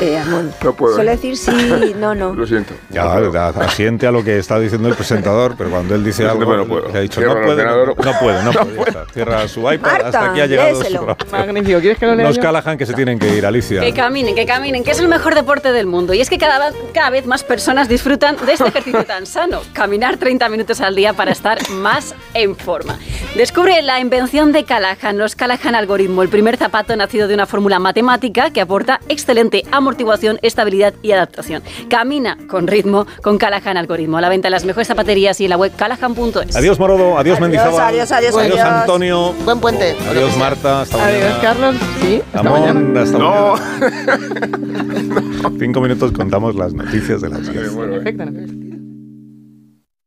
Speaker 67: Eh, Amón.
Speaker 65: No puedo.
Speaker 67: Suele decir sí, no, no.
Speaker 65: Lo siento.
Speaker 52: Ya, da- asiente a lo que está diciendo el presentador, pero cuando él dice
Speaker 65: No,
Speaker 52: algo,
Speaker 65: no, no puedo.
Speaker 52: que ha dicho
Speaker 65: Cierra
Speaker 52: no puede, no, no puede, no puede. Cierra su iPad,
Speaker 67: Marta,
Speaker 52: hasta aquí ha llegado su.
Speaker 58: Magnífico, ¿quieres que lo lea
Speaker 52: Los? Callahan que se tienen que ir, Alicia.
Speaker 44: Que caminen, que caminen, que es el mejor deporte del mundo. Y es que cada, vez- cada vez más personas disfrutan de este ejercicio tan sano. Caminar 30 minutos al día para estar más en forma. Descubre la invención de Callahan, los Callahan Algoritmo, el primer zapato nacido de una fórmula matemática que aporta excelente amortiguación, estabilidad y adaptación. Camina con ritmo con Callahan Algoritmo. A la venta en las mejores zapaterías y en la web callahan.es.
Speaker 52: Adiós Morodo, adiós,
Speaker 67: Adiós,
Speaker 52: Mendizábal.
Speaker 67: adiós, adiós, adiós.
Speaker 52: Antonio.
Speaker 84: Buen puente.
Speaker 52: Adiós Marta, hasta
Speaker 58: Adiós,
Speaker 52: mañana.
Speaker 58: Carlos. Sí, hasta
Speaker 52: Amón,
Speaker 58: mañana.
Speaker 52: hasta
Speaker 65: No.
Speaker 52: mañana. Cinco minutos contamos las noticias de las 10.
Speaker 58: Perfecto.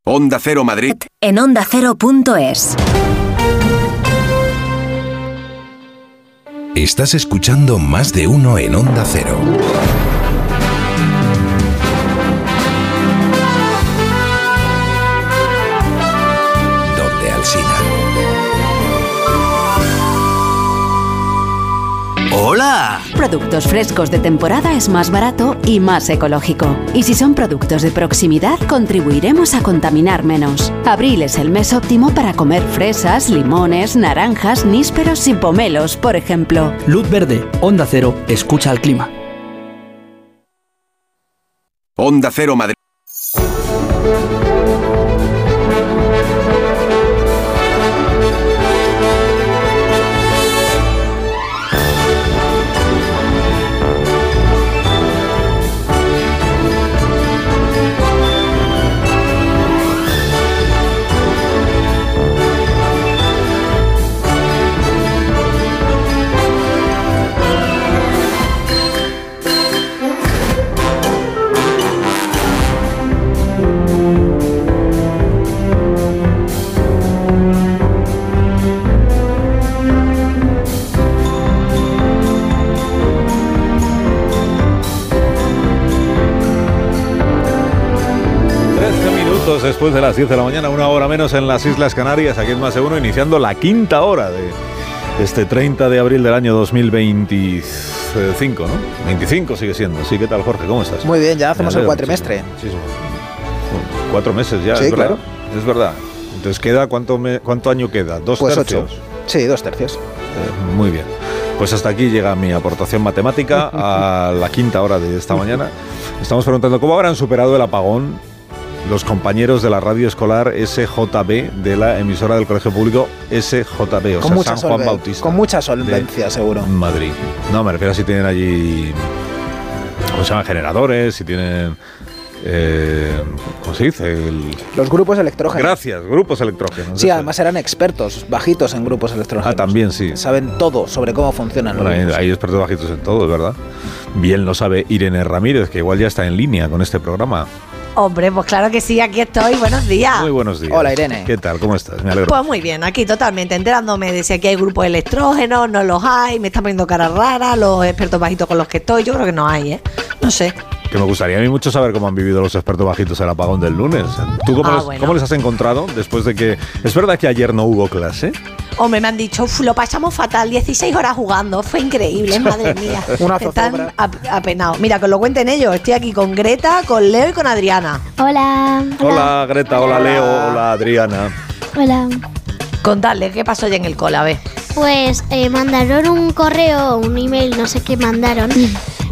Speaker 15: Onda Cero Madrid.
Speaker 59: En ondacero.es.
Speaker 15: Estás escuchando más de uno en Onda Cero.
Speaker 23: ¡Hola! Productos frescos de temporada es más barato y más ecológico. Y si son productos de proximidad, contribuiremos a contaminar menos. Abril es el mes óptimo para comer fresas, limones, naranjas, nísperos y pomelos, por ejemplo.
Speaker 91: Luz verde, onda cero, escucha al clima.
Speaker 15: Onda Cero Madrid.
Speaker 52: Después de las 10 de la mañana, una hora menos en las Islas Canarias, aquí en Más de Uno, iniciando la quinta hora de este 30 de abril del año 2025, ¿no? 25 sigue siendo. Sí, ¿qué tal, Jorge? ¿Cómo estás?
Speaker 92: Muy bien, ya hacemos el cuatrimestre.
Speaker 52: muchísimo. Cuatro meses ya,
Speaker 92: Sí,
Speaker 52: es verdad.
Speaker 92: claro.
Speaker 52: Es verdad. Entonces, ¿queda cuánto, me- cuánto año queda? ¿Dos
Speaker 92: Pues
Speaker 52: tercios?
Speaker 92: ocho. Sí, dos tercios.
Speaker 52: Eh, muy bien. Pues hasta aquí llega mi aportación matemática a la quinta hora de esta mañana. Estamos preguntando cómo habrán superado el apagón los compañeros de la radio escolar SJB de la emisora del Colegio Público SJB, o
Speaker 92: con,
Speaker 52: sea,
Speaker 92: mucha
Speaker 52: San Juan
Speaker 92: solven-
Speaker 52: Bautista.
Speaker 92: con mucha solvencia, seguro.
Speaker 52: Madrid. No, me refiero a si tienen allí. ¿Cómo se llaman? Generadores, si tienen. eh, ¿Cómo se dice? El-
Speaker 92: Los grupos electrógenos.
Speaker 52: Gracias, grupos electrógenos.
Speaker 92: Sí, además eran expertos, bajitos en grupos electrógenos.
Speaker 52: Ah, también sí.
Speaker 92: Saben todo sobre cómo funcionan los
Speaker 52: Bueno,
Speaker 92: grupos.
Speaker 52: hay expertos bajitos en todo, es verdad. Bien lo sabe Irene Ramírez, que igual ya está en línea con este programa.
Speaker 93: Hombre, pues claro que sí, aquí estoy. Buenos días.
Speaker 52: Muy buenos días.
Speaker 92: Hola, Irene.
Speaker 52: ¿Qué tal? ¿Cómo estás? Me alegro.
Speaker 93: Pues muy bien, aquí totalmente enterándome de si aquí hay grupos electrógenos, no los hay, me están poniendo caras raras, los expertos bajitos con los que estoy, yo creo que no hay, ¿eh? No sé.
Speaker 52: Que me gustaría a mí mucho saber cómo han vivido los expertos bajitos el apagón del lunes. ¿Tú cómo,
Speaker 93: Ah,
Speaker 52: les,
Speaker 93: bueno.
Speaker 52: cómo les has encontrado después de que... Es verdad que ayer no hubo clase.
Speaker 93: Hombre, me han dicho, "Uf, lo pasamos fatal, 16 horas jugando, fue increíble, madre mía.
Speaker 92: Una
Speaker 93: Están ap- apenados. Mira, que os lo cuenten ellos, estoy aquí con Greta, con Leo y con Adriana.
Speaker 51: Hola.
Speaker 52: Hola, Greta, hola, Leo, hola Adriana.
Speaker 51: Hola.
Speaker 93: Contadle, ¿qué pasó ya en el cole? A ver.
Speaker 51: Pues eh, mandaron un correo, un email, no sé qué mandaron.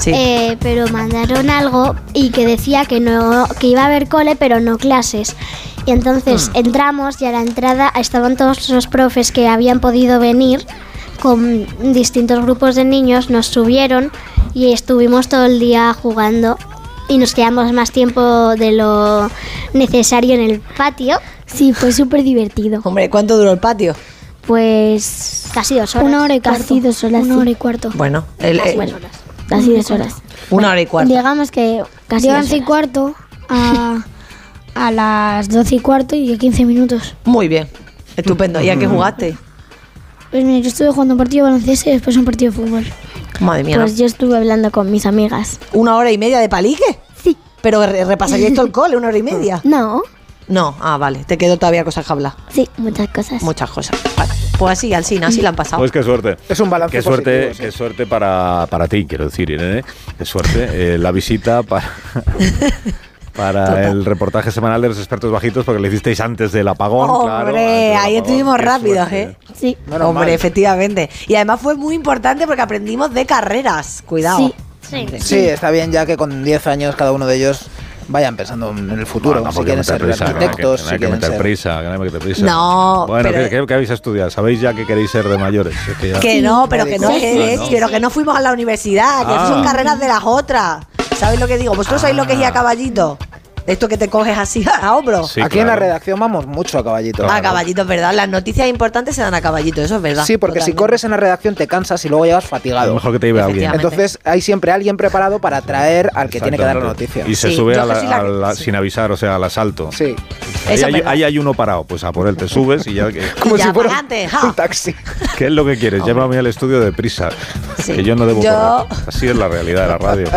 Speaker 93: Sí.
Speaker 51: Eh, pero mandaron algo y que decía que no que iba a haber cole pero no clases. Y entonces
Speaker 93: Hmm.
Speaker 51: entramos y a la entrada estaban todos los profes que habían podido venir con distintos grupos de niños, nos subieron y estuvimos todo el día jugando y nos quedamos más tiempo de lo necesario en el patio. Sí, fue súper divertido.
Speaker 93: Hombre, ¿cuánto duró el patio?
Speaker 51: Pues casi dos horas. Una hora y Casi dos horas. Una hora y cuarto.
Speaker 93: Bueno, el, eh,
Speaker 51: bueno, casi dos horas.
Speaker 93: una hora y cuarto.
Speaker 51: Digamos que casi De dos 11 y horas. cuarto a, a las 12 y cuarto y 15 minutos.
Speaker 93: Muy bien, estupendo. ¿Y a qué jugaste?
Speaker 51: Pues mira, yo estuve jugando un partido de baloncesto y después un partido de fútbol.
Speaker 93: Madre mía,
Speaker 51: Pues yo estuve hablando con mis amigas.
Speaker 93: ¿Una hora y media de palique?
Speaker 51: Sí.
Speaker 93: ¿Pero re- repasaríais todo el cole, una hora y media?
Speaker 51: No.
Speaker 93: No, ah, vale, te quedó todavía cosas que hablar.
Speaker 51: Sí, muchas cosas.
Speaker 93: Muchas cosas. Vale. Pues así, Alcina, así la han pasado.
Speaker 52: Pues qué suerte.
Speaker 92: Es un balance
Speaker 52: Qué suerte,
Speaker 92: positivo, sí.
Speaker 52: qué suerte para, para ti, quiero decir, Irene. Qué suerte. eh, la visita para, para el reportaje semanal de los expertos bajitos, porque lo hicisteis antes del apagón, claro.
Speaker 93: Hombre,
Speaker 52: antes del
Speaker 93: ahí
Speaker 52: apagón.
Speaker 93: estuvimos
Speaker 52: Qué
Speaker 93: rápidos,
Speaker 52: suerte.
Speaker 93: ¿eh?
Speaker 51: Sí.
Speaker 92: Menos
Speaker 93: Hombre,
Speaker 92: mal.
Speaker 93: efectivamente. Y además fue muy importante porque aprendimos de carreras. Cuidado.
Speaker 51: Sí. Sí.
Speaker 92: Sí, está bien ya que con 10 años cada uno de ellos vayan pensando en el futuro,
Speaker 52: Bueno,
Speaker 92: si quieren
Speaker 52: que
Speaker 92: ser
Speaker 52: prisa, que no que-
Speaker 92: arquitectos,
Speaker 52: no
Speaker 92: si
Speaker 52: que
Speaker 92: quieren
Speaker 52: meter
Speaker 92: ser...
Speaker 52: prisa, que no hay que meter prisa.
Speaker 93: No,
Speaker 52: Bueno,
Speaker 93: pero-
Speaker 52: ¿qué, qué, qué habéis estudiado? ¿Sabéis ya que queréis ser de mayores? Es que ya-
Speaker 93: Que no, pero que no,
Speaker 92: Sí,
Speaker 93: es,
Speaker 52: sí, sí.
Speaker 93: pero que no fuimos a la universidad, que
Speaker 52: Ah.
Speaker 93: son carreras de las otras. ¿Sabéis lo que digo? ¿Vosotros sabéis lo que es ir a caballito? Esto que te coges así a hombro.
Speaker 52: Sí,
Speaker 92: Aquí en la redacción vamos mucho a caballito.
Speaker 93: A caballito, es verdad. Las noticias importantes se dan a caballito, eso es verdad.
Speaker 92: Sí, porque si corres en la redacción te cansas y luego llegas
Speaker 52: Es
Speaker 92: fatigado.
Speaker 52: mejor que te lleve alguien.
Speaker 92: Entonces hay siempre alguien preparado para traer al que tiene que dar la noticia.
Speaker 52: Y se
Speaker 93: Sí,
Speaker 52: sube a la-
Speaker 93: que soy la
Speaker 52: a
Speaker 93: que-
Speaker 52: la-
Speaker 93: sí.
Speaker 52: sin avisar, o sea, al asalto.
Speaker 92: Sí,
Speaker 52: Ahí hay,
Speaker 93: verdad.
Speaker 52: ahí hay uno parado, pues a por él te subes y ya... que-
Speaker 92: como
Speaker 93: ya,
Speaker 92: si fuera
Speaker 93: ja.
Speaker 92: un taxi.
Speaker 52: ¿Qué es lo que quieres? Llévame al estudio de prisa.
Speaker 93: Sí.
Speaker 52: Que yo no debo
Speaker 93: Yo-.
Speaker 52: Así es la realidad de la radio.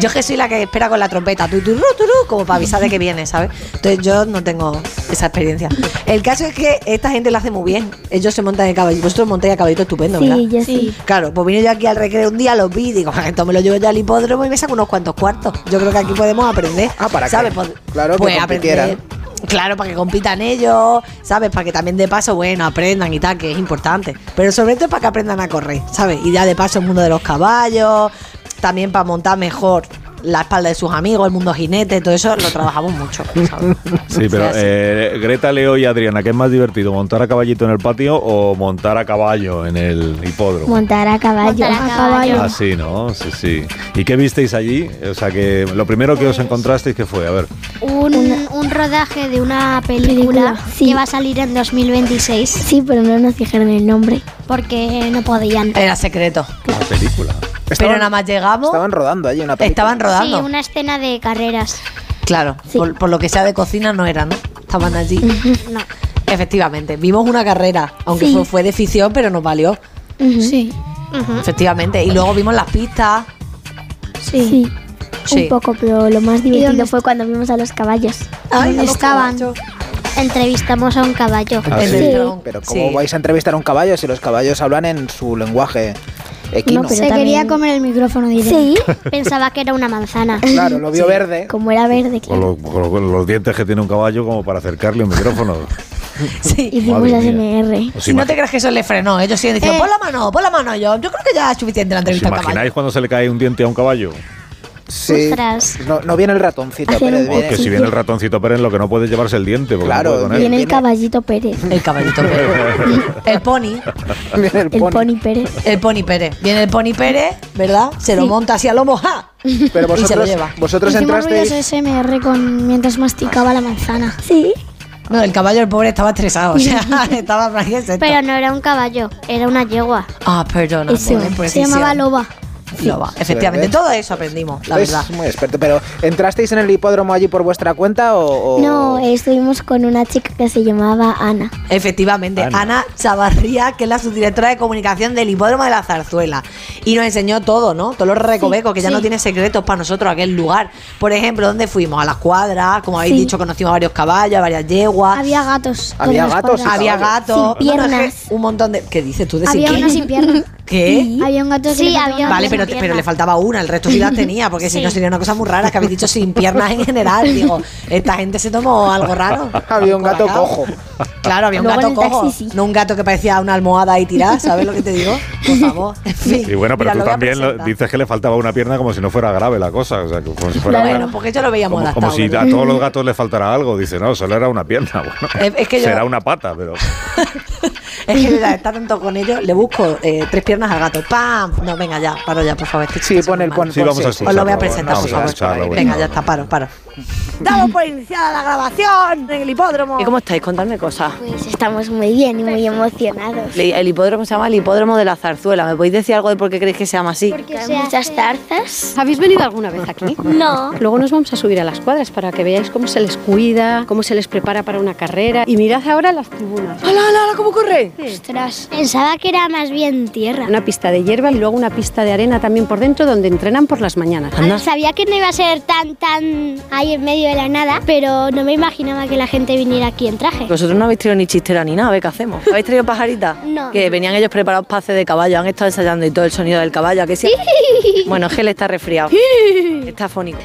Speaker 93: Yo es que soy la que espera con la trompeta, tu, tu, ru, tu, ru, como para avisar de que viene, ¿sabes? Entonces yo no tengo esa experiencia. El caso es que esta gente lo hace muy bien. Ellos se montan en caballito. Vosotros montáis a caballito estupendo,
Speaker 51: Sí,
Speaker 93: ¿verdad?
Speaker 51: yo sí.
Speaker 93: Claro, pues vine yo aquí al recreo un día, los vi y digo, esto me lo llevo ya al hipódromo y me saco unos cuantos cuartos. Yo creo que aquí podemos aprender.
Speaker 92: Ah, ¿para?
Speaker 93: ¿sabes? Pues,
Speaker 92: Claro, que
Speaker 93: pues
Speaker 92: compitieran.
Speaker 93: aprender. Claro, para que compitan ellos, ¿sabes? Para que también de paso, bueno, aprendan y tal, que es importante. Pero sobre todo para que aprendan a correr, ¿sabes? Y ya de paso el mundo de los caballos, también para montar mejor la espalda de sus amigos, el mundo jinete, todo eso lo trabajamos mucho. ¿sabes?
Speaker 52: Sí, pero eh, Greta, Leo y Adriana, ¿qué es más divertido? ¿Montar a caballito en el patio o montar a caballo en el hipódromo?
Speaker 51: Montar a caballo. Montar a caballo.
Speaker 52: Ah, sí, ¿no? Sí, sí. ¿Y qué visteis allí? O sea, que lo primero que os encontrasteis, ¿qué fue? A ver.
Speaker 51: Un, un rodaje de una película, que va a salir en 2026. Sí, pero no nos dijeron el nombre. Porque no podían.
Speaker 93: Era secreto.
Speaker 52: La película.
Speaker 93: Pero nada más llegamos,
Speaker 92: Estaban rodando allí una película.
Speaker 93: estaban rodando.
Speaker 51: Sí, una escena de carreras.
Speaker 93: Claro,
Speaker 51: Sí.
Speaker 93: por, por lo que sea de cocina no era, ¿no? Estaban allí.
Speaker 51: No.
Speaker 93: Efectivamente, vimos una carrera, aunque
Speaker 51: Sí.
Speaker 93: fue, fue de ficción, pero nos valió.
Speaker 51: Sí.
Speaker 93: Efectivamente. Y luego vimos las pistas.
Speaker 51: Sí.
Speaker 93: Sí.
Speaker 51: un poco, pero lo más divertido fue cuando vimos a los caballos.
Speaker 93: Ay,
Speaker 51: ¿Dónde estaban? Entrevistamos a un caballo.
Speaker 92: Ah, sí.
Speaker 51: Sí.
Speaker 92: Pero ¿cómo
Speaker 51: Sí.
Speaker 92: vais a entrevistar a un caballo si los caballos hablan en su lenguaje equino?
Speaker 51: Se quería comer el micrófono Sí, pensaba que era una manzana.
Speaker 92: Claro, lo vio verde.
Speaker 51: Como era verde,
Speaker 52: Con, lo- con lo- con los dientes que tiene un caballo como para acercarle un micrófono.
Speaker 51: hicimos
Speaker 52: Madre mía.
Speaker 51: ASMR.
Speaker 52: ¿Os
Speaker 93: Si no te crees que eso le frenó, ellos siguen diciendo,
Speaker 51: Eh.
Speaker 93: pon la mano, pon la mano. Yo, yo creo que ya es suficiente la
Speaker 52: ¿Os
Speaker 93: entrevista al caballo.
Speaker 52: imagináis cuando se le cae un diente a un caballo?
Speaker 92: Sí.
Speaker 51: Ostras.
Speaker 92: No, no viene el ratoncito, pero viene...
Speaker 52: Porque si viene el ratoncito Pérez, lo que no puede es llevarse el diente.
Speaker 92: Claro,
Speaker 52: no.
Speaker 51: Viene el caballito Pérez.
Speaker 93: El caballito Pérez. el pony.
Speaker 92: Viene
Speaker 51: El pony Pérez.
Speaker 93: El pony Pérez. Viene el pony Pérez, ¿verdad? Se lo
Speaker 51: Sí.
Speaker 93: monta así a lomo, ¡ja!
Speaker 92: Pero
Speaker 93: y se lo
Speaker 92: vosotros,
Speaker 93: lleva.
Speaker 92: vosotros
Speaker 51: Hicimos
Speaker 92: entrasteis...
Speaker 51: SMR con, mientras masticaba la manzana. Sí.
Speaker 93: No, el caballo, el pobre, estaba estresado. O sea, estaba?
Speaker 51: Pero no era un caballo, era una yegua.
Speaker 93: Ah, perdona.
Speaker 51: Eso,
Speaker 93: pobre,
Speaker 51: se llamaba Loba.
Speaker 93: Loba, efectivamente. Todo eso aprendimos, la verdad.
Speaker 92: muy experto, pero ¿entrasteis en el hipódromo allí por vuestra cuenta o...? o-
Speaker 51: No, estuvimos con una chica que se llamaba Ana.
Speaker 93: Efectivamente,
Speaker 92: Ana.
Speaker 93: Ana. Chavarría, que es la subdirectora de comunicación del Hipódromo de la Zarzuela. Y nos enseñó todo, ¿no? Todos los recovecos, que ya
Speaker 51: sí.
Speaker 93: no tiene secretos para nosotros aquel lugar. Por ejemplo, ¿dónde fuimos? A las cuadras, como habéis
Speaker 51: Sí.
Speaker 93: dicho, conocimos a varios caballos, a varias yeguas.
Speaker 51: Había gatos.
Speaker 92: Había gatos.
Speaker 93: Había gatos.
Speaker 51: Sin
Speaker 93: No, no,
Speaker 51: piernas.
Speaker 93: un montón de. ¿Qué dices tú de
Speaker 51: Había
Speaker 93: sin
Speaker 51: uno sin piernas.
Speaker 93: ¿Qué?
Speaker 51: Había un gato
Speaker 94: Sí, había
Speaker 51: una
Speaker 93: Vale, pero, pero le faltaba una, el resto sí las tenía, porque si no sería una cosa muy rara, que habéis dicho sin piernas en general. Digo, esta gente se tomó algo raro.
Speaker 92: Había un gato
Speaker 93: Colacao.
Speaker 92: cojo.
Speaker 93: Claro, había un
Speaker 51: Luego
Speaker 93: gato
Speaker 51: en el taxi,
Speaker 93: cojo,
Speaker 51: sí.
Speaker 93: no un gato que parecía una almohada ahí tirada, ¿sabes lo que te digo? Por favor. En fin.
Speaker 52: Y bueno, pero
Speaker 93: Mira,
Speaker 52: tú
Speaker 93: lo voy a
Speaker 52: también lo-
Speaker 93: presentar.
Speaker 52: dices que le faltaba una pierna como si no fuera grave la cosa. O sea, que como si fuera.
Speaker 93: Bueno, porque yo lo veíamos
Speaker 52: como, como si a todos los gatos le faltara algo. Dice, no, solo era una pierna. Bueno,
Speaker 93: Es- es que yo-
Speaker 52: será una pata, pero.
Speaker 93: Es que está tanto con ellos, le busco eh, tres piernas al gato. ¡Pam! No, venga ya, paro ya, por favor. este
Speaker 92: Sí, pon el... Pon,
Speaker 52: Sí, vamos a.
Speaker 93: Os lo voy a presentar, por favor. Venga, ya está, paro, paro. Damos por iniciada la grabación en el hipódromo.
Speaker 58: ¿Y cómo estáis? Contadme cosas.
Speaker 51: Pues estamos muy bien y muy emocionados.
Speaker 58: El hipódromo se llama el hipódromo de la zarzuela. ¿Me podéis decir algo de por qué creéis que se llama así?
Speaker 51: Porque hay muchas tarzas.
Speaker 94: ¿Habéis venido alguna vez aquí?
Speaker 51: No.
Speaker 94: Luego nos vamos a subir a las cuadras para que veáis cómo se les cuida, cómo se les prepara para una carrera. Y mirad ahora las tribunas.
Speaker 58: ¡Hala, hala, hala! ¿Cómo corre?
Speaker 51: Ostras, pensaba que era más bien tierra.
Speaker 94: Una pista de hierba y luego una pista de arena también por dentro donde entrenan por las mañanas.
Speaker 51: Sabía que no iba a ser tan, tan ahí en medio de la nada, pero no me imaginaba que la gente viniera aquí en traje.
Speaker 58: Vosotros no habéis traído ni chistera ni nada, a ver qué hacemos. ¿Habéis traído pajaritas?
Speaker 51: No.
Speaker 58: Que venían ellos preparados para hacer de caballo, han estado ensayando y todo el sonido del caballo, ¿a que sí? Bueno, Gel está resfriado. Está afónico.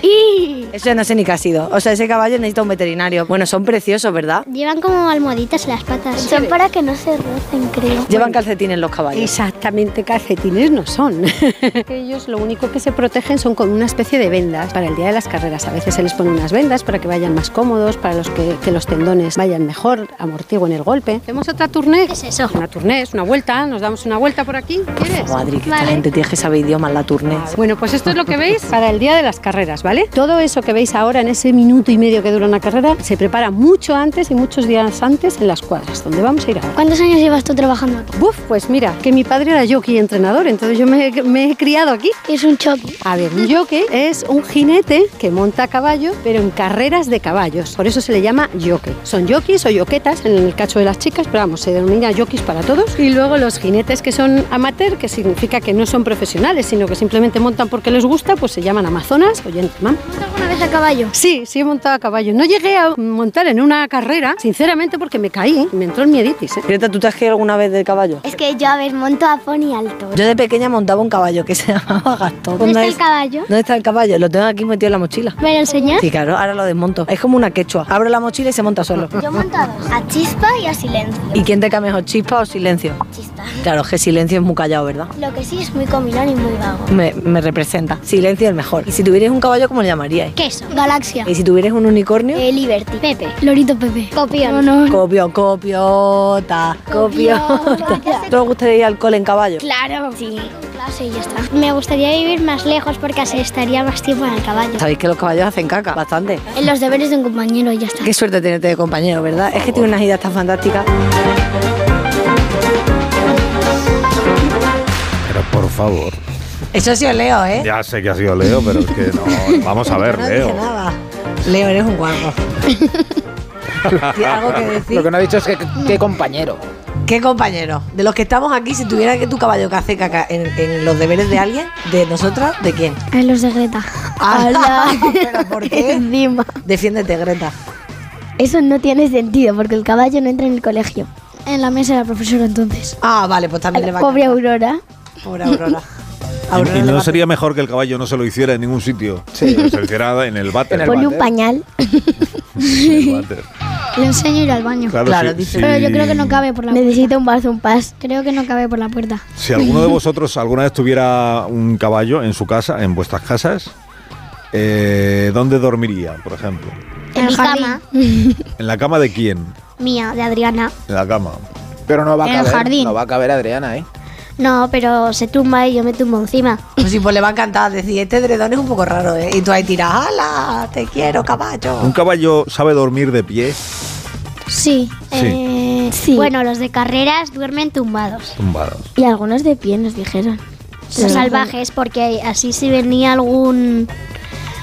Speaker 58: Eso ya no sé ni qué ha sido. O sea, ese caballo necesita un veterinario. Bueno, son preciosos, ¿verdad?
Speaker 51: Llevan como almohaditas las patas. Son para que no se rocen, creo.
Speaker 58: Llevan calcetines los caballos.
Speaker 94: Exactamente, calcetines no son. Ellos lo único que se protegen son con una especie de vendas para el día de las carreras. A veces se les pone unas vendas para que vayan más cómodos, para los que, que los tendones vayan mejor, amortiguen el golpe. ¿Hacemos otra tournée?
Speaker 51: ¿Qué es eso?
Speaker 94: Una tournée, es una vuelta, nos damos una vuelta por aquí. ¿Quieres?
Speaker 58: Madre, que
Speaker 51: Vale.
Speaker 58: gente tiene que saber idiomas, la tournée.
Speaker 94: Bueno, pues esto es lo que veis para el día de las carreras, ¿vale? Todo eso que veis ahora en ese minuto y medio que dura una carrera se prepara mucho antes y muchos días antes en las cuadras, donde vamos a ir ahora.
Speaker 51: ¿Cuántos años llevas tú trabajando aquí?
Speaker 94: Buf, pues mira, que mi padre era jockey entrenador, entonces yo me, me he criado aquí.
Speaker 51: Es un choque.
Speaker 94: A ver, un jockey es un jinete que monta a caballo, pero en carreras de caballos. Por eso se le llama jockey. Son jockeys o yoquetas en el cacho de las chicas, pero vamos, se denomina jockeys para todos. Y luego los jinetes que son amateur, que significa que no son profesionales, sino que simplemente montan porque les gusta, pues se llaman amazonas o gentleman.
Speaker 51: ¿Montas alguna vez a caballo?
Speaker 94: Sí, sí he montado a caballo. No llegué a montar en una carrera, sinceramente, porque me caí me entró el mieditis. ¿eh?
Speaker 58: Greta, ¿tú te has caído alguna vez del caballo?
Speaker 51: Es que yo, a ver, monto a pony alto.
Speaker 58: Yo de pequeña montaba un caballo que se llamaba Gastón.
Speaker 51: ¿Dónde está el caballo?
Speaker 58: ¿Dónde está el caballo? Lo tengo aquí metido en la mochila.
Speaker 51: ¿Me lo enseñas?
Speaker 58: Sí, claro, ahora lo desmonto. Es como una quechua. Abro la mochila y se monta solo.
Speaker 51: Yo monto a dos. A chispa y a silencio.
Speaker 58: ¿Y quién te cae mejor, chispa o silencio?
Speaker 51: Chispa.
Speaker 58: Claro, que silencio es muy callado, ¿verdad?
Speaker 51: Lo que sí es muy comilón y muy vago.
Speaker 58: Me, me representa. Silencio es el mejor. ¿Y si tuvierais un caballo, cómo le llamaríais?
Speaker 51: Queso. Galaxia.
Speaker 58: ¿Y si tuvierais un unicornio?
Speaker 51: Eh, Liberty. Pepe. Lorito Pepe. Copión. No, no.
Speaker 58: Copio, copiota, copiota.
Speaker 51: Copiota.
Speaker 58: ¿Te gustaría ir al cole en caballo?
Speaker 51: Claro. Sí. Clase y ya está. Me gustaría vivir más lejos porque así estaría más tiempo en el caballo.
Speaker 58: Sabéis que los caballos hacen caca, bastante.
Speaker 51: En los deberes de un compañero y ya está.
Speaker 58: Qué suerte tenerte de compañero, ¿verdad? Es que tiene unas ideas tan fantásticas.
Speaker 52: Pero por favor.
Speaker 93: Eso sí os leo, ¿eh?
Speaker 52: Ya sé que ha sido Leo, pero es que no. Vamos a ver,
Speaker 93: no
Speaker 52: Leo.
Speaker 93: dije nada. Leo, eres un guapo. ¿Tienes algo que decir?
Speaker 92: Lo que no ha dicho es que qué compañero.
Speaker 93: ¿Qué compañero? De los que estamos aquí, si tuviera que tu caballo que hace caca en, en los deberes de alguien, de nosotras, ¿de quién?
Speaker 51: En los de Greta.
Speaker 93: ¡Hala! ¿Pero por qué?
Speaker 51: Encima.
Speaker 93: Defiéndete, Greta.
Speaker 51: Eso no tiene sentido porque el caballo no entra en el colegio. En la mesa de la profesora entonces.
Speaker 93: Ah, vale, pues también le va a
Speaker 51: Pobre
Speaker 93: encantar.
Speaker 51: Aurora.
Speaker 93: Pobre Aurora.
Speaker 52: Y, y no sería mejor que el caballo no se lo hiciera en ningún sitio.
Speaker 92: Sí.
Speaker 52: Que se lo hiciera en el váter.
Speaker 51: Pone un pañal.
Speaker 52: En el váter.
Speaker 51: Le enseño a ir al baño.
Speaker 52: Claro, Claro, sí, dice.
Speaker 51: Pero yo creo que no cabe por la Necesita un bazo, un pas. Creo que no cabe por la puerta.
Speaker 52: Si alguno de vosotros alguna vez tuviera un caballo en su casa, en vuestras casas, eh, ¿dónde dormiría, por ejemplo?
Speaker 51: En mi cama.
Speaker 52: ¿En la cama de quién?
Speaker 51: Mía, de Adriana.
Speaker 52: En la cama.
Speaker 92: Pero no va a
Speaker 51: En el
Speaker 92: caber.
Speaker 51: jardín.
Speaker 92: No va a caber Adriana, ¿eh?
Speaker 51: No, pero se tumba y yo me tumbo encima.
Speaker 93: Pues sí, pues le va a encantar decir, este dredón es un poco raro, ¿eh? Y tú ahí tiras, ¡hala! Te quiero, caballo.
Speaker 52: ¿Un caballo sabe dormir de pie?
Speaker 51: Sí.
Speaker 52: Sí.
Speaker 51: Eh, Bueno, los de carreras duermen tumbados.
Speaker 52: Tumbados.
Speaker 51: Y algunos de pie nos dijeron. Los salvajes, porque así si venía algún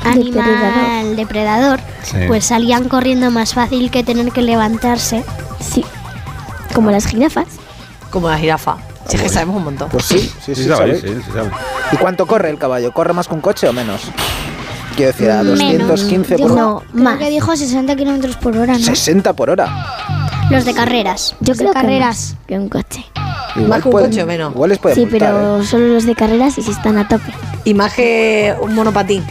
Speaker 51: animal depredador,
Speaker 52: Sí.
Speaker 51: pues salían corriendo más fácil que tener que levantarse. Sí. Como las jirafas.
Speaker 93: Como la jirafa. Es que sabemos un montón.
Speaker 92: Pues sí, sí, sí.
Speaker 52: Sí sí, sí sabéis.
Speaker 92: ¿Y cuánto corre el caballo? ¿Corre más que un coche o menos? Quiero decir, a 215 por hora.
Speaker 51: No, más. que dijo 60 kilómetros por hora,
Speaker 92: 60 por hora.
Speaker 51: Los de carreras. Yo creo carreras que un coche.
Speaker 93: ¿Más que un
Speaker 92: pueden-
Speaker 93: coche o menos?
Speaker 92: Igual les puede
Speaker 51: Sí, pero
Speaker 92: ¿eh?
Speaker 51: solo los de carreras y si están a tope.
Speaker 93: Y más que un monopatín.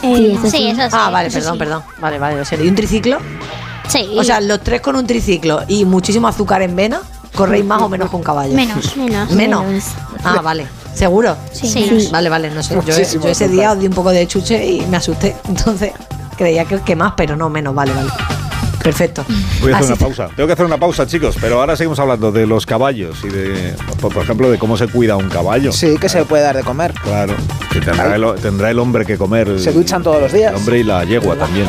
Speaker 51: sí, eso sí.
Speaker 93: Ah, vale,
Speaker 51: eso
Speaker 93: perdón,
Speaker 51: sí.
Speaker 93: perdón. Vale, vale, lo sé. ¿Y un triciclo?
Speaker 51: Sí.
Speaker 93: O sea, los tres con un triciclo y muchísimo azúcar en vena, corréis más o menos que un caballo.
Speaker 51: Menos, menos.
Speaker 93: Menos. Ah, vale. ¿Seguro?
Speaker 51: Sí. Sí.
Speaker 93: Vale, vale, no sé. Yo, yo ese día os di un poco de chuche y me asusté. Entonces, creía que, que más, pero no menos. Vale, vale. Perfecto.
Speaker 52: Voy a hacer
Speaker 93: Así
Speaker 52: una pausa. Tengo que hacer una pausa, chicos, pero ahora seguimos hablando de los caballos y de, por, por ejemplo, de cómo se cuida un caballo.
Speaker 92: Sí, que se le puede dar de comer.
Speaker 52: Claro, que tendrá el, tendrá el hombre que comer.
Speaker 92: Se duchan todos los días.
Speaker 52: El hombre y la yegua también.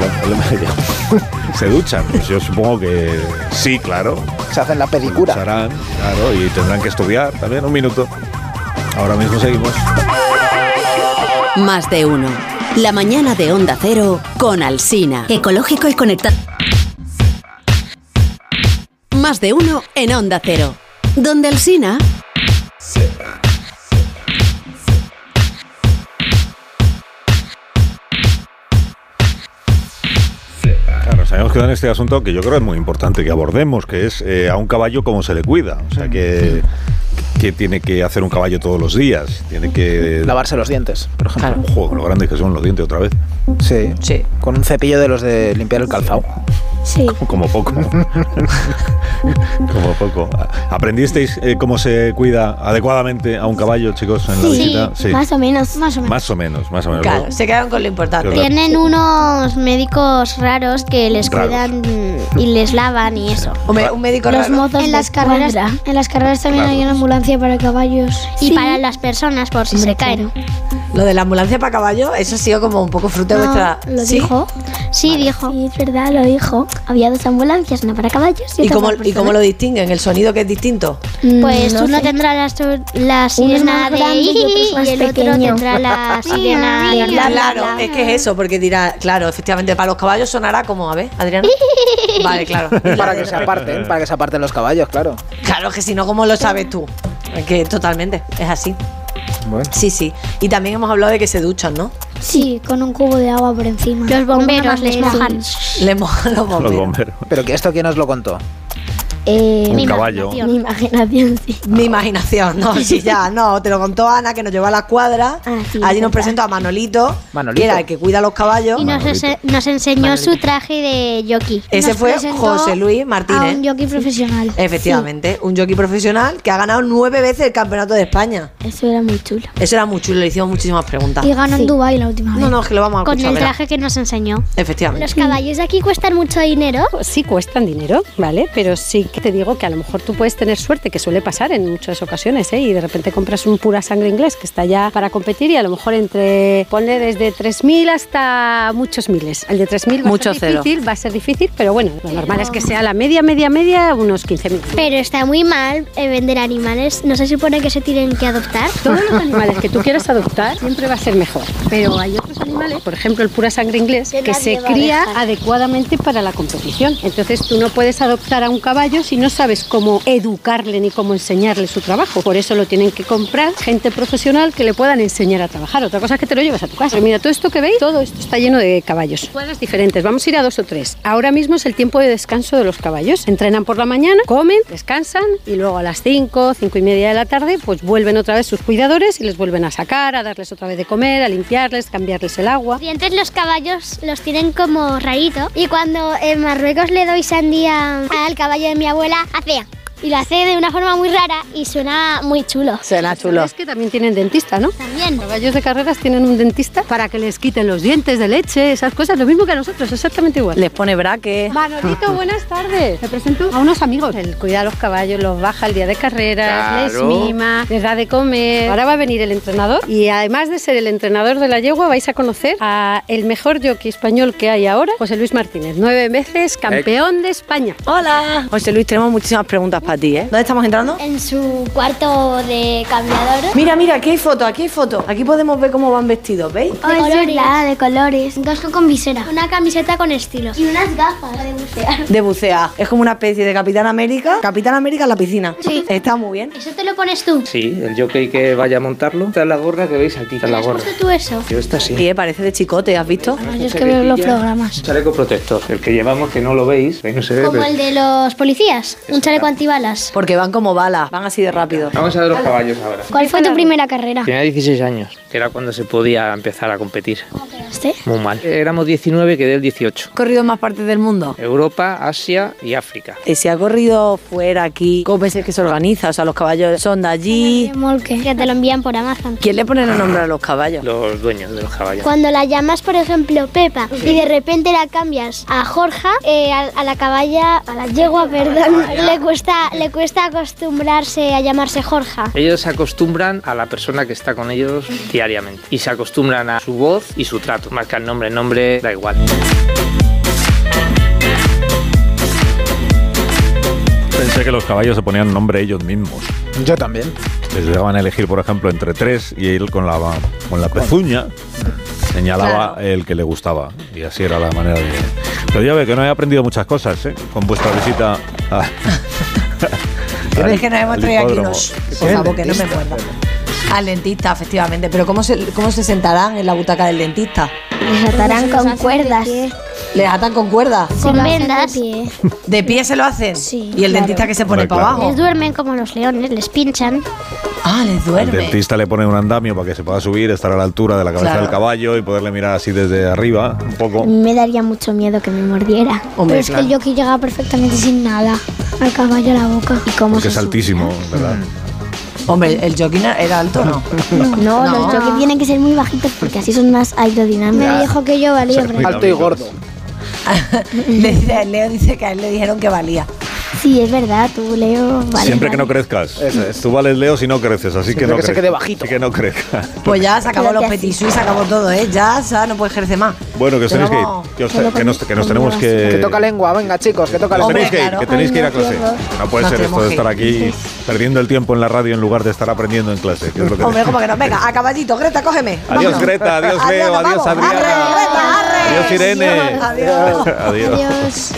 Speaker 52: ¿Se duchan? Pues yo supongo que sí, claro.
Speaker 92: Se hacen la pedicura.
Speaker 52: Se harán, claro, y tendrán que estudiar también. Un minuto. Ahora mismo seguimos.
Speaker 23: Más de uno. La mañana de Onda Cero con Alsina.
Speaker 59: Ecológico y conectado.
Speaker 23: Más de uno en Onda Cero. Donde Alsina.
Speaker 52: Claro, nos habíamos quedado en este asunto que yo creo es muy importante que abordemos, que es eh, a un caballo cómo se le cuida. O sea, que, que tiene que hacer un caballo todos los días. Tiene que...
Speaker 92: Lavarse los dientes, por ejemplo.
Speaker 52: Ojo, lo grandes que son los dientes otra vez.
Speaker 92: Sí.
Speaker 93: Sí.
Speaker 92: Con un cepillo de los de limpiar el calzado.
Speaker 51: Sí.
Speaker 52: Como poco. Como poco. ¿Aprendisteis eh, cómo se cuida adecuadamente a un caballo, chicos, en la visita?
Speaker 51: más o menos. Más o menos.
Speaker 52: Más o menos, más o menos.
Speaker 93: Claro, se quedan con lo importante.
Speaker 51: Tienen unos médicos raros que les
Speaker 52: Raros.
Speaker 51: cuidan y les lavan y eso.
Speaker 93: Un médico
Speaker 51: Los
Speaker 93: raro.
Speaker 51: mozos en las carreras, en las carreras también hay una ambulancia para caballos y para las personas por si se caen.
Speaker 93: Lo de la ambulancia para caballo, eso ha sido como un poco fruto de vuestra.
Speaker 51: ¿Lo
Speaker 93: ¿Sí?
Speaker 51: dijo? Sí, dijo. Sí, es verdad, lo dijo. Había dos ambulancias, una para caballos y,
Speaker 93: ¿Y
Speaker 51: otra
Speaker 93: cómo,
Speaker 51: para
Speaker 93: ¿Y cómo lo distinguen? ¿El sonido que es distinto?
Speaker 51: Pues tú no tendrás la, su- la sirena de
Speaker 95: grande y otro
Speaker 51: y el otro
Speaker 95: pequeño.
Speaker 51: tendrá la sirena de bla, bla,
Speaker 93: Claro,
Speaker 51: bla.
Speaker 93: es que es eso, porque dirá, claro, efectivamente, para los caballos sonará como, a ver, Adriana. Vale, claro.
Speaker 92: Para que se aparten, para que se aparten los caballos, claro.
Speaker 93: Claro que si no, ¿cómo lo sabes tú? Es que totalmente, es así.
Speaker 92: Bueno.
Speaker 93: Sí, sí. Y también hemos hablado de que se duchan, ¿no?
Speaker 95: Sí, con un cubo de agua por encima.
Speaker 51: Los bomberos les mojan.
Speaker 93: Le mojan los
Speaker 52: Los
Speaker 93: bomberos.
Speaker 52: bomberos.
Speaker 92: Pero que esto quién os lo contó.
Speaker 95: Eh,
Speaker 52: Un
Speaker 95: mi
Speaker 52: caballo.
Speaker 95: imaginación. Mi imaginación, sí.
Speaker 93: Mi imaginación, no, sí, ya, no, te lo contó Ana, que nos llevó a la cuadra.
Speaker 95: Ah, sí,
Speaker 93: Allí nos presentó a Manolito,
Speaker 92: Manolito.
Speaker 93: que era el que cuida los caballos.
Speaker 51: Y nos, ense- nos enseñó su traje de jockey.
Speaker 93: Ese
Speaker 95: Nos
Speaker 93: fue José Luis
Speaker 95: A
Speaker 93: Martínez.
Speaker 95: un jockey profesional.
Speaker 93: Efectivamente, un jockey profesional que ha ganado nueve veces el campeonato de España.
Speaker 95: Eso era muy chulo.
Speaker 93: Eso era muy chulo, le hicimos muchísimas preguntas.
Speaker 95: Y ganó en Dubai la última vez.
Speaker 93: No, no, es que lo vamos a
Speaker 51: Con
Speaker 93: escuchar.
Speaker 51: el
Speaker 93: verá.
Speaker 51: traje que nos enseñó.
Speaker 93: Efectivamente.
Speaker 95: Los caballos de aquí cuestan mucho dinero.
Speaker 94: Sí cuestan dinero, ¿vale? Pero sí que te digo que a lo mejor tú puedes tener suerte, que suele pasar en muchas ocasiones, ¿eh? Y de repente compras un pura sangre inglés que está ya para competir y a lo mejor entre, ponle desde 3.000 hasta muchos miles. El de 3.000 va
Speaker 58: Mucho
Speaker 94: a ser
Speaker 58: cero.
Speaker 94: difícil, va a ser difícil, pero bueno, lo normal es que sea la media, media, media, unos 15.000.
Speaker 51: Pero está muy mal eh, vender animales. ¿No se supone que se tienen que adoptar?
Speaker 94: Todos los animales que tú quieras adoptar siempre va a ser mejor, pero hay otros animales por ejemplo el pura sangre inglés, que se cría adecuadamente para la competición. Entonces tú no puedes adoptar a un caballo si no sabes cómo educarle ni cómo enseñarle su trabajo. Por eso lo tienen que comprar gente profesional que le puedan enseñar a trabajar. Otra cosa es que te lo llevas a tu casa. Mira, todo esto que veis, todo esto está lleno de caballos. Juegas diferentes, vamos a ir a dos o tres. Ahora mismo es el tiempo de descanso de los caballos. Entrenan por la mañana, comen, descansan y luego a las 5, 5 y media de la tarde, pues vuelven otra vez sus cuidadores y les vuelven a sacar, a darles otra vez de comer, a limpiarles, cambiarles el agua.
Speaker 51: Y antes los caballos los tienen como rarito. Y cuando en Marruecos le doy sandía al caballo de mi abuela, hace. Y lo hace de una forma muy rara y suena muy chulo.
Speaker 58: Suena chulo.
Speaker 94: Es que también tienen dentista, ¿no?
Speaker 51: También.
Speaker 94: Los caballos de carreras tienen un dentista para que les quiten los dientes de leche, esas cosas, lo mismo que a nosotros, exactamente igual.
Speaker 58: Les pone braque.
Speaker 94: Manolito, buenas tardes. Te presento a unos amigos. Él cuida a los caballos, los baja el día de carreras,
Speaker 58: Claro.
Speaker 94: les mima, les da de comer. Ahora va a venir el entrenador y además de ser el entrenador de la yegua, vais a conocer a el mejor jockey español que hay ahora, José Luis Martínez, nueve veces campeón de España.
Speaker 58: Hola. José Luis, tenemos muchísimas preguntas para ti, ¿eh? ¿Dónde estamos entrando?
Speaker 51: En su cuarto de cambiador.
Speaker 58: Mira, mira, aquí hay foto, aquí hay foto. Aquí podemos ver cómo van vestidos, ¿veis?
Speaker 51: De colores. de colores. Un casco con visera. Una camiseta con estilo. Y unas gafas de bucear.
Speaker 58: De bucear. Es como una especie de Capitán América. Capitán América en la piscina.
Speaker 51: Sí.
Speaker 58: Está muy bien.
Speaker 51: ¿Eso te lo pones tú?
Speaker 96: Sí, el jockey que vaya a montarlo. Esta es la gorra que veis aquí. Esta es la
Speaker 51: ¿Has
Speaker 96: gorra.
Speaker 51: puesto tú eso?
Speaker 96: Yo esta sí.
Speaker 58: Sí, parece de chicote, ¿has visto?
Speaker 51: yo es que veo los programas.
Speaker 96: Un chaleco protector. El que llevamos que no lo veis. Ahí no se ve.
Speaker 51: Como
Speaker 96: pero-
Speaker 51: el de los policías. Un chaleco antibalas.
Speaker 58: Porque van como balas, van así de rápido.
Speaker 96: Vamos a ver los caballos ahora.
Speaker 51: ¿Cuál fue tu primera carrera?
Speaker 96: Tenía 16 años, que era cuando se podía empezar a competir.
Speaker 51: ¿Quedaste?
Speaker 96: Muy mal. Éramos 19, quedé el 18.
Speaker 58: ¿Has corrido en más partes del mundo?
Speaker 96: Europa, Asia y África.
Speaker 58: Y si ha corrido fuera, aquí, ¿cómo ves que se organiza? O sea, los caballos son de allí.
Speaker 51: Remolque, que te lo envían por Amazon.
Speaker 58: ¿Quién le pone el nombre a los caballos?
Speaker 96: Los dueños de los caballos.
Speaker 51: Cuando la llamas, por ejemplo, Pepa, y de repente la cambias a Jorja, eh, a, a la caballa, a la yegua, perdón, le cuesta, le cuesta acostumbrarse a llamarse Jorja.
Speaker 96: Ellos se acostumbran a la persona que está con ellos diariamente y se acostumbran a su voz y su trato, más que al nombre. El nombre da igual.
Speaker 52: Pensé que los caballos se ponían nombre ellos mismos.
Speaker 92: Yo también.
Speaker 52: Les dejaban elegir, por ejemplo, entre tres y él con la, con la pezuña señalaba el que le gustaba. Y así era la manera de... Pero ya ve que no he aprendido muchas cosas ¿eh? con vuestra visita a...
Speaker 93: Es que nos hemos traído aquí unos. Por favor, que no me muerda. Al dentista, efectivamente. Pero ¿cómo se, ¿cómo se sentarán en la butaca del dentista?
Speaker 51: Les atarán con cuerdas.
Speaker 93: ¿Les atan con cuerdas?
Speaker 51: Con vendas.
Speaker 93: ¿De pie se lo hacen?
Speaker 51: Sí.
Speaker 93: ¿Y el
Speaker 51: claro.
Speaker 93: dentista que se pone
Speaker 52: Hombre,
Speaker 93: para
Speaker 52: claro.
Speaker 93: abajo?
Speaker 51: Les duermen como los leones, les pinchan.
Speaker 93: Ah, les
Speaker 52: Al
Speaker 93: duerme.
Speaker 52: dentista le pone un andamio para que se pueda subir, estar a la altura de la cabeza
Speaker 93: Claro.
Speaker 52: del caballo y poderle mirar así desde arriba, un poco.
Speaker 51: Me daría mucho miedo que me mordiera.
Speaker 52: Hombre,
Speaker 51: Pero es
Speaker 52: claro.
Speaker 51: que el jockey llega perfectamente sin nada al caballo a la boca. ¿Y cómo
Speaker 52: Porque
Speaker 51: se
Speaker 52: es
Speaker 51: sube?
Speaker 52: altísimo, ¿verdad?
Speaker 93: Hombre, el jockey era alto, ¿no?
Speaker 51: No,
Speaker 93: No.
Speaker 51: los jockeys tienen que ser muy bajitos porque así son más aerodinámicos. Me dijo que yo valía.
Speaker 92: Alto y gordo.
Speaker 93: Leo dice que a él le dijeron que valía.
Speaker 51: Sí, es verdad, tú, Leo, vale.
Speaker 52: Siempre que no crezcas. Tú vales Leo si no creces, así que no
Speaker 92: que se quede bajito.
Speaker 52: Así que no crezcas.
Speaker 93: Pues ya se acabó los petit suisse, se acabó todo, ¿eh? Ya, ya no puede ejercer más.
Speaker 52: Bueno, que os tenéis que ir. Que, os- que nos, que nos tenemos que...
Speaker 92: Que toca lengua, venga chicos, que toca
Speaker 52: que
Speaker 92: lengua.
Speaker 52: tenéis que ir, que tenéis que ir a clase. No puede
Speaker 93: Nos
Speaker 52: ser esto
Speaker 93: tenemos
Speaker 52: de
Speaker 93: que
Speaker 52: estar
Speaker 93: ir.
Speaker 52: aquí perdiendo el tiempo en la radio en lugar de estar aprendiendo en clase. que es lo que-
Speaker 93: Hombre, como que no. Venga, a caballito, Greta, cógeme.
Speaker 52: Adiós
Speaker 93: Vámonos.
Speaker 52: Greta, adiós Leo,
Speaker 93: nos
Speaker 52: adiós
Speaker 93: vamos.
Speaker 52: Adriana.
Speaker 93: Arre, Greta, arre.
Speaker 52: Adiós Irene.
Speaker 93: Adiós.
Speaker 52: Adiós.
Speaker 51: Adiós.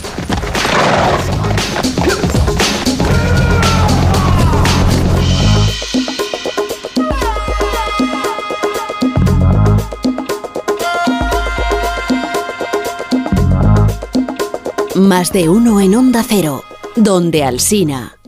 Speaker 23: Más de uno en Onda Cero, donde Alsina.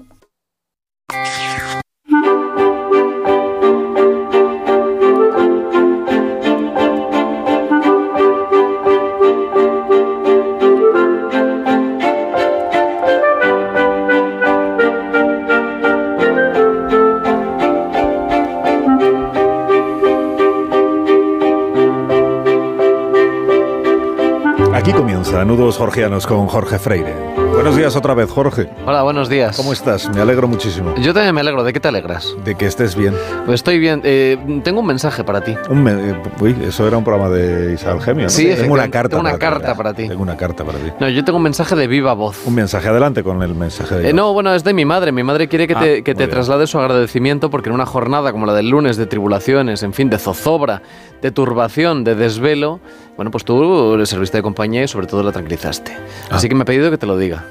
Speaker 52: Aquí comienza Nudos Jorgianos con Jorge Freire. Bueno, Buenos días otra vez, Jorge.
Speaker 77: Hola, buenos días.
Speaker 52: ¿Cómo estás? Me alegro muchísimo.
Speaker 77: Yo también me alegro. ¿De qué te alegras?
Speaker 52: De que estés bien.
Speaker 77: Pues estoy bien. Eh, tengo un mensaje para ti.
Speaker 52: Un me- eh, uy, eso era un programa de Isabel Gemio. ¿no?
Speaker 77: Sí,
Speaker 52: tengo una carta.
Speaker 77: tengo una
Speaker 52: para ti.
Speaker 77: carta para ti.
Speaker 52: Tengo una carta para ti.
Speaker 77: No, yo tengo un mensaje de viva voz.
Speaker 52: Un mensaje adelante con el mensaje de.
Speaker 77: Eh, no, bueno, es de mi madre. Mi madre quiere que
Speaker 52: Ah,
Speaker 77: te, que te traslade su agradecimiento porque en una jornada como la del lunes de tribulaciones, en fin, de zozobra, de turbación, de desvelo, bueno, pues tú le serviste de compañía y sobre todo la tranquilizaste. Así que me ha pedido que te lo diga.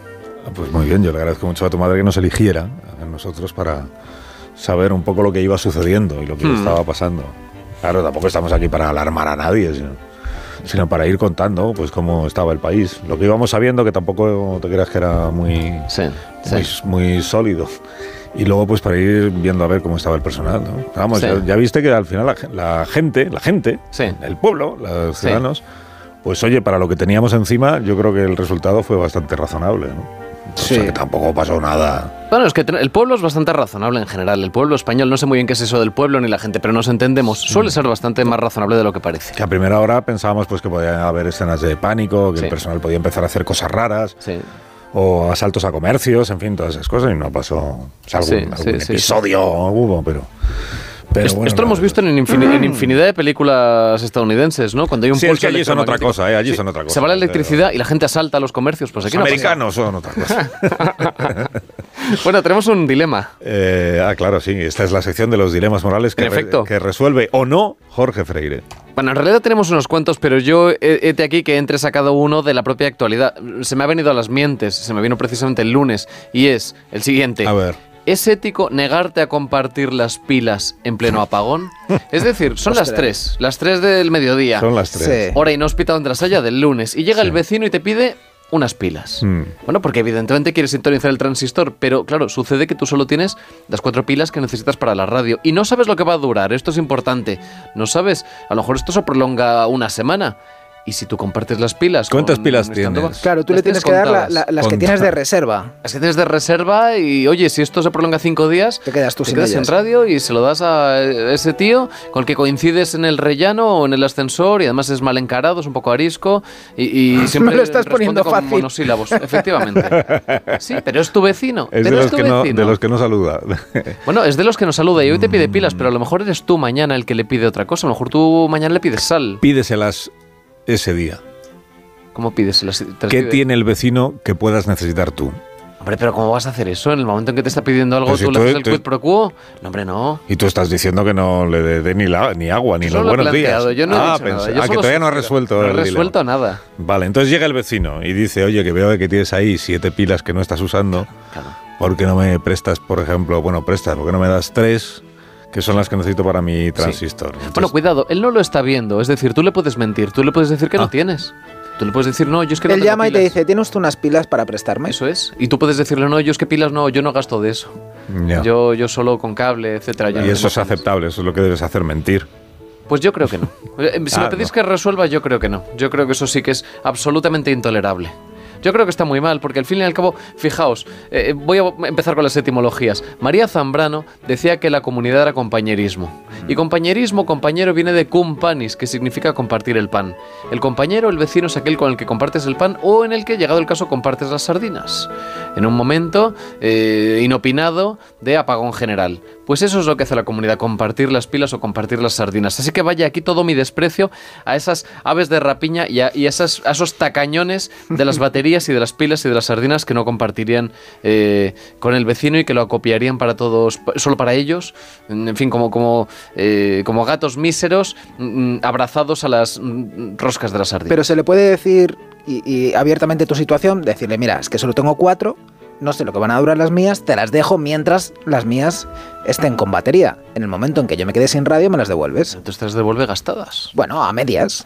Speaker 52: Ah, Pues muy bien, yo le agradezco mucho a tu madre que nos eligiera a nosotros para saber un poco lo que iba sucediendo y lo que
Speaker 77: Hmm.
Speaker 52: estaba pasando. Claro, tampoco estamos aquí para alarmar a nadie, sino, sino para ir contando pues cómo estaba el país. Lo que íbamos sabiendo, que tampoco te creas que era muy, muy, muy sólido. Y luego pues para ir viendo a ver cómo estaba el personal. ¿no? Vamos,
Speaker 77: Sí.
Speaker 52: ya, ya viste que al final la, la gente, la gente, el pueblo, los
Speaker 77: Sí.
Speaker 52: ciudadanos, pues oye, para lo que teníamos encima, yo creo que el resultado fue bastante razonable. ¿no? O sea que tampoco pasó nada.
Speaker 77: Bueno, es que el pueblo es bastante razonable en general. El pueblo español, no sé muy bien qué es eso del pueblo ni la gente, pero nos entendemos. Suele ser bastante más razonable de lo que parece.
Speaker 52: Que a primera hora pensábamos pues que podía haber escenas de pánico, que
Speaker 77: Sí.
Speaker 52: el personal podía empezar a hacer cosas raras.
Speaker 77: Sí.
Speaker 52: O asaltos a comercios, en fin, todas esas cosas, y no pasó. O sea, algún,
Speaker 77: Sí,
Speaker 52: algún
Speaker 77: sí, sí,
Speaker 52: episodio hubo, pero. pero
Speaker 77: esto
Speaker 52: bueno,
Speaker 77: esto lo hemos visto en, infini- en infinidad de películas estadounidenses, ¿no? Cuando hay un
Speaker 52: Sí, es que allí son otra cosa, ¿eh? Allí son otra cosa.
Speaker 77: Se va la electricidad y la gente asalta a los comercios. Pues aquí
Speaker 52: Los
Speaker 77: no
Speaker 52: americanos son otra cosa.
Speaker 77: Bueno, tenemos un dilema.
Speaker 52: Eh, ah, claro, sí. Esta es la sección de los dilemas morales que resuelve o no Jorge Freire.
Speaker 77: Bueno, en realidad tenemos unos cuantos, pero yo he hete aquí que entre sacado uno de la propia actualidad. Se me ha venido a las mientes, se me vino precisamente el lunes, y es el siguiente.
Speaker 52: A ver.
Speaker 77: ¿Es ético negarte a compartir las pilas en pleno apagón? Es decir, son las tres, las tres del mediodía.
Speaker 52: Son las tres.
Speaker 92: Sí.
Speaker 77: Hora inhóspita donde las haya del lunes. Y llega el vecino y te pide unas pilas.
Speaker 52: Mm.
Speaker 77: Bueno, porque evidentemente quieres sintonizar el transistor, pero claro, sucede que tú solo tienes las cuatro pilas que necesitas para la radio y no sabes lo que va a durar, esto es importante. No sabes, a lo mejor esto se prolonga una semana. Y si tú compartes las pilas...
Speaker 52: ¿Cuántas
Speaker 77: con
Speaker 52: pilas tienes?
Speaker 77: stand-up,
Speaker 92: Claro, tú le tienes que dar la- la- las que tienes de reserva.
Speaker 77: Las que tienes de reserva y oye, si esto se prolonga cinco días,
Speaker 92: Te quedas tú
Speaker 77: te
Speaker 92: sin
Speaker 77: quedas
Speaker 92: ellas.
Speaker 77: en radio y se lo das a ese tío con el que coincides en el rellano o en el ascensor y además es mal encarado, es un poco arisco y, y siempre
Speaker 92: Me lo estás poniendo
Speaker 77: con
Speaker 92: fácil.
Speaker 77: monosílabos, efectivamente. Sí, pero es tu vecino.
Speaker 52: Es de los,
Speaker 77: es tu
Speaker 52: que no,
Speaker 77: vecino.
Speaker 52: de los que no saluda.
Speaker 77: Bueno, es de los que nos saluda y hoy te pide
Speaker 52: Mm.
Speaker 77: pilas, pero a lo mejor eres tú mañana el que le pide otra cosa. A lo mejor tú mañana le pides sal.
Speaker 52: Pídeselas ese día.
Speaker 77: ¿Cómo pides? ¿Te las
Speaker 52: ¿Qué
Speaker 77: pide?
Speaker 52: tiene el vecino que puedas necesitar tú?
Speaker 77: Hombre, pero ¿cómo vas a hacer eso? En el momento en que te está pidiendo algo,
Speaker 52: Pues si
Speaker 77: tú le haces el quid pro quo. No, hombre, no.
Speaker 52: Y tú estás diciendo que no le dé ni, agua, ni
Speaker 77: Yo
Speaker 52: los
Speaker 77: he
Speaker 52: buenos días.
Speaker 77: yo no he
Speaker 52: ah,
Speaker 77: dicho nada,
Speaker 52: pensé-
Speaker 77: yo
Speaker 52: ah, que todavía no has
Speaker 77: sugiero.
Speaker 52: resuelto
Speaker 77: No he
Speaker 52: dilema.
Speaker 77: resuelto nada.
Speaker 52: Vale, entonces llega el vecino y dice, oye, que veo que tienes ahí siete pilas que no estás usando. ¿Por qué no me prestas, por ejemplo, bueno, prestas, ¿por qué no me das tres que son las que necesito para mi transistor? Entonces,
Speaker 77: Bueno, cuidado, él no lo está viendo. Es decir, tú le puedes mentir, tú le puedes decir que no tienes. Tú le puedes decir, no, yo es que no
Speaker 92: Él
Speaker 77: tengo
Speaker 92: llama y te
Speaker 77: pilas".
Speaker 92: dice, ¿tiene usted unas pilas para prestarme?
Speaker 77: Eso es. Y tú puedes decirle, no, yo es que pilas no, yo no gasto de eso. Yo, yo solo con cable, etcétera.
Speaker 52: y
Speaker 77: no
Speaker 52: eso es aceptable, eso es lo que debes hacer, mentir.
Speaker 77: Pues yo creo que no. Eh, Si
Speaker 52: Ah,
Speaker 77: me pedís
Speaker 52: no.
Speaker 77: que resuelva, yo creo que no. Yo creo que eso sí que es absolutamente intolerable. Yo creo que está muy mal, porque al fin y al cabo, fijaos, eh, voy a empezar con las etimologías. María Zambrano decía que la comunidad era compañerismo. Y compañerismo, compañero, viene de cum panis, que significa compartir el pan. El compañero, el vecino, es aquel con el que compartes el pan o en el que, llegado el caso, compartes las sardinas. En un momento eh, inopinado de apagón general. Pues eso es lo que hace la comunidad, compartir las pilas o compartir las sardinas. Así que vaya aquí todo mi desprecio a esas aves de rapiña y a, y a esas, a esos tacañones de las baterías y de las pilas y de las sardinas que no compartirían eh, con el vecino y que lo acopiarían para todos, solo para ellos. En fin, como, como, eh, como gatos míseros mm, abrazados a las mm, roscas de las sardinas.
Speaker 92: Pero se le puede decir y, y abiertamente tu situación, decirle, mira, es que solo tengo cuatro, no sé lo que van a durar las mías, te las dejo mientras las mías estén con batería. En el momento en que yo me quede sin radio, me las devuelves.
Speaker 77: Entonces te las devuelve gastadas.
Speaker 92: Bueno, a medias.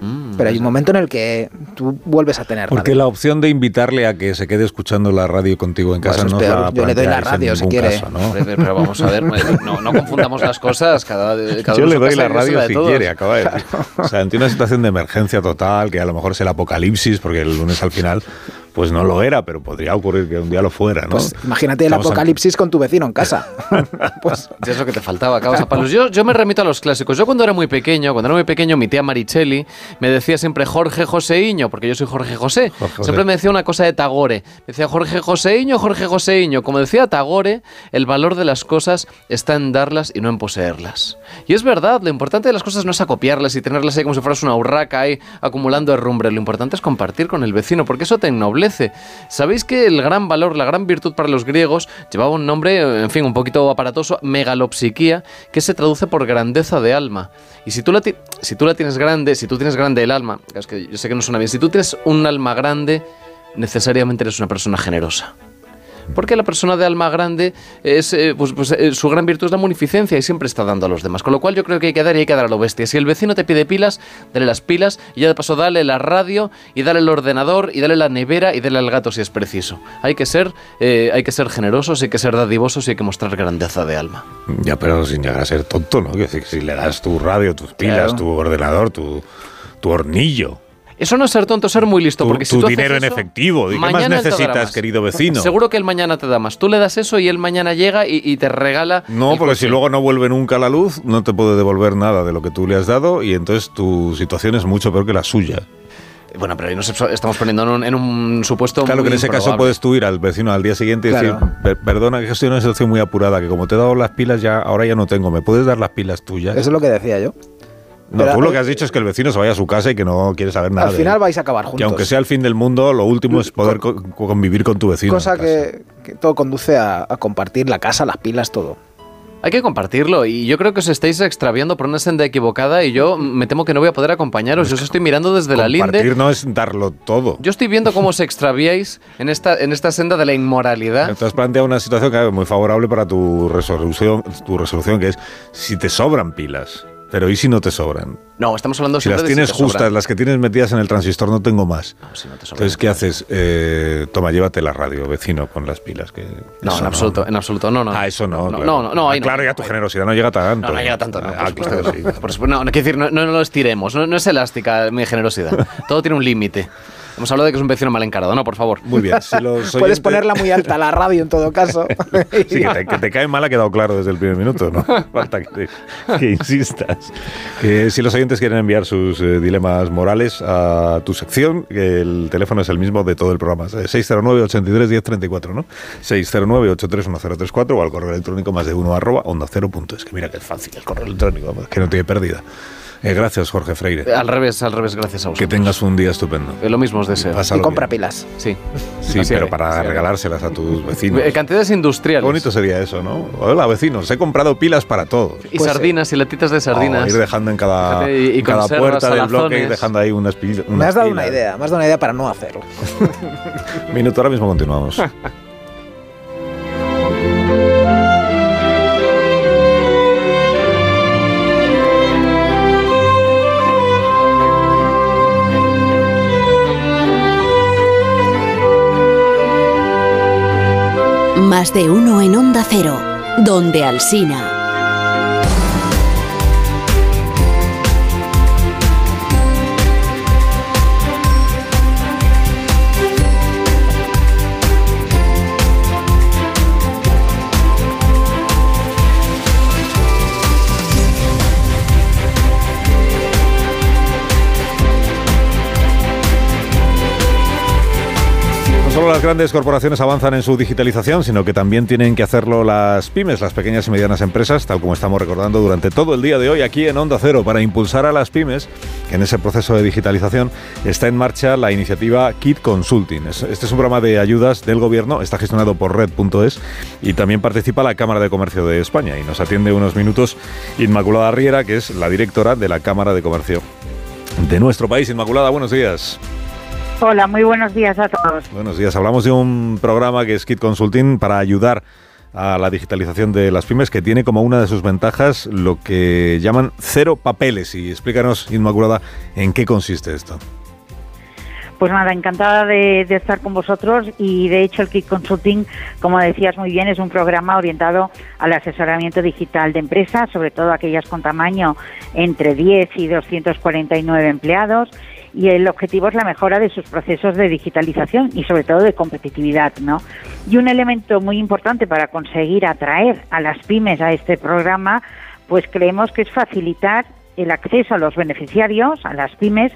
Speaker 77: Mm,
Speaker 92: Pero hay un momento en el que tú vuelves a tener
Speaker 52: Porque
Speaker 92: radio.
Speaker 52: la opción de invitarle a que se quede escuchando la radio contigo en
Speaker 92: Pues
Speaker 52: casa
Speaker 92: eso
Speaker 52: no
Speaker 92: es
Speaker 52: la
Speaker 92: Yo le doy la radio, si quiere.
Speaker 52: caso, ¿no?
Speaker 77: Pero vamos a ver, no, no confundamos las cosas. Cada, cada
Speaker 52: Yo le doy la radio si
Speaker 77: todos.
Speaker 52: quiere, acaba de decir. O sea, ante una situación de emergencia total, que a lo mejor es el apocalipsis, porque el lunes al final pues no lo era, pero podría ocurrir que un día lo fuera, ¿no?
Speaker 92: Pues imagínate el
Speaker 52: Estamos
Speaker 92: apocalipsis con tu vecino en casa. pues
Speaker 77: Ya es lo que te faltaba, cabos a palos. Yo, yo me remito a los clásicos. Yo cuando era muy pequeño, cuando era muy pequeño, mi tía Marichelli me decía siempre Jorge Joséiño, porque yo soy Jorge José.
Speaker 52: José.
Speaker 77: Siempre me decía una cosa de Tagore. Me decía Jorge Joséiño, Jorge Joséiño. Como decía Tagore, el valor de las cosas está en darlas y no en poseerlas. Y es verdad, lo importante de las cosas no es acopiarlas y tenerlas ahí como si fueras una urraca ahí acumulando herrumbre. Lo importante es compartir con el vecino, porque eso te ennoblece. Sabéis que el gran valor, la gran virtud para los griegos llevaba un nombre, en fin, un poquito aparatoso, megalopsiquía, que se traduce por grandeza de alma. Y si tú la, si tú la tienes grande, si tú tienes grande el alma, es que yo sé que no suena bien, si tú tienes un alma grande, necesariamente eres una persona generosa. Porque la persona de alma grande es eh, pues, pues, eh, su gran virtud es la munificencia y siempre está dando a los demás. Con lo cual yo creo que hay que dar y hay que dar a lo bestia. Si el vecino te pide pilas, dale las pilas y ya de paso dale la radio y dale el ordenador y dale la nevera y dale al gato si es preciso. Hay que ser, eh, hay que ser generosos, hay que ser dadivosos y hay que mostrar grandeza de alma.
Speaker 52: Ya, pero sin llegar a ser tonto, ¿no? Que si, si le das tu radio, tus pilas,
Speaker 77: Claro.
Speaker 52: tu ordenador, tu, tu hornillo,
Speaker 77: Eso no es ser tonto, es ser muy listo.
Speaker 52: tu,
Speaker 77: porque si
Speaker 52: tu
Speaker 77: tú haces
Speaker 52: dinero en
Speaker 77: eso,
Speaker 52: efectivo. ¿Y qué más necesitas,
Speaker 77: más.
Speaker 52: querido vecino?
Speaker 77: Seguro que él mañana te da más. Tú le das eso y él mañana llega y, y te regala.
Speaker 52: No,
Speaker 77: el
Speaker 52: porque
Speaker 77: coche.
Speaker 52: si luego no vuelve nunca la luz, no te puede devolver nada de lo que tú le has dado y entonces tu situación es mucho peor que la suya.
Speaker 77: Bueno, pero ahí nos estamos poniendo en un, en un supuesto.
Speaker 52: Claro que en ese caso puedes tú ir al vecino al día siguiente y
Speaker 77: Claro.
Speaker 52: decir, "Per- perdona que estoy en una situación muy apurada, que como te he dado las pilas ya, ahora ya no tengo, ¿me puedes dar las pilas tuyas?
Speaker 92: eso es lo que decía yo.
Speaker 52: No,
Speaker 92: Pero-
Speaker 52: tú lo que has dicho es que el vecino se vaya a su casa y que no quiere saber nada
Speaker 92: Al
Speaker 52: de
Speaker 92: final
Speaker 52: él.
Speaker 92: vais a acabar
Speaker 52: Que
Speaker 92: juntos.
Speaker 52: aunque sea el fin del mundo, lo último es poder co- convivir con tu vecino.
Speaker 92: Cosa que, que todo conduce a, a compartir la casa, las pilas, todo.
Speaker 77: Hay que compartirlo y yo creo que os estáis extraviando por una senda equivocada y yo me temo que no voy a poder acompañaros. Yo os estoy mirando desde la
Speaker 52: Compartir
Speaker 77: linde.
Speaker 52: no es darlo todo.
Speaker 77: Yo estoy viendo cómo os extraviáis en esta, en esta senda de la inmoralidad.
Speaker 52: Te has planteado una situación que es muy favorable para tu resolución, tu resolución, que es si te sobran pilas. Pero ¿y si no te sobran?
Speaker 77: No, estamos hablando
Speaker 52: Si las tienes
Speaker 77: sobran.
Speaker 52: justas, las que tienes metidas en el transistor, no tengo más.
Speaker 77: si no te sobran.
Speaker 52: Entonces, ¿qué haces? Eh, toma, llévate la radio, vecino, con las pilas. Que
Speaker 77: No, en absoluto, en absoluto, no, no.
Speaker 52: Ah, eso no.
Speaker 77: No,
Speaker 52: claro.
Speaker 77: no, no, no,
Speaker 52: Ah,
Speaker 77: no.
Speaker 52: claro, ya tu generosidad no llega tanto.
Speaker 77: No, no llega tanto, no, por
Speaker 52: Ah,
Speaker 77: supuesto
Speaker 52: claro, sí.
Speaker 77: no. Por supuesto, no, no, quiero decir, no, no lo estiremos, no, no es elástica mi generosidad. Todo tiene un límite. Hemos hablado de que es un vecino mal encarado, no, por favor.
Speaker 52: Muy bien, si los
Speaker 92: Puedes
Speaker 52: oyentes-
Speaker 92: ponerla muy alta la radio en todo caso.
Speaker 52: Sí, que te, que te cae mal ha quedado claro desde el primer minuto, ¿no? Falta que, te- que insistas. Que si los oyentes quieren enviar sus eh, dilemas morales a tu sección, que el teléfono es el mismo de todo el programa. eh, 609-83-1034, ¿no? 609-831034 o al correo electrónico más de uno arroba onda cero punto es. Que mira que es fácil el correo electrónico, vamos, que no tiene pérdida. Eh, gracias, Jorge Freire.
Speaker 77: Al revés, al revés, gracias a
Speaker 52: Que
Speaker 77: vosotros.
Speaker 52: tengas un día estupendo.
Speaker 77: Eh, Lo mismo os deseo.
Speaker 92: Y compra
Speaker 52: bien.
Speaker 92: pilas.
Speaker 77: Sí.
Speaker 52: Sí,
Speaker 77: Así
Speaker 52: pero
Speaker 77: haré,
Speaker 52: para
Speaker 77: haré.
Speaker 52: regalárselas a tus vecinos.
Speaker 77: Eh, Cantidades industriales.
Speaker 52: Qué bonito sería eso, ¿no? Hola, vecinos, he comprado pilas para todos.
Speaker 77: Y sardinas y latitas de sardinas.
Speaker 52: Oh, ir dejando en cada,
Speaker 77: Fíjate, y- y
Speaker 52: en cada puerta del bloque, ir dejando ahí unas pilas.
Speaker 92: Me has dado una idea, me has dado una idea para no hacerlo.
Speaker 52: Minuto, ahora mismo continuamos.
Speaker 23: Más de uno en Onda Cero, donde Alsina.
Speaker 52: Solo las grandes corporaciones avanzan en su digitalización, sino que también tienen que hacerlo las pymes, las pequeñas y medianas empresas, tal como estamos recordando durante todo el día de hoy aquí en Onda Cero, para impulsar a las pymes en ese proceso de digitalización está en marcha la iniciativa Kit Consulting. Es- Este es un programa de ayudas del gobierno, está gestionado por Red.es y también participa la Cámara de Comercio de España y nos atiende unos minutos Inmaculada Riera, que es la directora de la Cámara de Comercio de nuestro país. Inmaculada, buenos días.
Speaker 97: Hola, muy buenos días a todos.
Speaker 52: Buenos días. Hablamos de un programa que es Kit Consulting para ayudar a la digitalización de las pymes, que tiene como una de sus ventajas lo que llaman cero papeles. Y explícanos, Inmaculada, en qué consiste esto.
Speaker 97: Pues nada, encantada de, de estar con vosotros y de hecho el Kit Consulting, como decías muy bien, es un programa orientado al asesoramiento digital de empresas, sobre todo aquellas con tamaño entre 10 y 249 empleados y el objetivo es la mejora de sus procesos de digitalización y sobre todo de competitividad, ¿no? Y un elemento muy importante para conseguir atraer a las pymes a este programa, pues creemos que es facilitar el acceso a los beneficiarios, a las pymes,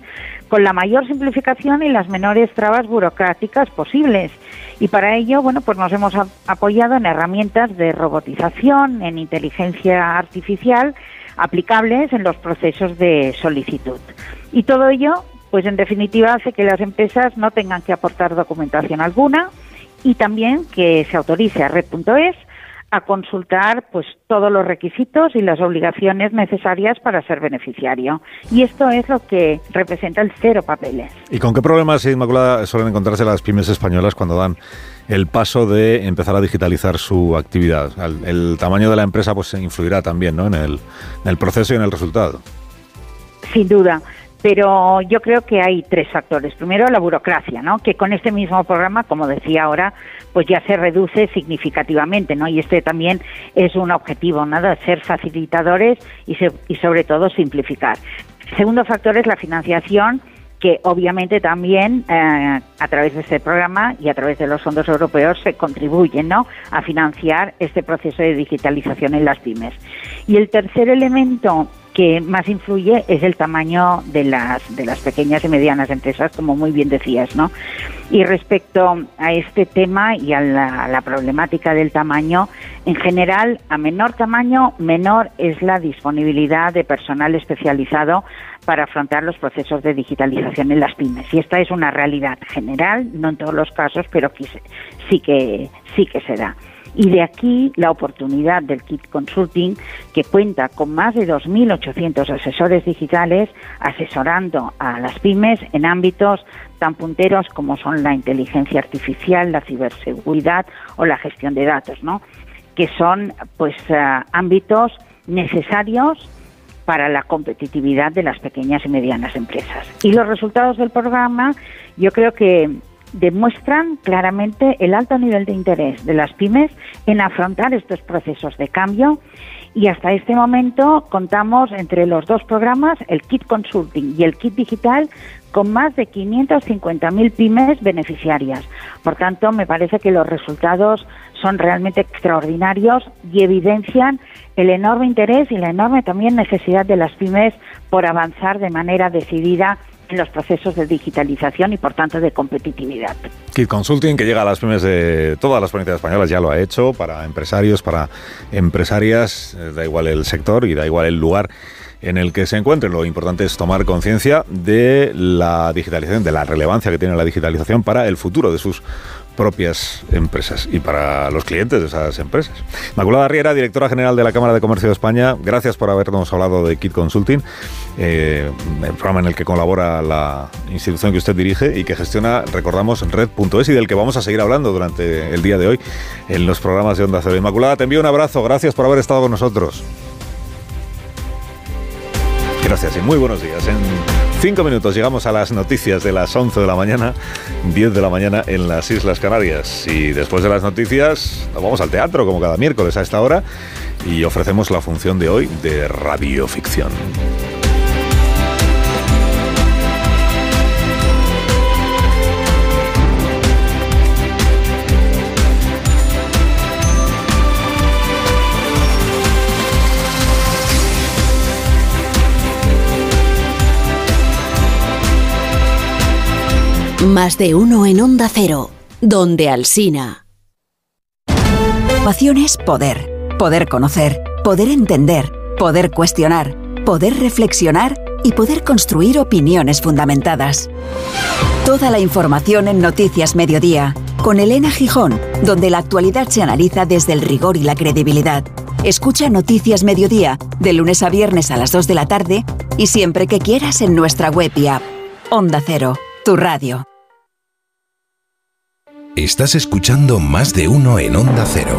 Speaker 97: con la mayor simplificación y las menores trabas burocráticas posibles. Y para ello, bueno, pues nos hemos apoyado en herramientas de robotización, en inteligencia artificial aplicables en los procesos de solicitud. Y todo ello, pues en definitiva, hace que las empresas no tengan que aportar documentación alguna y también que se autorice a red.es a consultar pues todos los requisitos y las obligaciones necesarias para ser beneficiario. Y esto es lo que representa el cero papeles.
Speaker 52: ¿Y con qué problemas, Inmaculada, suelen encontrarse las pymes españolas cuando dan el paso de empezar a digitalizar su actividad? El, tamaño de la empresa pues influirá también ¿no? en, el, en el proceso y en el resultado.
Speaker 97: Sin duda. Pero yo creo que hay tres factores. Primero, la burocracia, ¿no? Que con este mismo programa, como decía ahora, pues ya se reduce significativamente, ¿no? Y este también es un objetivo, nada, ser facilitadores y, y sobre todo simplificar. segundo factor es la financiación que obviamente también eh, a través de este programa y a través de los fondos europeos se contribuyen ¿no? a financiar este proceso de digitalización en las pymes. Y el tercer elemento que más influye es el tamaño de las, de las pequeñas y medianas empresas, como muy bien decías, ¿no? Y respecto a este tema y a la, problemática del tamaño, en general, a menor tamaño, menor es la disponibilidad de personal especializado para afrontar los procesos de digitalización en las pymes. Y esta es una realidad general, no en todos los casos, pero sí que, sí que se da. Y de aquí la oportunidad del Kit Consulting, que cuenta con más de 2.800 asesores digitales asesorando a las pymes en ámbitos tan punteros como son la inteligencia artificial, la ciberseguridad o la gestión de datos, ¿no? que son pues eh, ámbitos necesarios para la competitividad de las pequeñas y medianas empresas. Y los resultados del programa yo creo que demuestran claramente el alto nivel de interés de las pymes en afrontar estos procesos de cambio y hasta este momento contamos entre los dos programas, el Kit Consulting y el Kit Digital, con más de 550.000 pymes beneficiarias. Por tanto, me parece que los resultados son realmente extraordinarios y evidencian el enorme interés y la enorme también necesidad de las pymes por avanzar de manera decidida en los procesos de digitalización y por tanto de competitividad.
Speaker 52: Kit Consulting, que llega a las pymes de todas las provincias españolas, ya lo ha hecho, para empresarios, para empresarias, eh, da igual el sector y da igual el lugar en el que se encuentren. Lo importante es tomar conciencia de la digitalización, de la relevancia que tiene la digitalización para el futuro de sus propias empresas y para los clientes de esas empresas. Maculada Riera, directora general de la Cámara de Comercio de España, gracias por habernos hablado de Kit Consulting, eh, el programa en el que colabora la institución que usted dirige y que gestiona, recordamos, red.es y del que vamos a seguir hablando durante el día de hoy en los programas de Onda Cero. Inmaculada, te envío un abrazo, gracias por haber estado con nosotros. Gracias y muy buenos días. Cinco minutos llegamos a las noticias de las 11 de la mañana, 10 de la mañana en las Islas Canarias. Y después de las noticias nos vamos al teatro como cada miércoles a esta hora y ofrecemos la función de hoy de radioficción.
Speaker 23: Más de uno en Onda Cero, donde Alsina. Innovación es poder. Poder conocer, poder entender, poder cuestionar, poder reflexionar y poder construir opiniones fundamentadas. Toda la información en Noticias Mediodía, con Elena Gijón, donde la actualidad se analiza desde el rigor y la credibilidad. Escucha Noticias Mediodía, de lunes a viernes a las 2 de la tarde y siempre que quieras en nuestra web y app. Onda Cero, tu radio.
Speaker 15: Estás escuchando más de uno en Onda Cero.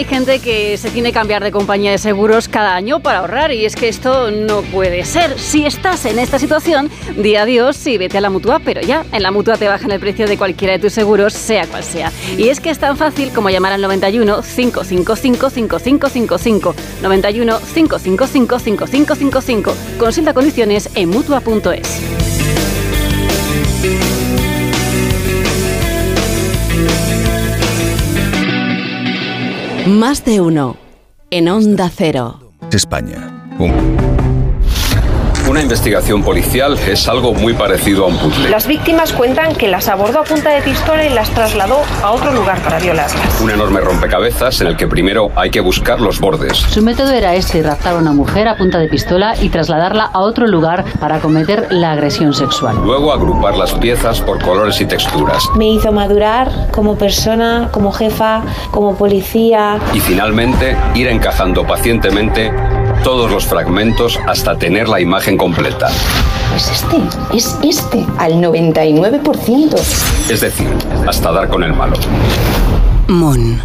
Speaker 44: Hay gente que se tiene que cambiar de compañía de seguros cada año para ahorrar y es que esto no puede ser. Si estás en esta situación, di adiós y vete a la mutua, pero ya, en la mutua te bajan el precio de cualquiera de tus seguros, sea cual sea. Y es que es tan fácil como llamar al 91 555 5555. 91 555 5555. Consulta condiciones en mutua.es.
Speaker 23: Más de uno. En Onda Cero.
Speaker 15: España.
Speaker 98: Una investigación policial es algo muy parecido a un puzzle.
Speaker 99: Las víctimas cuentan que las abordó a punta de pistola y las trasladó a otro lugar para violarlas.
Speaker 98: Un enorme rompecabezas en el que primero hay que buscar los bordes.
Speaker 100: Su método era este, raptar a una mujer a punta de pistola y trasladarla a otro lugar para cometer la agresión sexual.
Speaker 98: Luego agrupar las piezas por colores y texturas.
Speaker 99: Me hizo madurar como persona, como jefa, como policía.
Speaker 98: Y finalmente ir encajando pacientemente todos los fragmentos hasta tener la imagen completa.
Speaker 99: Es este, es este, al 99%.
Speaker 98: Es decir, hasta dar con el malo.
Speaker 23: Moon.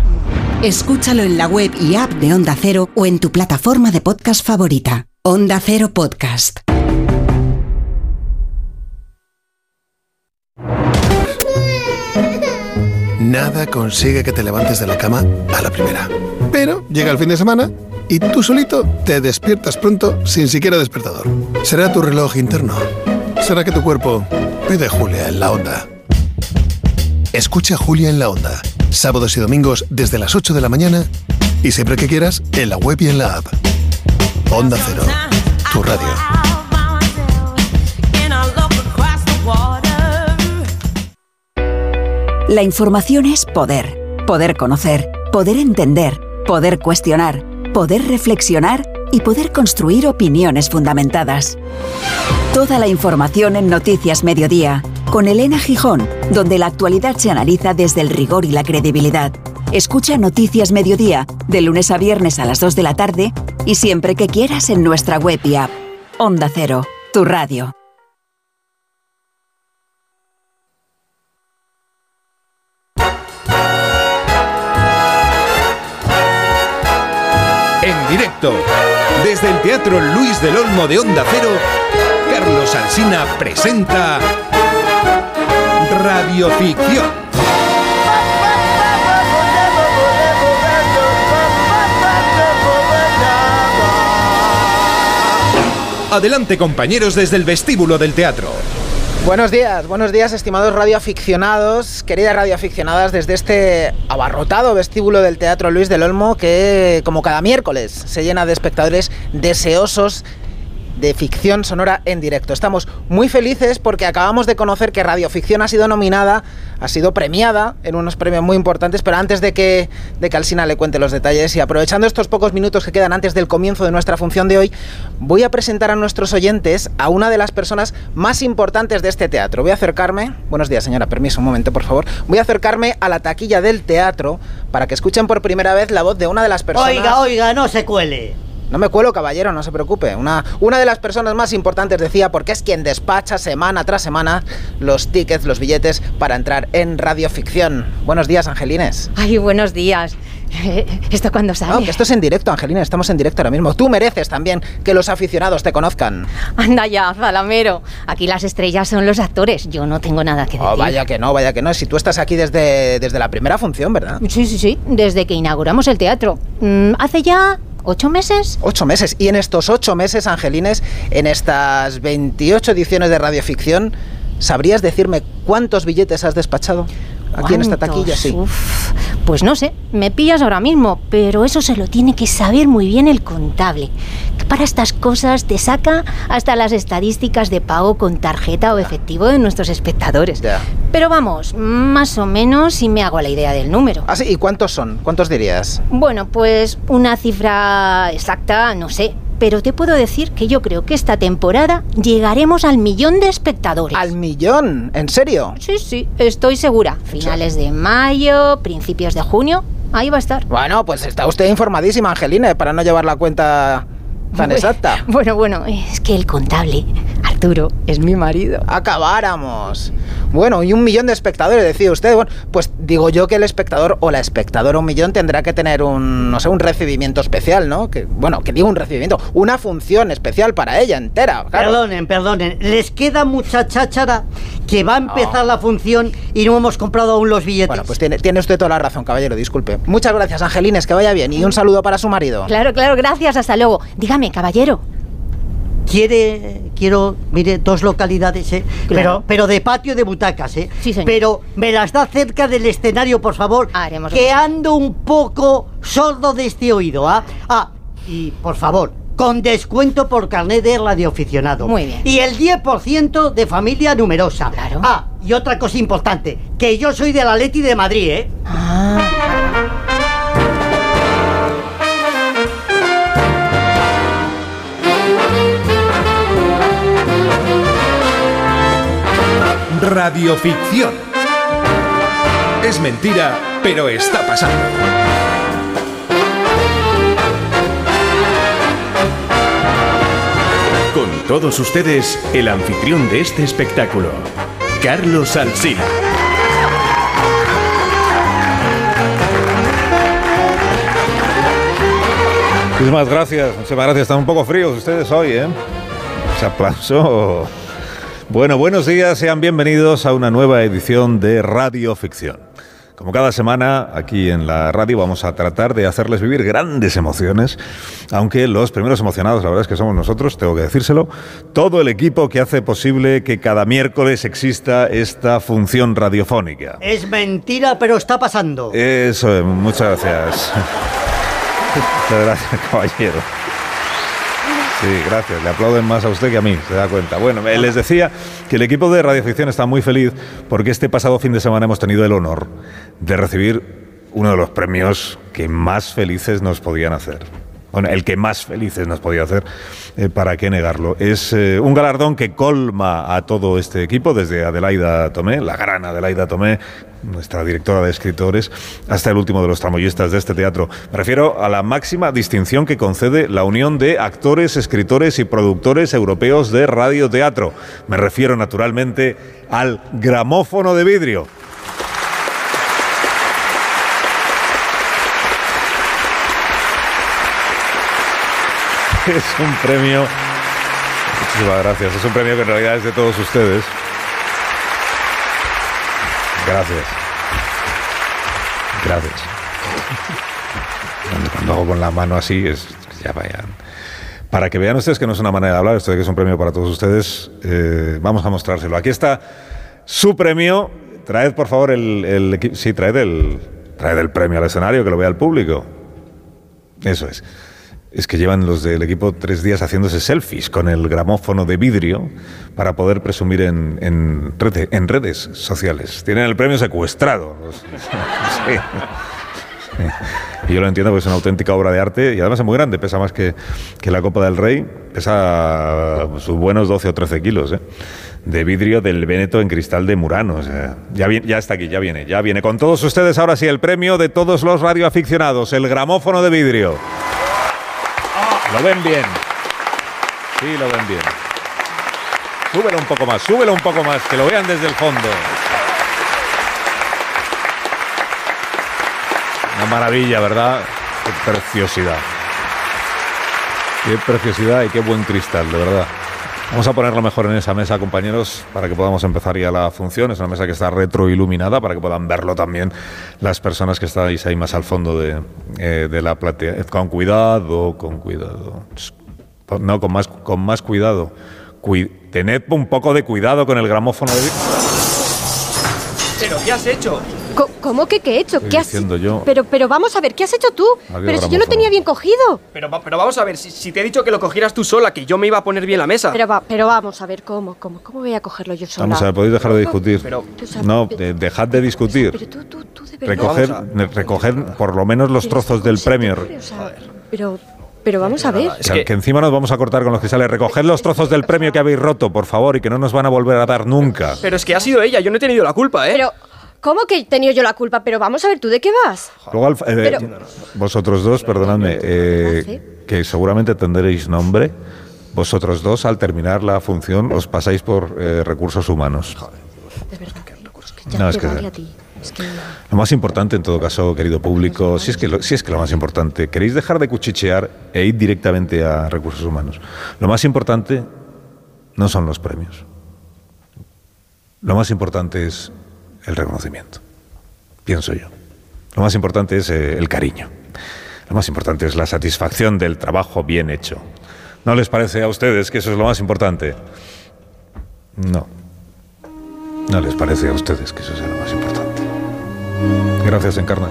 Speaker 23: Escúchalo en la web y app de Onda Cero o en tu plataforma de podcast favorita. Onda Cero Podcast.
Speaker 101: Nada consigue que te levantes de la cama a la primera. Pero llega el fin de semana y tú solito te despiertas pronto sin siquiera despertador. ¿Será tu reloj interno? ¿Será que tu cuerpo pide Julia en la onda? Escucha Julia en la onda, sábados y domingos desde las 8 de la mañana y siempre que quieras en la web y en la app. Onda Cero, tu radio.
Speaker 23: La información es poder. Poder conocer, poder entender, poder cuestionar, poder reflexionar y poder construir opiniones fundamentadas. Toda la información en Noticias Mediodía, con Elena Gijón, donde la actualidad se analiza desde el rigor y la credibilidad. Escucha Noticias Mediodía, de lunes a viernes a las 2 de la tarde y siempre que quieras en nuestra web y app. Onda Cero, tu radio.
Speaker 15: Desde el Teatro Luis del Olmo de Onda Cero, Carlos Alsina presenta Radioficción. Adelante compañeros desde el vestíbulo del teatro.
Speaker 92: Buenos días, buenos días, estimados radioaficionados, queridas radioaficionadas, desde este abarrotado vestíbulo del Teatro Luis del Olmo, que como cada miércoles se llena de espectadores deseosos de ficción sonora en directo. Estamos muy felices porque acabamos de conocer que Radioficción ha sido nominada, ha sido premiada en unos premios muy importantes, pero antes de que, de que Alsina le cuente los detalles y aprovechando estos pocos minutos que quedan antes del comienzo de nuestra función de hoy, voy a presentar a nuestros oyentes a una de las personas más importantes de este teatro. Voy a acercarme, buenos días señora, permiso un momento por favor, voy a acercarme a la taquilla del teatro para que escuchen por primera vez la voz de una de las personas...
Speaker 102: Oiga, oiga, no se cuele.
Speaker 92: No me cuelo, caballero, no se preocupe. Una, una de las personas más importantes decía, porque es quien despacha semana tras semana los tickets, los billetes para entrar en radioficción. Buenos días, Angelines.
Speaker 103: Ay, buenos días. ¿Esto cuándo sale?
Speaker 92: No, que esto es en directo, Angelina, estamos en directo ahora mismo. Tú mereces también que los aficionados te conozcan.
Speaker 103: Anda ya, Zalamero. Aquí las estrellas son los actores. Yo no tengo nada que decir.
Speaker 92: Oh, vaya que no, vaya que no. Si tú estás aquí desde, desde la primera función, ¿verdad?
Speaker 103: Sí, sí, sí. Desde que inauguramos el teatro. Mm, hace ya ¿Ocho meses?
Speaker 92: Ocho meses. Y en estos ocho meses, Angelines, en estas 28 ediciones de radioficción, ¿sabrías decirme cuántos billetes has despachado? Aquí en esta taquilla, sí.
Speaker 103: Uf, pues no sé, me pillas ahora mismo, pero eso se lo tiene que saber muy bien el contable. Que para estas cosas te saca hasta las estadísticas de pago con tarjeta o efectivo de nuestros espectadores.
Speaker 92: Ya.
Speaker 103: Pero vamos, más o menos si me hago la idea del número.
Speaker 92: Ah, sí, ¿y cuántos son? ¿Cuántos dirías?
Speaker 103: Bueno, pues una cifra exacta, no sé. Pero te puedo decir que yo creo que esta temporada llegaremos al millón de espectadores.
Speaker 92: ¿Al millón? ¿En serio?
Speaker 103: Sí, sí, estoy segura. Finales de mayo, principios de junio, ahí va a estar.
Speaker 92: Bueno, pues está usted informadísima, Angelina, para no llevar la cuenta tan exacta.
Speaker 103: Bueno, bueno, es que el contable Arturo es mi marido.
Speaker 92: Acabáramos. Bueno, y un millón de espectadores, decía usted. Bueno, pues digo yo que el espectador o la espectadora un millón tendrá que tener un, no sé, un recibimiento especial, ¿no? Que, bueno, que digo un recibimiento, una función especial para ella entera. claro.
Speaker 104: Perdonen, perdonen. Les queda mucha cháchara que va a empezar la función y no hemos comprado aún los billetes.
Speaker 92: Bueno, pues tiene, tiene usted toda la razón, caballero, disculpe. Muchas gracias, Angelines, que vaya bien. Y un saludo para su marido.
Speaker 103: Claro, claro, gracias, hasta luego. Dígame, caballero.
Speaker 104: Quiere, quiero, mire, dos localidades, ¿eh?
Speaker 103: Claro.
Speaker 104: Pero, pero de patio de butacas, ¿eh?
Speaker 103: Sí, señor.
Speaker 104: Pero me las da cerca del escenario, por favor.
Speaker 103: Haremos
Speaker 104: que
Speaker 103: eso.
Speaker 104: ando un poco sordo de este oído, ¿ah? Ah, y por favor, con descuento por carnet de radioaficionado.
Speaker 103: Muy bien.
Speaker 104: Y el 10% de familia numerosa.
Speaker 103: Claro.
Speaker 104: Ah, y otra cosa importante, que yo soy del Atleti de Madrid, ¿eh?
Speaker 15: Radioficción. Es mentira, pero está pasando. Con todos ustedes, el anfitrión de este espectáculo, Carlos Alsina.
Speaker 52: Muchísimas gracias, muchísimas gracias. Están un poco fríos ustedes hoy, ¿eh? Ese aplauso. Bueno, buenos días, sean bienvenidos a una nueva edición de Radio Ficción. Como cada semana, aquí en la radio vamos a tratar de hacerles vivir grandes emociones, aunque los primeros emocionados, la verdad es que somos nosotros, tengo que decírselo, todo el equipo que hace posible que cada miércoles exista esta función radiofónica.
Speaker 104: Es mentira, pero está pasando.
Speaker 52: Eso, es, muchas gracias. Muchas gracias, caballero. Sí, gracias. Le aplauden más a usted que a mí, se da cuenta. Bueno, eh, les decía que el equipo de Radioficción está muy feliz porque este pasado fin de semana hemos tenido el honor de recibir uno de los premios que más felices nos podían hacer. Bueno, el que más felices nos podía hacer, eh, para qué negarlo. Es eh, un galardón que colma a todo este equipo, desde Adelaida Tomé, la gran Adelaida Tomé, nuestra directora de escritores, hasta el último de los tramoyistas de este teatro. Me refiero a la máxima distinción que concede la Unión de Actores, Escritores y Productores Europeos de Radioteatro. Me refiero naturalmente al gramófono de vidrio. Es un premio. Muchísimas gracias. Es un premio que en realidad es de todos ustedes. Gracias. Gracias. Cuando, hago con la mano así, es ya vayan. Para que vean ustedes que no es una manera de hablar, esto que es un premio para todos ustedes, eh, vamos a mostrárselo. Aquí está su premio. Traed, por favor, el, el Sí, traed el, traed el premio al escenario, que lo vea el público. Eso es. Es que llevan los del equipo tres días haciéndose selfies con el gramófono de vidrio para poder presumir en, en, rede- en redes sociales. Tienen el premio secuestrado. Sí. Y yo lo entiendo porque es una auténtica obra de arte y además es muy grande, pesa más que, la Copa del Rey, pesa sus buenos 12 o 13 kilos, ¿eh? de vidrio del Véneto en cristal de Murano. ya, vi- ya está aquí, ya viene, ya viene. Con todos ustedes ahora sí el premio de todos los radioaficionados, el gramófono de vidrio. Lo ven bien. Sí, lo ven bien. Súbelo un poco más, súbelo un poco más, que lo vean desde el fondo. Una maravilla, ¿verdad? Qué preciosidad. Qué preciosidad y qué buen cristal, de verdad. Vamos a ponerlo mejor en esa mesa, compañeros, para que podamos empezar ya la función. Es una mesa que está retroiluminada para que puedan verlo también las personas que estáis ahí más al fondo de, eh, de la platea. Eh, Con cuidado, con cuidado. No, con más, con más cuidado. Cui- tened un poco de cuidado con el gramófono de...
Speaker 105: ¿Pero qué has hecho?
Speaker 106: ¿Cómo que qué he hecho?
Speaker 52: Estoy
Speaker 106: ¿Qué has
Speaker 52: yo.
Speaker 106: Pero, pero vamos a ver, ¿qué has hecho tú?
Speaker 52: Adiós,
Speaker 106: pero si yo lo tenía bien cogido.
Speaker 105: Pero, pero vamos a ver, si, si te he dicho que lo cogieras tú sola, que yo me iba a poner bien la mesa.
Speaker 106: Pero, va, pero vamos a ver, ¿cómo? ¿Cómo, cómo voy a cogerlo yo sola?
Speaker 52: Vamos a ver, podéis dejar de discutir.
Speaker 106: Pero-
Speaker 52: no, de- dejad de discutir. Recoger, recoger por lo menos los trozos del premio.
Speaker 106: O sea, pero, pero vamos a ver.
Speaker 52: Que, que encima nos vamos a cortar con los cristales. Recoged los trozos del premio que habéis roto, por favor, y que no nos van a volver a dar nunca.
Speaker 105: Pero es que ha sido ella, yo no he tenido la culpa, ¿eh?
Speaker 106: Pero, ¿cómo que he tenido yo la culpa? Pero vamos a ver, ¿tú de qué vas?
Speaker 52: Luego, al- eh,
Speaker 106: Pero-
Speaker 52: vosotros dos, perdonadme, eh, que seguramente tendréis nombre. vosotros dos, al terminar la función, os pasáis por eh, recursos humanos.
Speaker 106: Es verdad.
Speaker 52: ya No, es que- vale a
Speaker 106: ti. Es que...
Speaker 52: Lo más importante, en todo caso, querido público, si es, que lo, si es que lo más importante, queréis dejar de cuchichear e ir directamente a recursos humanos. Lo más importante no son los premios. Lo más importante es el reconocimiento, pienso yo. Lo más importante es eh, el cariño. Lo más importante es la satisfacción del trabajo bien hecho. ¿No les parece a ustedes que eso es lo más importante? No. ¿No les parece a ustedes que eso es lo más importante? Gracias, Encarna.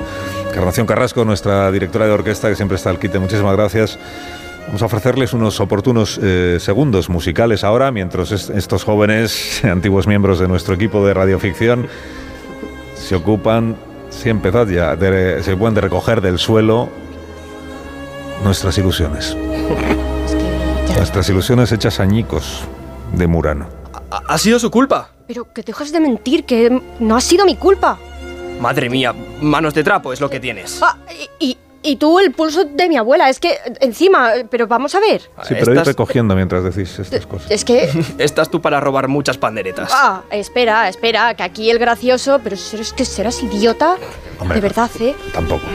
Speaker 52: Encarnación Carrasco, nuestra directora de orquesta, que siempre está al quite. Muchísimas gracias. Vamos a ofrecerles unos oportunos eh, segundos musicales ahora, mientras est- estos jóvenes, antiguos miembros de nuestro equipo de radioficción, se ocupan, empezad ya, de- se ocupan de recoger del suelo nuestras ilusiones. Nuestras ilusiones hechas añicos de Murano.
Speaker 105: Ha, ha sido su culpa.
Speaker 106: Pero que dejes de mentir, que no ha sido mi culpa.
Speaker 105: Madre mía, manos de trapo es lo que tienes.
Speaker 106: Ah, y, y- y tú el pulso de mi abuela, es que encima, pero vamos a ver.
Speaker 52: Sí, pero ir recogiendo mientras decís estas cosas.
Speaker 106: Es que...
Speaker 105: Estás tú para robar muchas panderetas.
Speaker 106: Ah, espera, espera, que aquí el gracioso, pero es que serás idiota.
Speaker 52: Hombre,
Speaker 106: de verdad, ¿eh?
Speaker 52: Tampoco.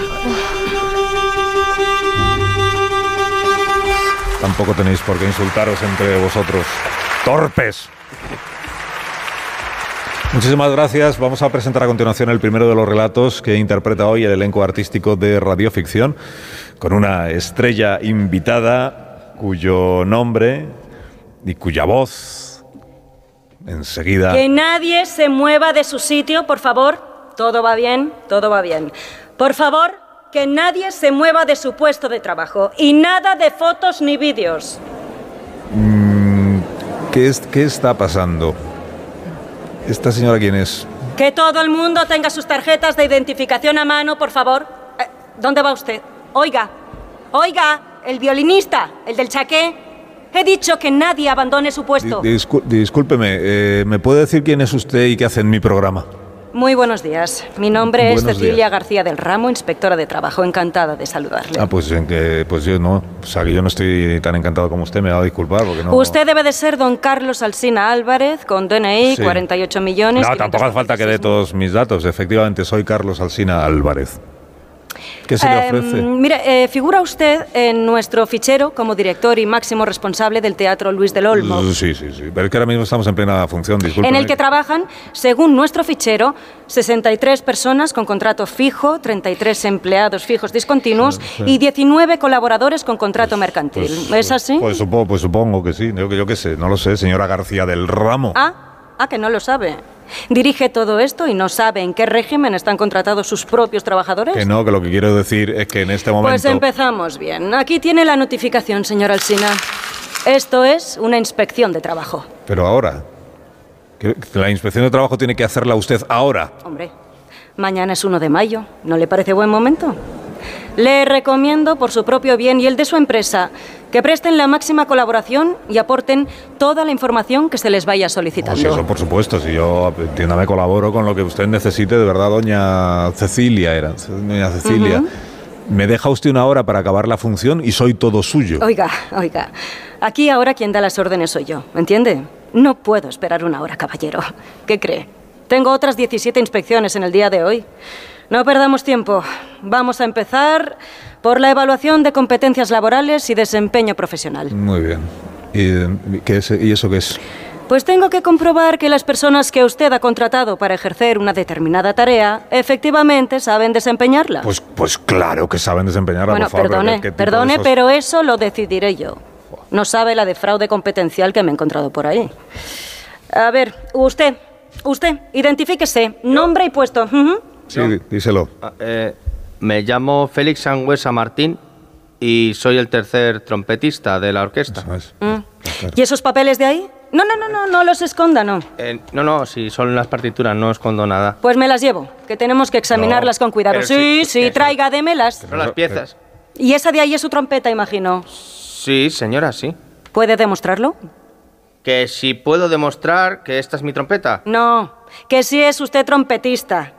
Speaker 52: Tampoco tenéis por qué insultaros entre vosotros. ¡Torpes! Muchísimas gracias. Vamos a presentar a continuación el primero de los relatos que interpreta hoy el elenco artístico de Radioficción, con una estrella invitada cuyo nombre y cuya voz enseguida...
Speaker 107: Que nadie se mueva de su sitio, por favor. Todo va bien, todo va bien. Por favor, que nadie se mueva de su puesto de trabajo. Y nada de fotos ni vídeos.
Speaker 52: Mm, ¿qué, es- ¿Qué está pasando? ¿Esta señora quién es?
Speaker 107: Que todo el mundo tenga sus tarjetas de identificación a mano, por favor. Eh, ¿Dónde va usted? Oiga, oiga, el violinista, el del chaqué. He dicho que nadie abandone su puesto.
Speaker 52: Di- discúlpeme, eh, ¿me puede decir quién es usted y qué hace en mi programa?
Speaker 107: Muy buenos días. Mi nombre es Cecilia
Speaker 52: días.
Speaker 107: García del Ramo, inspectora de trabajo. Encantada de saludarle.
Speaker 52: Ah, pues, que, pues yo no. O sea, que yo no estoy tan encantado como usted, me va a disculpar porque no...
Speaker 107: Usted debe de ser don Carlos Alsina Álvarez, con DNI,
Speaker 52: Sí.
Speaker 107: 48 millones.
Speaker 52: No, tampoco hace falta que dé todos mis datos. Efectivamente, soy Carlos Alsina Álvarez. ¿Qué se le
Speaker 107: Eh,
Speaker 52: ofrece?
Speaker 107: mire, eh, figura usted en nuestro fichero como director y máximo responsable del Teatro Luis del Olmo.
Speaker 52: Sí, sí, sí. Pero es que ahora mismo estamos en plena función, disculpe.
Speaker 107: En el que trabajan, según nuestro fichero, 63 personas con contrato fijo, 33 empleados fijos discontinuos
Speaker 52: Sí.
Speaker 107: y 19 colaboradores con contrato mercantil. ¿Es así?
Speaker 52: Pues supongo, pues supongo que sí. Yo, yo qué sé, no lo sé, señora García del Ramo.
Speaker 107: Ah, ah, que no lo sabe. Dirige todo esto y no sabe en qué régimen están contratados sus propios trabajadores.
Speaker 52: Que no, que lo que quiero decir es que en este momento...
Speaker 107: Pues empezamos bien. Aquí tiene la notificación, señor Alsina. Esto es una inspección de trabajo.
Speaker 52: Pero ahora. La inspección de trabajo tiene que hacerla usted ahora.
Speaker 107: Hombre, mañana es 1 de mayo. ¿No le parece buen momento? Le recomiendo, por su propio bien y el de su empresa, que presten la máxima colaboración y aporten toda la información que se les vaya
Speaker 52: Oh,
Speaker 107: solicitando.
Speaker 52: sí, eso por supuesto. Si yo, entiéndame, colaboro con lo que usted necesite, de verdad, doña Cecilia era. Doña Cecilia. Me deja usted una hora para acabar la función y soy todo suyo.
Speaker 107: Oiga, oiga. Aquí ahora quien da las órdenes soy yo, ¿entiende? No puedo esperar una hora, caballero. ¿Qué cree? Tengo otras 17 inspecciones en el día de hoy. No perdamos tiempo. Vamos a empezar por la evaluación de competencias laborales y desempeño profesional.
Speaker 52: Muy bien. ¿Y, qué es- ¿Y eso qué es?
Speaker 107: Pues tengo que comprobar que las personas que usted ha contratado para ejercer una determinada tarea efectivamente saben desempeñarla.
Speaker 52: Pues, pues claro que saben desempeñarla,
Speaker 107: bueno,
Speaker 52: por favor.
Speaker 107: perdone,
Speaker 52: ¿qué- qué tipo de
Speaker 107: perdone,
Speaker 52: sos-
Speaker 107: pero eso lo decidiré yo. No sabe la de fraude competencial que me he encontrado por ahí. A ver, usted, usted, identifíquese, nombre y puesto.
Speaker 52: Sí, dí- díselo.
Speaker 108: Ah, eh, me llamo Félix Sangüesa Martín y soy el tercer trompetista de la orquesta.
Speaker 107: Mm. ¿Y esos papeles de ahí? No, no, no, no, no los esconda, no.
Speaker 108: Eh, no, no, si son las partituras, no escondo nada.
Speaker 107: Pues me las llevo, que tenemos que examinarlas con cuidado.
Speaker 108: pero
Speaker 107: Sí,
Speaker 108: sí,
Speaker 107: sí, traiga, démelas.
Speaker 108: Son las piezas.
Speaker 107: Y esa de ahí es su trompeta, imagino.
Speaker 108: Sí, señora, sí.
Speaker 107: ¿Puede demostrarlo?
Speaker 108: Que si puedo demostrar que esta es mi trompeta.
Speaker 107: No, que sí es usted trompetista.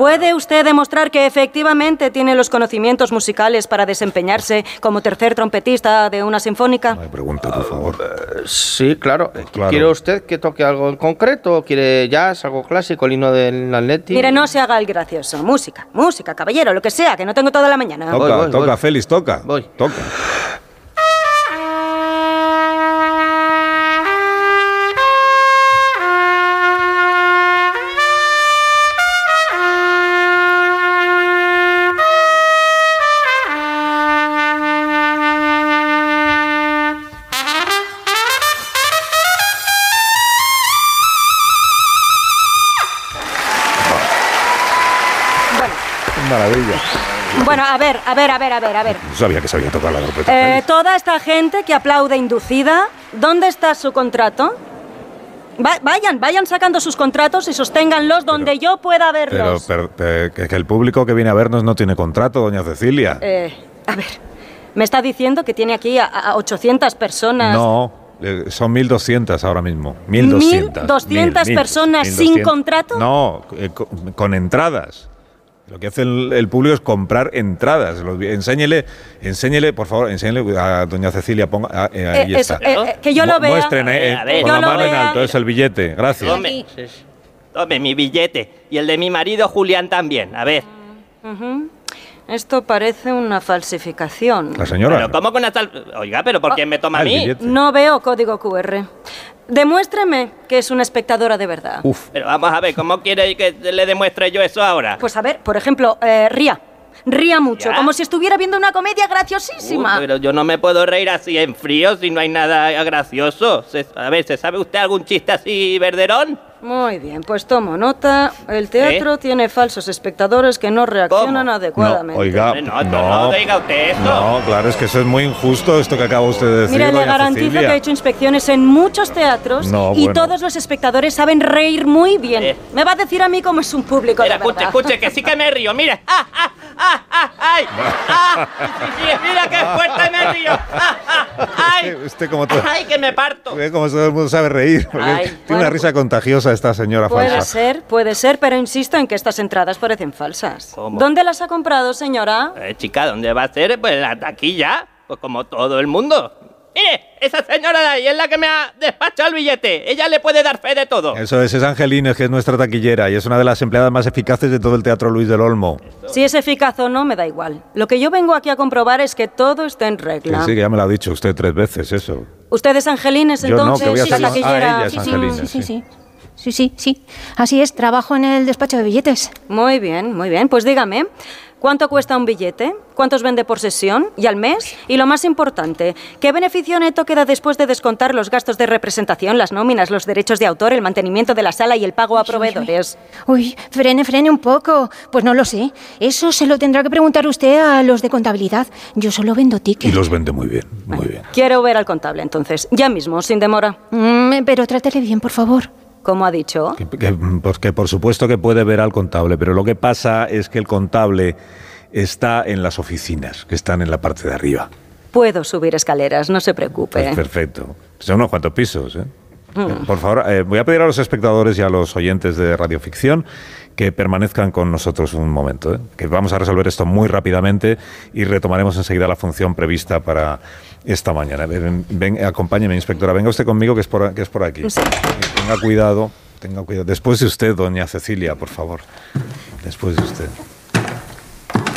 Speaker 107: ¿Puede usted demostrar que efectivamente tiene los conocimientos musicales para desempeñarse como tercer trompetista de una sinfónica?
Speaker 52: Pregunta, por favor.
Speaker 108: Eh, Sí, claro.
Speaker 52: Claro.
Speaker 108: ¿Quiere usted que toque algo en concreto? ¿Quiere jazz, algo clásico, el himno del Atleti?
Speaker 107: Mire, no se haga el gracioso. Música, música, caballero, lo que sea, que no tengo toda la mañana.
Speaker 52: Toca, toca, Félix, toca. Toca.
Speaker 107: Ver, a ver, a ver, a ver, a ver.
Speaker 52: No sabía que sabía tocar la trompeta.
Speaker 107: Eh, toda esta gente que aplaude inducida, ¿dónde está su contrato? Va- vayan, vayan sacando sus contratos y sosténganlos donde yo pueda
Speaker 52: Pero,
Speaker 107: verlos.
Speaker 52: pero, pero, que, que el público que viene a vernos no tiene contrato, doña Cecilia.
Speaker 107: Eh, a ver, me está diciendo que tiene aquí a, a 800 personas.
Speaker 52: No, eh, son 1.200 ahora mismo. 1.200.
Speaker 107: 1.200
Speaker 52: Mil,
Speaker 107: personas
Speaker 52: mil,
Speaker 107: sin
Speaker 52: 1.200.
Speaker 107: contrato.
Speaker 52: No, eh, co- con, entradas. Lo que hace el, el público es comprar entradas. Lo- Enséñele, enséñele, por favor, enséñele a doña Cecilia, ponga, ah, eh, ahí
Speaker 107: Eh, eso,
Speaker 52: está.
Speaker 107: eh, eh, que yo lo vea.
Speaker 52: Muestren eh, eh,
Speaker 109: A ver,
Speaker 52: con la mano en alto, es el billete. Gracias.
Speaker 109: Tome, tome mi billete. Y el de mi marido Julián también. A ver.
Speaker 107: Esto parece una falsificación.
Speaker 52: La señora.
Speaker 109: Pero ¿cómo con una tal... Oiga, pero ¿por qué me toma a
Speaker 52: Ah,
Speaker 109: mí?
Speaker 107: No veo código QR. Demuéstreme que es una espectadora de verdad.
Speaker 109: Pero vamos a ver, ¿cómo quiere que le demuestre yo eso ahora?
Speaker 107: Pues a ver, por ejemplo, eh, ría. Ría mucho,
Speaker 109: ¿Ya?
Speaker 107: como si estuviera viendo una comedia graciosísima.
Speaker 109: pero yo no me puedo reír así en frío si no hay nada gracioso. A ver, ¿se sabe usted algún chiste así verderón?
Speaker 107: Muy bien, pues tomo nota. El teatro tiene falsos espectadores que no reaccionan
Speaker 52: No,
Speaker 107: adecuadamente.
Speaker 52: oiga,
Speaker 109: no,
Speaker 52: no,
Speaker 109: no diga usted eso.
Speaker 52: No, claro, es que eso es muy injusto, esto que acaba usted de decir,
Speaker 107: Mire, le garantizo
Speaker 52: Cecilia.
Speaker 107: que he hecho inspecciones en muchos teatros
Speaker 52: No,
Speaker 107: y
Speaker 52: bueno.
Speaker 107: todos los espectadores saben reír muy bien. Me va a decir a mí cómo es un público
Speaker 109: Mira,
Speaker 107: de
Speaker 109: escuche, escuche, que sí que me río, mira. ¡Ah, ah, ah, ah, ay! ¡Ah! Mira qué fuerte me río. ¡Ah, ah, ay!
Speaker 52: Usted como todo,
Speaker 109: ¡Ay, que me parto!
Speaker 52: ve como todo el mundo sabe reír,
Speaker 107: Ay,
Speaker 52: tiene
Speaker 107: bueno,
Speaker 52: una risa contagiosa esta señora
Speaker 107: Puede
Speaker 52: falsa.
Speaker 107: ser, puede ser, pero insisto en que estas entradas parecen falsas.
Speaker 109: ¿Cómo?
Speaker 107: ¿Dónde las ha comprado, señora?
Speaker 109: Eh, chica, ¿dónde va a ser? Pues en la taquilla, pues como todo el mundo. Mire, esa señora de ahí es la que me ha despachado el billete. Ella le puede dar fe de todo.
Speaker 52: Eso es, es Angelines, que es nuestra taquillera y es una de las empleadas más eficaces de todo el Teatro Luis del Olmo.
Speaker 107: Si es eficaz o no, me da igual. Lo que yo vengo aquí a comprobar es que todo está en regla.
Speaker 52: sí, que ya me lo ha dicho usted tres veces, eso.
Speaker 107: ¿Usted es Angelines,
Speaker 52: Yo no,
Speaker 107: entonces?
Speaker 52: que voy a
Speaker 107: y la
Speaker 52: ser yo. Ah,
Speaker 107: taquillera.
Speaker 52: ella es
Speaker 103: Sí, sí,
Speaker 52: Angelina,
Speaker 103: sí, sí, sí. Sí, sí, sí. Así es, trabajo en el despacho de billetes.
Speaker 107: Muy bien, muy bien. Pues dígame, ¿cuánto cuesta un billete? ¿Cuántos vende por sesión y al mes? Y lo más importante, ¿qué beneficio neto queda después de descontar los gastos de representación, las nóminas, los derechos de autor, el mantenimiento de la sala y el pago a proveedores?
Speaker 103: Uy, frene, frene un poco. Pues no lo sé. Eso se lo tendrá que preguntar usted a los de contabilidad. Yo solo vendo
Speaker 52: Y
Speaker 103: tickets.
Speaker 52: los vende muy bien, muy bien.
Speaker 107: Quiero ver al contable entonces, ya mismo, sin demora.
Speaker 103: Mm, pero trátele bien, por favor.
Speaker 107: ¿Cómo ha dicho?
Speaker 52: Que, que, pues por supuesto que puede ver al contable, pero lo que pasa es que el contable está en las oficinas, que están en la parte de arriba.
Speaker 107: Puedo subir escaleras, no se preocupe.
Speaker 52: Pues perfecto. Son unos cuantos pisos, ¿eh?
Speaker 107: Mm.
Speaker 52: Por favor, eh, voy a pedir a los espectadores y a los oyentes de Radioficción que permanezcan con nosotros un momento, ¿eh? que vamos a resolver esto muy rápidamente y retomaremos enseguida la función prevista para esta mañana. Ven, ven, acompáñeme, inspectora, venga usted conmigo, que es por, que es por aquí.
Speaker 107: Sí.
Speaker 52: Tenga cuidado, tenga cuidado. Después de usted, doña Cecilia, por favor. Después de usted.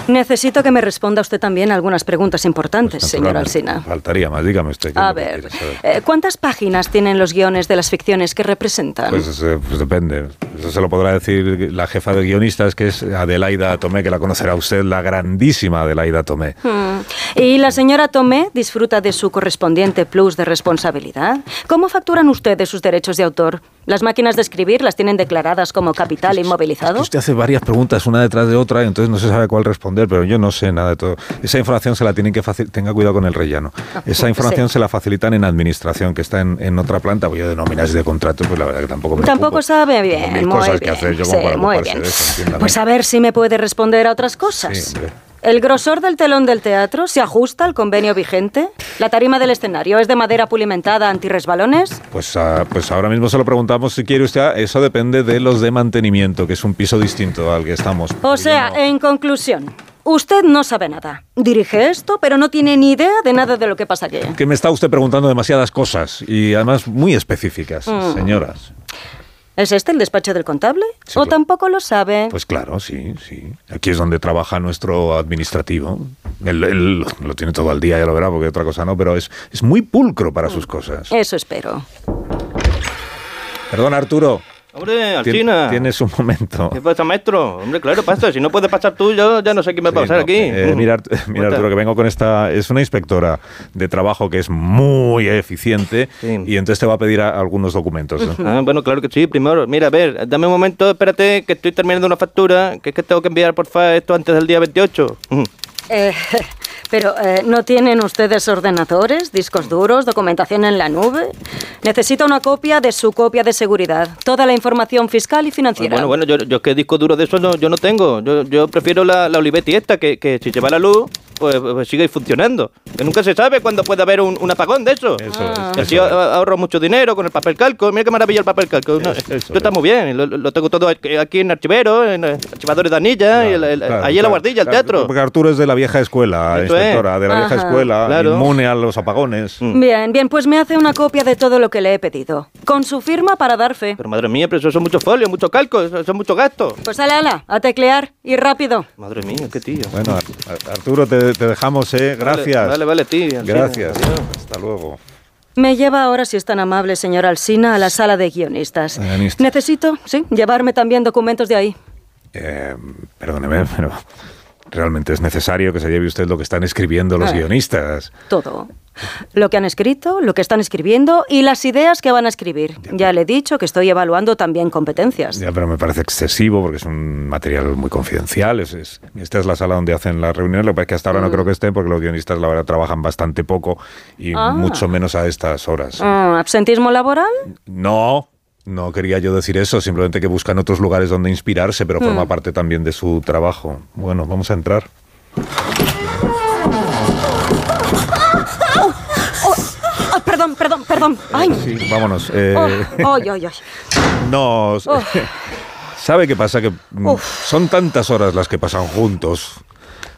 Speaker 107: Necesito que me responda usted también a algunas preguntas importantes, señor
Speaker 52: Naturalmente.
Speaker 107: Alsina.
Speaker 52: Faltaría más, dígame usted. ¿qué es
Speaker 107: A ver, eh, ¿cuántas páginas tienen los guiones de las ficciones que representan?
Speaker 52: Pues, eh, pues depende. Eso se lo podrá decir la jefa de guionistas, que es Adelaida Tomé, que la conocerá usted, la grandísima Adelaida Tomé.
Speaker 107: Hmm. ¿Y la señora Tomé disfruta de su correspondiente plus de responsabilidad? ¿Cómo facturan ustedes sus derechos de autor? ¿Las máquinas de escribir las tienen declaradas como capital inmovilizado?
Speaker 52: Usted hace varias preguntas una detrás de otra, y entonces no se sabe cuál responder, pero yo no sé nada de todo. Esa información se la tienen que facilitar, tenga cuidado con el rellano. Esa información
Speaker 107: sí.
Speaker 52: se la facilitan en administración, que está en, en otra planta, pues yo de nóminas de contratos, pues la verdad que tampoco me
Speaker 107: Tampoco sabe bien. muy
Speaker 52: cosas que
Speaker 107: bien.
Speaker 52: hacer yo
Speaker 107: Sí,
Speaker 52: como para
Speaker 107: muy bien.
Speaker 52: eso.
Speaker 107: Pues a ver si me puede responder a otras cosas.
Speaker 52: Sí, hombre.
Speaker 107: ¿El grosor del telón del teatro se ajusta al convenio vigente? ¿La tarima del escenario es de madera pulimentada antirresbalones?
Speaker 52: Pues, ah, pues ahora mismo se lo preguntamos si quiere usted. Eso depende de los de mantenimiento, que es un piso distinto al que estamos.
Speaker 107: O sea, en conclusión, usted no sabe nada. Dirige esto, pero no tiene ni idea de nada de lo que pasa aquí.
Speaker 52: Que me está usted preguntando demasiadas cosas y además muy específicas,
Speaker 107: Mm.
Speaker 52: señoras.
Speaker 107: ¿Es este el despacho del contable? ¿O tampoco lo sabe?
Speaker 52: Pues claro, sí, sí. Aquí es donde trabaja nuestro administrativo. Él, él lo tiene todo al día, ya lo verá, porque otra cosa no, pero es, es muy pulcro para sus cosas.
Speaker 107: Eso espero.
Speaker 52: Perdón, Arturo.
Speaker 109: Hombre,
Speaker 52: Tien-
Speaker 109: Alcina.
Speaker 52: Tienes un momento.
Speaker 109: ¿Qué pasa, maestro? Hombre, claro, pasa. Si no puedes pasar tú, yo ya no sé qué me va a
Speaker 52: Sí,
Speaker 109: pasar
Speaker 52: no,
Speaker 109: aquí.
Speaker 52: eh, mira, Art- mira,
Speaker 109: Cuenta.
Speaker 52: Arturo, que vengo con esta. Es una inspectora de trabajo que es muy eficiente y entonces te va a pedir a- algunos documentos. ¿no?
Speaker 109: Ah, bueno, claro que sí. Primero, mira, a ver, dame un momento, espérate, que estoy terminando una factura, que es que tengo que enviar, porfa, esto antes del día 28. Mm.
Speaker 107: Eh, pero, eh, ¿no tienen ustedes ordenadores, discos duros, documentación en la nube? Necesito una copia de su copia de seguridad. Toda la información fiscal y financiera.
Speaker 109: Bueno, bueno, yo, yo es que disco duro de eso no, yo no tengo. Yo, yo prefiero la, la Olivetti esta, que, que si lleva la luz, pues, pues sigue funcionando. Que nunca se sabe cuándo puede haber un, un apagón de eso. Así
Speaker 52: eso es.
Speaker 109: a- ahorro mucho dinero con el papel calco. Mira qué maravilla el papel calco. No, esto está muy bien. Lo, lo tengo todo aquí en archivero, en archivadores de anilla, y el- el-
Speaker 52: Claro,
Speaker 109: ahí en la
Speaker 52: claro,
Speaker 109: guardilla, el teatro.
Speaker 52: Porque Arturo es de la vieja escuela,
Speaker 109: Eso es.
Speaker 52: inspectora, de la vieja
Speaker 107: Ajá.
Speaker 52: escuela,
Speaker 109: Claro.
Speaker 52: inmune a los apagones.
Speaker 107: Bien, bien, pues me hace una copia de todo lo que le he pedido. Con su firma para dar fe.
Speaker 109: Pero madre mía, pero eso son muchos folios, mucho calco, eso son muchos gastos.
Speaker 107: Pues ala, ala, a teclear y rápido.
Speaker 109: Madre mía, qué tío.
Speaker 52: Bueno, Ar- Arturo, te, te dejamos, ¿eh? Gracias.
Speaker 109: Vale, vale, tío. sí,
Speaker 52: Gracias.
Speaker 109: adiós.
Speaker 52: Hasta luego.
Speaker 107: Me lleva ahora, si es tan amable, señor Alsina, a la sala de guionistas.
Speaker 52: Guionistas.
Speaker 107: Necesito, sí, llevarme también documentos de ahí.
Speaker 52: Eh, perdóneme, pero realmente es necesario que se lleve usted lo que están escribiendo los guionistas.
Speaker 107: Todo. Lo que han escrito, lo que están escribiendo y las ideas que van a escribir. Ya le he dicho que estoy evaluando también competencias.
Speaker 52: Ya, pero me parece excesivo porque es un material muy confidencial. Es, es- esta es la sala donde hacen las reuniones. Lo que pasa es que hasta ahora no
Speaker 107: Mm.
Speaker 52: creo que estén porque los guionistas, la verdad, trabajan bastante poco y
Speaker 107: Ah.
Speaker 52: mucho menos a estas horas.
Speaker 107: Ah, ¿Absentismo laboral?
Speaker 52: No, no quería yo decir eso. Simplemente que buscan otros lugares donde inspirarse, pero forma
Speaker 107: Mm.
Speaker 52: parte también de su trabajo. Bueno, vamos a entrar.
Speaker 107: Oh, oh, ah, perdón, perdón, perdón. Ay,
Speaker 52: Sí, vámonos. Eh,
Speaker 107: oh, ay, ay, ay.
Speaker 52: No,
Speaker 107: Oh.
Speaker 52: ¿sabe qué pasa? Que mm,
Speaker 107: Uf.
Speaker 52: son tantas horas las que pasan juntos,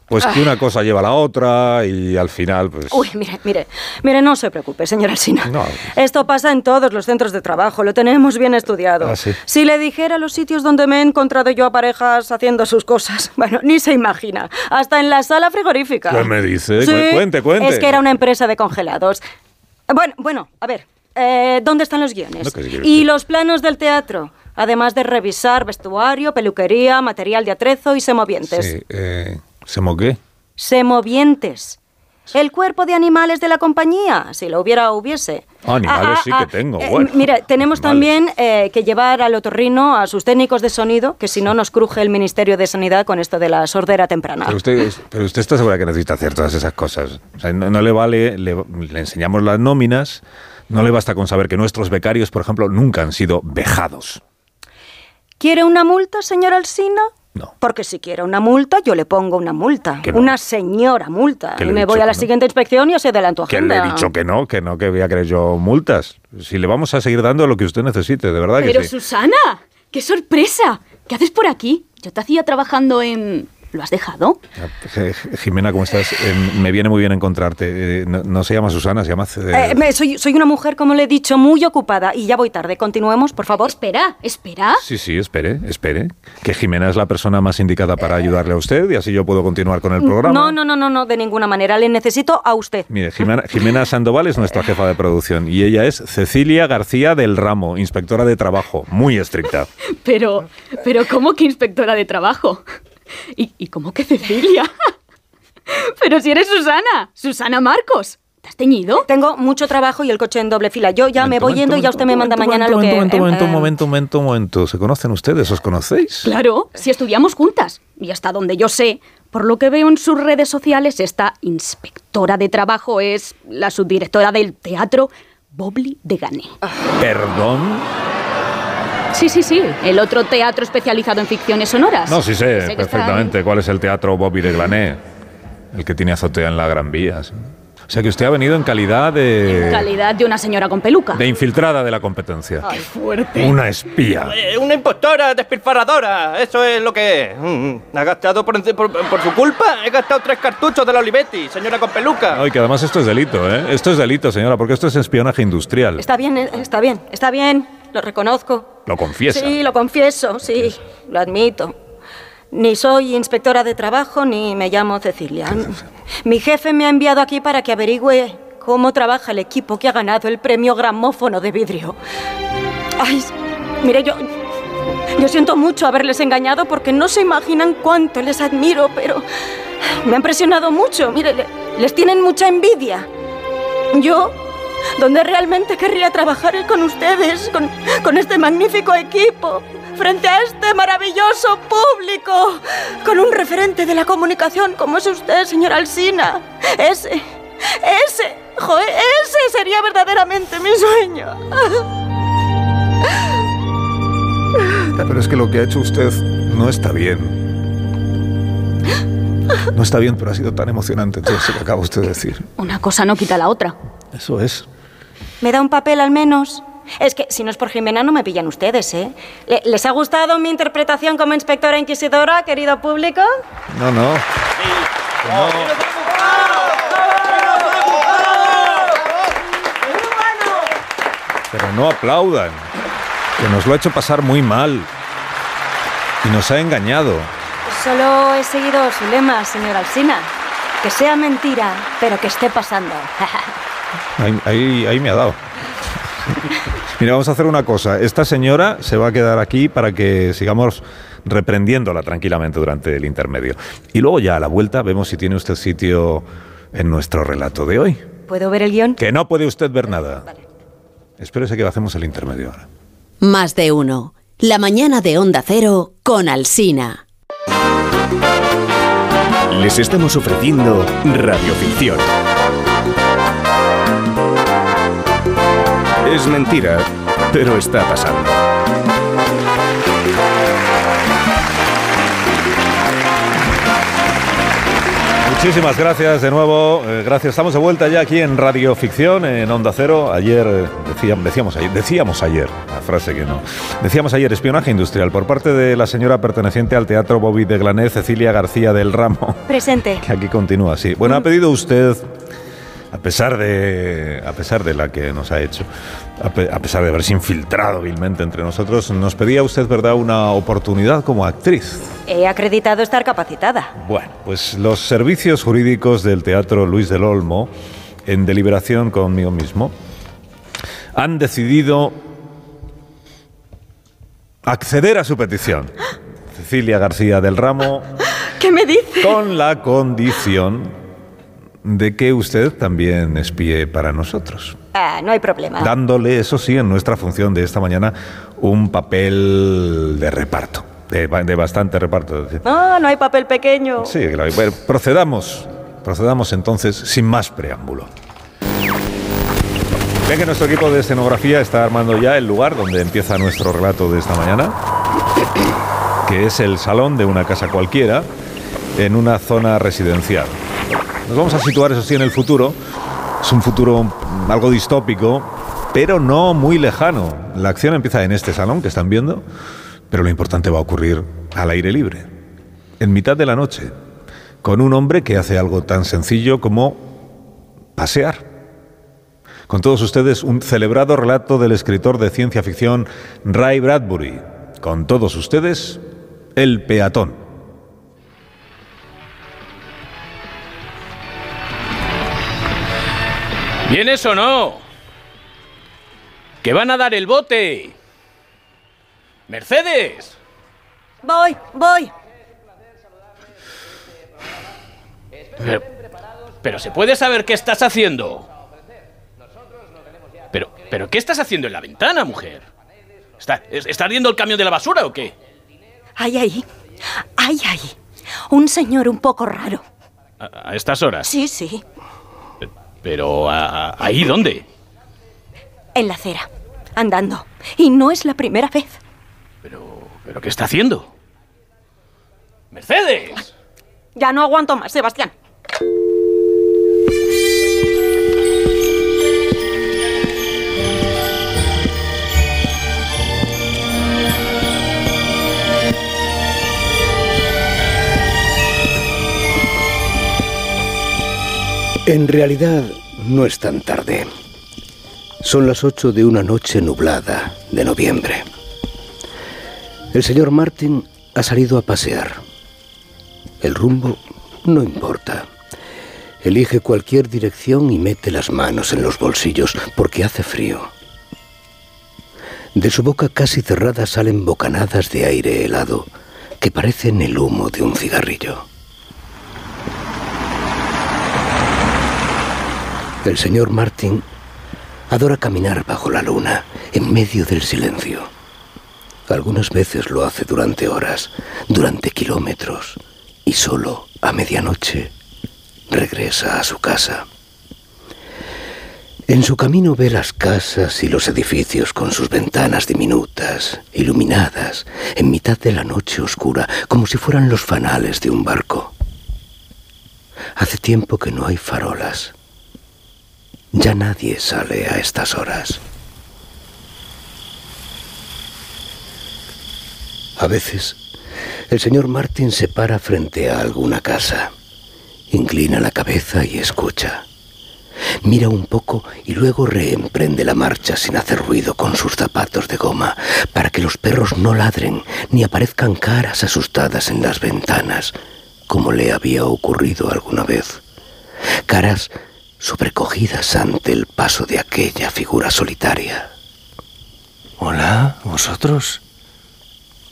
Speaker 52: pues que una cosa lleva a la otra y al final, pues...
Speaker 107: Uy, mire, mire, mire, no se preocupe, señor Alsina.
Speaker 52: No.
Speaker 107: Esto pasa en todos los centros de trabajo, lo tenemos bien estudiado.
Speaker 52: Ah, sí.
Speaker 107: Si le dijera los sitios donde me he encontrado yo a parejas haciendo sus cosas, bueno, ni se imagina. Hasta en la sala frigorífica.
Speaker 52: ¿Qué me dice?
Speaker 107: Sí,
Speaker 52: Cuente, cuente.
Speaker 107: Es que era una empresa de congelados. Bueno, bueno, a ver, eh, ¿dónde están los guiones?
Speaker 52: No,
Speaker 107: y los planos del teatro. Además de revisar vestuario, peluquería, material de atrezo y semovientes.
Speaker 52: Sí, eh, ¿Se moqué?
Speaker 107: Semovientes. El cuerpo de animales de la compañía, si lo hubiera hubiese.
Speaker 52: Ah, animales
Speaker 107: Ah,
Speaker 52: sí
Speaker 107: ah,
Speaker 52: que
Speaker 107: ah,
Speaker 52: tengo.
Speaker 107: eh,
Speaker 52: bueno.
Speaker 107: mira, tenemos también eh, que llevar al otorrino a sus técnicos de sonido, que si no nos cruje el Ministerio de Sanidad con esto de la sordera temprana.
Speaker 52: Pero usted, pero usted está segura que necesita hacer todas esas cosas. O sea, no, no le vale, le, le enseñamos las nóminas, no le basta con saber que nuestros becarios, por ejemplo, nunca han sido vejados.
Speaker 107: ¿Quiere una multa, señor Alsina? No. Porque si quiere una multa, yo le pongo una multa.
Speaker 52: No.
Speaker 107: Una señora multa. Y me voy a la
Speaker 52: no.
Speaker 107: siguiente inspección y así adelanto
Speaker 52: Que
Speaker 107: agenda.
Speaker 52: le he dicho que no, que no, que voy a querer yo multas. Si le vamos a seguir dando lo que usted necesite, de verdad
Speaker 110: Pero
Speaker 52: que sí.
Speaker 110: Susana, qué sorpresa. ¿Qué haces por aquí? Yo te hacía trabajando en... ¿Lo has dejado?
Speaker 52: Eh, Jimena, ¿cómo estás? Eh, me viene muy bien encontrarte. Eh, no, no se llama Susana, se llama... eh,
Speaker 107: Eh, me- soy, soy una mujer, como le he dicho, muy ocupada y ya voy tarde. Continuemos, por favor.
Speaker 110: Espera, espera.
Speaker 52: Sí, sí, espere, espere. Que Jimena es la persona más indicada para ayudarle a usted y así yo puedo continuar con el programa.
Speaker 107: No, no, no, no, no, de ninguna manera. Le necesito a usted.
Speaker 52: Mire, Jimena, Jimena Sandoval es nuestra jefa de producción y ella es Cecilia García del Ramo, inspectora de trabajo, muy estricta.
Speaker 110: Pero, pero ¿cómo que inspectora de trabajo? ¿Y, y cómo que Cecilia? pero si eres Susana, Susana Marcos. ¿Te has teñido?
Speaker 107: Tengo mucho trabajo y el coche en doble fila. Yo ya me voy yendo y ya usted me manda mañana lo que...
Speaker 52: momento,
Speaker 107: eh,
Speaker 52: momento,
Speaker 107: eh,
Speaker 52: momento, momento, momento. ¿Se conocen ustedes? ¿Os conocéis?
Speaker 110: Claro, si estudiamos juntas. Y hasta donde yo sé, por lo que veo en sus redes sociales, esta inspectora de trabajo es la subdirectora del teatro Bobli de Gané.
Speaker 52: ¿Perdón?
Speaker 110: Sí, sí, sí, el otro teatro especializado en ficciones sonoras.
Speaker 52: No, sí sé
Speaker 110: Sé
Speaker 52: perfectamente cuál es el teatro Bobby de Glané. el que tiene azotea en la Gran Vía. sí. O sea que usted ha venido en calidad de...
Speaker 110: Calidad de una señora con peluca.
Speaker 52: de infiltrada de la competencia.
Speaker 110: Ay, fuerte.
Speaker 52: Una espía.
Speaker 109: Eh, Una impostora, despilfarradora, eso es lo que es. Mm. Ha gastado por, por- por su culpa, he gastado tres cartuchos de la Olivetti, señora con peluca.
Speaker 52: Ay, que además esto es delito, ¿eh? Esto es delito, señora, porque esto es espionaje industrial.
Speaker 107: Está bien, eh, está bien, está bien, lo reconozco.
Speaker 52: Lo confiesa.
Speaker 107: Sí, lo confieso, sí, lo admito. Ni soy inspectora de trabajo ni me llamo Cecilia. Mi jefe me ha enviado aquí para que averigüe cómo trabaja el equipo que ha ganado el premio gramófono de vidrio. Ay, mire, yo. Yo siento mucho haberles engañado porque no se imaginan cuánto les admiro, pero me han presionado mucho. Mire, le- les tienen mucha envidia. Yo, donde realmente querría trabajar es con ustedes, con, con este magnífico equipo, frente a este maravilloso público, con un referente de la comunicación como es usted, señor Alsina. Ese, ese, joder, ese sería verdaderamente mi sueño.
Speaker 52: Pero es que lo que ha hecho usted no está bien. No está bien, pero ha sido tan emocionante todo eso que acaba usted de decir.
Speaker 110: Una cosa no quita la otra.
Speaker 52: Eso es.
Speaker 107: ¿Me da un papel al menos? Es que si no es por Jimena no me pillan ustedes, ¿eh? Le- ¿Les ha gustado mi interpretación como inspectora inquisidora, querido público?
Speaker 52: No, no. Pero no aplaudan. Que nos lo ha hecho pasar muy mal. Y nos ha engañado.
Speaker 107: Solo he seguido su lema, señor Alsina. Que sea mentira, pero que esté pasando.
Speaker 52: Ahí, ahí, ahí me ha dado. Mira, vamos a hacer una cosa. Esta señora se va a quedar aquí para que sigamos reprendiéndola tranquilamente durante el intermedio. Y luego ya a la vuelta vemos si tiene usted sitio en nuestro relato de hoy.
Speaker 107: ¿Puedo ver el guion?
Speaker 52: Que no puede usted ver nada. Espérese que hacemos el intermedio ahora.
Speaker 23: Más de uno. La mañana de Onda Cero con Alsina.
Speaker 111: Les estamos ofreciendo radioficción. Es mentira, pero está pasando.
Speaker 52: Muchísimas gracias de nuevo. eh, gracias. Estamos de vuelta ya aquí en Radio Ficción, en Onda Cero. Ayer eh, decíamos, decíamos ayer, decíamos ayer, la frase que no. Decíamos ayer espionaje industrial por parte de la señora perteneciente al Teatro Bobby de Glané, Cecilia García del Ramo,
Speaker 107: Presente.
Speaker 52: que aquí continúa así. Bueno, ha pedido usted, a pesar de, a pesar de la que nos ha hecho, a, pe- a pesar de haberse infiltrado vilmente entre nosotros, nos pedía usted, ¿verdad?, una oportunidad como actriz.
Speaker 107: He acreditado estar capacitada.
Speaker 52: Bueno, pues los servicios jurídicos del Teatro Luis del Olmo, en deliberación conmigo mismo, han decidido acceder a su petición. Cecilia García del Ramo,
Speaker 107: ¿Qué me dice?
Speaker 52: con la condición de que usted también espíe para nosotros,
Speaker 107: Ah, no hay problema.
Speaker 52: dándole, eso sí, en nuestra función de esta mañana, un papel de reparto, de, ba- de bastante reparto. es decir,
Speaker 107: No, no hay papel pequeño.
Speaker 52: Sí, claro. Bueno, procedamos. Procedamos entonces sin más preámbulo. Ven que nuestro equipo de escenografía está armando ya el lugar donde empieza nuestro relato de esta mañana, que es el salón de una casa cualquiera en una zona residencial. Nos vamos a situar, eso sí, en el futuro. Es un futuro algo distópico, pero no muy lejano. La acción empieza en este salón que están viendo, pero lo importante va a ocurrir al aire libre, en mitad de la noche, con un hombre que hace algo tan sencillo como pasear. Con todos ustedes, un celebrado relato del escritor de ciencia ficción Ray Bradbury. Con todos ustedes, El peatón.
Speaker 112: ¿Vienes o no? ¡Que van a dar el bote! ¡Mercedes!
Speaker 107: Voy, voy.
Speaker 112: Pero, pero se puede saber qué estás haciendo. Pero, pero ¿qué estás haciendo en la ventana, mujer? ¿Está, es- ¿Está ardiendo el camión de la basura o qué?
Speaker 107: Ay, ay. Ay, ay. Un señor un poco raro.
Speaker 112: A, a estas horas.
Speaker 107: Sí, sí.
Speaker 112: Pero a- a- ahí dónde?
Speaker 107: En la acera. Andando. Y no es la primera vez.
Speaker 112: ¿Pero qué está haciendo? ¡Mercedes!
Speaker 107: Ya no aguanto más, Sebastián.
Speaker 113: En realidad, no es tan tarde. Son las ocho de una noche nublada de noviembre. El señor Martin ha salido a pasear. El rumbo no importa. Elige cualquier dirección y mete las manos en los bolsillos porque hace frío. De su boca casi cerrada salen bocanadas de aire helado que parecen el humo de un cigarrillo. El señor Martin adora caminar bajo la luna, en medio del silencio. Algunas veces lo hace durante horas, durante kilómetros, y solo a medianoche regresa a su casa. En su camino ve las casas y los edificios con sus ventanas diminutas, iluminadas, en mitad de la noche oscura, como si fueran los fanales de un barco. Hace tiempo que no hay farolas. Ya nadie sale a estas horas. A veces, el señor Martin se para frente a alguna casa, inclina la cabeza y escucha. Mira un poco y luego reemprende la marcha sin hacer ruido con sus zapatos de goma, para que los perros no ladren ni aparezcan caras asustadas en las ventanas, como le había ocurrido alguna vez. Caras sobrecogidas ante el paso de aquella figura solitaria.
Speaker 114: Hola, vosotros.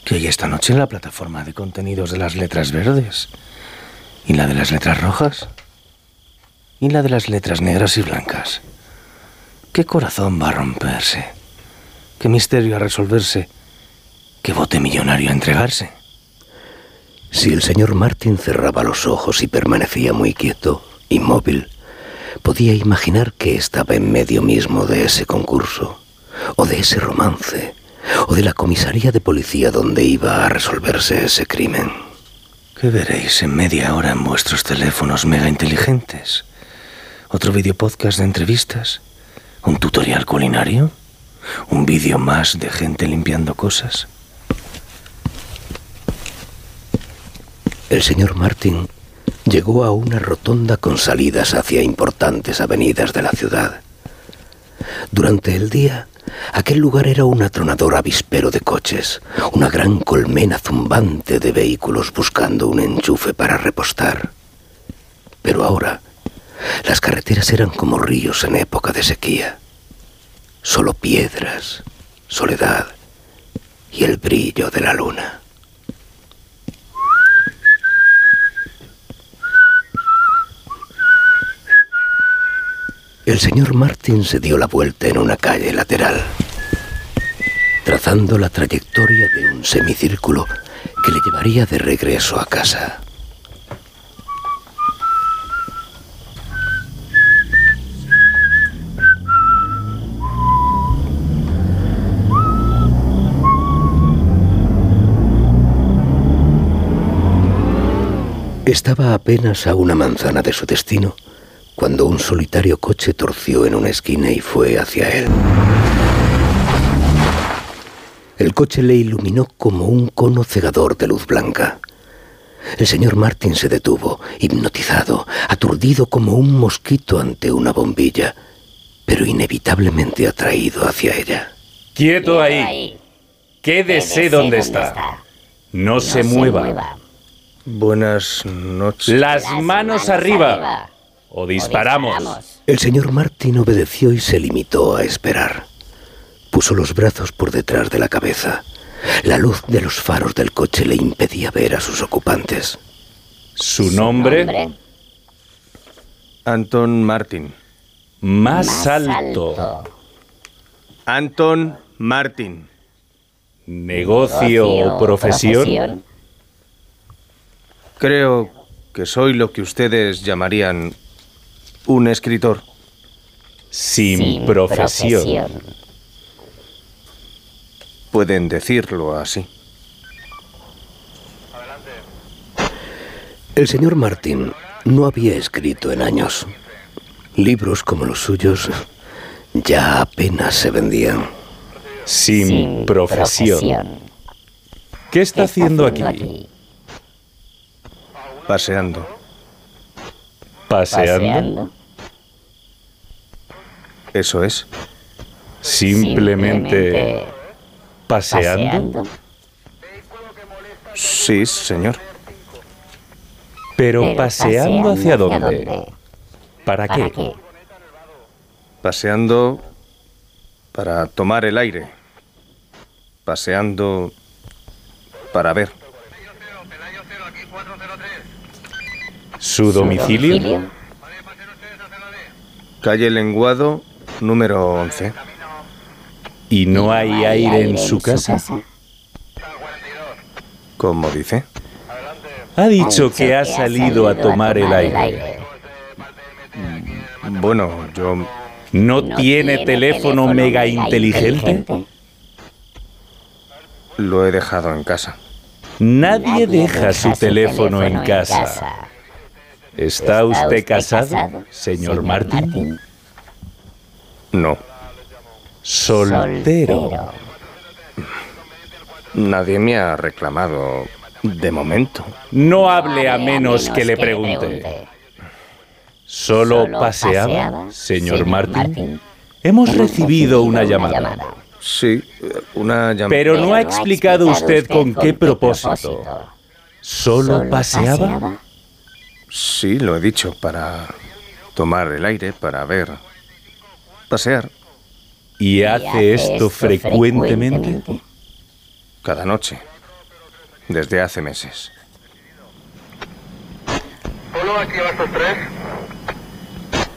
Speaker 114: ¿Qué hay esta noche en la plataforma de contenidos de las letras verdes? ¿Y la de las letras rojas? ¿Y la de las letras negras y blancas? ¿Qué corazón va a romperse? ¿Qué misterio a resolverse? ¿Qué bote millonario a entregarse?
Speaker 113: Si el señor Martin cerraba los ojos y permanecía muy quieto, inmóvil, podía imaginar que estaba en medio mismo de ese concurso, o de ese romance, o de la comisaría de policía donde iba a resolverse ese crimen.
Speaker 114: ¿Qué veréis en media hora en vuestros teléfonos mega inteligentes? ¿Otro vídeo podcast de entrevistas? ¿Un tutorial culinario? ¿Un vídeo más de gente limpiando cosas?
Speaker 113: El señor Martin llegó a una rotonda con salidas hacia importantes avenidas de la ciudad. Durante el día, aquel lugar era un atronador avispero de coches, una gran colmena zumbante de vehículos buscando un enchufe para repostar. Pero ahora, las carreteras eran como ríos en época de sequía. Solo piedras, soledad y el brillo de la luna. El señor Martin se dio la vuelta en una calle lateral, trazando la trayectoria de un semicírculo que le llevaría de regreso a casa. Estaba apenas a una manzana de su destino cuando un solitario coche torció en una esquina y fue hacia él. El coche le iluminó como un cono cegador de luz blanca. El señor Martin se detuvo, hipnotizado, aturdido como un mosquito ante una bombilla, pero inevitablemente atraído hacia ella.
Speaker 115: Quieto ahí. Quédese donde está. No se mueva.
Speaker 114: Buenas noches.
Speaker 115: Las manos arriba. O disparamos.
Speaker 113: El señor Martin obedeció y se limitó a esperar. Puso los brazos por detrás de la cabeza. La luz de los faros del coche le impedía ver a sus ocupantes.
Speaker 115: ¿Su nombre?
Speaker 108: Anton Martin.
Speaker 115: Más alto.
Speaker 108: Anton Martin.
Speaker 115: ¿Negocio o profesión?
Speaker 108: Creo que soy lo que ustedes llamarían un escritor.
Speaker 115: Sin, profesión.
Speaker 108: Pueden decirlo así.
Speaker 113: El señor Martin no había escrito en años. Libros como los suyos ya apenas se vendían.
Speaker 115: Sin, profesión. ¿Qué está haciendo aquí?
Speaker 108: Paseando.
Speaker 115: ¿Paseando?
Speaker 114: Eso es.
Speaker 115: Simplemente paseando.
Speaker 114: Sí, señor.
Speaker 115: Pero paseando hacia dónde? ¿Para qué?
Speaker 114: Paseando para tomar el aire. Paseando para ver.
Speaker 115: ¿Su domicilio?
Speaker 114: Calle Lenguado, número 11.
Speaker 115: ¿Y no hay aire en su casa?
Speaker 114: ¿Cómo dice?
Speaker 115: Ha dicho que ha salido a tomar el aire.
Speaker 114: Bueno, yo...
Speaker 115: ¿No tiene teléfono mega inteligente?
Speaker 114: Lo he dejado en casa.
Speaker 115: Nadie deja su teléfono en casa. ¿Está usted casado, señor Martín?
Speaker 114: No.
Speaker 115: Soltero.
Speaker 114: Nadie me ha reclamado de momento.
Speaker 115: No hable a menos que le pregunte. ¿Solo paseaba, señor Martín? Hemos recibido una llamada.
Speaker 114: Sí, una llamada.
Speaker 115: Pero no ha explicado usted con qué propósito. ¿Solo paseaba?
Speaker 114: Sí, lo he dicho, para tomar el aire, para ver, pasear.
Speaker 115: ¿Y hace esto frecuentemente?
Speaker 114: Cada noche, desde hace meses.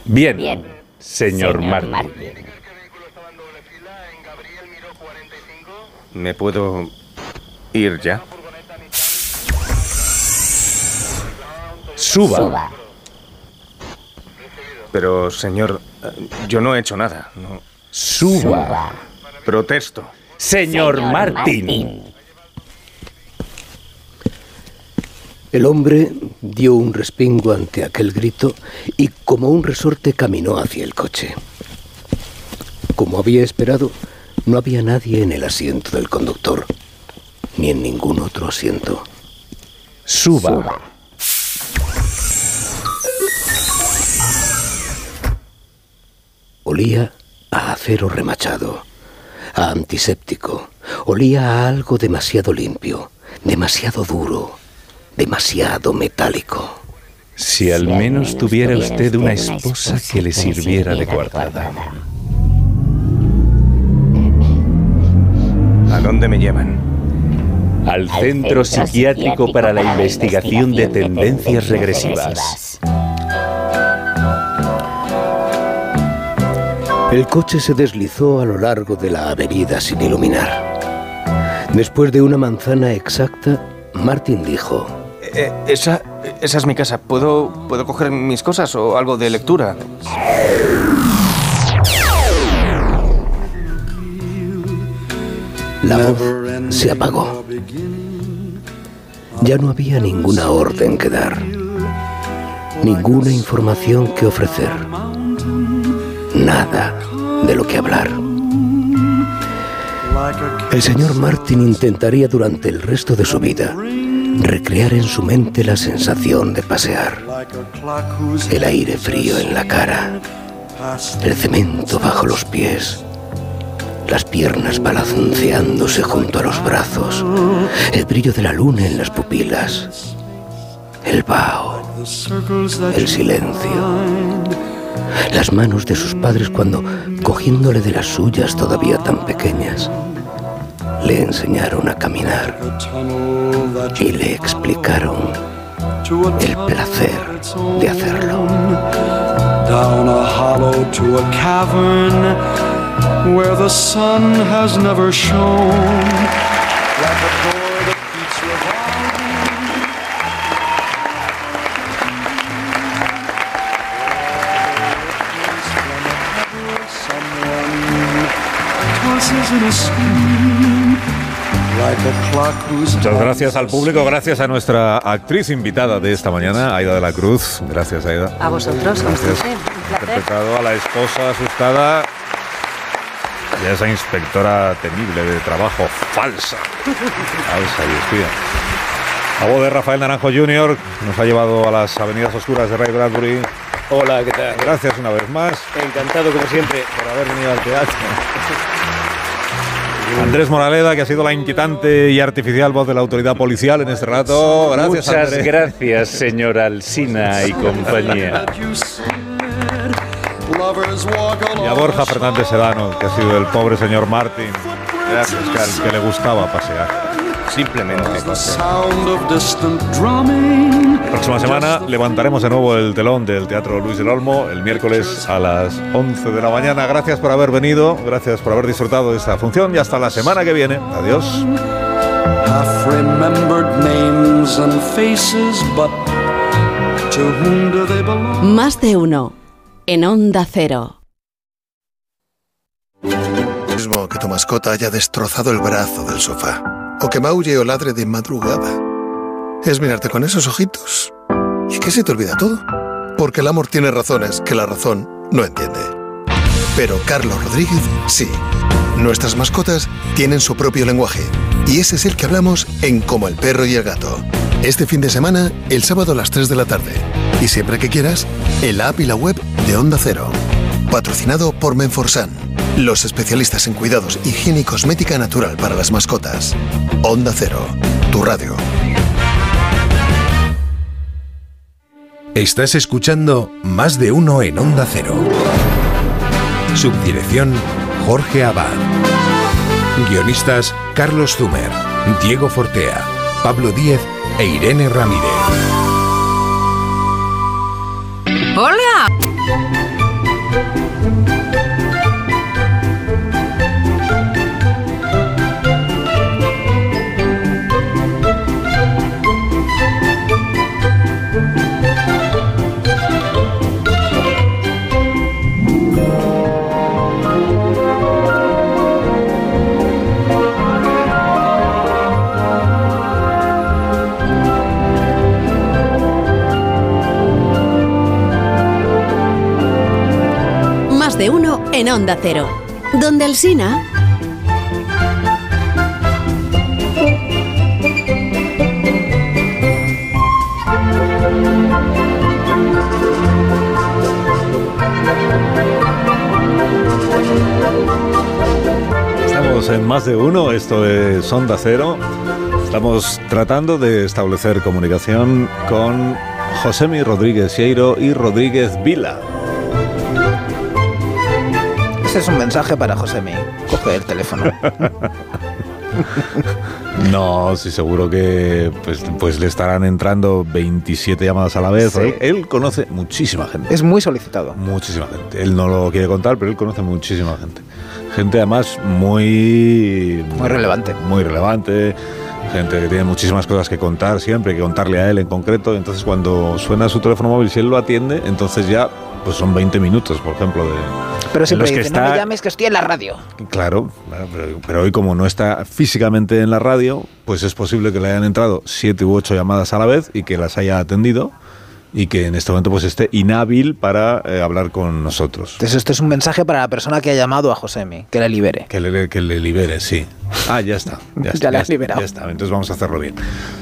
Speaker 115: Bien, señor Martín.
Speaker 114: ¿Me puedo ir ya?
Speaker 115: Suba.
Speaker 114: Pero, señor, eh, yo no he hecho nada. No.
Speaker 115: Suba.
Speaker 114: Protesto.
Speaker 115: Señor Martín.
Speaker 113: El hombre dio un respingo ante aquel grito y como un resorte caminó hacia el coche. Como había esperado, no había nadie en el asiento del conductor, ni en ningún otro asiento.
Speaker 115: Suba.
Speaker 113: Olía a acero remachado, a antiséptico. Olía a algo demasiado limpio, demasiado duro, demasiado metálico.
Speaker 115: Si al menos tuviera usted una esposa que le sirviera de coartada.
Speaker 114: ¿A dónde me llevan?
Speaker 115: Al Centro Psiquiátrico para la Investigación de Tendencias Regresivas.
Speaker 113: El coche se deslizó a lo largo de la avenida sin iluminar. Después de una manzana exacta, Martin dijo,
Speaker 114: Eh, esa, esa es mi casa. ¿Puedo, ¿Puedo coger mis cosas o algo de lectura?
Speaker 113: La voz se apagó. Ya no había ninguna orden que dar, ninguna información que ofrecer, nada de lo que hablar. El señor Martin intentaría durante el resto de su vida recrear en su mente la sensación de pasear, el aire frío en la cara, el cemento bajo los pies, las piernas balanceándose junto a los brazos, el brillo de la luna en las pupilas, el vaho, el silencio, las manos de sus padres cuando, cogiéndole de las suyas todavía tan pequeñas, le enseñaron a caminar y le explicaron el placer de hacerlo.
Speaker 116: Down a hollow to a cavern where the sun has never shone.
Speaker 52: Muchas gracias al público, gracias a nuestra actriz invitada de esta mañana, Aida de la Cruz. Gracias, Aida.
Speaker 107: A vosotros,
Speaker 52: Gracias. Interpretado a la esposa asustada y a esa inspectora temible de trabajo falsa. Falsa y espía. La voz de Rafael Naranjo Jr. nos ha llevado a las avenidas oscuras de Ray Bradbury.
Speaker 117: Hola, ¿qué tal?
Speaker 52: Gracias una vez más
Speaker 117: Encantado, como siempre.
Speaker 52: por haber venido al teatro. Andrés Moraleda, que ha sido la inquietante y artificial voz de la autoridad policial en este rato. Gracias,
Speaker 115: Muchas
Speaker 52: Andrés.
Speaker 115: gracias, señor Alsina y compañía.
Speaker 52: Y a Borja Fernández Sedano, que ha sido el pobre señor Martín. Gracias, que, le gustaba pasear.
Speaker 117: Simplemente.
Speaker 118: Sound
Speaker 52: Próxima semana levantaremos de nuevo el telón del Teatro Luis del Olmo el miércoles a las 11 de la mañana. Gracias por haber venido, gracias por haber disfrutado de esta función y hasta la semana que viene. Adiós.
Speaker 111: Más de uno. En Onda Cero.
Speaker 114: Mismo que tu mascota haya destrozado el brazo del sofá. O que maulle o ladre de madrugada. Es mirarte con esos ojitos. Y que se te olvida todo. Porque el amor tiene razones que la razón no entiende. Pero Carlos Rodríguez sí. Nuestras mascotas tienen su propio lenguaje. Y ese es el que hablamos en Como el perro y el gato. Este fin de semana, el sábado a las 3 de la tarde. Y siempre que quieras, en la app y la web de Onda Cero. Patrocinado por Menforsan, los especialistas en cuidados, higiene y cosmética natural para las mascotas. Onda Cero, tu radio.
Speaker 104: Estás escuchando Más de uno en Onda Cero. Subdirección Jorge Abad. Guionistas Carlos Zumer, Diego Fortea, Pablo Díez e Irene Ramírez.
Speaker 119: ¡Hola!
Speaker 111: En Onda Cero. Donde el Sina.
Speaker 52: Estamos en más de uno, esto es Onda Cero. Estamos tratando de establecer comunicación con Josemi Rodríguez Sieiro y Rodríguez Vila.
Speaker 92: Ese es un mensaje para Josemi. Coge el teléfono.
Speaker 52: No, sí, seguro que pues, pues le estarán entrando 27 llamadas a la vez.
Speaker 92: Sí.
Speaker 52: Él, él conoce muchísima gente.
Speaker 92: Es muy solicitado.
Speaker 52: Muchísima gente. Él no lo quiere contar, pero él conoce muchísima gente. Gente además muy...
Speaker 92: Muy relevante.
Speaker 52: Muy relevante. Gente que tiene muchísimas cosas que contar siempre, que contarle a él en concreto. Entonces cuando suena su teléfono móvil, si él lo atiende, entonces ya pues son 20 minutos, por ejemplo, de...
Speaker 92: Pero siempre
Speaker 52: los que
Speaker 92: dice, no
Speaker 52: está-
Speaker 92: me llames que estoy en la radio.
Speaker 52: Claro, claro, pero, pero hoy como no está físicamente en la radio, pues es posible que le hayan entrado siete u ocho llamadas a la vez y que las haya atendido y que en este momento pues esté inhábil para eh, hablar con nosotros.
Speaker 92: Entonces esto es un mensaje para la persona que ha llamado a Josemi, que le libere.
Speaker 52: Que le, que le libere, sí. Ah, ya está. Ya, está,
Speaker 92: Ya le has
Speaker 52: está,
Speaker 92: liberado.
Speaker 52: Ya está, entonces vamos a hacerlo bien.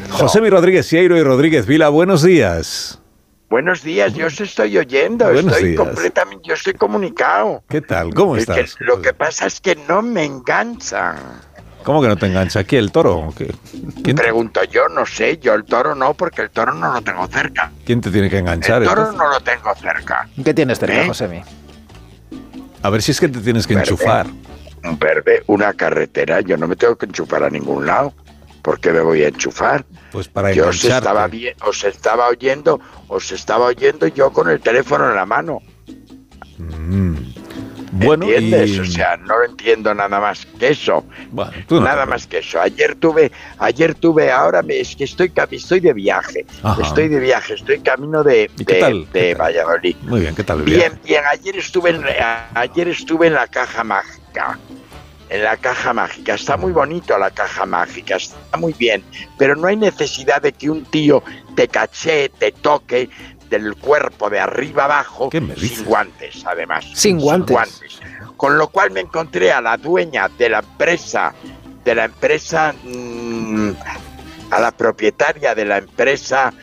Speaker 52: José Mi Rodríguez Sieiro y Rodríguez Vila, buenos días.
Speaker 120: Buenos días, yo os estoy oyendo,
Speaker 52: Buenos
Speaker 120: estoy
Speaker 52: días.
Speaker 120: completamente, yo estoy comunicado.
Speaker 52: ¿Qué tal? ¿Cómo
Speaker 120: Es que
Speaker 52: estás?
Speaker 120: lo que pasa es que no me enganchan.
Speaker 52: ¿Cómo que no te engancha aquí el toro? o qué? ¿Quién,
Speaker 120: Pregunto yo, no sé, yo el toro no, porque el toro no lo tengo cerca.
Speaker 52: quién te tiene que enganchar?
Speaker 120: El toro
Speaker 52: entonces?
Speaker 120: no lo tengo cerca.
Speaker 92: ¿Qué tienes cerca,
Speaker 120: ¿Eh?
Speaker 92: Josemi?
Speaker 52: A ver si es que te tienes que
Speaker 120: Verde.
Speaker 52: enchufar.
Speaker 120: Verde, una carretera, yo no me tengo que enchufar a ningún lado. ¿Por qué me voy a enchufar?
Speaker 52: Pues para
Speaker 120: Yo os estaba, bien, os estaba oyendo, os estaba oyendo yo con el teléfono en la mano.
Speaker 52: Bueno,
Speaker 120: ¿Entiendes?
Speaker 52: y-
Speaker 120: O sea, no entiendo nada más que eso.
Speaker 52: tú no
Speaker 120: nada más que eso. Ayer tuve, ayer tuve, ahora me, es que estoy, estoy de viaje.
Speaker 52: Ajá.
Speaker 120: Estoy de viaje, estoy camino de,
Speaker 52: ¿Y qué
Speaker 120: de-
Speaker 52: tal?
Speaker 120: Valladolid.
Speaker 52: Muy bien, ¿qué tal el
Speaker 120: Bien,
Speaker 52: viaje?
Speaker 120: bien. Ayer estuve en, ayer estuve en la caja mágica. En la caja mágica. Está muy bonito la caja mágica. Está muy bien. Pero no hay necesidad de que un tío te caché, te toque del cuerpo de arriba abajo sin guantes, además.
Speaker 92: Sin guantes.
Speaker 120: Con lo cual me encontré a la dueña de la empresa, de la empresa mm, a la propietaria de la empresa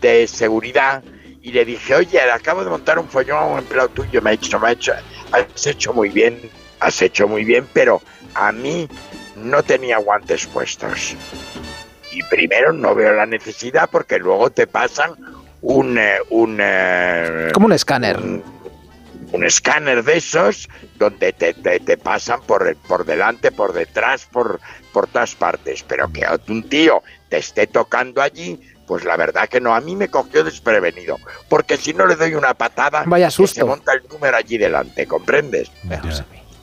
Speaker 120: de seguridad y le dije, oye, le acabo de montar un follón a un empleado tuyo, me ha dicho, me ha hecho, has hecho muy bien, has hecho muy bien, pero a mí no tenía guantes puestos. Y primero no veo la necesidad porque luego te pasan un... eh, un eh,
Speaker 92: Como un escáner.
Speaker 120: un escáner de esos donde te, te- te pasan por, el- por delante, por detrás, por, por todas partes. Pero que un tío te esté tocando allí, pues la verdad que no, a mí me cogió desprevenido. Porque si no le doy una patada,
Speaker 92: Vaya
Speaker 120: que se
Speaker 92: susto.
Speaker 120: monta el número allí delante, ¿comprendes?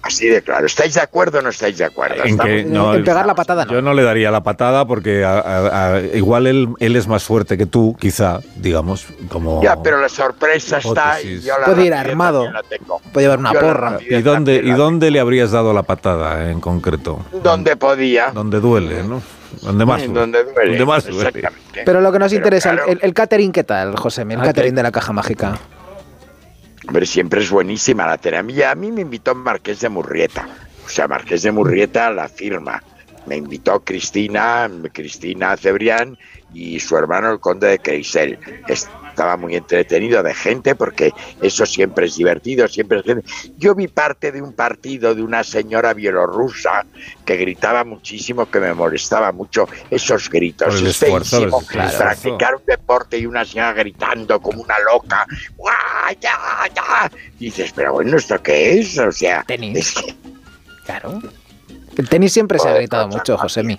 Speaker 120: Así de claro. ¿Estáis de acuerdo o no estáis de acuerdo?
Speaker 52: En que no,
Speaker 92: la patada
Speaker 52: Yo no le daría la patada porque a- a- a- igual él, él es más fuerte que tú, quizá, digamos, como...
Speaker 120: Ya, pero la sorpresa está y yo la
Speaker 92: Puede ir armado.
Speaker 120: la tengo.
Speaker 92: Puede llevar una
Speaker 120: Yo
Speaker 92: porra.
Speaker 52: ¿Y dónde, ¿Y dónde le habrías dado la patada en concreto?
Speaker 120: Donde podía.
Speaker 52: Donde duele, ¿no? Donde más
Speaker 120: Sí,
Speaker 52: duele.
Speaker 120: donde duele,
Speaker 52: Donde más duele.
Speaker 120: exactamente.
Speaker 92: Pero lo que nos
Speaker 120: Pero
Speaker 92: interesa, el-
Speaker 120: claro.
Speaker 92: el, el catering, ¿qué tal, José? El
Speaker 120: Ah,
Speaker 92: catering
Speaker 120: ¿qué?
Speaker 92: de la caja mágica.
Speaker 120: Hombre, siempre es buenísima la terapia. A mí me invitó Marqués de Murrieta. O sea, Marqués de Murrieta la firma. Me invitó Cristina, Cristina Cebrián y su hermano el conde de Creisel. Estaba muy entretenido de gente porque eso siempre es divertido, siempre es gente. Yo vi parte de un partido de una señora bielorrusa que gritaba muchísimo, que me molestaba mucho esos gritos.
Speaker 52: Por el
Speaker 120: Es
Speaker 52: esfuerzo,
Speaker 120: feísimo
Speaker 52: el esfuerzo.
Speaker 120: practicar un deporte y una señora gritando como una loca. ¡Guau, ya, ya! Y dices, pero bueno, ¿esto qué es? O sea, es que
Speaker 92: Claro. El tenis siempre se ha gritado mucho, Josemi.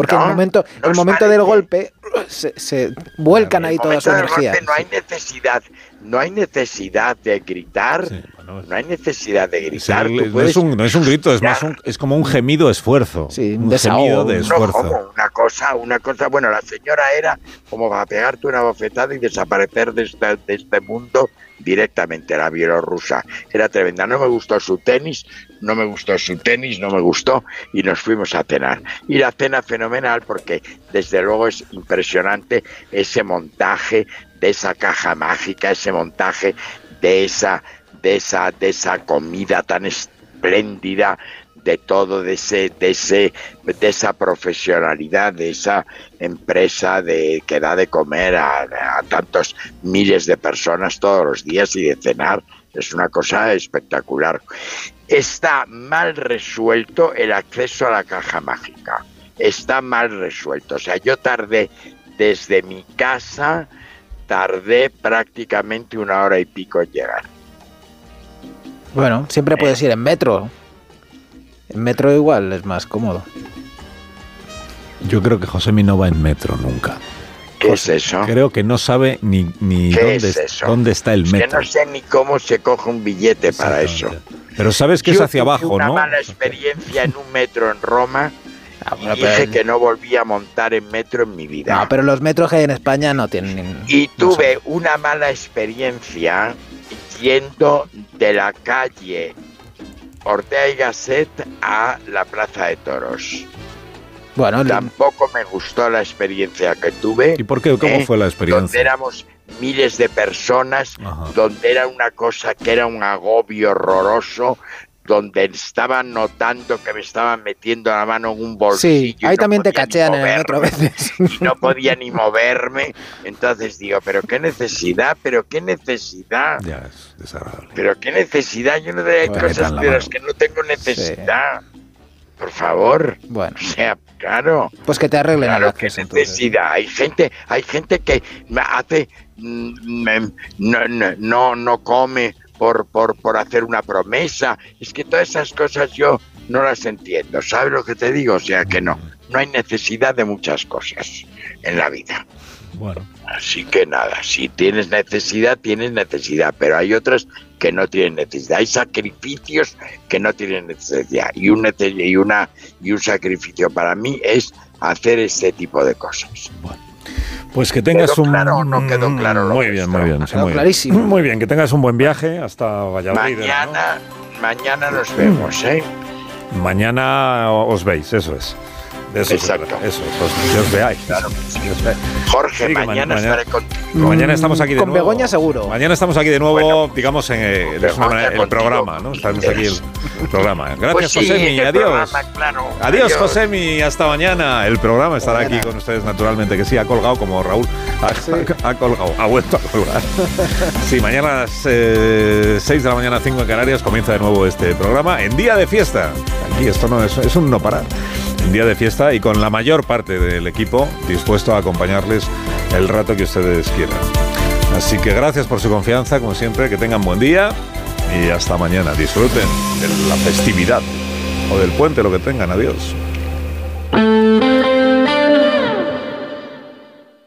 Speaker 92: Porque
Speaker 120: No,
Speaker 92: el momento,
Speaker 120: no
Speaker 92: el
Speaker 120: os
Speaker 92: momento del golpe se, se vuelcan ahí
Speaker 120: En el
Speaker 92: toda su energía.
Speaker 120: no hay necesidad, no hay necesidad de gritar, no hay necesidad de
Speaker 52: Es
Speaker 120: gritar.
Speaker 52: no, es un, no es un grito, es más un, es como un gemido esfuerzo.
Speaker 92: Sí,
Speaker 52: un
Speaker 92: desahogo.
Speaker 52: gemido de
Speaker 120: No,
Speaker 52: esfuerzo.
Speaker 120: ¿cómo? Una cosa, una cosa, bueno, la señora era como para pegarte una bofetada y desaparecer de este, de este mundo directamente, la bielorrusa. Era tremenda, no me gustó su tenis, no me gustó su tenis, no me gustó y nos fuimos a cenar. Y la cena fenomenal porque desde luego es impresionante ese montaje de esa caja mágica, ese montaje de esa, de esa, de esa comida tan espléndida de todo, de ese, de ese, de esa profesionalidad, de esa empresa que da de comer a, a tantos miles de personas todos los días y de cenar, es una cosa espectacular. Está mal resuelto el acceso a la caja mágica. Está mal resuelto. O sea, yo tardé desde mi casa, tardé prácticamente una hora y pico en llegar.
Speaker 92: Bueno, siempre puedes ir en metro. En metro igual es más cómodo.
Speaker 52: Yo creo que Josemi no va en metro nunca.
Speaker 120: ¿Qué es eso?
Speaker 52: Creo que no sabe ni, ni
Speaker 120: ¿Qué
Speaker 52: dónde,
Speaker 120: es eso?
Speaker 52: dónde está el
Speaker 120: Es que
Speaker 52: metro.
Speaker 120: no sé ni cómo se coge un billete para eso.
Speaker 52: Pero sabes que es hacia
Speaker 120: tuve
Speaker 52: abajo,
Speaker 120: una
Speaker 52: ¿no?
Speaker 120: mala experiencia en un metro en Roma
Speaker 92: bueno,
Speaker 120: dije
Speaker 92: pero-
Speaker 120: que no volví a montar en metro en mi vida.
Speaker 92: No, pero los metros que hay en España no tienen.
Speaker 120: Y tuve una mala experiencia yendo de la calle Ortega y Gasset a la Plaza de Toros.
Speaker 92: Bueno,
Speaker 120: Tampoco me gustó la experiencia que tuve.
Speaker 52: ¿Y por qué? ¿Cómo
Speaker 120: ¿eh?
Speaker 52: fue la
Speaker 120: Donde
Speaker 52: experiencia?
Speaker 120: éramos miles de personas, donde era una cosa que era un agobio horroroso, donde estaba notando que me estaban metiendo la mano en un bolsillo.
Speaker 92: Sí, ahí
Speaker 120: no
Speaker 92: también te cachean en el metro a veces.
Speaker 120: y no podía ni moverme. Entonces digo, pero qué necesidad, pero qué necesidad.
Speaker 52: Ya, es desagradable.
Speaker 120: Pero qué necesidad, yo no hay
Speaker 52: Bueno,
Speaker 120: cosas de las que no tengo necesidad. Por favor.
Speaker 92: Bueno.
Speaker 120: O sea, claro.
Speaker 92: Pues que te arreglen
Speaker 120: Claro, qué
Speaker 92: acceso. entonces.
Speaker 120: necesidad. Hay gente, hay gente que me hace mm, no, no, no come por, por, por hacer una promesa. Es que todas esas cosas yo no las entiendo. ¿Sabes lo que te digo? O sea que no, no hay necesidad de muchas cosas en la vida.
Speaker 52: Bueno.
Speaker 120: Así que nada, si tienes necesidad, tienes necesidad, pero hay otras que no tienen necesidad. Hay sacrificios que no tienen necesidad. Y un, y una, y un sacrificio para mí es hacer este tipo de cosas.
Speaker 52: Pues que tengas
Speaker 120: ¿Quedó
Speaker 52: un.
Speaker 120: claro no quedó claro lo
Speaker 52: Muy bien, muy bien. sí, muy bien.
Speaker 120: clarísimo.
Speaker 52: Muy bien, que tengas un buen viaje hasta Valladolid. ¿no?
Speaker 120: Mañana, mañana nos vemos, ¿eh?
Speaker 52: Mañana os veis, eso es. Eso
Speaker 120: Exacto.
Speaker 52: Eso, pues, que os veáis.
Speaker 120: Jorge,
Speaker 52: Sí, que
Speaker 120: mañana,
Speaker 52: ma-
Speaker 120: estaré con...
Speaker 52: Mañana estamos aquí de
Speaker 92: Con
Speaker 52: nuevo.
Speaker 92: Begoña seguro.
Speaker 52: Mañana estamos aquí de nuevo, digamos, en eh, de manera, el
Speaker 120: contigo.
Speaker 52: programa, ¿no? Estamos aquí el programa. Gracias,
Speaker 120: Pues sí,
Speaker 52: Josemi, adiós.
Speaker 120: programa, claro.
Speaker 52: Adiós,
Speaker 120: Adiós.
Speaker 52: Josemi, hasta mañana. El programa estará aquí con ustedes, naturalmente, que sí, ha colgado como Raúl. Ha, ha colgado, ha vuelto a colgar. Sí, mañana a las 6 de la mañana, 5 en Canarias, comienza de nuevo este programa en día de fiesta. Aquí esto no es, es un no parar. Día de fiesta y con la mayor parte del equipo dispuesto a acompañarles el rato que ustedes quieran. Así que gracias por su confianza, como siempre, que tengan buen día y hasta mañana. Disfruten de la festividad o del puente, lo que tengan. Adiós.